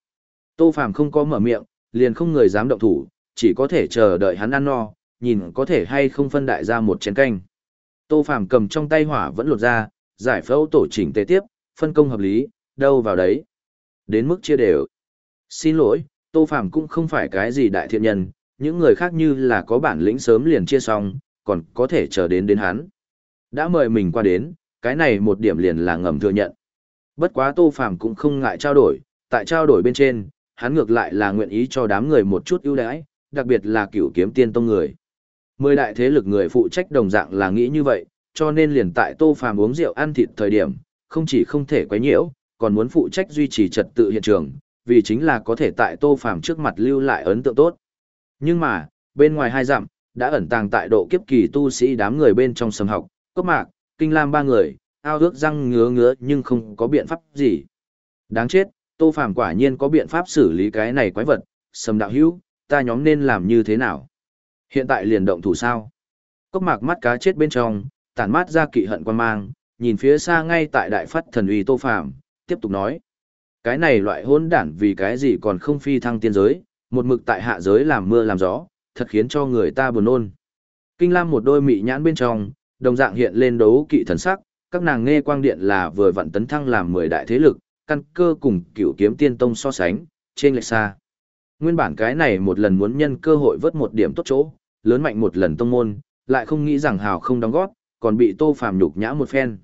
Tô Phàm không có mở miệng, liền không người dám động thủ, chỉ có thể chờ đợi hắn ăn no, nhìn có thể hay không phân đại ra một chén canh. Tô Phàm cầm trong tay hỏa vẫn lột ra, giải phẫu tổ chỉnh tề tiếp, phân công hợp lý, đâu vào đấy. Đến mức chia đều. Xin lỗi, Tô Phàm cũng không phải cái gì đại thiện nhân, những người khác như là có bản lĩnh sớm liền chia xong, còn có thể chờ đến đến hắn. Đã mời mình qua đến, cái này một điểm liền là ngầm thừa nhận. Bất quá Tô Phàm cũng không ngại trao đổi, tại trao đổi bên trên, hắn ngược lại là nguyện ý cho đám người một chút ưu đãi, đặc biệt là cửu kiếm tiên tông người. Mười đại thế lực người phụ trách đồng dạng là nghĩ như vậy, cho nên liền tại Tô Phàm uống rượu ăn thịt thời điểm, không chỉ không thể quấy nhiễu, còn muốn phụ trách duy trì trật tự hiện trường, vì chính là có thể tại Tô Phàm trước mặt lưu lại ấn tượng tốt. Nhưng mà, bên ngoài hai dặm, đã ẩn tàng tại độ kiếp kỳ tu sĩ đám người bên trong sầm học, cốc mạc, kinh lam ba người, ao ước răng ngứa ngứa nhưng không có biện pháp gì. Đáng chết, Tô Phàm quả nhiên có biện pháp xử lý cái này quái vật, sầm đạo hữu, ta nhóm nên làm như thế nào? Hiện tại liền động thủ sao? Cốc mạc mắt cá chết bên trong, tản mát ra kỵ hận quan mang, nhìn phía xa ngay tại đại phát thần uy Tô Phàm, tiếp tục nói. Cái này loại hỗn đản vì cái gì còn không phi thăng tiên giới, một mực tại hạ giới làm mưa làm gió, thật khiến cho người ta buồn nôn. Kinh Lam một đôi mị nhãn bên trong, đồng dạng hiện lên đấu kỵ thần sắc, các nàng nghe quang điện là vừa vặn tấn thăng làm mười đại thế lực, căn cơ cùng cựu kiếm tiên tông so sánh, trên lệch xa. Nguyên bản cái này một lần muốn nhân cơ hội vớt một điểm tốt chỗ, lớn mạnh một lần tông môn, lại không nghĩ rằng hào không đóng góp, còn bị tô phàm nhục nhã một phen.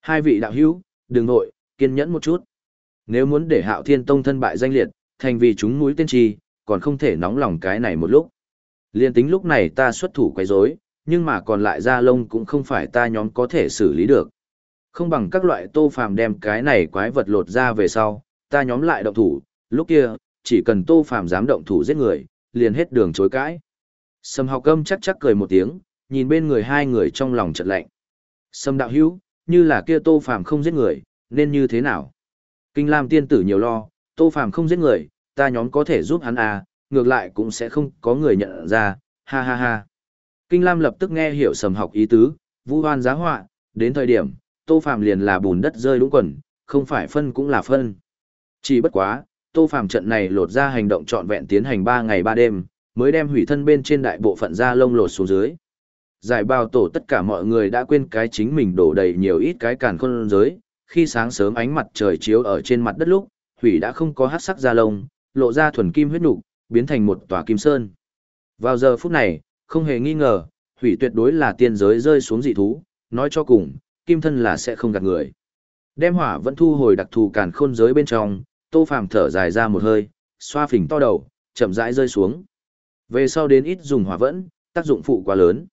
Hai vị đạo hữu, đừng nội, kiên nhẫn một chút. Nếu muốn để hạo thiên tông thân bại danh liệt, thành vì chúng núi tiên tri, còn không thể nóng lòng cái này một lúc. Liên tính lúc này ta xuất thủ quấy rối, nhưng mà còn lại ra lông cũng không phải ta nhóm có thể xử lý được. Không bằng các loại tô phàm đem cái này quái vật lột ra về sau, ta nhóm lại động thủ, lúc kia, chỉ cần tô phàm dám động thủ giết người, liền hết đường chối cãi. Sầm học âm chắc chắc cười một tiếng, nhìn bên người hai người trong lòng chợt lạnh. Sầm đạo hữu, như là kia tô phàm không giết người, nên như thế nào? Kinh Lam tiên tử nhiều lo, tô phàm không giết người, ta nhóm có thể giúp hắn à, ngược lại cũng sẽ không có người nhận ra, ha ha ha. Kinh Lam lập tức nghe hiểu sầm học ý tứ, vu hoan giá họa, đến thời điểm, Tô Phàm liền là bùn đất rơi đúng quần, không phải phân cũng là phân. Chỉ bất quá, Tô Phàm trận này lột ra hành động trọn vẹn tiến hành 3 ngày 3 đêm, mới đem hủy thân bên trên đại bộ phận da lông lột xuống dưới. Giải bao tổ tất cả mọi người đã quên cái chính mình đổ đầy nhiều ít cái càn khôn giới, khi sáng sớm ánh mặt trời chiếu ở trên mặt đất lúc, hủy đã không có hát sắc da lông, lộ ra thuần kim huyết nục, biến thành một tòa kim sơn. Vào giờ phút này, không hề nghi ngờ, hủy tuyệt đối là tiên giới rơi xuống dị thú, nói cho cùng, kim thân là sẽ không gạt người. Đem hỏa vẫn thu hồi đặc thù càn khôn giới bên trong, Tô Phàm thở dài ra một hơi, xoa phình to đầu, chậm rãi rơi xuống. Về sau đến ít dùng hỏa vẫn, tác dụng phụ quá lớn.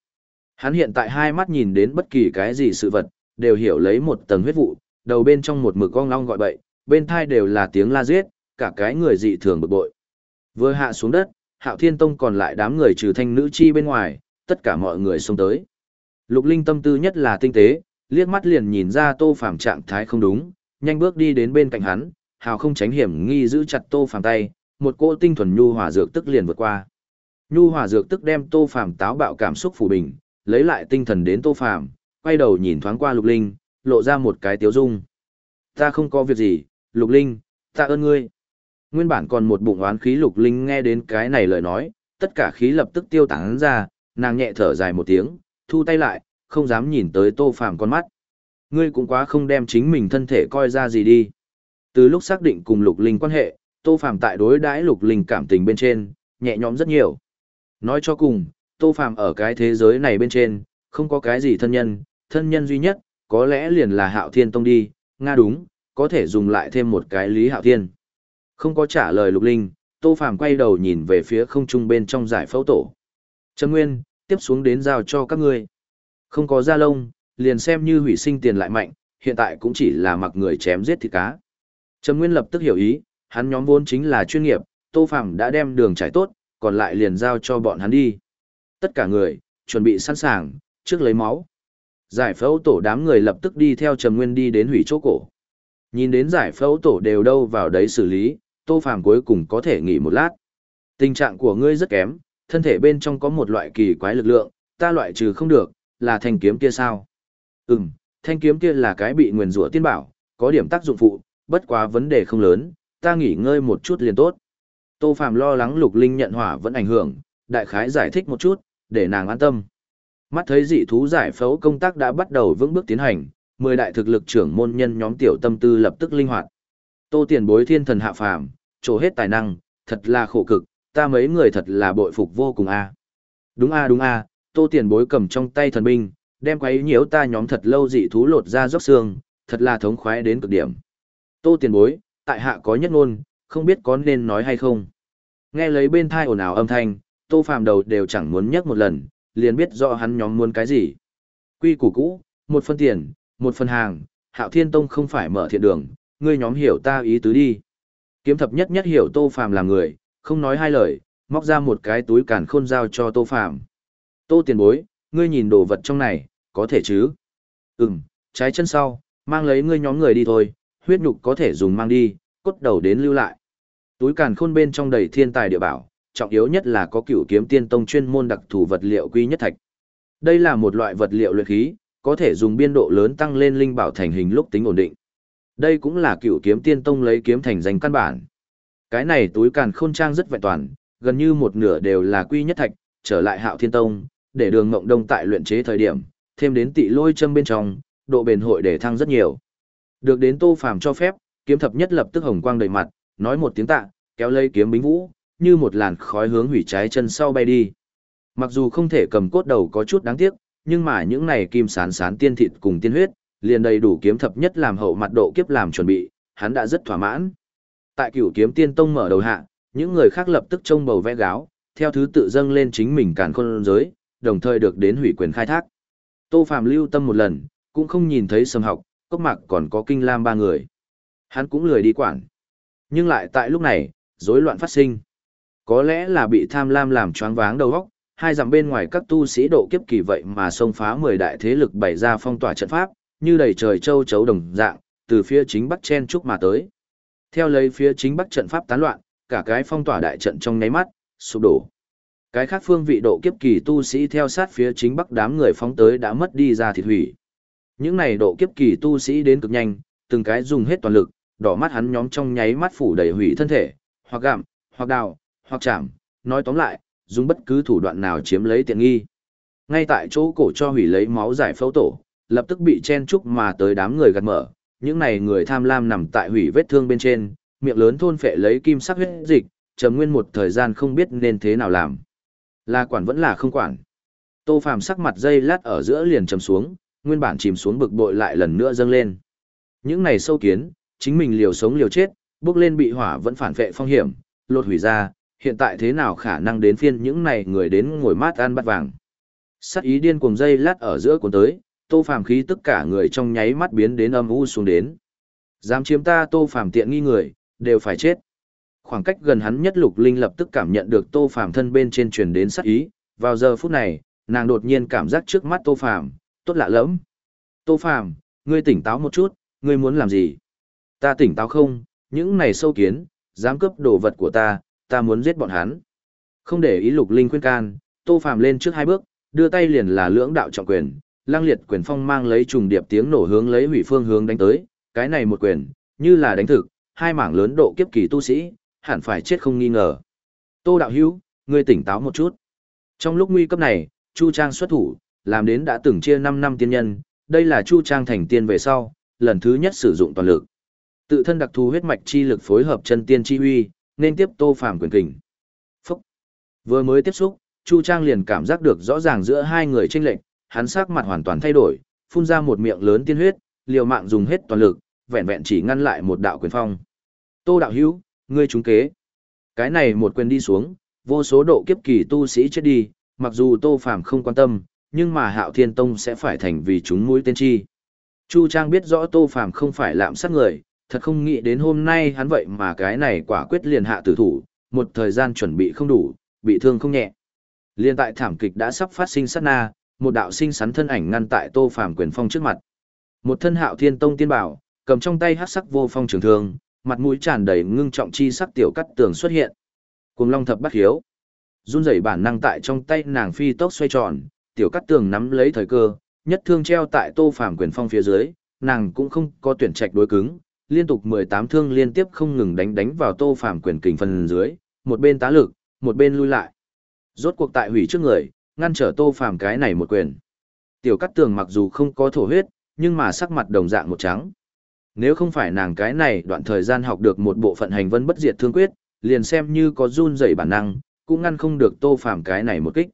Hắn hiện tại hai mắt nhìn đến bất kỳ cái gì sự vật, đều hiểu lấy một tầng huyết vụ, đầu bên trong một mực ong long gọi bậy, bên thai đều là tiếng la giết, cả cái người dị thường bực bội. Vừa hạ xuống đất, Hạo Thiên Tông còn lại đám người trừ thanh nữ chi bên ngoài, tất cả mọi người xông tới. Lục Linh tâm tư nhất là tinh tế, liếc mắt liền nhìn ra Tô Phàm trạng thái không đúng, nhanh bước đi đến bên cạnh hắn, hào không tránh hiểm nghi giữ chặt Tô Phàm tay, một cỗ tinh thuần nhu hòa dược tức liền vượt qua. Nhu hòa dược tức đem Tô Phàm táo bạo cảm xúc phủ bình, lấy lại tinh thần đến Tô Phàm, quay đầu nhìn thoáng qua Lục Linh, lộ ra một cái tiếu dung. "Ta không có việc gì, Lục Linh, ta ơn ngươi." Nguyên bản còn một bụng oán khí Lục Linh nghe đến cái này lời nói, tất cả khí lập tức tiêu tán ra, nàng nhẹ thở dài một tiếng, thu tay lại, không dám nhìn tới Tô Phàm con mắt. Ngươi cũng quá không đem chính mình thân thể coi ra gì đi. Từ lúc xác định cùng Lục Linh quan hệ, Tô Phàm tại đối đãi Lục Linh cảm tình bên trên, nhẹ nhõm rất nhiều. Nói cho cùng, Tô Phàm ở cái thế giới này bên trên, không có cái gì thân nhân, thân nhân duy nhất, có lẽ liền là Hạo Thiên Tông đi, nga đúng, có thể dùng lại thêm một cái Lý Hạo Thiên. Không có trả lời Lục Linh, Tô Phàm quay đầu nhìn về phía không trung bên trong giải phẫu tổ. Trâm Nguyên, tiếp xuống đến giao cho các ngươi. Không có da lông, liền xem như hủy sinh tiền lại mạnh, hiện tại cũng chỉ là mặc người chém giết thịt cá. Trầm Nguyên lập tức hiểu ý, hắn nhóm vốn chính là chuyên nghiệp, Tô Phàm đã đem đường trải tốt, còn lại liền giao cho bọn hắn đi. Tất cả người, chuẩn bị sẵn sàng, trước lấy máu. Giải phẫu tổ đám người lập tức đi theo Trầm Nguyên đi đến hủy chỗ cổ. Nhìn đến giải phẫu tổ đều đâu vào đấy xử lý, Tô Phàm cuối cùng có thể nghỉ một lát. Tình trạng của ngươi rất kém, thân thể bên trong có một loại kỳ quái lực lượng, ta loại trừ không được, là thanh kiếm kia sao? Ừm, thanh kiếm kia là cái bị nguyền rủa tiên bảo, có điểm tác dụng phụ, bất quá vấn đề không lớn, ta nghỉ ngơi một chút liền tốt. Tô Phạm lo lắng Lục Linh nhận hỏa vẫn ảnh hưởng, đại khái giải thích một chút, để nàng an tâm. Mắt thấy dị thú giải phẫu công tác đã bắt đầu vững bước tiến hành, mười đại thực lực trưởng môn nhân nhóm tiểu tâm tư lập tức linh hoạt. Tô tiền bối thiên thần hạ phàm, trổ hết tài năng, thật là khổ cực, ta mấy người thật là bội phục vô cùng a. Đúng a đúng a, tô tiền bối cầm trong tay thần binh, đem quấy nhiễu ta nhóm thật lâu dị thú lột ra róc xương, thật là thống khoái đến cực điểm. Tô tiền bối, tại hạ có nhất ngôn, không biết có nên nói hay không. Nghe lấy bên thai ồn ào âm thanh, tô phàm đầu đều chẳng muốn nhắc một lần, liền biết rõ hắn nhóm muốn cái gì. Quy củ cũ, một phần tiền, một phần hàng, hạo thiên tông không phải mở thiện đường, ngươi nhóm hiểu ta ý tứ đi. Kiếm thập nhất nhất hiểu tô phàm là người, không nói hai lời, móc ra một cái túi càn khôn giao cho tô phàm. Tô tiền bối, ngươi nhìn đồ vật trong này, có thể chứ? Ừm, trái chân sau, mang lấy ngươi nhóm người đi thôi, huyết nhục có thể dùng mang đi, cốt đầu đến lưu lại. Túi càn khôn bên trong đầy thiên tài địa bảo, trọng yếu nhất là có cửu kiếm tiên tông chuyên môn đặc thù vật liệu quy nhất thạch. Đây là một loại vật liệu luyện khí, có thể dùng biên độ lớn tăng lên linh bảo thành hình lúc tính ổn định. Đây cũng là cửu kiếm tiên tông lấy kiếm thành danh căn bản. Cái này túi càn khôn trang rất vẹn toàn, gần như một nửa đều là quy nhất thạch, trở lại hạo thiên tông, để đường mộng đông tại luyện chế thời điểm, thêm đến tị lôi châm bên trong, độ bền hội để thăng rất nhiều. Được đến tô phàm cho phép, kiếm thập nhất lập tức hồng quang đầy mặt, nói một tiếng tạ, kéo lấy kiếm bính vũ, như một làn khói hướng hủy trái chân sau bay đi. Mặc dù không thể cầm cốt đầu có chút đáng tiếc, nhưng mà những này kim sán sán tiên thịt cùng tiên huyết, liền đầy đủ kiếm thập nhất làm hậu mặt độ kiếp làm chuẩn bị, hắn đã rất thỏa mãn. Tại cửu kiếm tiên tông mở đầu hạ, những người khác lập tức trông bầu vẽ gáo, theo thứ tự dâng lên chính mình càn khôn giới, đồng thời được đến hủy quyền khai thác. Tô Phạm lưu tâm một lần, cũng không nhìn thấy sầm học, cốc mạc còn có kinh lam ba người. Hắn cũng lười đi quản. Nhưng lại tại lúc này, rối loạn phát sinh. Có lẽ là bị tham lam làm choáng váng đầu óc, hai dặm bên ngoài các tu sĩ độ kiếp kỳ vậy mà xông phá 10 đại thế lực bày ra phong tỏa trận pháp, như đầy trời châu chấu đồng dạng, từ phía chính bắc chen trúc mà tới. Theo lấy phía chính bắc trận pháp tán loạn, cả cái phong tỏa đại trận trong nháy mắt, sụp đổ. Cái khác phương vị độ kiếp kỳ tu sĩ theo sát phía chính bắc đám người phóng tới đã mất đi ra thịt hủy. Những này độ kiếp kỳ tu sĩ đến cực nhanh, từng cái dùng hết toàn lực, đỏ mắt hắn nhóm trong nháy mắt phủ đầy hủy thân thể, hoặc gặm, hoặc đào, hoặc chạm, nói tóm lại, dùng bất cứ thủ đoạn nào chiếm lấy tiện nghi. Ngay tại chỗ cổ cho hủy lấy máu giải phẫu tổ, lập tức bị chen chúc mà tới đám người gạt mở, những này người tham lam nằm tại hủy vết thương bên trên, miệng lớn thôn phệ lấy kim sắc huyết dịch, trầm nguyên một thời gian không biết nên thế nào làm. Là quản vẫn là không quản. Tô Phàm sắc mặt dây lát ở giữa liền trầm xuống, nguyên bản chìm xuống bực bội lại lần nữa dâng lên. Những này sâu kiến, chính mình liều sống liều chết, bước lên bị hỏa vẫn phản vệ phong hiểm, lột hủy ra, hiện tại thế nào khả năng đến phiên những này người đến ngồi mát ăn bát vàng. Sắc ý điên cuồng dây lát ở giữa cuốn tới, tô phàm khí tất cả người trong nháy mắt biến đến âm u xuống đến. Dám chiếm ta tô phàm tiện nghi người, đều phải chết. Khoảng cách gần hắn nhất lục linh lập tức cảm nhận được tô phàm thân bên trên truyền đến sắc ý, vào giờ phút này, nàng đột nhiên cảm giác trước mắt tô phàm, tốt lạ lẫm. Tô phàm, ngươi tỉnh táo một chút, ngươi muốn làm gì? Ta tỉnh táo không, những này sâu kiến, dám cướp đồ vật của ta, ta muốn giết bọn hắn. Không để ý lục linh khuyên can, tô phàm lên trước hai bước, đưa tay liền là lưỡng đạo trọng quyền, lang liệt quyền phong mang lấy trùng điệp tiếng nổ hướng lấy hủy phương hướng đánh tới, cái này một quyền, như là đánh thực, hai mảng lớn độ kiếp kỳ tu sĩ, hẳn phải chết không nghi ngờ. Tô đạo hữu, ngươi tỉnh táo một chút. Trong lúc nguy cấp này, Chu Trang xuất thủ, làm đến đã từng chia 5 năm tiên nhân, đây là Chu Trang thành tiên về sau, lần thứ nhất sử dụng toàn lực. Tự thân đặc thù huyết mạch chi lực phối hợp chân tiên chi huy, nên tiếp Tô Phàm quyền kình. Phúc. Vừa mới tiếp xúc, Chu Trang liền cảm giác được rõ ràng giữa hai người chênh lệch, hắn sắc mặt hoàn toàn thay đổi, phun ra một miệng lớn tiên huyết, liều mạng dùng hết toàn lực, vẹn vẹn chỉ ngăn lại một đạo quyền phong. Tô đạo hữu, ngươi trúng kế. Cái này một quyền đi xuống, vô số độ kiếp kỳ tu sĩ chết đi, mặc dù Tô Phàm không quan tâm, nhưng mà Hạo Thiên Tông sẽ phải thành vì chúng mũi tên chi. Chu Trang biết rõ Tô Phàm không phải lạm sát người, thật không nghĩ đến hôm nay hắn vậy mà cái này quả quyết liền hạ tử thủ, một thời gian chuẩn bị không đủ, bị thương không nhẹ. Liên tại thảm kịch đã sắp phát sinh sát na, một đạo sinh sắn thân ảnh ngăn tại Tô Phàm quyền phong trước mặt. Một thân Hạo Thiên Tông tiên bảo, cầm trong tay hắc sắc vô phong trường thương, mặt mũi tràn đầy ngưng trọng chi sắc tiểu cắt tường xuất hiện. Cùng Long thập bắt hiếu. Run rẩy bản năng tại trong tay nàng phi tốc xoay tròn, tiểu cắt tường nắm lấy thời cơ, nhất thương treo tại Tô Phàm quyền phong phía dưới, nàng cũng không có tuyển trạch đối cứng, liên tục 18 thương liên tiếp không ngừng đánh đánh vào Tô Phàm quyền kình phần dưới, một bên tá lực, một bên lui lại. Rốt cuộc tại hủy trước người, ngăn trở Tô Phàm cái này một quyền. Tiểu cắt Tường mặc dù không có thổ huyết, nhưng mà sắc mặt đồng dạng một trắng. Nếu không phải nàng cái này đoạn thời gian học được một bộ phận hành vân bất diệt thương quyết, liền xem như có run rẩy bản năng, cũng ngăn không được Tô Phàm cái này một kích.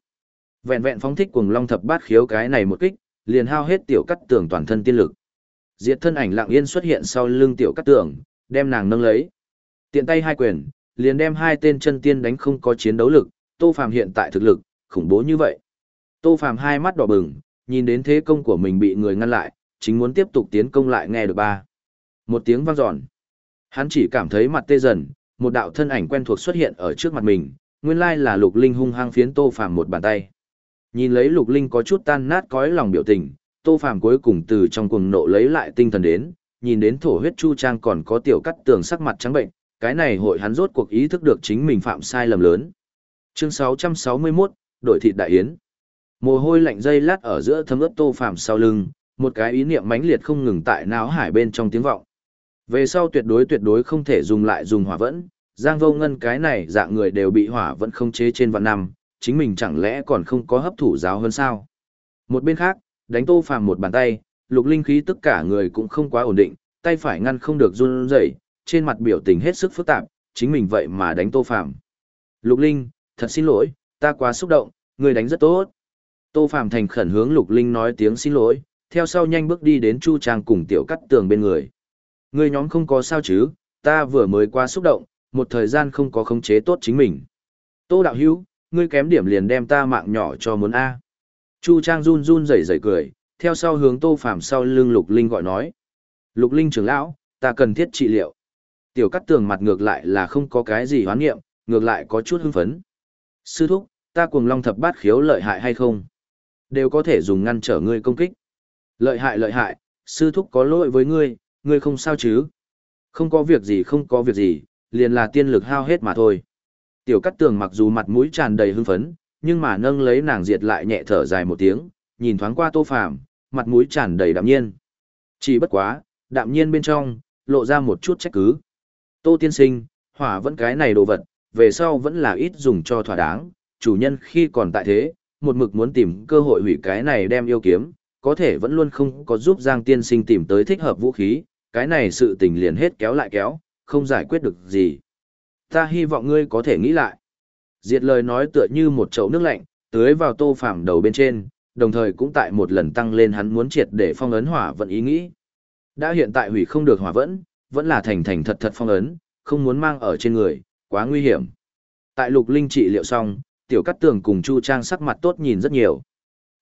Vẹn vẹn phóng thích cuồng long thập bát khiếu cái này một kích, liền hao hết tiểu cắt tường toàn thân tiên lực. Diệt thân ảnh lặng yên xuất hiện sau lưng tiểu cắt tường, đem nàng nâng lấy. Tiện tay hai quyền, liền đem hai tên chân tiên đánh không có chiến đấu lực, Tô Phàm hiện tại thực lực, khủng bố như vậy. Tô Phàm hai mắt đỏ bừng, nhìn đến thế công của mình bị người ngăn lại, chính muốn tiếp tục tiến công lại nghe được ba. Một tiếng vang dọn. Hắn chỉ cảm thấy mặt tê dần, một đạo thân ảnh quen thuộc xuất hiện ở trước mặt mình, nguyên lai là Lục Linh hung hăng phiến Tô Phàm một bàn tay. Nhìn lấy Lục Linh có chút tan nát cõi lòng biểu tình, Tô Phàm cuối cùng từ trong cuồng nộ lấy lại tinh thần đến, nhìn đến thổ huyết chu trang còn có tiểu cắt tường sắc mặt trắng bệnh, cái này hội hắn rốt cuộc ý thức được chính mình phạm sai lầm lớn. Chương 661, đổi thịt đại yến. Mồ hôi lạnh dây lát ở giữa thấm ướt Tô Phàm sau lưng, một cái ý niệm mãnh liệt không ngừng tại não hải bên trong tiếng vọng. Về sau tuyệt đối tuyệt đối không thể dùng lại dùng hỏa vẫn, Giang Vô Ngân cái này dạng người đều bị hỏa vẫn không chế trên vạn năm, chính mình chẳng lẽ còn không có hấp thụ giáo hơn sao? Một bên khác, đánh Tô Phàm một bàn tay, lục linh khí tất cả người cũng không quá ổn định, tay phải ngăn không được run rẩy, trên mặt biểu tình hết sức phức tạp, chính mình vậy mà đánh Tô Phàm. Lục Linh, thật xin lỗi, ta quá xúc động, người đánh rất tốt. Tô Phàm thành khẩn hướng Lục Linh nói tiếng xin lỗi, theo sau nhanh bước đi đến Chu Trang cùng tiểu cắt tường bên người. Ngươi nhóm không có sao chứ, ta vừa mới qua xúc động, một thời gian không có khống chế tốt chính mình. Tô đạo hữu, ngươi kém điểm liền đem ta mạng nhỏ cho muốn A. Chu Trang run run rẩy rẩy cười, theo sau hướng Tô Phàm sau lưng Lục Linh gọi nói. Lục Linh trưởng lão, ta cần thiết trị liệu. Tiểu cắt tường mặt ngược lại là không có cái gì hoán nghiệm, ngược lại có chút hưng phấn. Sư thúc, ta cuồng long thập bát khiếu lợi hại hay không? Đều có thể dùng ngăn trở ngươi công kích. Lợi hại lợi hại, sư thúc có lỗi với ngươi, ngươi không sao chứ? Không có việc gì không có việc gì, liền là tiên lực hao hết mà thôi. Tiểu cắt tường mặc dù mặt mũi tràn đầy hưng phấn, nhưng mà nâng lấy nàng diệt lại nhẹ thở dài một tiếng, nhìn thoáng qua tô phàm, mặt mũi tràn đầy đạm nhiên. Chỉ bất quá, đạm nhiên bên trong, lộ ra một chút trách cứ. Tô tiên sinh, hỏa vẫn cái này đồ vật, về sau vẫn là ít dùng cho thỏa đáng, chủ nhân khi còn tại thế, một mực muốn tìm cơ hội hủy cái này đem yêu kiếm, có thể vẫn luôn không có giúp Giang tiên sinh tìm tới thích hợp vũ khí, cái này sự tình liền hết kéo lại kéo, không giải quyết được gì. Ta hy vọng ngươi có thể nghĩ lại. Diệt lời nói tựa như một chậu nước lạnh, tưới vào tô phàm đầu bên trên, đồng thời cũng tại một lần tăng lên hắn muốn triệt để phong ấn hỏa vận ý nghĩ. Đã hiện tại hủy không được hỏa vẫn, vẫn là thành thành thật thật phong ấn, không muốn mang ở trên người, quá nguy hiểm. Tại lục linh trị liệu xong, tiểu cắt tường cùng Chu Trang sắc mặt tốt nhìn rất nhiều.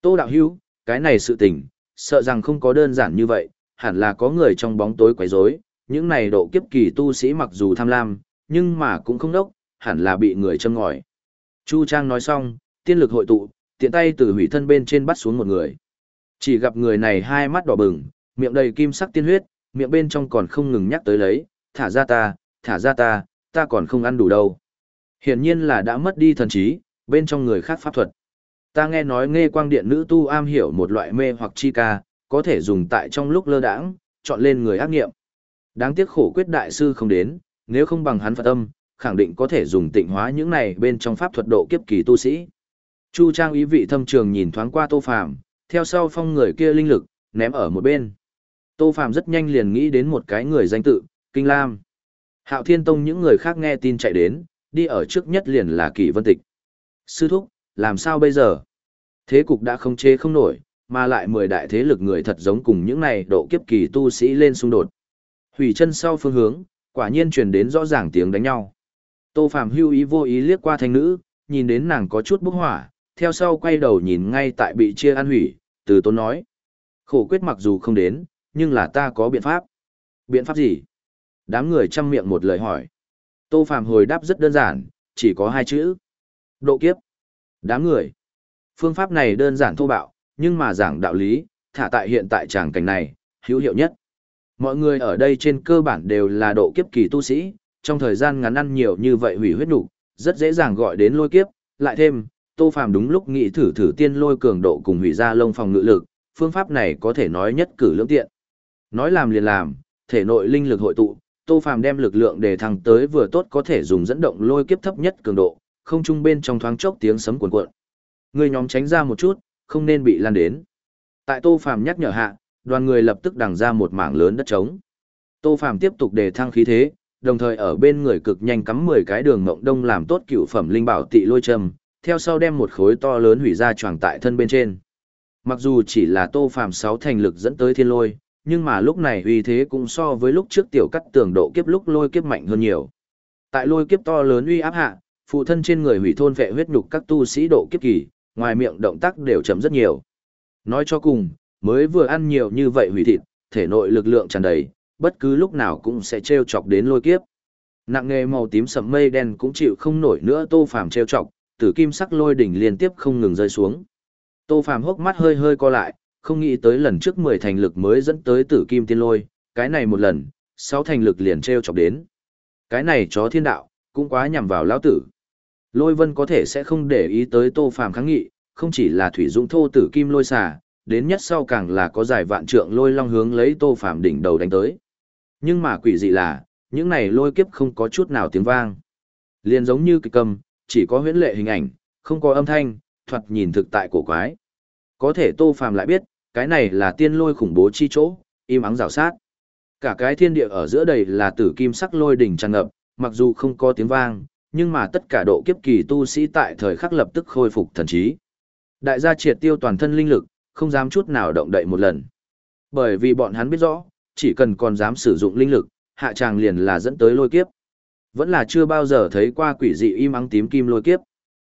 Tô đạo hữu, cái này sự tình, sợ rằng không có đơn giản như vậy, hẳn là có người trong bóng tối quấy rối. những này độ kiếp kỳ tu sĩ mặc dù tham lam, nhưng mà cũng không đốc, hẳn là bị người châm ngòi. Chu Trang nói xong, tiên lực hội tụ, tiện tay từ hủy thân bên trên bắt xuống một người. Chỉ gặp người này hai mắt đỏ bừng, miệng đầy kim sắc tiên huyết, miệng bên trong còn không ngừng nhắc tới lấy, thả ra ta, thả ra ta, ta còn không ăn đủ đâu. Hiển nhiên là đã mất đi thần trí, bên trong người khác pháp thuật. Ta nghe nói nghe quang điện nữ tu am hiểu một loại mê hoặc chi ca, có thể dùng tại trong lúc lơ đãng, chọn lên người ác nghiệm. Đáng tiếc khổ quyết đại sư không đến, nếu không bằng hắn Phật âm, khẳng định có thể dùng tịnh hóa những này bên trong pháp thuật độ kiếp kỳ tu sĩ. Chu Trang ý vị thâm trường nhìn thoáng qua Tô Phàm, theo sau phong người kia linh lực, ném ở một bên. Tô Phàm rất nhanh liền nghĩ đến một cái người danh tự, Kinh Lam. Hạo Thiên Tông những người khác nghe tin chạy đến, đi ở trước nhất liền là Kỷ Vân Tịch. Sư thúc, làm sao bây giờ? Thế cục đã không chế không nổi, mà lại mười đại thế lực người thật giống cùng những này độ kiếp kỳ tu sĩ lên xung đột. Hủy chân sau phương hướng, quả nhiên truyền đến rõ ràng tiếng đánh nhau. Tô Phàm hưu ý vô ý liếc qua thanh nữ, nhìn đến nàng có chút bốc hỏa, theo sau quay đầu nhìn ngay tại bị chia ăn hủy, từ tốn nói. Khổ quyết mặc dù không đến, nhưng là ta có biện pháp. Biện pháp gì? Đám người chăm miệng một lời hỏi. Tô Phàm hồi đáp rất đơn giản, chỉ có hai chữ. Độ kiếp. Đám người. Phương pháp này đơn giản thô bạo, nhưng mà giảng đạo lý, thả tại hiện tại tràng cảnh này, hữu hiệu nhất. Mọi người ở đây trên cơ bản đều là độ kiếp kỳ tu sĩ, trong thời gian ngắn ăn nhiều như vậy hủy huyết đủ, rất dễ dàng gọi đến lôi kiếp, lại thêm, Tô Phàm đúng lúc nghĩ thử thử tiên lôi cường độ cùng hủy ra lông phòng ngự lực, phương pháp này có thể nói nhất cử lưỡng tiện. Nói làm liền làm, thể nội linh lực hội tụ, Tô Phàm đem lực lượng để thăng tới vừa tốt có thể dùng dẫn động lôi kiếp thấp nhất cường độ, không trung bên trong thoáng chốc tiếng sấm cuồn cuộn. Người nhóm tránh ra một chút, không nên bị lan đến. Tại Tô Phàm nhắc nhở hạ, đoàn người lập tức đằng ra một mảng lớn đất trống. Tô Phàm tiếp tục đề thăng khí thế, đồng thời ở bên người cực nhanh cắm 10 cái đường ngộng đông làm tốt cựu phẩm linh bảo tị lôi châm, theo sau đem một khối to lớn hủy ra choàng tại thân bên trên. Mặc dù chỉ là Tô Phàm 6 thành lực dẫn tới thiên lôi, nhưng mà lúc này uy thế cũng so với lúc trước tiểu cắt tường độ kiếp lúc lôi kiếp mạnh hơn nhiều. Tại lôi kiếp to lớn uy áp hạ, phụ thân trên người hủy thôn vệ huyết nhục các tu sĩ độ kiếp kỳ, ngoài miệng động tác đều chậm rất nhiều. Nói cho cùng, mới vừa ăn nhiều như vậy hủy thịt, thể nội lực lượng tràn đầy, bất cứ lúc nào cũng sẽ treo chọc đến lôi kiếp. Nặng nghề màu tím sầm mây đen cũng chịu không nổi nữa Tô Phàm treo chọc, tử kim sắc lôi đỉnh liên tiếp không ngừng rơi xuống. Tô Phàm hốc mắt hơi hơi co lại, không nghĩ tới lần trước 10 thành lực mới dẫn tới tử kim tiên lôi, cái này một lần, 6 thành lực liền treo chọc đến. Cái này chó thiên đạo, cũng quá nhằm vào lão tử. Lôi vân có thể sẽ không để ý tới Tô Phàm kháng nghị, không chỉ là thủy dũng thô tử kim lôi xà, đến nhất sau càng là có giải vạn trượng lôi long hướng lấy Tô Phàm đỉnh đầu đánh tới. Nhưng mà quỷ dị là, những này lôi kiếp không có chút nào tiếng vang. Liền giống như kịch cầm, chỉ có huyễn lệ hình ảnh, không có âm thanh, thoạt nhìn thực tại cổ quái. Có thể Tô Phàm lại biết, cái này là tiên lôi khủng bố chi chỗ, im ắng rào sát. Cả cái thiên địa ở giữa đầy là tử kim sắc lôi đỉnh tràn ngập, mặc dù không có tiếng vang, nhưng mà tất cả độ kiếp kỳ tu sĩ tại thời khắc lập tức khôi phục thần trí. Đại gia triệt tiêu toàn thân linh lực, không dám chút nào động đậy một lần. Bởi vì bọn hắn biết rõ, chỉ cần còn dám sử dụng linh lực, hạ tràng liền là dẫn tới lôi kiếp. Vẫn là chưa bao giờ thấy qua quỷ dị im ắng tím kim lôi kiếp.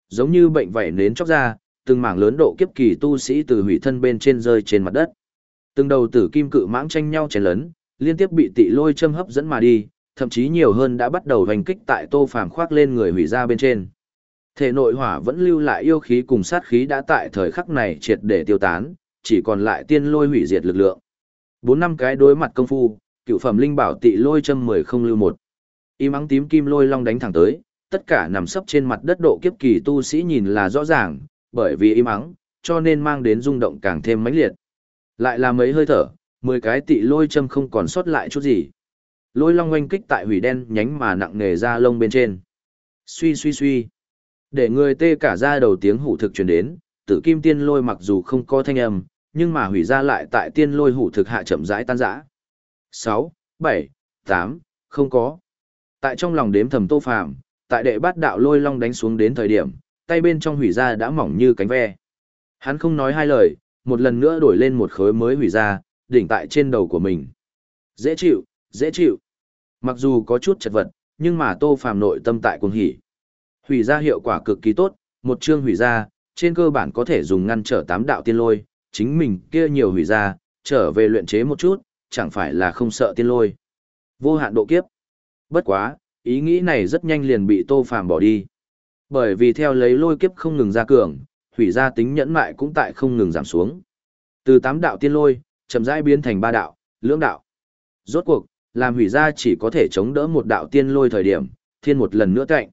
Giống như bệnh vảy nến chóc ra, từng mảng lớn độ kiếp kỳ tu sĩ từ hủy thân bên trên rơi trên mặt đất. Từng đầu tử kim cự mãng tranh nhau chén lớn, liên tiếp bị tị lôi châm hấp dẫn mà đi, thậm chí nhiều hơn đã bắt đầu hành kích tại Tô Phàm khoác lên người hủy ra bên trên. Thể nội hỏa vẫn lưu lại yêu khí cùng sát khí đã tại thời khắc này triệt để tiêu tán, chỉ còn lại tiên lôi hủy diệt lực lượng. Bốn năm cái đối mặt công phu, cựu phẩm linh bảo tị lôi châm mười không lưu một. Im ắng tím kim lôi long đánh thẳng tới, tất cả nằm sấp trên mặt đất độ kiếp kỳ tu sĩ nhìn là rõ ràng, bởi vì im ắng, cho nên mang đến rung động càng thêm mãnh liệt. Lại là mấy hơi thở, mười cái tị lôi châm không còn sót lại chút gì. Lôi long oanh kích tại hủy đen nhánh mà nặng nề ra lông bên trên. Suy suy suy. Để người tê cả ra đầu tiếng hủ thực truyền đến, tử kim tiên lôi mặc dù không có thanh âm, nhưng mà hủy ra lại tại tiên lôi hủ thực hạ chậm rãi tan rã. 6, 7, 8, không có. Tại trong lòng đếm thầm tô phàm, tại đệ bát đạo lôi long đánh xuống đến thời điểm, tay bên trong hủy ra đã mỏng như cánh ve. Hắn không nói hai lời, một lần nữa đổi lên một khối mới hủy ra, đỉnh tại trên đầu của mình. Dễ chịu, dễ chịu. Mặc dù có chút chật vật, nhưng mà tô phàm nội tâm tại cuồng hỉ. Hủy ra hiệu quả cực kỳ tốt, một chương hủy ra, trên cơ bản có thể dùng ngăn trở tám đạo tiên lôi, chính mình kia nhiều hủy ra, trở về luyện chế một chút, chẳng phải là không sợ tiên lôi. Vô hạn độ kiếp. Bất quá, ý nghĩ này rất nhanh liền bị Tô Phàm bỏ đi. Bởi vì theo lấy lôi kiếp không ngừng ra cường, hủy ra tính nhẫn mại cũng tại không ngừng giảm xuống. Từ tám đạo tiên lôi, chậm rãi biến thành ba đạo, lưỡng đạo. Rốt cuộc, làm hủy ra chỉ có thể chống đỡ một đạo tiên lôi thời điểm, thiên một lần nữa cạnh.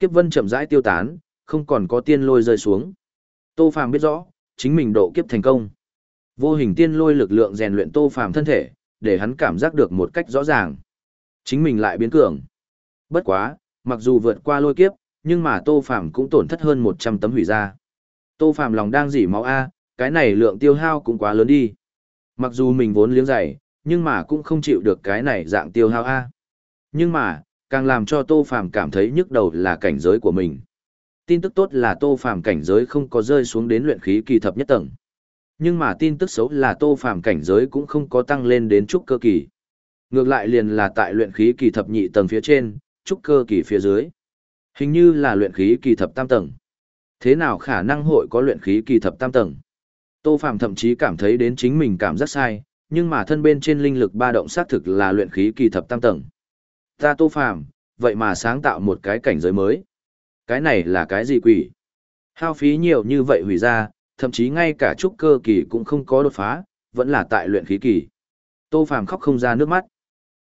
Kiếp vân chậm rãi tiêu tán, không còn có tiên lôi rơi xuống. Tô Phàm biết rõ, chính mình độ kiếp thành công. Vô hình tiên lôi lực lượng rèn luyện Tô Phàm thân thể, để hắn cảm giác được một cách rõ ràng. Chính mình lại biến cường. Bất quá, mặc dù vượt qua lôi kiếp, nhưng mà Tô Phàm cũng tổn thất hơn 100 tấm hủy ra. Tô Phàm lòng đang dỉ máu a, cái này lượng tiêu hao cũng quá lớn đi. Mặc dù mình vốn liếng dày, nhưng mà cũng không chịu được cái này dạng tiêu hao a. Nhưng mà, càng làm cho Tô Phàm cảm thấy nhức đầu là cảnh giới của mình. Tin tức tốt là Tô Phàm cảnh giới không có rơi xuống đến luyện khí kỳ thập nhất tầng. Nhưng mà tin tức xấu là Tô Phàm cảnh giới cũng không có tăng lên đến trúc cơ kỳ. Ngược lại liền là tại luyện khí kỳ thập nhị tầng phía trên, trúc cơ kỳ phía dưới. Hình như là luyện khí kỳ thập tam tầng. Thế nào khả năng hội có luyện khí kỳ thập tam tầng? Tô Phàm thậm chí cảm thấy đến chính mình cảm giác sai, nhưng mà thân bên trên linh lực ba động xác thực là luyện khí kỳ thập tam tầng. Ta Tô Phàm, vậy mà sáng tạo một cái cảnh giới mới. Cái này là cái gì quỷ? Hao phí nhiều như vậy hủy ra, thậm chí ngay cả trúc cơ kỳ cũng không có đột phá, vẫn là tại luyện khí kỳ. Tô Phàm khóc không ra nước mắt.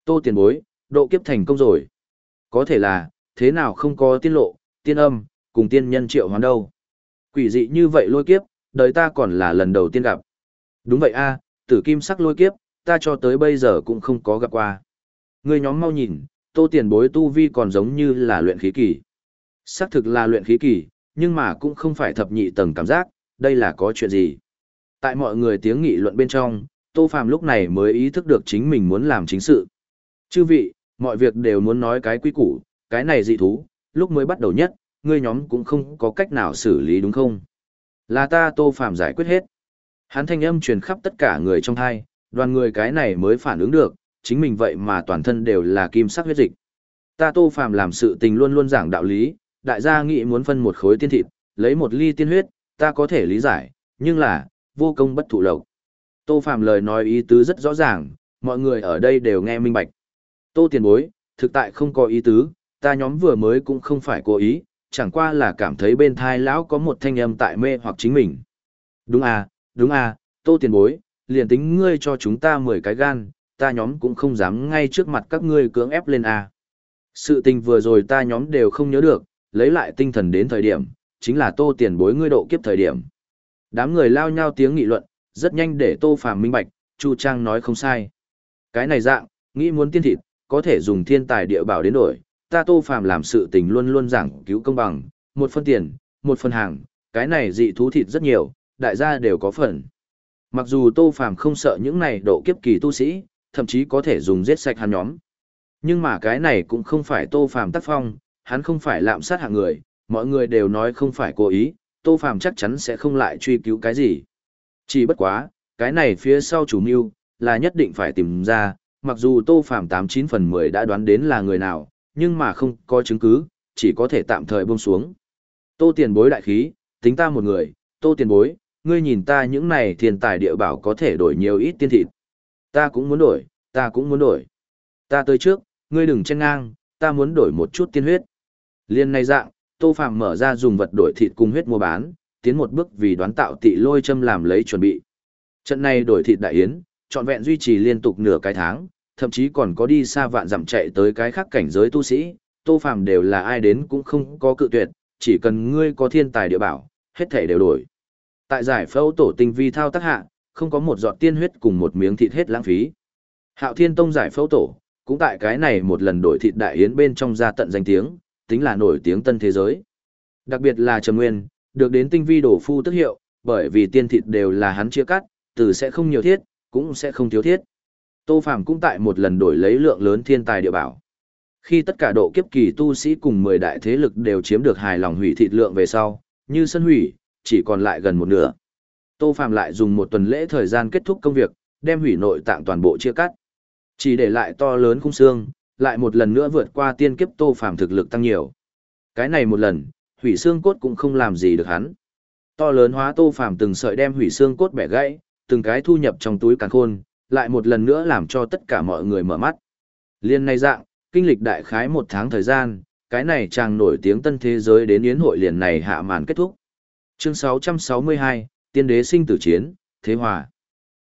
Tô tiền bối, độ kiếp thành công rồi. Có thể là, thế nào không có tiên lộ, tiên âm, cùng tiên nhân triệu hoán đâu. Quỷ dị như vậy lôi kiếp, đời ta còn là lần đầu tiên gặp. Đúng vậy a, tử kim sắc lôi kiếp, ta cho tới bây giờ cũng không có gặp qua. Người nhóm mau nhìn, tô tiền bối tu vi còn giống như là luyện khí kỳ. Xác thực là luyện khí kỳ, nhưng mà cũng không phải thập nhị tầng cảm giác, đây là có chuyện gì. Tại mọi người tiếng nghị luận bên trong, Tô Phàm lúc này mới ý thức được chính mình muốn làm chính sự. Chư vị, mọi việc đều muốn nói cái quy củ, cái này dị thú, lúc mới bắt đầu nhất, ngươi nhóm cũng không có cách nào xử lý đúng không? Là ta Tô Phàm giải quyết hết. Hắn thanh âm truyền khắp tất cả người trong thai, đoàn người cái này mới phản ứng được, chính mình vậy mà toàn thân đều là kim sắc huyết dịch. Ta Tô Phàm làm sự tình luôn luôn giảng đạo lý, đại gia nghĩ muốn phân một khối tiên thịt, lấy một ly tiên huyết, ta có thể lý giải, nhưng là, vô công bất thụ lộc. Tô Phàm lời nói ý tứ rất rõ ràng, mọi người ở đây đều nghe minh bạch. Tô tiền bối, thực tại không có ý tứ, ta nhóm vừa mới cũng không phải cố ý, chẳng qua là cảm thấy bên thai lão có một thanh âm tại mê hoặc chính mình. Đúng à, đúng à, tô tiền bối, liền tính ngươi cho chúng ta 10 cái gan, ta nhóm cũng không dám ngay trước mặt các ngươi cưỡng ép lên à. Sự tình vừa rồi ta nhóm đều không nhớ được, lấy lại tinh thần đến thời điểm, chính là tô tiền bối ngươi độ kiếp thời điểm. Đám người lao nhau tiếng nghị luận, rất nhanh để tô phàm minh bạch, Chu Trang nói không sai. Cái này dạng, nghĩ muốn tiên thịt, có thể dùng thiên tài địa bảo đến đổi, ta tô phàm làm sự tình luôn luôn giảng cứu công bằng, một phân tiền, một phân hàng, cái này dị thú thịt rất nhiều, đại gia đều có phần. Mặc dù tô phàm không sợ những này độ kiếp kỳ tu sĩ, thậm chí có thể dùng giết sạch hắn nhóm. Nhưng mà cái này cũng không phải tô phàm tác phong, hắn không phải lạm sát hạng người, mọi người đều nói không phải cố ý, tô phàm chắc chắn sẽ không lại truy cứu cái gì. Chỉ bất quá, cái này phía sau chủ mưu, là nhất định phải tìm ra, mặc dù tô phàm tám chín phần mười đã đoán đến là người nào, nhưng mà không có chứng cứ, chỉ có thể tạm thời buông xuống. Tô tiền bối đại khí, tính ta một người, tô tiền bối, ngươi nhìn ta những này thiên tài địa bảo có thể đổi nhiều ít tiên thịt. Ta cũng muốn đổi, ta cũng muốn đổi. Ta tới trước, ngươi đừng chen ngang, ta muốn đổi một chút tiên huyết. Liên này dạng, Tô Phạm mở ra dùng vật đổi thịt cùng huyết mua bán, tiến một bước vì đoán tạo tị lôi châm làm lấy chuẩn bị. Trận này đổi thịt đại yến, trọn vẹn duy trì liên tục nửa cái tháng, thậm chí còn có đi xa vạn dặm chạy tới cái khác cảnh giới tu sĩ, Tô Phạm đều là ai đến cũng không có cự tuyệt, chỉ cần ngươi có thiên tài địa bảo, hết thể đều đổi. Tại giải phẫu tổ tinh vi thao tác hạ, không có một giọt tiên huyết cùng một miếng thịt hết lãng phí. Hạo Thiên Tông giải phẫu tổ, cũng tại cái này một lần đổi thịt đại yến bên trong ra tận danh tiếng, tính là nổi tiếng tân thế giới. Đặc biệt là Trầm Nguyên, được đến tinh vi đổ phu tức hiệu, bởi vì tiên thịt đều là hắn chia cắt, từ sẽ không nhiều thiết, cũng sẽ không thiếu thiết. Tô Phàm cũng tại một lần đổi lấy lượng lớn thiên tài địa bảo. Khi tất cả độ kiếp kỳ tu sĩ cùng 10 đại thế lực đều chiếm được hài lòng hủy thịt lượng về sau, như sân hủy, chỉ còn lại gần một nửa. Tô Phạm lại dùng một tuần lễ thời gian kết thúc công việc, đem hủy nội tạng toàn bộ chia cắt. Chỉ để lại to lớn khung xương, lại một lần nữa vượt qua tiên kiếp Tô Phạm thực lực tăng nhiều. Cái này một lần, hủy xương cốt cũng không làm gì được hắn. To lớn hóa Tô Phạm từng sợi đem hủy xương cốt bẻ gãy, từng cái thu nhập trong túi càn khôn, lại một lần nữa làm cho tất cả mọi người mở mắt. Liên này dạng, kinh lịch đại khái một tháng thời gian, cái này chàng nổi tiếng tân thế giới đến yến hội liền này hạ màn kết thúc. Chương 662, Tiên đế sinh tử chiến, Thế Hòa.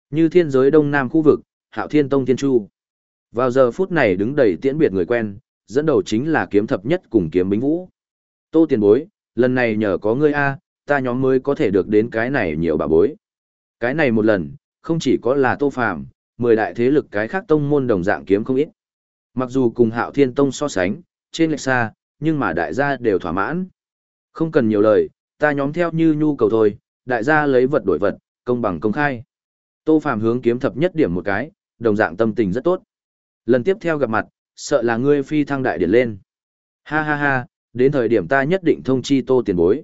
Như thiên giới đông nam khu vực, Hạo Thiên Tông Thiên Chu. Vào giờ phút này đứng đầy tiễn biệt người quen, dẫn đầu chính là kiếm thập nhất cùng kiếm bính vũ. Tô tiền bối, lần này nhờ có ngươi A, ta nhóm mới có thể được đến cái này nhiều bà bối. Cái này một lần, không chỉ có là tô phàm, mười đại thế lực cái khác tông môn đồng dạng kiếm không ít. Mặc dù cùng hạo thiên tông so sánh, trên lệch xa, nhưng mà đại gia đều thỏa mãn. Không cần nhiều lời, ta nhóm theo như nhu cầu thôi, đại gia lấy vật đổi vật, công bằng công khai. Tô phàm hướng kiếm thập nhất điểm một cái, đồng dạng tâm tình rất tốt. Lần tiếp theo gặp mặt, sợ là ngươi phi thăng đại điển lên. Ha ha ha, đến thời điểm ta nhất định thông chi tô tiền bối.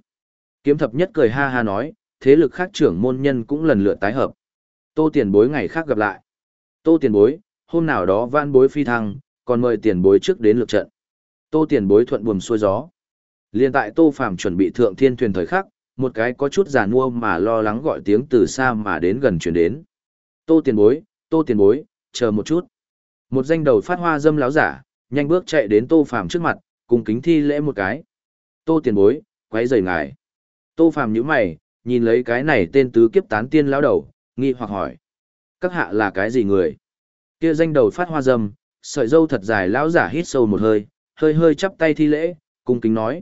Kiếm thập nhất cười ha ha nói, thế lực khác trưởng môn nhân cũng lần lượt tái hợp. Tô tiền bối ngày khác gặp lại. Tô tiền bối, hôm nào đó van bối phi thăng, còn mời tiền bối trước đến lượt trận. Tô tiền bối thuận buồm xuôi gió. Liên tại Tô Phàm chuẩn bị thượng thiên thuyền thời khắc, một cái có chút già nua mà lo lắng gọi tiếng từ xa mà đến gần chuyển đến. Tô tiền bối, tô tiền bối, chờ một chút. Một danh đầu phát hoa dâm láo giả, nhanh bước chạy đến Tô Phàm trước mặt, cùng kính thi lễ một cái. Tô tiền bối, quấy rầy ngài. Tô Phàm nhíu mày, nhìn lấy cái này tên tứ kiếp tán tiên lão đầu, nghi hoặc hỏi. Các hạ là cái gì người? Kia danh đầu phát hoa dâm, sợi dâu thật dài lão giả hít sâu một hơi, hơi hơi chắp tay thi lễ, cung kính nói.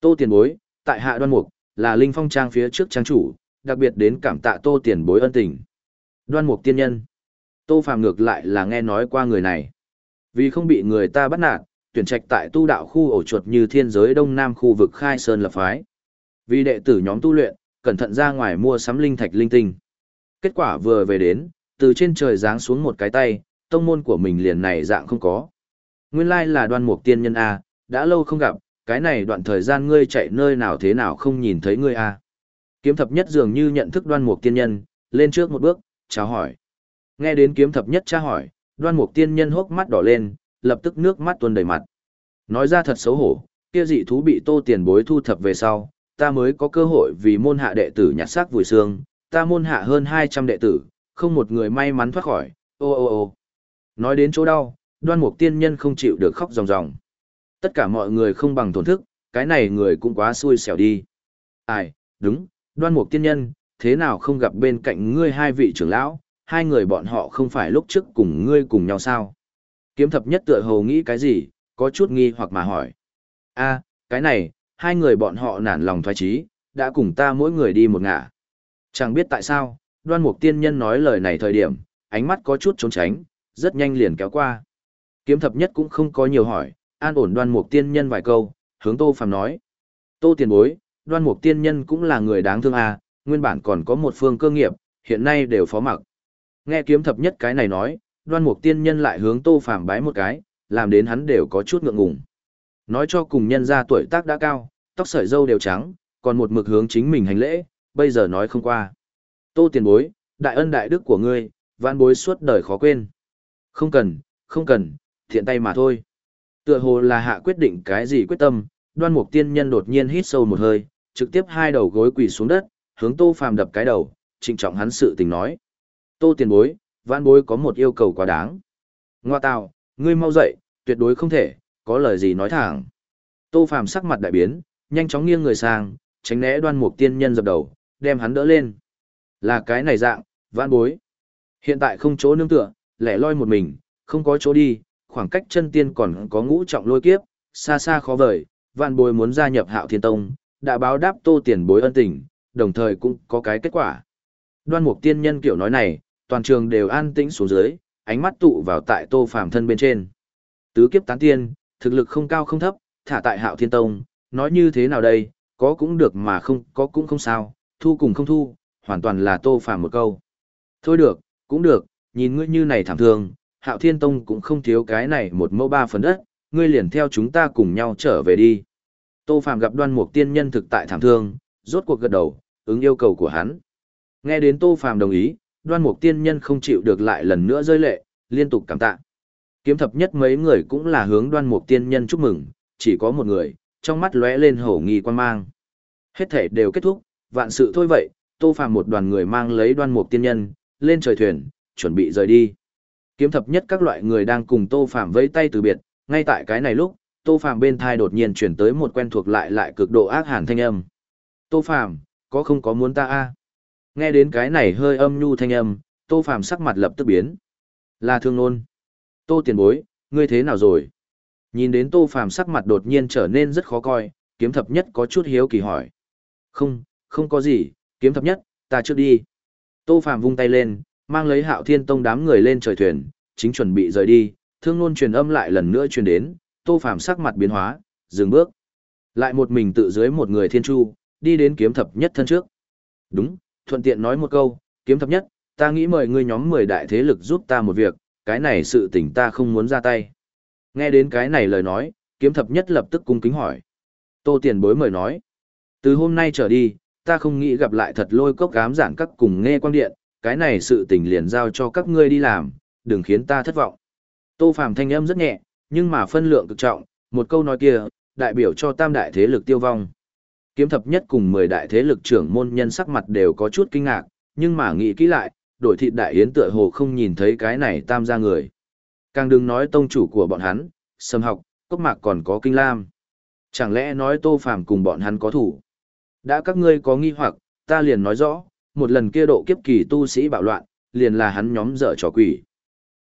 Tô tiền bối, tại hạ đoan mục, là linh phong trang phía trước trang chủ, đặc biệt đến cảm tạ tô tiền bối ân tình. Đoan mục tiên nhân. Tô Phàm ngược lại là nghe nói qua người này. Vì không bị người ta bắt nạt, tuyển trạch tại tu đạo khu ổ chuột như thiên giới đông nam khu vực khai sơn lập phái. Vì đệ tử nhóm tu luyện, cẩn thận ra ngoài mua sắm linh thạch linh tinh. Kết quả vừa về đến, từ trên trời giáng xuống một cái tay, tông môn của mình liền này dạng không có. Nguyên lai là đoan mục tiên nhân A, đã lâu không gặp, cái này đoạn thời gian ngươi chạy nơi nào thế nào không nhìn thấy ngươi A. Kiếm thập nhất dường như nhận thức đoan mục tiên nhân, lên trước một bước, chào hỏi. Nghe đến kiếm thập nhất tra hỏi, đoan mục tiên nhân hốc mắt đỏ lên, lập tức nước mắt tuôn đầy mặt. Nói ra thật xấu hổ, kia dị thú bị tô tiền bối thu thập về sau, ta mới có cơ hội vì môn hạ đệ tử nhặt xác vùi xương, ta môn hạ hơn 200 đệ tử, không một người may mắn thoát khỏi, ô ô ô. Nói đến chỗ đau, đoan mục tiên nhân không chịu được khóc ròng ròng. Tất cả mọi người không bằng thổn thức, cái này người cũng quá xui xẻo đi. Ai, đúng, đoan mục tiên nhân, thế nào không gặp bên cạnh ngươi hai vị trưởng lão, hai người bọn họ không phải lúc trước cùng ngươi cùng nhau sao? Kiếm thập nhất tựa hồ nghĩ cái gì, có chút nghi hoặc mà hỏi. a cái này, hai người bọn họ nản lòng thoái trí, đã cùng ta mỗi người đi một ngả. Chẳng biết tại sao, đoan mục tiên nhân nói lời này thời điểm, ánh mắt có chút trốn tránh, rất nhanh liền kéo qua. Kiếm thập nhất cũng không có nhiều hỏi, an ổn đoan mục tiên nhân vài câu, hướng tô phàm nói. Tô tiền bối, đoan mục tiên nhân cũng là người đáng thương à, nguyên bản còn có một phương cơ nghiệp, hiện nay đều phó mặc. Nghe kiếm thập nhất cái này nói, đoan mục tiên nhân lại hướng tô phàm bái một cái, làm đến hắn đều có chút ngượng ngùng. Nói cho cùng nhân ra tuổi tác đã cao, tóc sợi dâu đều trắng, còn một mực hướng chính mình hành lễ, bây giờ nói không qua. Tô tiền bối, đại ân đại đức của ngươi, vãn bối suốt đời khó quên. Không cần, không cần, thiện tay mà thôi. Tựa hồ là hạ quyết định cái gì quyết tâm, đoan mục tiên nhân đột nhiên hít sâu một hơi, trực tiếp hai đầu gối quỳ xuống đất, hướng tô phàm đập cái đầu, trịnh trọng hắn sự tình nói. Tô tiền bối, vãn bối có một yêu cầu quá đáng. Ngoa tào, ngươi mau dậy, tuyệt đối không thể, có lời gì nói thẳng. Tô phàm sắc mặt đại biến, nhanh chóng nghiêng người sang, tránh né đoan mục tiên nhân dập đầu, đem hắn đỡ lên. Là cái này dạng, vãn bối. Hiện tại không chỗ nương tựa, lẻ loi một mình, không có chỗ đi, khoảng cách chân tiên còn có ngũ trọng lôi kiếp, xa xa khó vời, vạn bối muốn gia nhập hạo thiên tông, đã báo đáp tô tiền bối ân tình, đồng thời cũng có cái kết quả. Đoan mục tiên nhân kiểu nói này, toàn trường đều an tĩnh xuống dưới, ánh mắt tụ vào tại tô phàm thân bên trên. Tứ kiếp tán tiên, thực lực không cao không thấp, thả tại hạo thiên tông, nói như thế nào đây, có cũng được mà không có cũng không sao, thu cùng không thu, hoàn toàn là tô phàm một câu. Thôi được, cũng được, nhìn ngươi như này thảm thương, hạo thiên tông cũng không thiếu cái này một mẫu ba phần đất, ngươi liền theo chúng ta cùng nhau trở về đi. Tô Phạm gặp đoan mục tiên nhân thực tại thảm thương, rốt cuộc gật đầu, ứng yêu cầu của hắn. Nghe đến tô Phạm đồng ý, đoan mục tiên nhân không chịu được lại lần nữa rơi lệ, liên tục cảm tạ. Kiếm thập nhất mấy người cũng là hướng đoan mục tiên nhân chúc mừng, chỉ có một người, trong mắt lóe lên hổ nghi quan mang. Hết thể đều kết thúc, vạn sự thôi vậy, tô Phạm một đoàn người mang lấy đoan mục tiên nhân, lên trời thuyền, chuẩn bị rời đi. Kiếm thập nhất các loại người đang cùng tô phàm vẫy tay từ biệt, ngay tại cái này lúc, tô phàm bên thai đột nhiên chuyển tới một quen thuộc lại lại cực độ ác hàn thanh âm. Tô phàm, có không có muốn ta a? Nghe đến cái này hơi âm nhu thanh âm, tô phàm sắc mặt lập tức biến. Là thương nôn. Tô tiền bối, ngươi thế nào rồi? Nhìn đến tô phàm sắc mặt đột nhiên trở nên rất khó coi, kiếm thập nhất có chút hiếu kỳ hỏi. Không, không có gì, kiếm thập nhất, ta trước đi. Tô phàm vung tay lên, mang lấy hạo thiên tông đám người lên trời thuyền, chính chuẩn bị rời đi, thương nôn truyền âm lại lần nữa truyền đến, tô phàm sắc mặt biến hóa, dừng bước. Lại một mình tự dưới một người thiên chu, đi đến kiếm thập nhất thân trước. Đúng, thuận tiện nói một câu, kiếm thập nhất, ta nghĩ mời ngươi nhóm 10 đại thế lực giúp ta một việc, cái này sự tình ta không muốn ra tay. Nghe đến cái này lời nói, kiếm thập nhất lập tức cung kính hỏi. Tô tiền bối mời nói. Từ hôm nay trở đi, ta không nghĩ gặp lại thật lôi cốc cám giản các cùng nghe quan điện, cái này sự tình liền giao cho các ngươi đi làm, đừng khiến ta thất vọng. Tô Phàm thanh âm rất nhẹ, nhưng mà phân lượng cực trọng, một câu nói kia, đại biểu cho tam đại thế lực tiêu vong. Kiếm thập nhất cùng 10 đại thế lực trưởng môn nhân sắc mặt đều có chút kinh ngạc, nhưng mà nghĩ kỹ lại, đổi thịt đại yến tựa hồ không nhìn thấy cái này tam gia người. Càng đừng nói tông chủ của bọn hắn, sâm học, cốc mạc còn có kinh lam. Chẳng lẽ nói tô phàm cùng bọn hắn có thủ? Đã các ngươi có nghi hoặc, ta liền nói rõ, một lần kia độ kiếp kỳ tu sĩ bạo loạn, liền là hắn nhóm dở trò quỷ.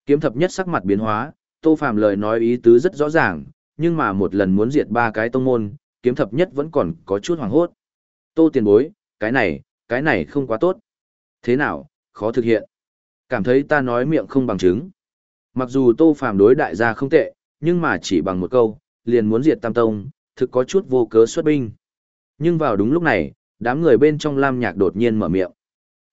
Kiếm thập nhất sắc mặt biến hóa, Tô Phàm lời nói ý tứ rất rõ ràng, nhưng mà một lần muốn diệt ba cái tông môn, kiếm thập nhất vẫn còn có chút hoảng hốt. Tô tiền bối, cái này, cái này không quá tốt. Thế nào, khó thực hiện. Cảm thấy ta nói miệng không bằng chứng. Mặc dù Tô Phàm đối đại gia không tệ, nhưng mà chỉ bằng một câu, liền muốn diệt Tam Tông, thực có chút vô cớ xuất binh. Nhưng vào đúng lúc này, đám người bên trong lam nhạc đột nhiên mở miệng.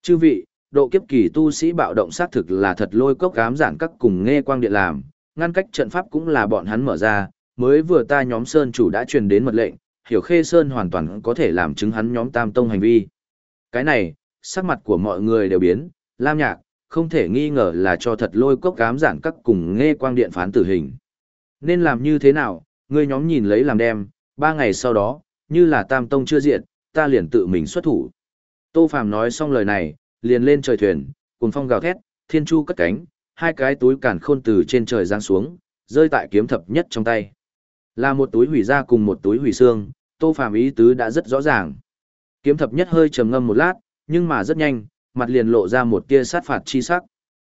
Chư vị, độ kiếp kỳ tu sĩ bạo động xác thực là thật lôi cốc cám giản các cùng nghe quang điện làm, ngăn cách trận pháp cũng là bọn hắn mở ra, mới vừa ta nhóm Sơn chủ đã truyền đến mật lệnh, hiểu khê Sơn hoàn toàn có thể làm chứng hắn nhóm tam tông hành vi. Cái này, sắc mặt của mọi người đều biến, lam nhạc, không thể nghi ngờ là cho thật lôi cốc cám giản các cùng nghe quang điện phán tử hình. Nên làm như thế nào, ngươi nhóm nhìn lấy làm đem, ba ngày sau đó, như là tam tông chưa diện, ta liền tự mình xuất thủ. Tô Phàm nói xong lời này, liền lên trời thuyền, cùng phong gào thét, thiên chu cất cánh, hai cái túi cản khôn từ trên trời giáng xuống, rơi tại kiếm thập nhất trong tay. Là một túi hủy da cùng một túi hủy xương, Tô Phàm ý tứ đã rất rõ ràng. Kiếm thập nhất hơi trầm ngâm một lát, nhưng mà rất nhanh, mặt liền lộ ra một tia sát phạt chi sắc.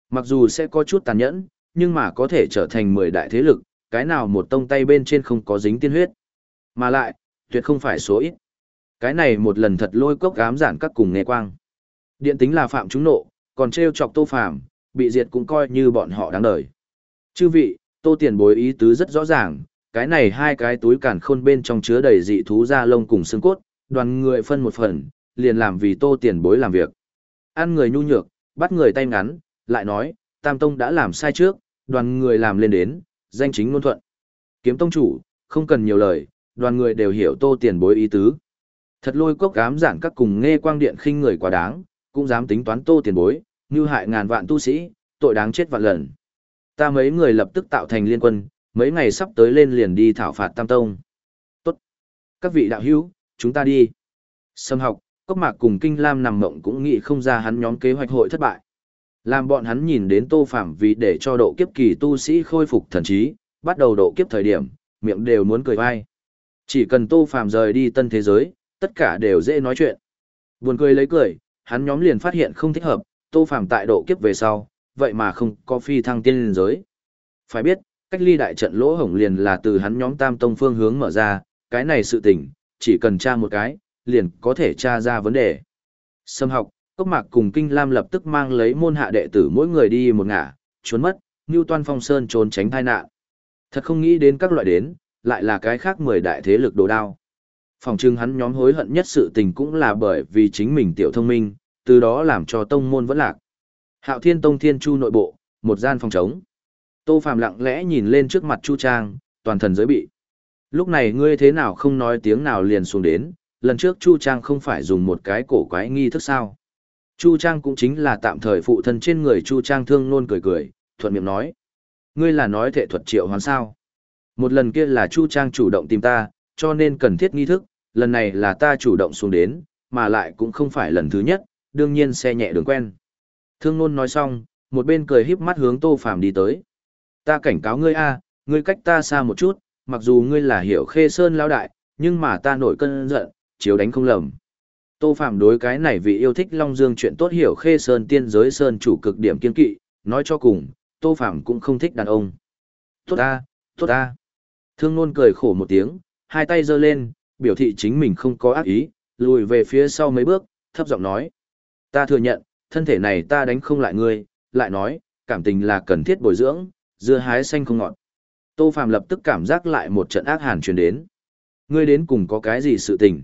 Mặc dù sẽ có chút tàn nhẫn, nhưng mà có thể trở thành mười đại thế lực, cái nào một tông tay bên trên không có dính tiên huyết. Mà lại, tuyệt không phải số ít. Cái này một lần thật lôi cốc gám giản các cùng nghe quang. Điện tính là phạm chúng nộ, còn treo chọc tô phạm, bị diệt cũng coi như bọn họ đáng đời. Chư vị, tô tiền bối ý tứ rất rõ ràng, cái này hai cái túi cản khôn bên trong chứa đầy dị thú da lông cùng xương cốt, đoàn người phân một phần, liền làm vì tô tiền bối làm việc. Ăn người nhu nhược, bắt người tay ngắn, lại nói, Tam Tông đã làm sai trước, đoàn người làm lên đến, danh chính ngôn thuận. Kiếm Tông chủ, không cần nhiều lời, đoàn người đều hiểu tô tiền bối ý tứ. Thật lôi cốc gám giảng các cùng nghe quang điện khinh người quá đáng, cũng dám tính toán tô tiền bối, như hại ngàn vạn tu sĩ, tội đáng chết vạn lần. Ta mấy người lập tức tạo thành liên quân, mấy ngày sắp tới lên liền đi thảo phạt Tam Tông. Tốt. Các vị đạo hữu, chúng ta đi. Sâm học, cốc mạc cùng kinh lam nằm mộng cũng nghĩ không ra hắn nhóm kế hoạch hội thất bại. Làm bọn hắn nhìn đến tô phạm vì để cho độ kiếp kỳ tu sĩ khôi phục thần trí, bắt đầu độ kiếp thời điểm, miệng đều muốn cười vai. Chỉ cần tô phạm rời đi tân thế giới, tất cả đều dễ nói chuyện. Buồn cười lấy cười, hắn nhóm liền phát hiện không thích hợp, tô Phàm tại độ kiếp về sau, vậy mà không có phi thăng tiên liên giới. Phải biết, cách ly đại trận lỗ hổng liền là từ hắn nhóm tam tông phương hướng mở ra, cái này sự tình, chỉ cần tra một cái, liền có thể tra ra vấn đề. Sâm học, Cốc Mạc cùng Kinh Lam lập tức mang lấy môn hạ đệ tử mỗi người đi một ngả, trốn mất, Ngưu Toan Phong Sơn trốn tránh tai nạn. Thật không nghĩ đến các loại đến, lại là cái khác mười đại thế lực đồ đao. Phòng trưng hắn nhóm hối hận nhất sự tình cũng là bởi vì chính mình tiểu thông minh, từ đó làm cho tông môn vẫn lạc. Hạo Thiên Tông Thiên Chu nội bộ, một gian phòng trống. Tô Phàm lặng lẽ nhìn lên trước mặt Chu Trang, toàn thần giới bị. Lúc này ngươi thế nào không nói tiếng nào liền xuống đến, lần trước Chu Trang không phải dùng một cái cổ quái nghi thức sao. Chu Trang cũng chính là tạm thời phụ thân trên người Chu Trang thương nôn cười cười, thuận miệng nói. Ngươi là nói thể thuật triệu hoán sao. Một lần kia là Chu Trang chủ động tìm ta, cho nên cần thiết nghi thức, lần này là ta chủ động xuống đến, mà lại cũng không phải lần thứ nhất, đương nhiên xe nhẹ đường quen. Thương nôn nói xong, một bên cười híp mắt hướng Tô Phàm đi tới. Ta cảnh cáo ngươi a, ngươi cách ta xa một chút, mặc dù ngươi là hiểu khê sơn lão đại, nhưng mà ta nổi cơn giận, chiếu đánh không lầm. Tô Phạm đối cái này vì yêu thích Long Dương chuyện tốt hiểu khê sơn tiên giới sơn chủ cực điểm kiên kỵ, nói cho cùng, Tô Phạm cũng không thích đàn ông. Tốt ta, tốt ta. Thương nôn cười khổ một tiếng, hai tay giơ lên, biểu thị chính mình không có ác ý, lùi về phía sau mấy bước, thấp giọng nói. Ta thừa nhận, thân thể này ta đánh không lại ngươi, lại nói, cảm tình là cần thiết bồi dưỡng, dưa hái xanh không ngọt. Tô Phạm lập tức cảm giác lại một trận ác hàn truyền đến. Ngươi đến cùng có cái gì sự tình?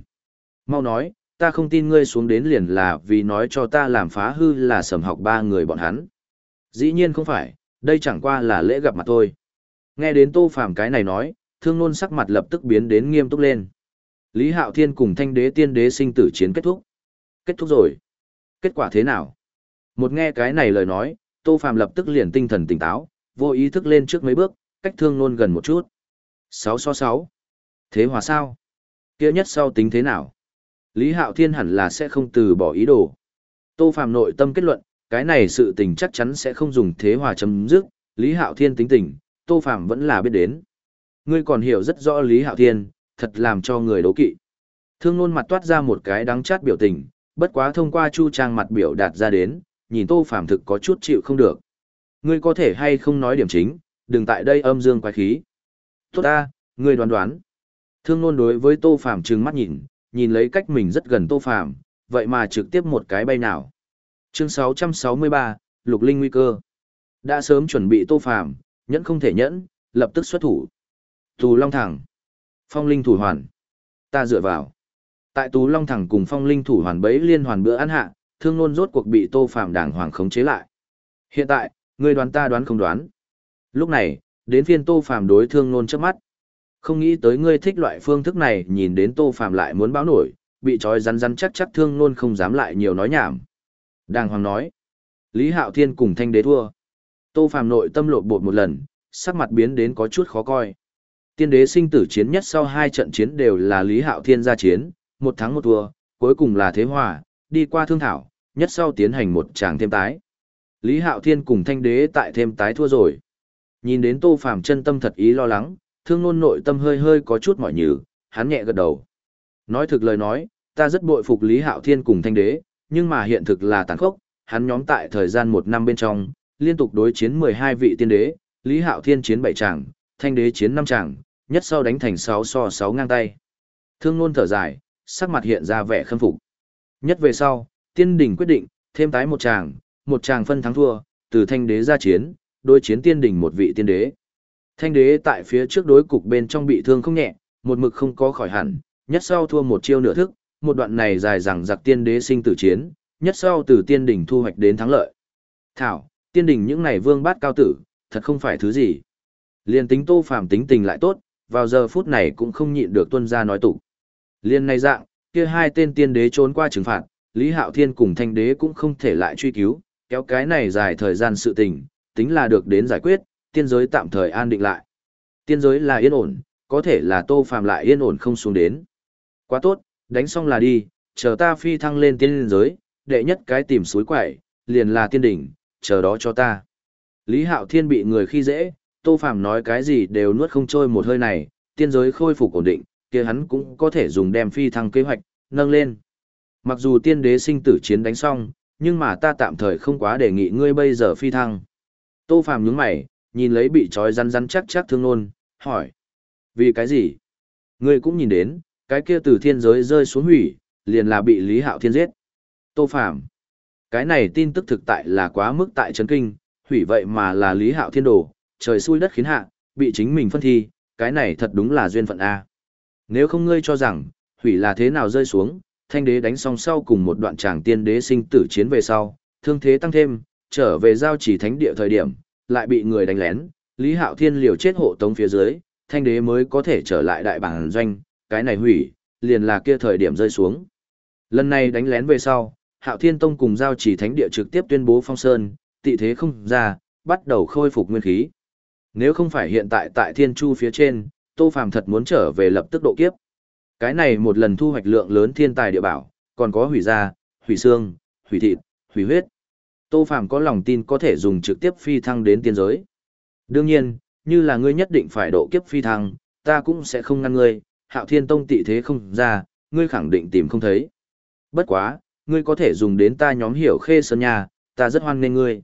Mau nói, ta không tin ngươi xuống đến liền là vì nói cho ta làm phá hư là sầm học ba người bọn hắn. Dĩ nhiên không phải, đây chẳng qua là lễ gặp mặt thôi. Nghe đến Tô Phàm cái này nói, thương nôn sắc mặt lập tức biến đến nghiêm túc lên. Lý Hạo Thiên cùng thanh đế tiên đế sinh tử chiến kết thúc. Kết thúc rồi. Kết quả thế nào? Một nghe cái này lời nói, Tô Phàm lập tức liền tinh thần tỉnh táo, vô ý thức lên trước mấy bước, cách thương nôn gần một chút. 6 so 6. Thế hòa sao? kia nhất sau tính thế nào? Lý Hạo Thiên hẳn là sẽ không từ bỏ ý đồ. Tô Phạm nội tâm kết luận, cái này sự tình chắc chắn sẽ không dùng thế hòa chấm dứt, Lý Hạo Thiên tính tình, Tô Phạm vẫn là biết đến. Ngươi còn hiểu rất rõ Lý Hạo Thiên, thật làm cho người đố kỵ. Thương nôn mặt toát ra một cái đắng chát biểu tình, bất quá thông qua chu trang mặt biểu đạt ra đến, nhìn Tô Phạm thực có chút chịu không được. Ngươi có thể hay không nói điểm chính, đừng tại đây âm dương quái khí. Tốt ta, ngươi đoán đoán. Thương nôn đối với Tô Phạm trừng mắt nhìn, nhìn lấy cách mình rất gần Tô Phàm, vậy mà trực tiếp một cái bay nào. Chương 663, Lục Linh nguy cơ. Đã sớm chuẩn bị Tô Phàm, nhẫn không thể nhẫn, lập tức xuất thủ. Tù Long thẳng. Phong Linh thủ hoàn. Ta dựa vào. Tại Tú Long thẳng cùng Phong Linh thủ hoàn bấy liên hoàn bữa ăn hạ, Thương Nôn rốt cuộc bị Tô Phạm đàng hoàng khống chế lại. Hiện tại, ngươi đoán ta đoán không đoán. Lúc này, đến phiên Tô Phạm đối Thương Nôn trước mắt. Không nghĩ tới ngươi thích loại phương thức này, nhìn đến Tô Phạm lại muốn báo nổi, bị trói rắn rắn chắc chắc Thương Nôn không dám lại nhiều nói nhảm. Đàng hoàng nói. Lý Hạo Thiên cùng Thanh Đế thua. Tô Phàm nội tâm lột bột một lần, sắc mặt biến đến có chút khó coi. Tiên đế sinh tử chiến nhất sau hai trận chiến đều là Lý Hạo Thiên ra chiến, một thắng một thua, cuối cùng là thế hòa, đi qua thương thảo, nhất sau tiến hành một tràng thêm tái. Lý Hạo Thiên cùng Thanh đế tại thêm tái thua rồi. Nhìn đến Tô Phàm chân tâm thật ý lo lắng, thương nôn nội tâm hơi hơi có chút mỏi nhừ, hắn nhẹ gật đầu. Nói thực lời nói, ta rất bội phục Lý Hạo Thiên cùng Thanh đế, nhưng mà hiện thực là tàn khốc, hắn nhóm tại thời gian một năm bên trong, liên tục đối chiến 12 vị tiên đế, Lý Hạo Thiên chiến bảy tràng, Thanh đế chiến năm tràng, nhất sau đánh thành 6 so 6 ngang tay. Thương nôn thở dài, sắc mặt hiện ra vẻ khâm phục. Nhất về sau, tiên đỉnh quyết định, thêm tái một tràng, một tràng phân thắng thua, từ thanh đế ra chiến, đối chiến tiên đỉnh một vị tiên đế. Thanh đế tại phía trước đối cục bên trong bị thương không nhẹ, một mực không có khỏi hẳn, nhất sau thua một chiêu nửa thức, một đoạn này dài rằng giặc tiên đế sinh tử chiến, nhất sau từ tiên đỉnh thu hoạch đến thắng lợi. Thảo, tiên đỉnh những này vương bát cao tử, thật không phải thứ gì. Liên tính tô phàm tính tình lại tốt, vào giờ phút này cũng không nhịn được tuân ra nói tụ. Liên này dạng, kia hai tên tiên đế trốn qua trừng phạt, Lý Hạo Thiên cùng Thanh đế cũng không thể lại truy cứu, kéo cái này dài thời gian sự tình, tính là được đến giải quyết, tiên giới tạm thời an định lại. Tiên giới là yên ổn, có thể là Tô Phàm lại yên ổn không xuống đến. Quá tốt, đánh xong là đi, chờ ta phi thăng lên tiên giới, đệ nhất cái tìm suối quậy, liền là tiên đỉnh, chờ đó cho ta. Lý Hạo Thiên bị người khi dễ, Tô Phàm nói cái gì đều nuốt không trôi một hơi này, tiên giới khôi phục ổn định, kia hắn cũng có thể dùng đem phi thăng kế hoạch, nâng lên. Mặc dù tiên đế sinh tử chiến đánh xong, nhưng mà ta tạm thời không quá đề nghị ngươi bây giờ phi thăng. Tô Phàm nhướng mày, nhìn lấy bị trói rắn rắn chắc chắc thương nôn, hỏi. Vì cái gì? Ngươi cũng nhìn đến, cái kia từ thiên giới rơi xuống hủy, liền là bị Lý Hạo Thiên giết. Tô Phàm Cái này tin tức thực tại là quá mức tại Trấn kinh, hủy vậy mà là Lý Hạo Thiên đồ, trời xui đất khiến hạ, bị chính mình phân thi, cái này thật đúng là duyên phận A. Nếu không ngươi cho rằng, hủy là thế nào rơi xuống, thanh đế đánh xong sau cùng một đoạn tràng tiên đế sinh tử chiến về sau, thương thế tăng thêm, trở về giao chỉ thánh địa thời điểm, lại bị người đánh lén, Lý Hạo Thiên liều chết hộ tống phía dưới, thanh đế mới có thể trở lại đại bản doanh, cái này hủy, liền là kia thời điểm rơi xuống. Lần này đánh lén về sau, Hạo Thiên Tông cùng giao chỉ thánh địa trực tiếp tuyên bố phong sơn, tị thế không ra, bắt đầu khôi phục nguyên khí. Nếu không phải hiện tại tại Thiên Chu phía trên, Tô Phàm thật muốn trở về lập tức độ kiếp. Cái này một lần thu hoạch lượng lớn thiên tài địa bảo, còn có hủy da, hủy xương, hủy thịt, hủy huyết. Tô Phàm có lòng tin có thể dùng trực tiếp phi thăng đến tiên giới. Đương nhiên, như là ngươi nhất định phải độ kiếp phi thăng, ta cũng sẽ không ngăn ngươi, Hạo Thiên Tông tị thế không ra, ngươi khẳng định tìm không thấy. Bất quá, ngươi có thể dùng đến ta nhóm hiểu khê sơn nhà, ta rất hoan nghênh ngươi.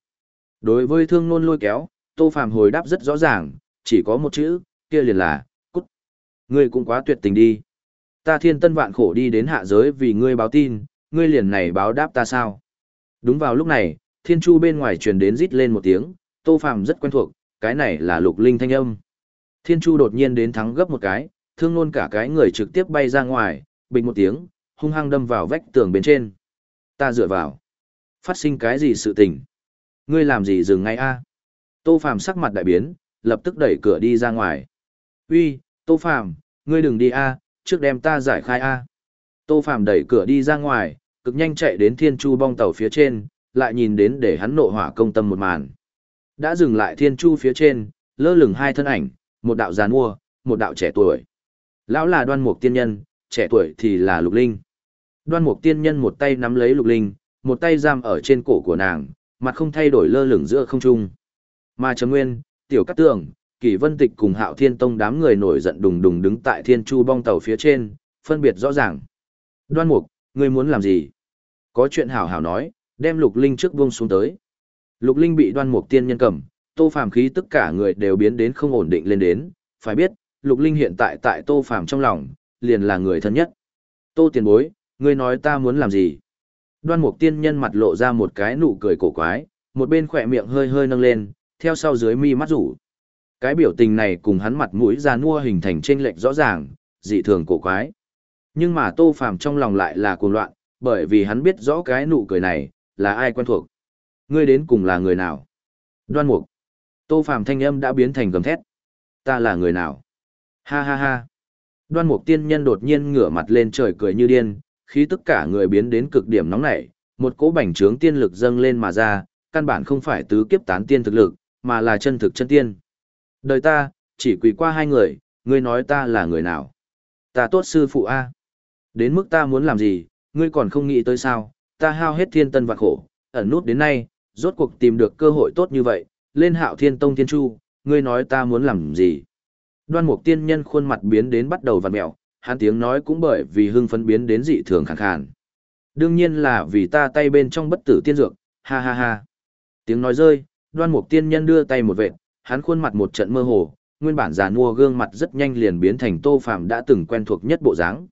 Đối với thương nôn lôi kéo, Tô Phàm hồi đáp rất rõ ràng, chỉ có một chữ, kia liền là, cút. Ngươi cũng quá tuyệt tình đi. Ta thiên tân vạn khổ đi đến hạ giới vì ngươi báo tin, ngươi liền này báo đáp ta sao? Đúng vào lúc này, thiên chu bên ngoài truyền đến rít lên một tiếng, Tô Phàm rất quen thuộc, cái này là lục linh thanh âm. Thiên chu đột nhiên đến thắng gấp một cái, thương nôn cả cái người trực tiếp bay ra ngoài, bình một tiếng, hung hăng đâm vào vách tường bên trên. Ta dựa vào. Phát sinh cái gì sự tình? Ngươi làm gì dừng ngay a? Tô Phàm sắc mặt đại biến, lập tức đẩy cửa đi ra ngoài. Uy, Tô Phàm, ngươi đừng đi a, trước đem ta giải khai a. Tô Phàm đẩy cửa đi ra ngoài, cực nhanh chạy đến Thiên Chu bong tàu phía trên, lại nhìn đến để hắn nộ hỏa công tâm một màn. Đã dừng lại Thiên Chu phía trên, lơ lửng hai thân ảnh, một đạo giàn mua, một đạo trẻ tuổi. Lão là đoan mục tiên nhân, trẻ tuổi thì là lục linh. Đoan mục tiên nhân một tay nắm lấy lục linh, một tay giam ở trên cổ của nàng, mặt không thay đổi lơ lửng giữa không trung. Mà Trầm Nguyên, Tiểu Cát Tường, Kỷ Vân Tịch cùng Hạo Thiên Tông đám người nổi giận đùng đùng đứng tại Thiên Chu bong tàu phía trên, phân biệt rõ ràng. Đoan Mục, ngươi muốn làm gì? Có chuyện hảo hảo nói, đem Lục Linh trước buông xuống tới. Lục Linh bị Đoan Mục tiên nhân cầm, Tô Phàm khí tất cả người đều biến đến không ổn định lên đến, phải biết, Lục Linh hiện tại tại Tô Phàm trong lòng, liền là người thân nhất. Tô Tiền Bối, ngươi nói ta muốn làm gì? Đoan Mục tiên nhân mặt lộ ra một cái nụ cười cổ quái, một bên khỏe miệng hơi hơi nâng lên, theo sau dưới mi mắt rủ. Cái biểu tình này cùng hắn mặt mũi ra nua hình thành trên lệch rõ ràng, dị thường cổ quái. Nhưng mà Tô Phàm trong lòng lại là cuồng loạn, bởi vì hắn biết rõ cái nụ cười này, là ai quen thuộc. Ngươi đến cùng là người nào? Đoan Mục. Tô Phàm thanh âm đã biến thành gầm thét. Ta là người nào? Ha ha ha. Đoan Mục tiên nhân đột nhiên ngửa mặt lên trời cười như điên, khí tất cả người biến đến cực điểm nóng nảy, một cỗ bành trướng tiên lực dâng lên mà ra, căn bản không phải tứ kiếp tán tiên thực lực, mà là chân thực chân tiên. Đời ta, chỉ quỳ qua hai người, ngươi nói ta là người nào? Ta tốt sư phụ A. Đến mức ta muốn làm gì, ngươi còn không nghĩ tới sao, ta hao hết thiên tân và khổ, ẩn nút đến nay, rốt cuộc tìm được cơ hội tốt như vậy, lên hạo thiên tông thiên chu, ngươi nói ta muốn làm gì? Đoan mục tiên nhân khuôn mặt biến đến bắt đầu vặn mẹo, hắn tiếng nói cũng bởi vì hưng phấn biến đến dị thường khẳng khàn. Đương nhiên là vì ta tay bên trong bất tử tiên dược, ha ha ha. Tiếng nói rơi, đoan mục tiên nhân đưa tay một vệt, hắn khuôn mặt một trận mơ hồ, nguyên bản già nua gương mặt rất nhanh liền biến thành tô phàm đã từng quen thuộc nhất bộ dáng.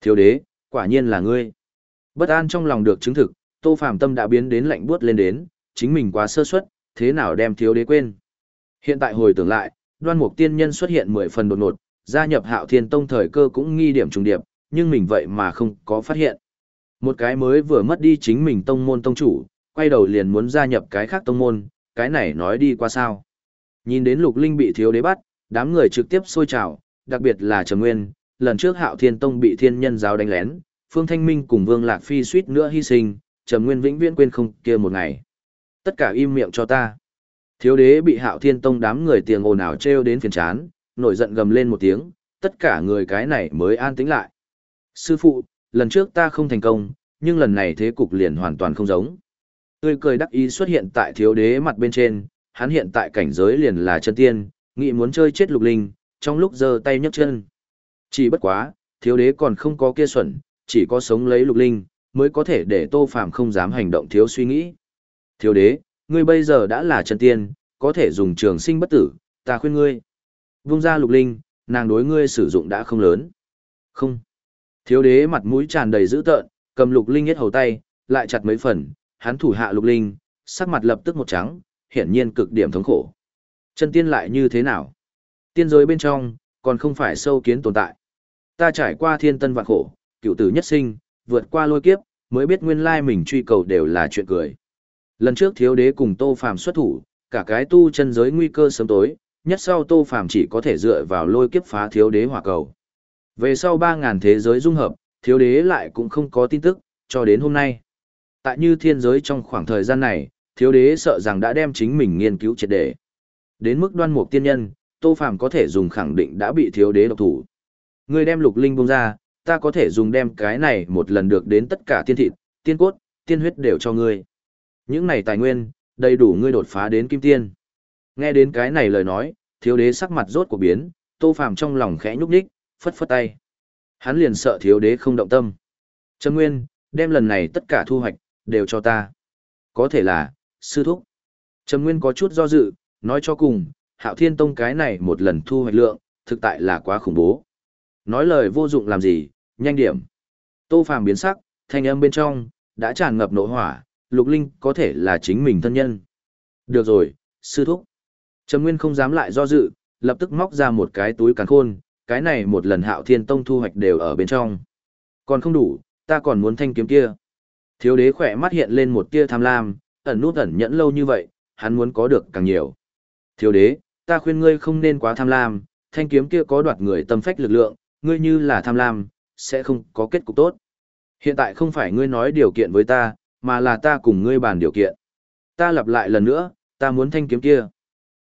Thiếu đế, quả nhiên là ngươi. Bất an trong lòng được chứng thực, tô phàm tâm đã biến đến lạnh buốt lên đến, chính mình quá sơ suất, thế nào đem thiếu đế quên. Hiện tại hồi tưởng lại, đoan mục tiên nhân xuất hiện mười phần đột ngột, gia nhập hạo thiên tông thời cơ cũng nghi điểm trùng điệp, nhưng mình vậy mà không có phát hiện. Một cái mới vừa mất đi chính mình tông môn tông chủ, quay đầu liền muốn gia nhập cái khác tông môn, cái này nói đi qua sao. Nhìn đến lục linh bị thiếu đế bắt, đám người trực tiếp sôi trào, đặc biệt là Trầm Nguyên, lần trước hạo thiên tông bị thiên nhân giáo đánh lén, Phương Thanh Minh cùng Vương Lạc Phi suýt nữa hy sinh, Trầm Nguyên vĩnh viễn quên không kia một ngày. Tất cả im miệng cho ta. Thiếu đế bị hạo thiên tông đám người tiền ồn ào treo đến phiền chán, nổi giận gầm lên một tiếng, tất cả người cái này mới an tĩnh lại. Sư phụ, lần trước ta không thành công, nhưng lần này thế cục liền hoàn toàn không giống. Tươi cười đắc ý xuất hiện tại thiếu đế mặt bên trên, hắn hiện tại cảnh giới liền là chân tiên, nghĩ muốn chơi chết lục linh, trong lúc giơ tay nhấc chân. Chỉ bất quá, thiếu đế còn không có kia xuẩn, chỉ có sống lấy lục linh, mới có thể để tô phàm không dám hành động thiếu suy nghĩ. Thiếu đế, ngươi bây giờ đã là chân tiên, có thể dùng trường sinh bất tử, ta khuyên ngươi. Vung ra lục linh, nàng đối ngươi sử dụng đã không lớn. Không. Thiếu đế mặt mũi tràn đầy dữ tợn, cầm lục linh hết hầu tay, lại chặt mấy phần, hắn thủ hạ lục linh, sắc mặt lập tức một trắng, hiển nhiên cực điểm thống khổ. Chân tiên lại như thế nào? Tiên giới bên trong, còn không phải sâu kiến tồn tại. Ta trải qua thiên tân vạn khổ, cựu tử nhất sinh, vượt qua lôi kiếp, mới biết nguyên lai mình truy cầu đều là chuyện cười. Lần trước thiếu đế cùng Tô Phàm xuất thủ, cả cái tu chân giới nguy cơ sớm tối, nhất sau Tô Phàm chỉ có thể dựa vào lôi kiếp phá thiếu đế hỏa cầu. Về sau 3000 thế giới dung hợp, thiếu đế lại cũng không có tin tức, cho đến hôm nay. Tại như thiên giới trong khoảng thời gian này, thiếu đế sợ rằng đã đem chính mình nghiên cứu triệt đề. Đến mức đoan mục tiên nhân, Tô Phàm có thể dùng khẳng định đã bị thiếu đế độc thủ. Người đem lục linh bông ra, ta có thể dùng đem cái này một lần được đến tất cả tiên thịt, tiên cốt, tiên huyết đều cho ngươi. Những này tài nguyên, đầy đủ ngươi đột phá đến kim tiên. Nghe đến cái này lời nói, thiếu đế sắc mặt rốt của biến, Tô Phàm trong lòng khẽ nhúc nhích, phất phất tay. Hắn liền sợ thiếu đế không động tâm. Trâm Nguyên, đem lần này tất cả thu hoạch, đều cho ta. Có thể là, sư thúc. Trầm Nguyên có chút do dự, nói cho cùng, hạo thiên tông cái này một lần thu hoạch lượng, thực tại là quá khủng bố. Nói lời vô dụng làm gì, nhanh điểm. Tô Phàm biến sắc, thanh âm bên trong, đã tràn ngập nộ hỏa, lục linh có thể là chính mình thân nhân. Được rồi, sư thúc. Trầm Nguyên không dám lại do dự, lập tức móc ra một cái túi càn khôn, cái này một lần hạo thiên tông thu hoạch đều ở bên trong. Còn không đủ, ta còn muốn thanh kiếm kia. Thiếu đế khỏe mắt hiện lên một tia tham lam, ẩn nút ẩn nhẫn lâu như vậy, hắn muốn có được càng nhiều. Thiếu đế, ta khuyên ngươi không nên quá tham lam, thanh kiếm kia có đoạt người tâm phách lực lượng, ngươi như là tham lam, sẽ không có kết cục tốt. Hiện tại không phải ngươi nói điều kiện với ta, mà là ta cùng ngươi bàn điều kiện. Ta lặp lại lần nữa, ta muốn thanh kiếm kia.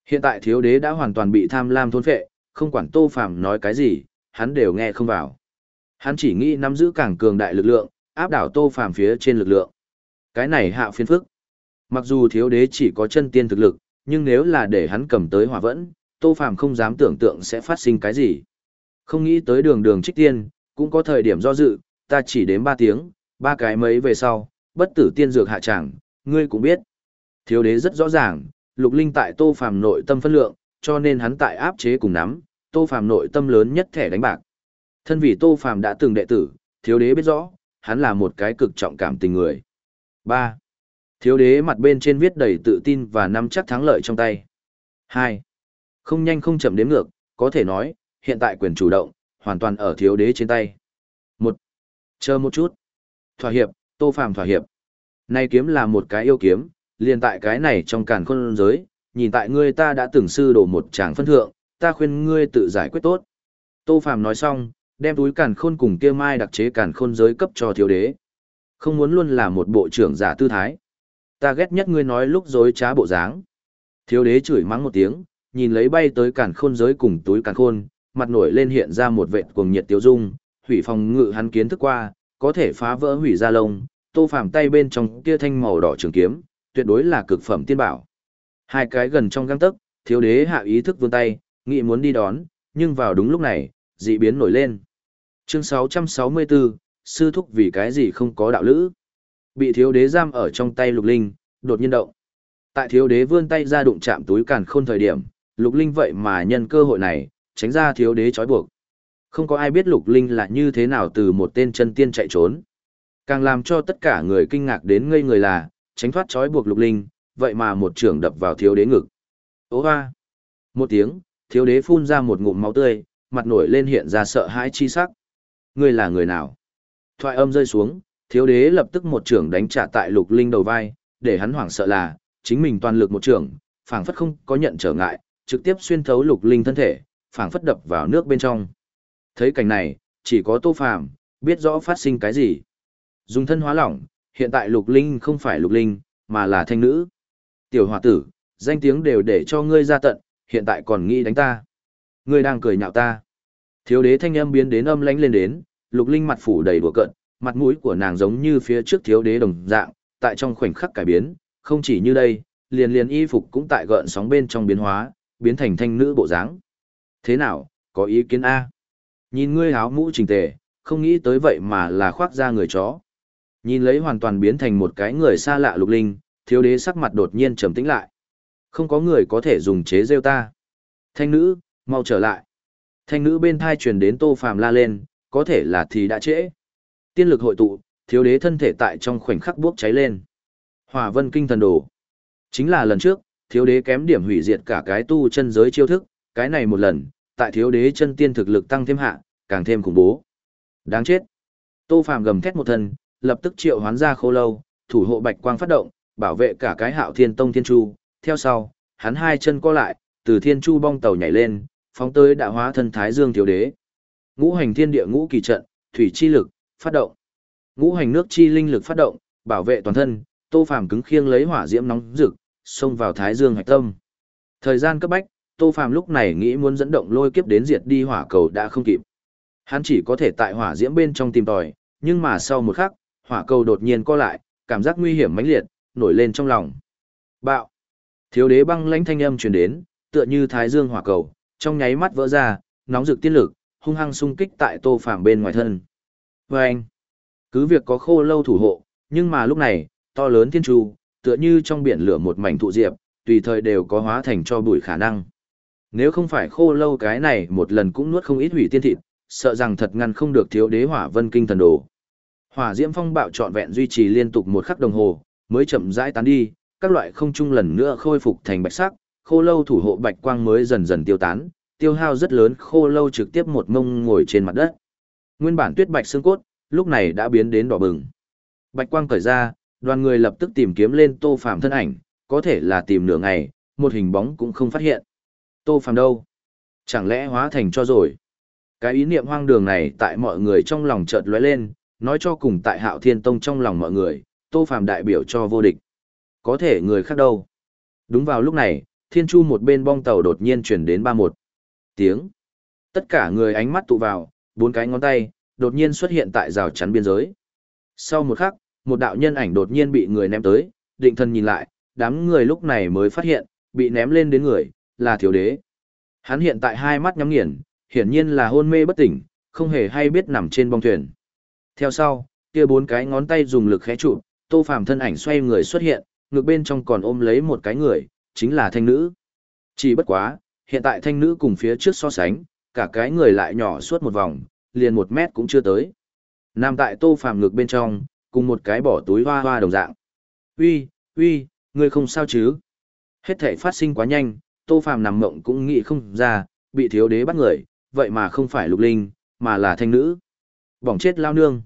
Hiện tại thiếu đế đã hoàn toàn bị tham lam thôn phệ, không quản tô phàm nói cái gì, hắn đều nghe không vào. Hắn chỉ nghĩ nắm giữ càng cường đại lực lượng, áp đảo tô phàm phía trên lực lượng. Cái này hạ phiên phức. Mặc dù thiếu đế chỉ có chân tiên thực lực, nhưng nếu là để hắn cầm tới hỏa vẫn, tô phàm không dám tưởng tượng sẽ phát sinh cái gì. Không nghĩ tới đường đường trích tiên, cũng có thời điểm do dự, ta chỉ đến ba tiếng, ba cái mấy về sau, bất tử tiên dược hạ tràng, ngươi cũng biết. Thiếu đế rất rõ ràng, lục linh tại tô phàm nội tâm phân lượng, cho nên hắn tại áp chế cùng nắm, tô phàm nội tâm lớn nhất thẻ đánh bạc. Thân vì tô phàm đã từng đệ tử, thiếu đế biết rõ, hắn là một cái cực trọng cảm tình người. 3. Thiếu đế mặt bên trên viết đầy tự tin và nắm chắc thắng lợi trong tay. 2. Không nhanh không chậm đếm ngược, có thể nói, hiện tại quyền chủ động, hoàn toàn ở thiếu đế trên tay. 1. Chờ một chút. Thỏa hiệp, Tô Phàm thỏa hiệp. Này kiếm là một cái yêu kiếm, liền tại cái này trong càn khôn giới, nhìn tại ngươi ta đã từng sư đổ một tràng phân thượng, ta khuyên ngươi tự giải quyết tốt. Tô Phàm nói xong, đem túi càn khôn cùng kia mai đặc chế càn khôn giới cấp cho thiếu đế. Không muốn luôn là một bộ trưởng giả tư thái. Ta ghét nhất ngươi nói lúc dối trá bộ dáng. Thiếu đế chửi mắng một tiếng, nhìn lấy bay tới càn khôn giới cùng túi càn khôn, mặt nổi lên hiện ra một vệt cuồng nhiệt tiêu dung, hủy phòng ngự hắn kiến thức qua, có thể phá vỡ hủy ra lông, tô phàm tay bên trong kia thanh màu đỏ trường kiếm, tuyệt đối là cực phẩm tiên bảo. Hai cái gần trong găng tấc, thiếu đế hạ ý thức vươn tay, nghĩ muốn đi đón, nhưng vào đúng lúc này, dị biến nổi lên. Chương 664, sư thúc vì cái gì không có đạo lữ. Bị thiếu đế giam ở trong tay lục linh, đột nhiên động. Tại thiếu đế vươn tay ra đụng chạm túi càn khôn thời điểm, lục linh vậy mà nhân cơ hội này, tránh ra thiếu đế trói buộc. Không có ai biết lục linh là như thế nào từ một tên chân tiên chạy trốn. Càng làm cho tất cả người kinh ngạc đến ngây người là, tránh thoát trói buộc lục linh, vậy mà một trưởng đập vào thiếu đế ngực. Ô hoa! Một tiếng, thiếu đế phun ra một ngụm máu tươi, mặt nổi lên hiện ra sợ hãi chi sắc. Ngươi là người nào? Thoại âm rơi xuống, thiếu đế lập tức một trưởng đánh trả tại lục linh đầu vai, để hắn hoảng sợ là, chính mình toàn lực một trưởng, phảng phất không có nhận trở ngại, trực tiếp xuyên thấu lục linh thân thể, phảng phất đập vào nước bên trong. Thấy cảnh này, chỉ có Tô Phàm biết rõ phát sinh cái gì. Dùng thân hóa lỏng, hiện tại lục linh không phải lục linh, mà là thanh nữ. Tiểu hòa tử, danh tiếng đều để cho ngươi ra tận, hiện tại còn nghĩ đánh ta. Ngươi đang cười nhạo ta. Thiếu đế thanh âm biến đến âm lãnh lên đến, lục linh mặt phủ đầy đùa cợt, mặt mũi của nàng giống như phía trước thiếu đế đồng dạng, tại trong khoảnh khắc cải biến, không chỉ như đây, liền liền y phục cũng tại gợn sóng bên trong biến hóa, biến thành thanh nữ bộ dáng. Thế nào, có ý kiến A? Nhìn ngươi háo mũ trình tề, không nghĩ tới vậy mà là khoác ra người chó. Nhìn lấy hoàn toàn biến thành một cái người xa lạ lục linh, thiếu đế sắc mặt đột nhiên trầm tĩnh lại. Không có người có thể dùng chế rêu ta. Thanh nữ, mau trở lại. Thanh nữ bên thai truyền đến tô phàm la lên, có thể là thì đã trễ. Tiên lực hội tụ, thiếu đế thân thể tại trong khoảnh khắc bốc cháy lên. Hỏa vân kinh thần đồ. Chính là lần trước, thiếu đế kém điểm hủy diệt cả cái tu chân giới chiêu thức, cái này một lần, tại thiếu đế chân tiên thực lực tăng thêm hạ, càng thêm khủng bố. Đáng chết. Tô Phàm gầm thét một thân, lập tức triệu hoán ra khô lâu, thủ hộ bạch quang phát động, bảo vệ cả cái hạo thiên tông thiên chu. Theo sau, hắn hai chân co lại, từ thiên chu bong tàu nhảy lên, phóng tới đã hóa thân thái dương thiếu đế. Ngũ hành thiên địa ngũ kỳ trận, thủy chi lực, phát động. Ngũ hành nước chi linh lực phát động, bảo vệ toàn thân, Tô Phàm cứng khiêng lấy hỏa diễm nóng rực, xông vào thái dương hạch tâm. Thời gian cấp bách, Tô Phàm lúc này nghĩ muốn dẫn động lôi kiếp đến diệt đi hỏa cầu đã không kịp. Hắn chỉ có thể tại hỏa diễm bên trong tìm tòi, nhưng mà sau một khắc, hỏa cầu đột nhiên co lại, cảm giác nguy hiểm mãnh liệt nổi lên trong lòng. Bạo. Thiếu đế băng lãnh thanh âm truyền đến, tựa như thái dương hỏa cầu, trong nháy mắt vỡ ra, nóng rực tiên lực, hung hăng xung kích tại Tô Phàm bên ngoài thân. Oeng. Cứ việc có khô lâu thủ hộ, nhưng mà lúc này, to lớn thiên tru, tựa như trong biển lửa một mảnh thụ diệp, tùy thời đều có hóa thành cho bụi khả năng. Nếu không phải khô lâu cái này một lần cũng nuốt không ít hủy tiên thịt, sợ rằng thật ngăn không được thiếu đế hỏa vân kinh thần đồ. Hỏa diễm phong bạo trọn vẹn duy trì liên tục một khắc đồng hồ, mới chậm rãi tán đi, các loại không trung lần nữa khôi phục thành bạch sắc, khô lâu thủ hộ bạch quang mới dần dần tiêu tán, tiêu hao rất lớn khô lâu trực tiếp một mông ngồi trên mặt đất. Nguyên bản tuyết bạch xương cốt, lúc này đã biến đến đỏ bừng. Bạch quang cởi ra, đoàn người lập tức tìm kiếm lên tô phạm thân ảnh, có thể là tìm nửa ngày, một hình bóng cũng không phát hiện. Tô Phàm đâu? Chẳng lẽ hóa thành cho rồi? Cái ý niệm hoang đường này tại mọi người trong lòng chợt lóe lên, nói cho cùng tại Hạo Thiên Tông trong lòng mọi người, Tô Phàm đại biểu cho vô địch. Có thể người khác đâu? Đúng vào lúc này, Thiên Chu một bên bong tàu đột nhiên chuyển đến ba một tiếng. Tất cả người ánh mắt tụ vào, bốn cái ngón tay, đột nhiên xuất hiện tại rào chắn biên giới. Sau một khắc, một đạo nhân ảnh đột nhiên bị người ném tới, định thân nhìn lại, đám người lúc này mới phát hiện, bị ném lên đến người, là thiếu đế. Hắn hiện tại hai mắt nhắm nghiền, hiển nhiên là hôn mê bất tỉnh, không hề hay biết nằm trên bong thuyền. Theo sau, kia bốn cái ngón tay dùng lực khẽ chụp, Tô Phàm thân ảnh xoay người xuất hiện, ngược bên trong còn ôm lấy một cái người, chính là thanh nữ. Chỉ bất quá, hiện tại thanh nữ cùng phía trước so sánh, cả cái người lại nhỏ suốt một vòng, liền một mét cũng chưa tới. Nằm tại Tô Phàm ngực bên trong, cùng một cái bỏ túi hoa hoa đồng dạng. Uy, uy, ngươi không sao chứ? Hết thể phát sinh quá nhanh, Tô Phàm nằm mộng cũng nghĩ không ra, bị thiếu đế bắt người, vậy mà không phải lục linh, mà là thanh nữ. Bỏng chết lao nương.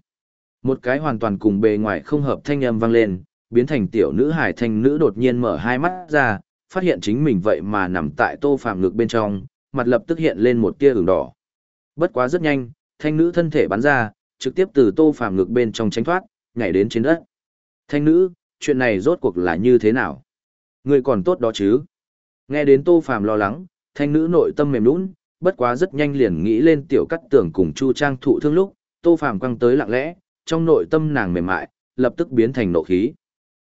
Một cái hoàn toàn cùng bề ngoài không hợp thanh âm vang lên, biến thành tiểu nữ hải thanh nữ đột nhiên mở hai mắt ra, phát hiện chính mình vậy mà nằm tại tô phàm ngực bên trong, mặt lập tức hiện lên một tia ửng đỏ. Bất quá rất nhanh, thanh nữ thân thể bắn ra, trực tiếp từ tô phàm ngực bên trong tránh thoát, nhảy đến trên đất. Thanh nữ, chuyện này rốt cuộc là như thế nào? Người còn tốt đó chứ? Nghe đến tô phàm lo lắng, thanh nữ nội tâm mềm lún bất quá rất nhanh liền nghĩ lên tiểu cắt tưởng cùng chu trang thụ thương lúc, tô phàm quăng tới lặng lẽ, trong nội tâm nàng mềm mại, lập tức biến thành nộ khí.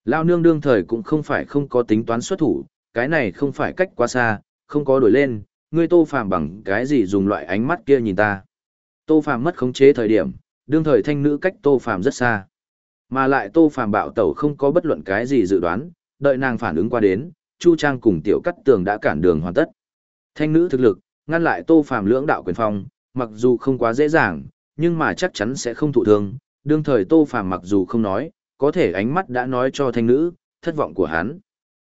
Lao nương đương thời cũng không phải không có tính toán xuất thủ, cái này không phải cách quá xa, không có đổi lên, ngươi tô phàm bằng cái gì dùng loại ánh mắt kia nhìn ta. Tô phàm mất khống chế thời điểm, đương thời thanh nữ cách tô phàm rất xa. Mà lại tô phàm bạo tẩu không có bất luận cái gì dự đoán, đợi nàng phản ứng qua đến, Chu Trang cùng tiểu cắt tường đã cản đường hoàn tất. Thanh nữ thực lực, ngăn lại tô phàm lưỡng đạo quyền phong, mặc dù không quá dễ dàng, nhưng mà chắc chắn sẽ không thụ thương. Đương thời tô phàm mặc dù không nói, có thể ánh mắt đã nói cho thanh nữ, thất vọng của hắn.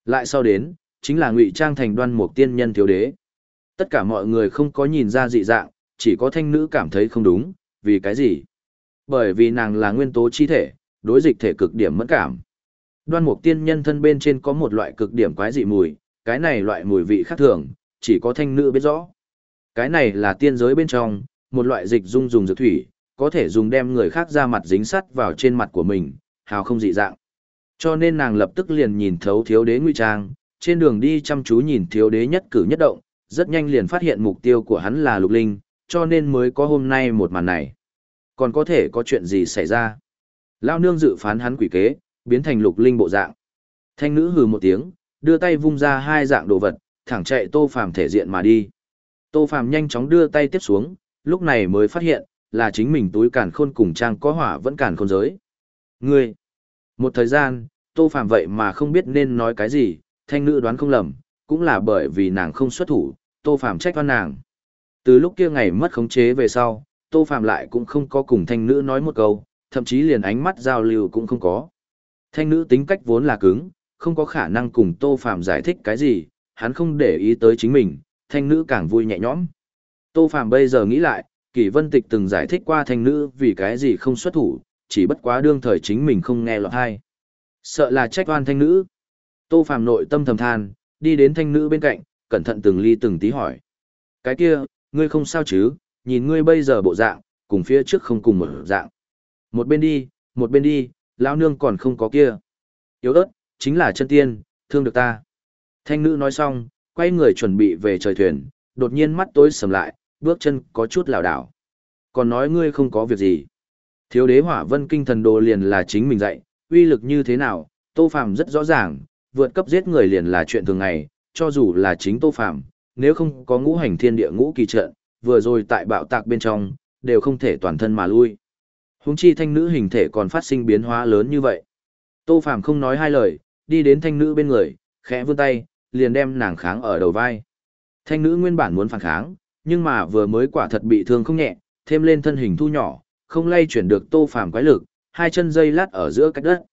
Lại sau đến, chính là ngụy trang thành đoan mục tiên nhân thiếu đế. Tất cả mọi người không có nhìn ra dị dạng, chỉ có thanh nữ cảm thấy không đúng, vì cái gì? Bởi vì nàng là nguyên tố chi thể, đối dịch thể cực điểm mẫn cảm. Đoan mục tiên nhân thân bên trên có một loại cực điểm quái dị mùi, cái này loại mùi vị khác thường, chỉ có thanh nữ biết rõ. Cái này là tiên giới bên trong, một loại dịch dung dùng dược thủy, có thể dùng đem người khác ra mặt dính sắt vào trên mặt của mình, hào không dị dạng. Cho nên nàng lập tức liền nhìn thấu thiếu đế nguy trang, trên đường đi chăm chú nhìn thiếu đế nhất cử nhất động, rất nhanh liền phát hiện mục tiêu của hắn là lục linh, cho nên mới có hôm nay một màn này. Còn có thể có chuyện gì xảy ra? Lao nương dự phán hắn quỷ kế, biến thành lục linh bộ dạng. Thanh nữ hừ một tiếng, đưa tay vung ra hai dạng đồ vật, thẳng chạy tô phàm thể diện mà đi. Tô phàm nhanh chóng đưa tay tiếp xuống, lúc này mới phát hiện, là chính mình túi càn khôn cùng trang có hỏa vẫn càn khôn giới. Ngươi! Một thời gian, tô phàm vậy mà không biết nên nói cái gì, thanh nữ đoán không lầm, cũng là bởi vì nàng không xuất thủ, tô phàm trách oan nàng. Từ lúc kia ngày mất khống chế về sau, tô phàm lại cũng không có cùng thanh nữ nói một câu, thậm chí liền ánh mắt giao lưu cũng không có. Thanh nữ tính cách vốn là cứng, không có khả năng cùng tô phàm giải thích cái gì, hắn không để ý tới chính mình, thanh nữ càng vui nhẹ nhõm. Tô phàm bây giờ nghĩ lại, Kỷ Vân Tịch từng giải thích qua thanh nữ vì cái gì không xuất thủ, chỉ bất quá đương thời chính mình không nghe lọt hay. Sợ là trách oan thanh nữ. Tô Phàm nội tâm thầm than, đi đến thanh nữ bên cạnh, cẩn thận từng ly từng tí hỏi. Cái kia, ngươi không sao chứ, nhìn ngươi bây giờ bộ dạng, cùng phía trước không cùng một dạng. Một bên đi, một bên đi, lão nương còn không có kia. Yếu ớt, chính là chân tiên, thương được ta. Thanh nữ nói xong, quay người chuẩn bị về trời thuyền, đột nhiên mắt tối sầm lại, bước chân có chút lảo đảo. Còn nói ngươi không có việc gì. Thiếu đế hỏa vân kinh thần đồ liền là chính mình dạy, uy lực như thế nào, Tô Phàm rất rõ ràng, vượt cấp giết người liền là chuyện thường ngày, cho dù là chính Tô Phàm, nếu không có ngũ hành thiên địa ngũ kỳ trận, vừa rồi tại bạo tạc bên trong, đều không thể toàn thân mà lui. Huống chi thanh nữ hình thể còn phát sinh biến hóa lớn như vậy. Tô Phàm không nói hai lời, đi đến thanh nữ bên người, khẽ vươn tay, liền đem nàng kháng ở đầu vai. Thanh nữ nguyên bản muốn phản kháng, nhưng mà vừa mới quả thật bị thương không nhẹ, thêm lên thân hình thu nhỏ, không lay chuyển được Tô Phàm quái lực, hai chân dây lát ở giữa cách đất.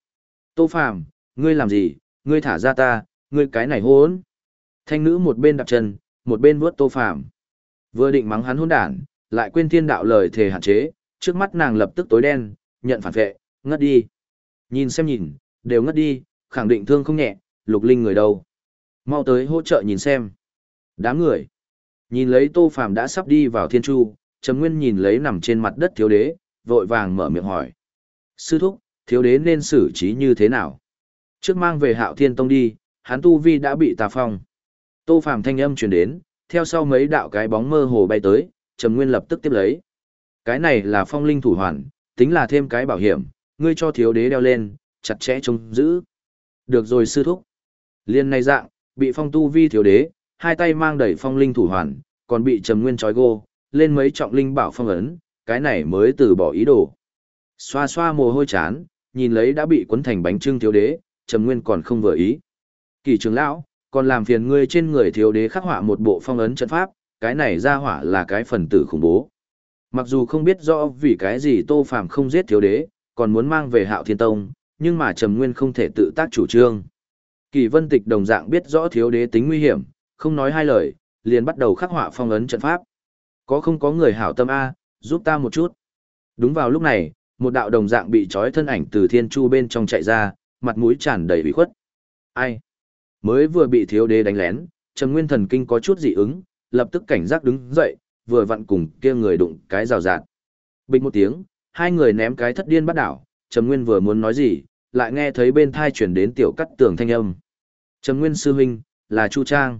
Tô Phàm, ngươi làm gì, ngươi thả ra ta, ngươi cái này hỗn. Thanh nữ một bên đạp chân, một bên vuốt Tô Phàm. Vừa định mắng hắn hỗn đản, lại quên thiên đạo lời thề hạn chế, trước mắt nàng lập tức tối đen, nhận phản vệ, ngất đi. Nhìn xem nhìn, đều ngất đi, khẳng định thương không nhẹ, lục linh người đâu. Mau tới hỗ trợ nhìn xem. Đám người. Nhìn lấy Tô Phàm đã sắp đi vào thiên chu, Trầm Nguyên nhìn lấy nằm trên mặt đất thiếu đế, vội vàng mở miệng hỏi. Sư thúc, thiếu đế nên xử trí như thế nào? Trước mang về hạo thiên tông đi, hắn tu vi đã bị tà phong. Tô Phàm thanh âm truyền đến, theo sau mấy đạo cái bóng mơ hồ bay tới, Trầm Nguyên lập tức tiếp lấy. Cái này là phong linh thủ hoàn, tính là thêm cái bảo hiểm, ngươi cho thiếu đế đeo lên, chặt chẽ trông giữ. Được rồi sư thúc. Liên này dạng, bị phong tu vi thiếu đế, hai tay mang đẩy phong linh thủ hoàn, còn bị Trầm Nguyên trói gô, lên mấy trọng linh bảo phong ấn, cái này mới từ bỏ ý đồ. Xoa xoa mồ hôi chán, nhìn lấy đã bị cuốn thành bánh trưng thiếu đế, Trầm Nguyên còn không vừa ý. Kỳ trưởng lão, còn làm phiền ngươi trên người thiếu đế khắc họa một bộ phong ấn trận pháp, cái này ra hỏa là cái phần tử khủng bố. Mặc dù không biết rõ vì cái gì Tô Phàm không giết thiếu đế, còn muốn mang về Hạo Thiên Tông, nhưng mà Trầm Nguyên không thể tự tác chủ trương. Kỳ Vân Tịch đồng dạng biết rõ thiếu đế tính nguy hiểm, không nói hai lời, liền bắt đầu khắc họa phong ấn trận pháp. Có không có người hảo tâm a, giúp ta một chút. Đúng vào lúc này, Một đạo đồng dạng bị trói thân ảnh từ thiên chu bên trong chạy ra, mặt mũi tràn đầy ủy khuất. Ai? Mới vừa bị thiếu đế đánh lén, Trầm Nguyên thần kinh có chút dị ứng, lập tức cảnh giác đứng dậy, vừa vặn cùng kia người đụng cái rào rạt. Bình một tiếng, hai người ném cái thất điên bắt đảo, Trầm Nguyên vừa muốn nói gì, lại nghe thấy bên thai chuyển đến tiểu cắt tường thanh âm. Trầm Nguyên sư huynh, là Chu Trang.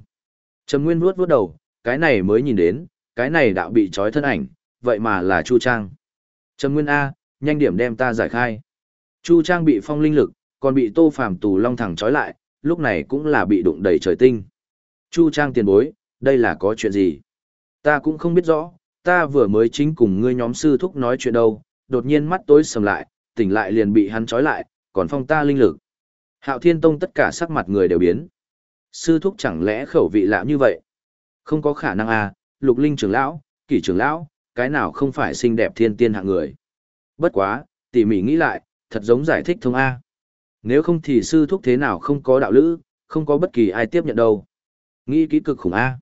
Trầm Nguyên vuốt vuốt đầu, cái này mới nhìn đến, cái này đạo bị trói thân ảnh, vậy mà là Chu Trang. Trầm Nguyên A, nhanh điểm đem ta giải khai. Chu Trang bị phong linh lực, còn bị Tô Phàm tù long thẳng trói lại, lúc này cũng là bị đụng đầy trời tinh. Chu Trang tiền bối, đây là có chuyện gì? Ta cũng không biết rõ, ta vừa mới chính cùng ngươi nhóm sư thúc nói chuyện đâu, đột nhiên mắt tối sầm lại, tỉnh lại liền bị hắn trói lại, còn phong ta linh lực. Hạo Thiên Tông tất cả sắc mặt người đều biến. Sư thúc chẳng lẽ khẩu vị lạ như vậy? Không có khả năng à, lục linh trưởng lão, kỷ trưởng lão, cái nào không phải xinh đẹp thiên tiên hạng người. Bất quá, tỉ mỉ nghĩ lại, thật giống giải thích thông A. Nếu không thì sư thúc thế nào không có đạo lữ, không có bất kỳ ai tiếp nhận đâu. Nghĩ kỹ cực khủng A.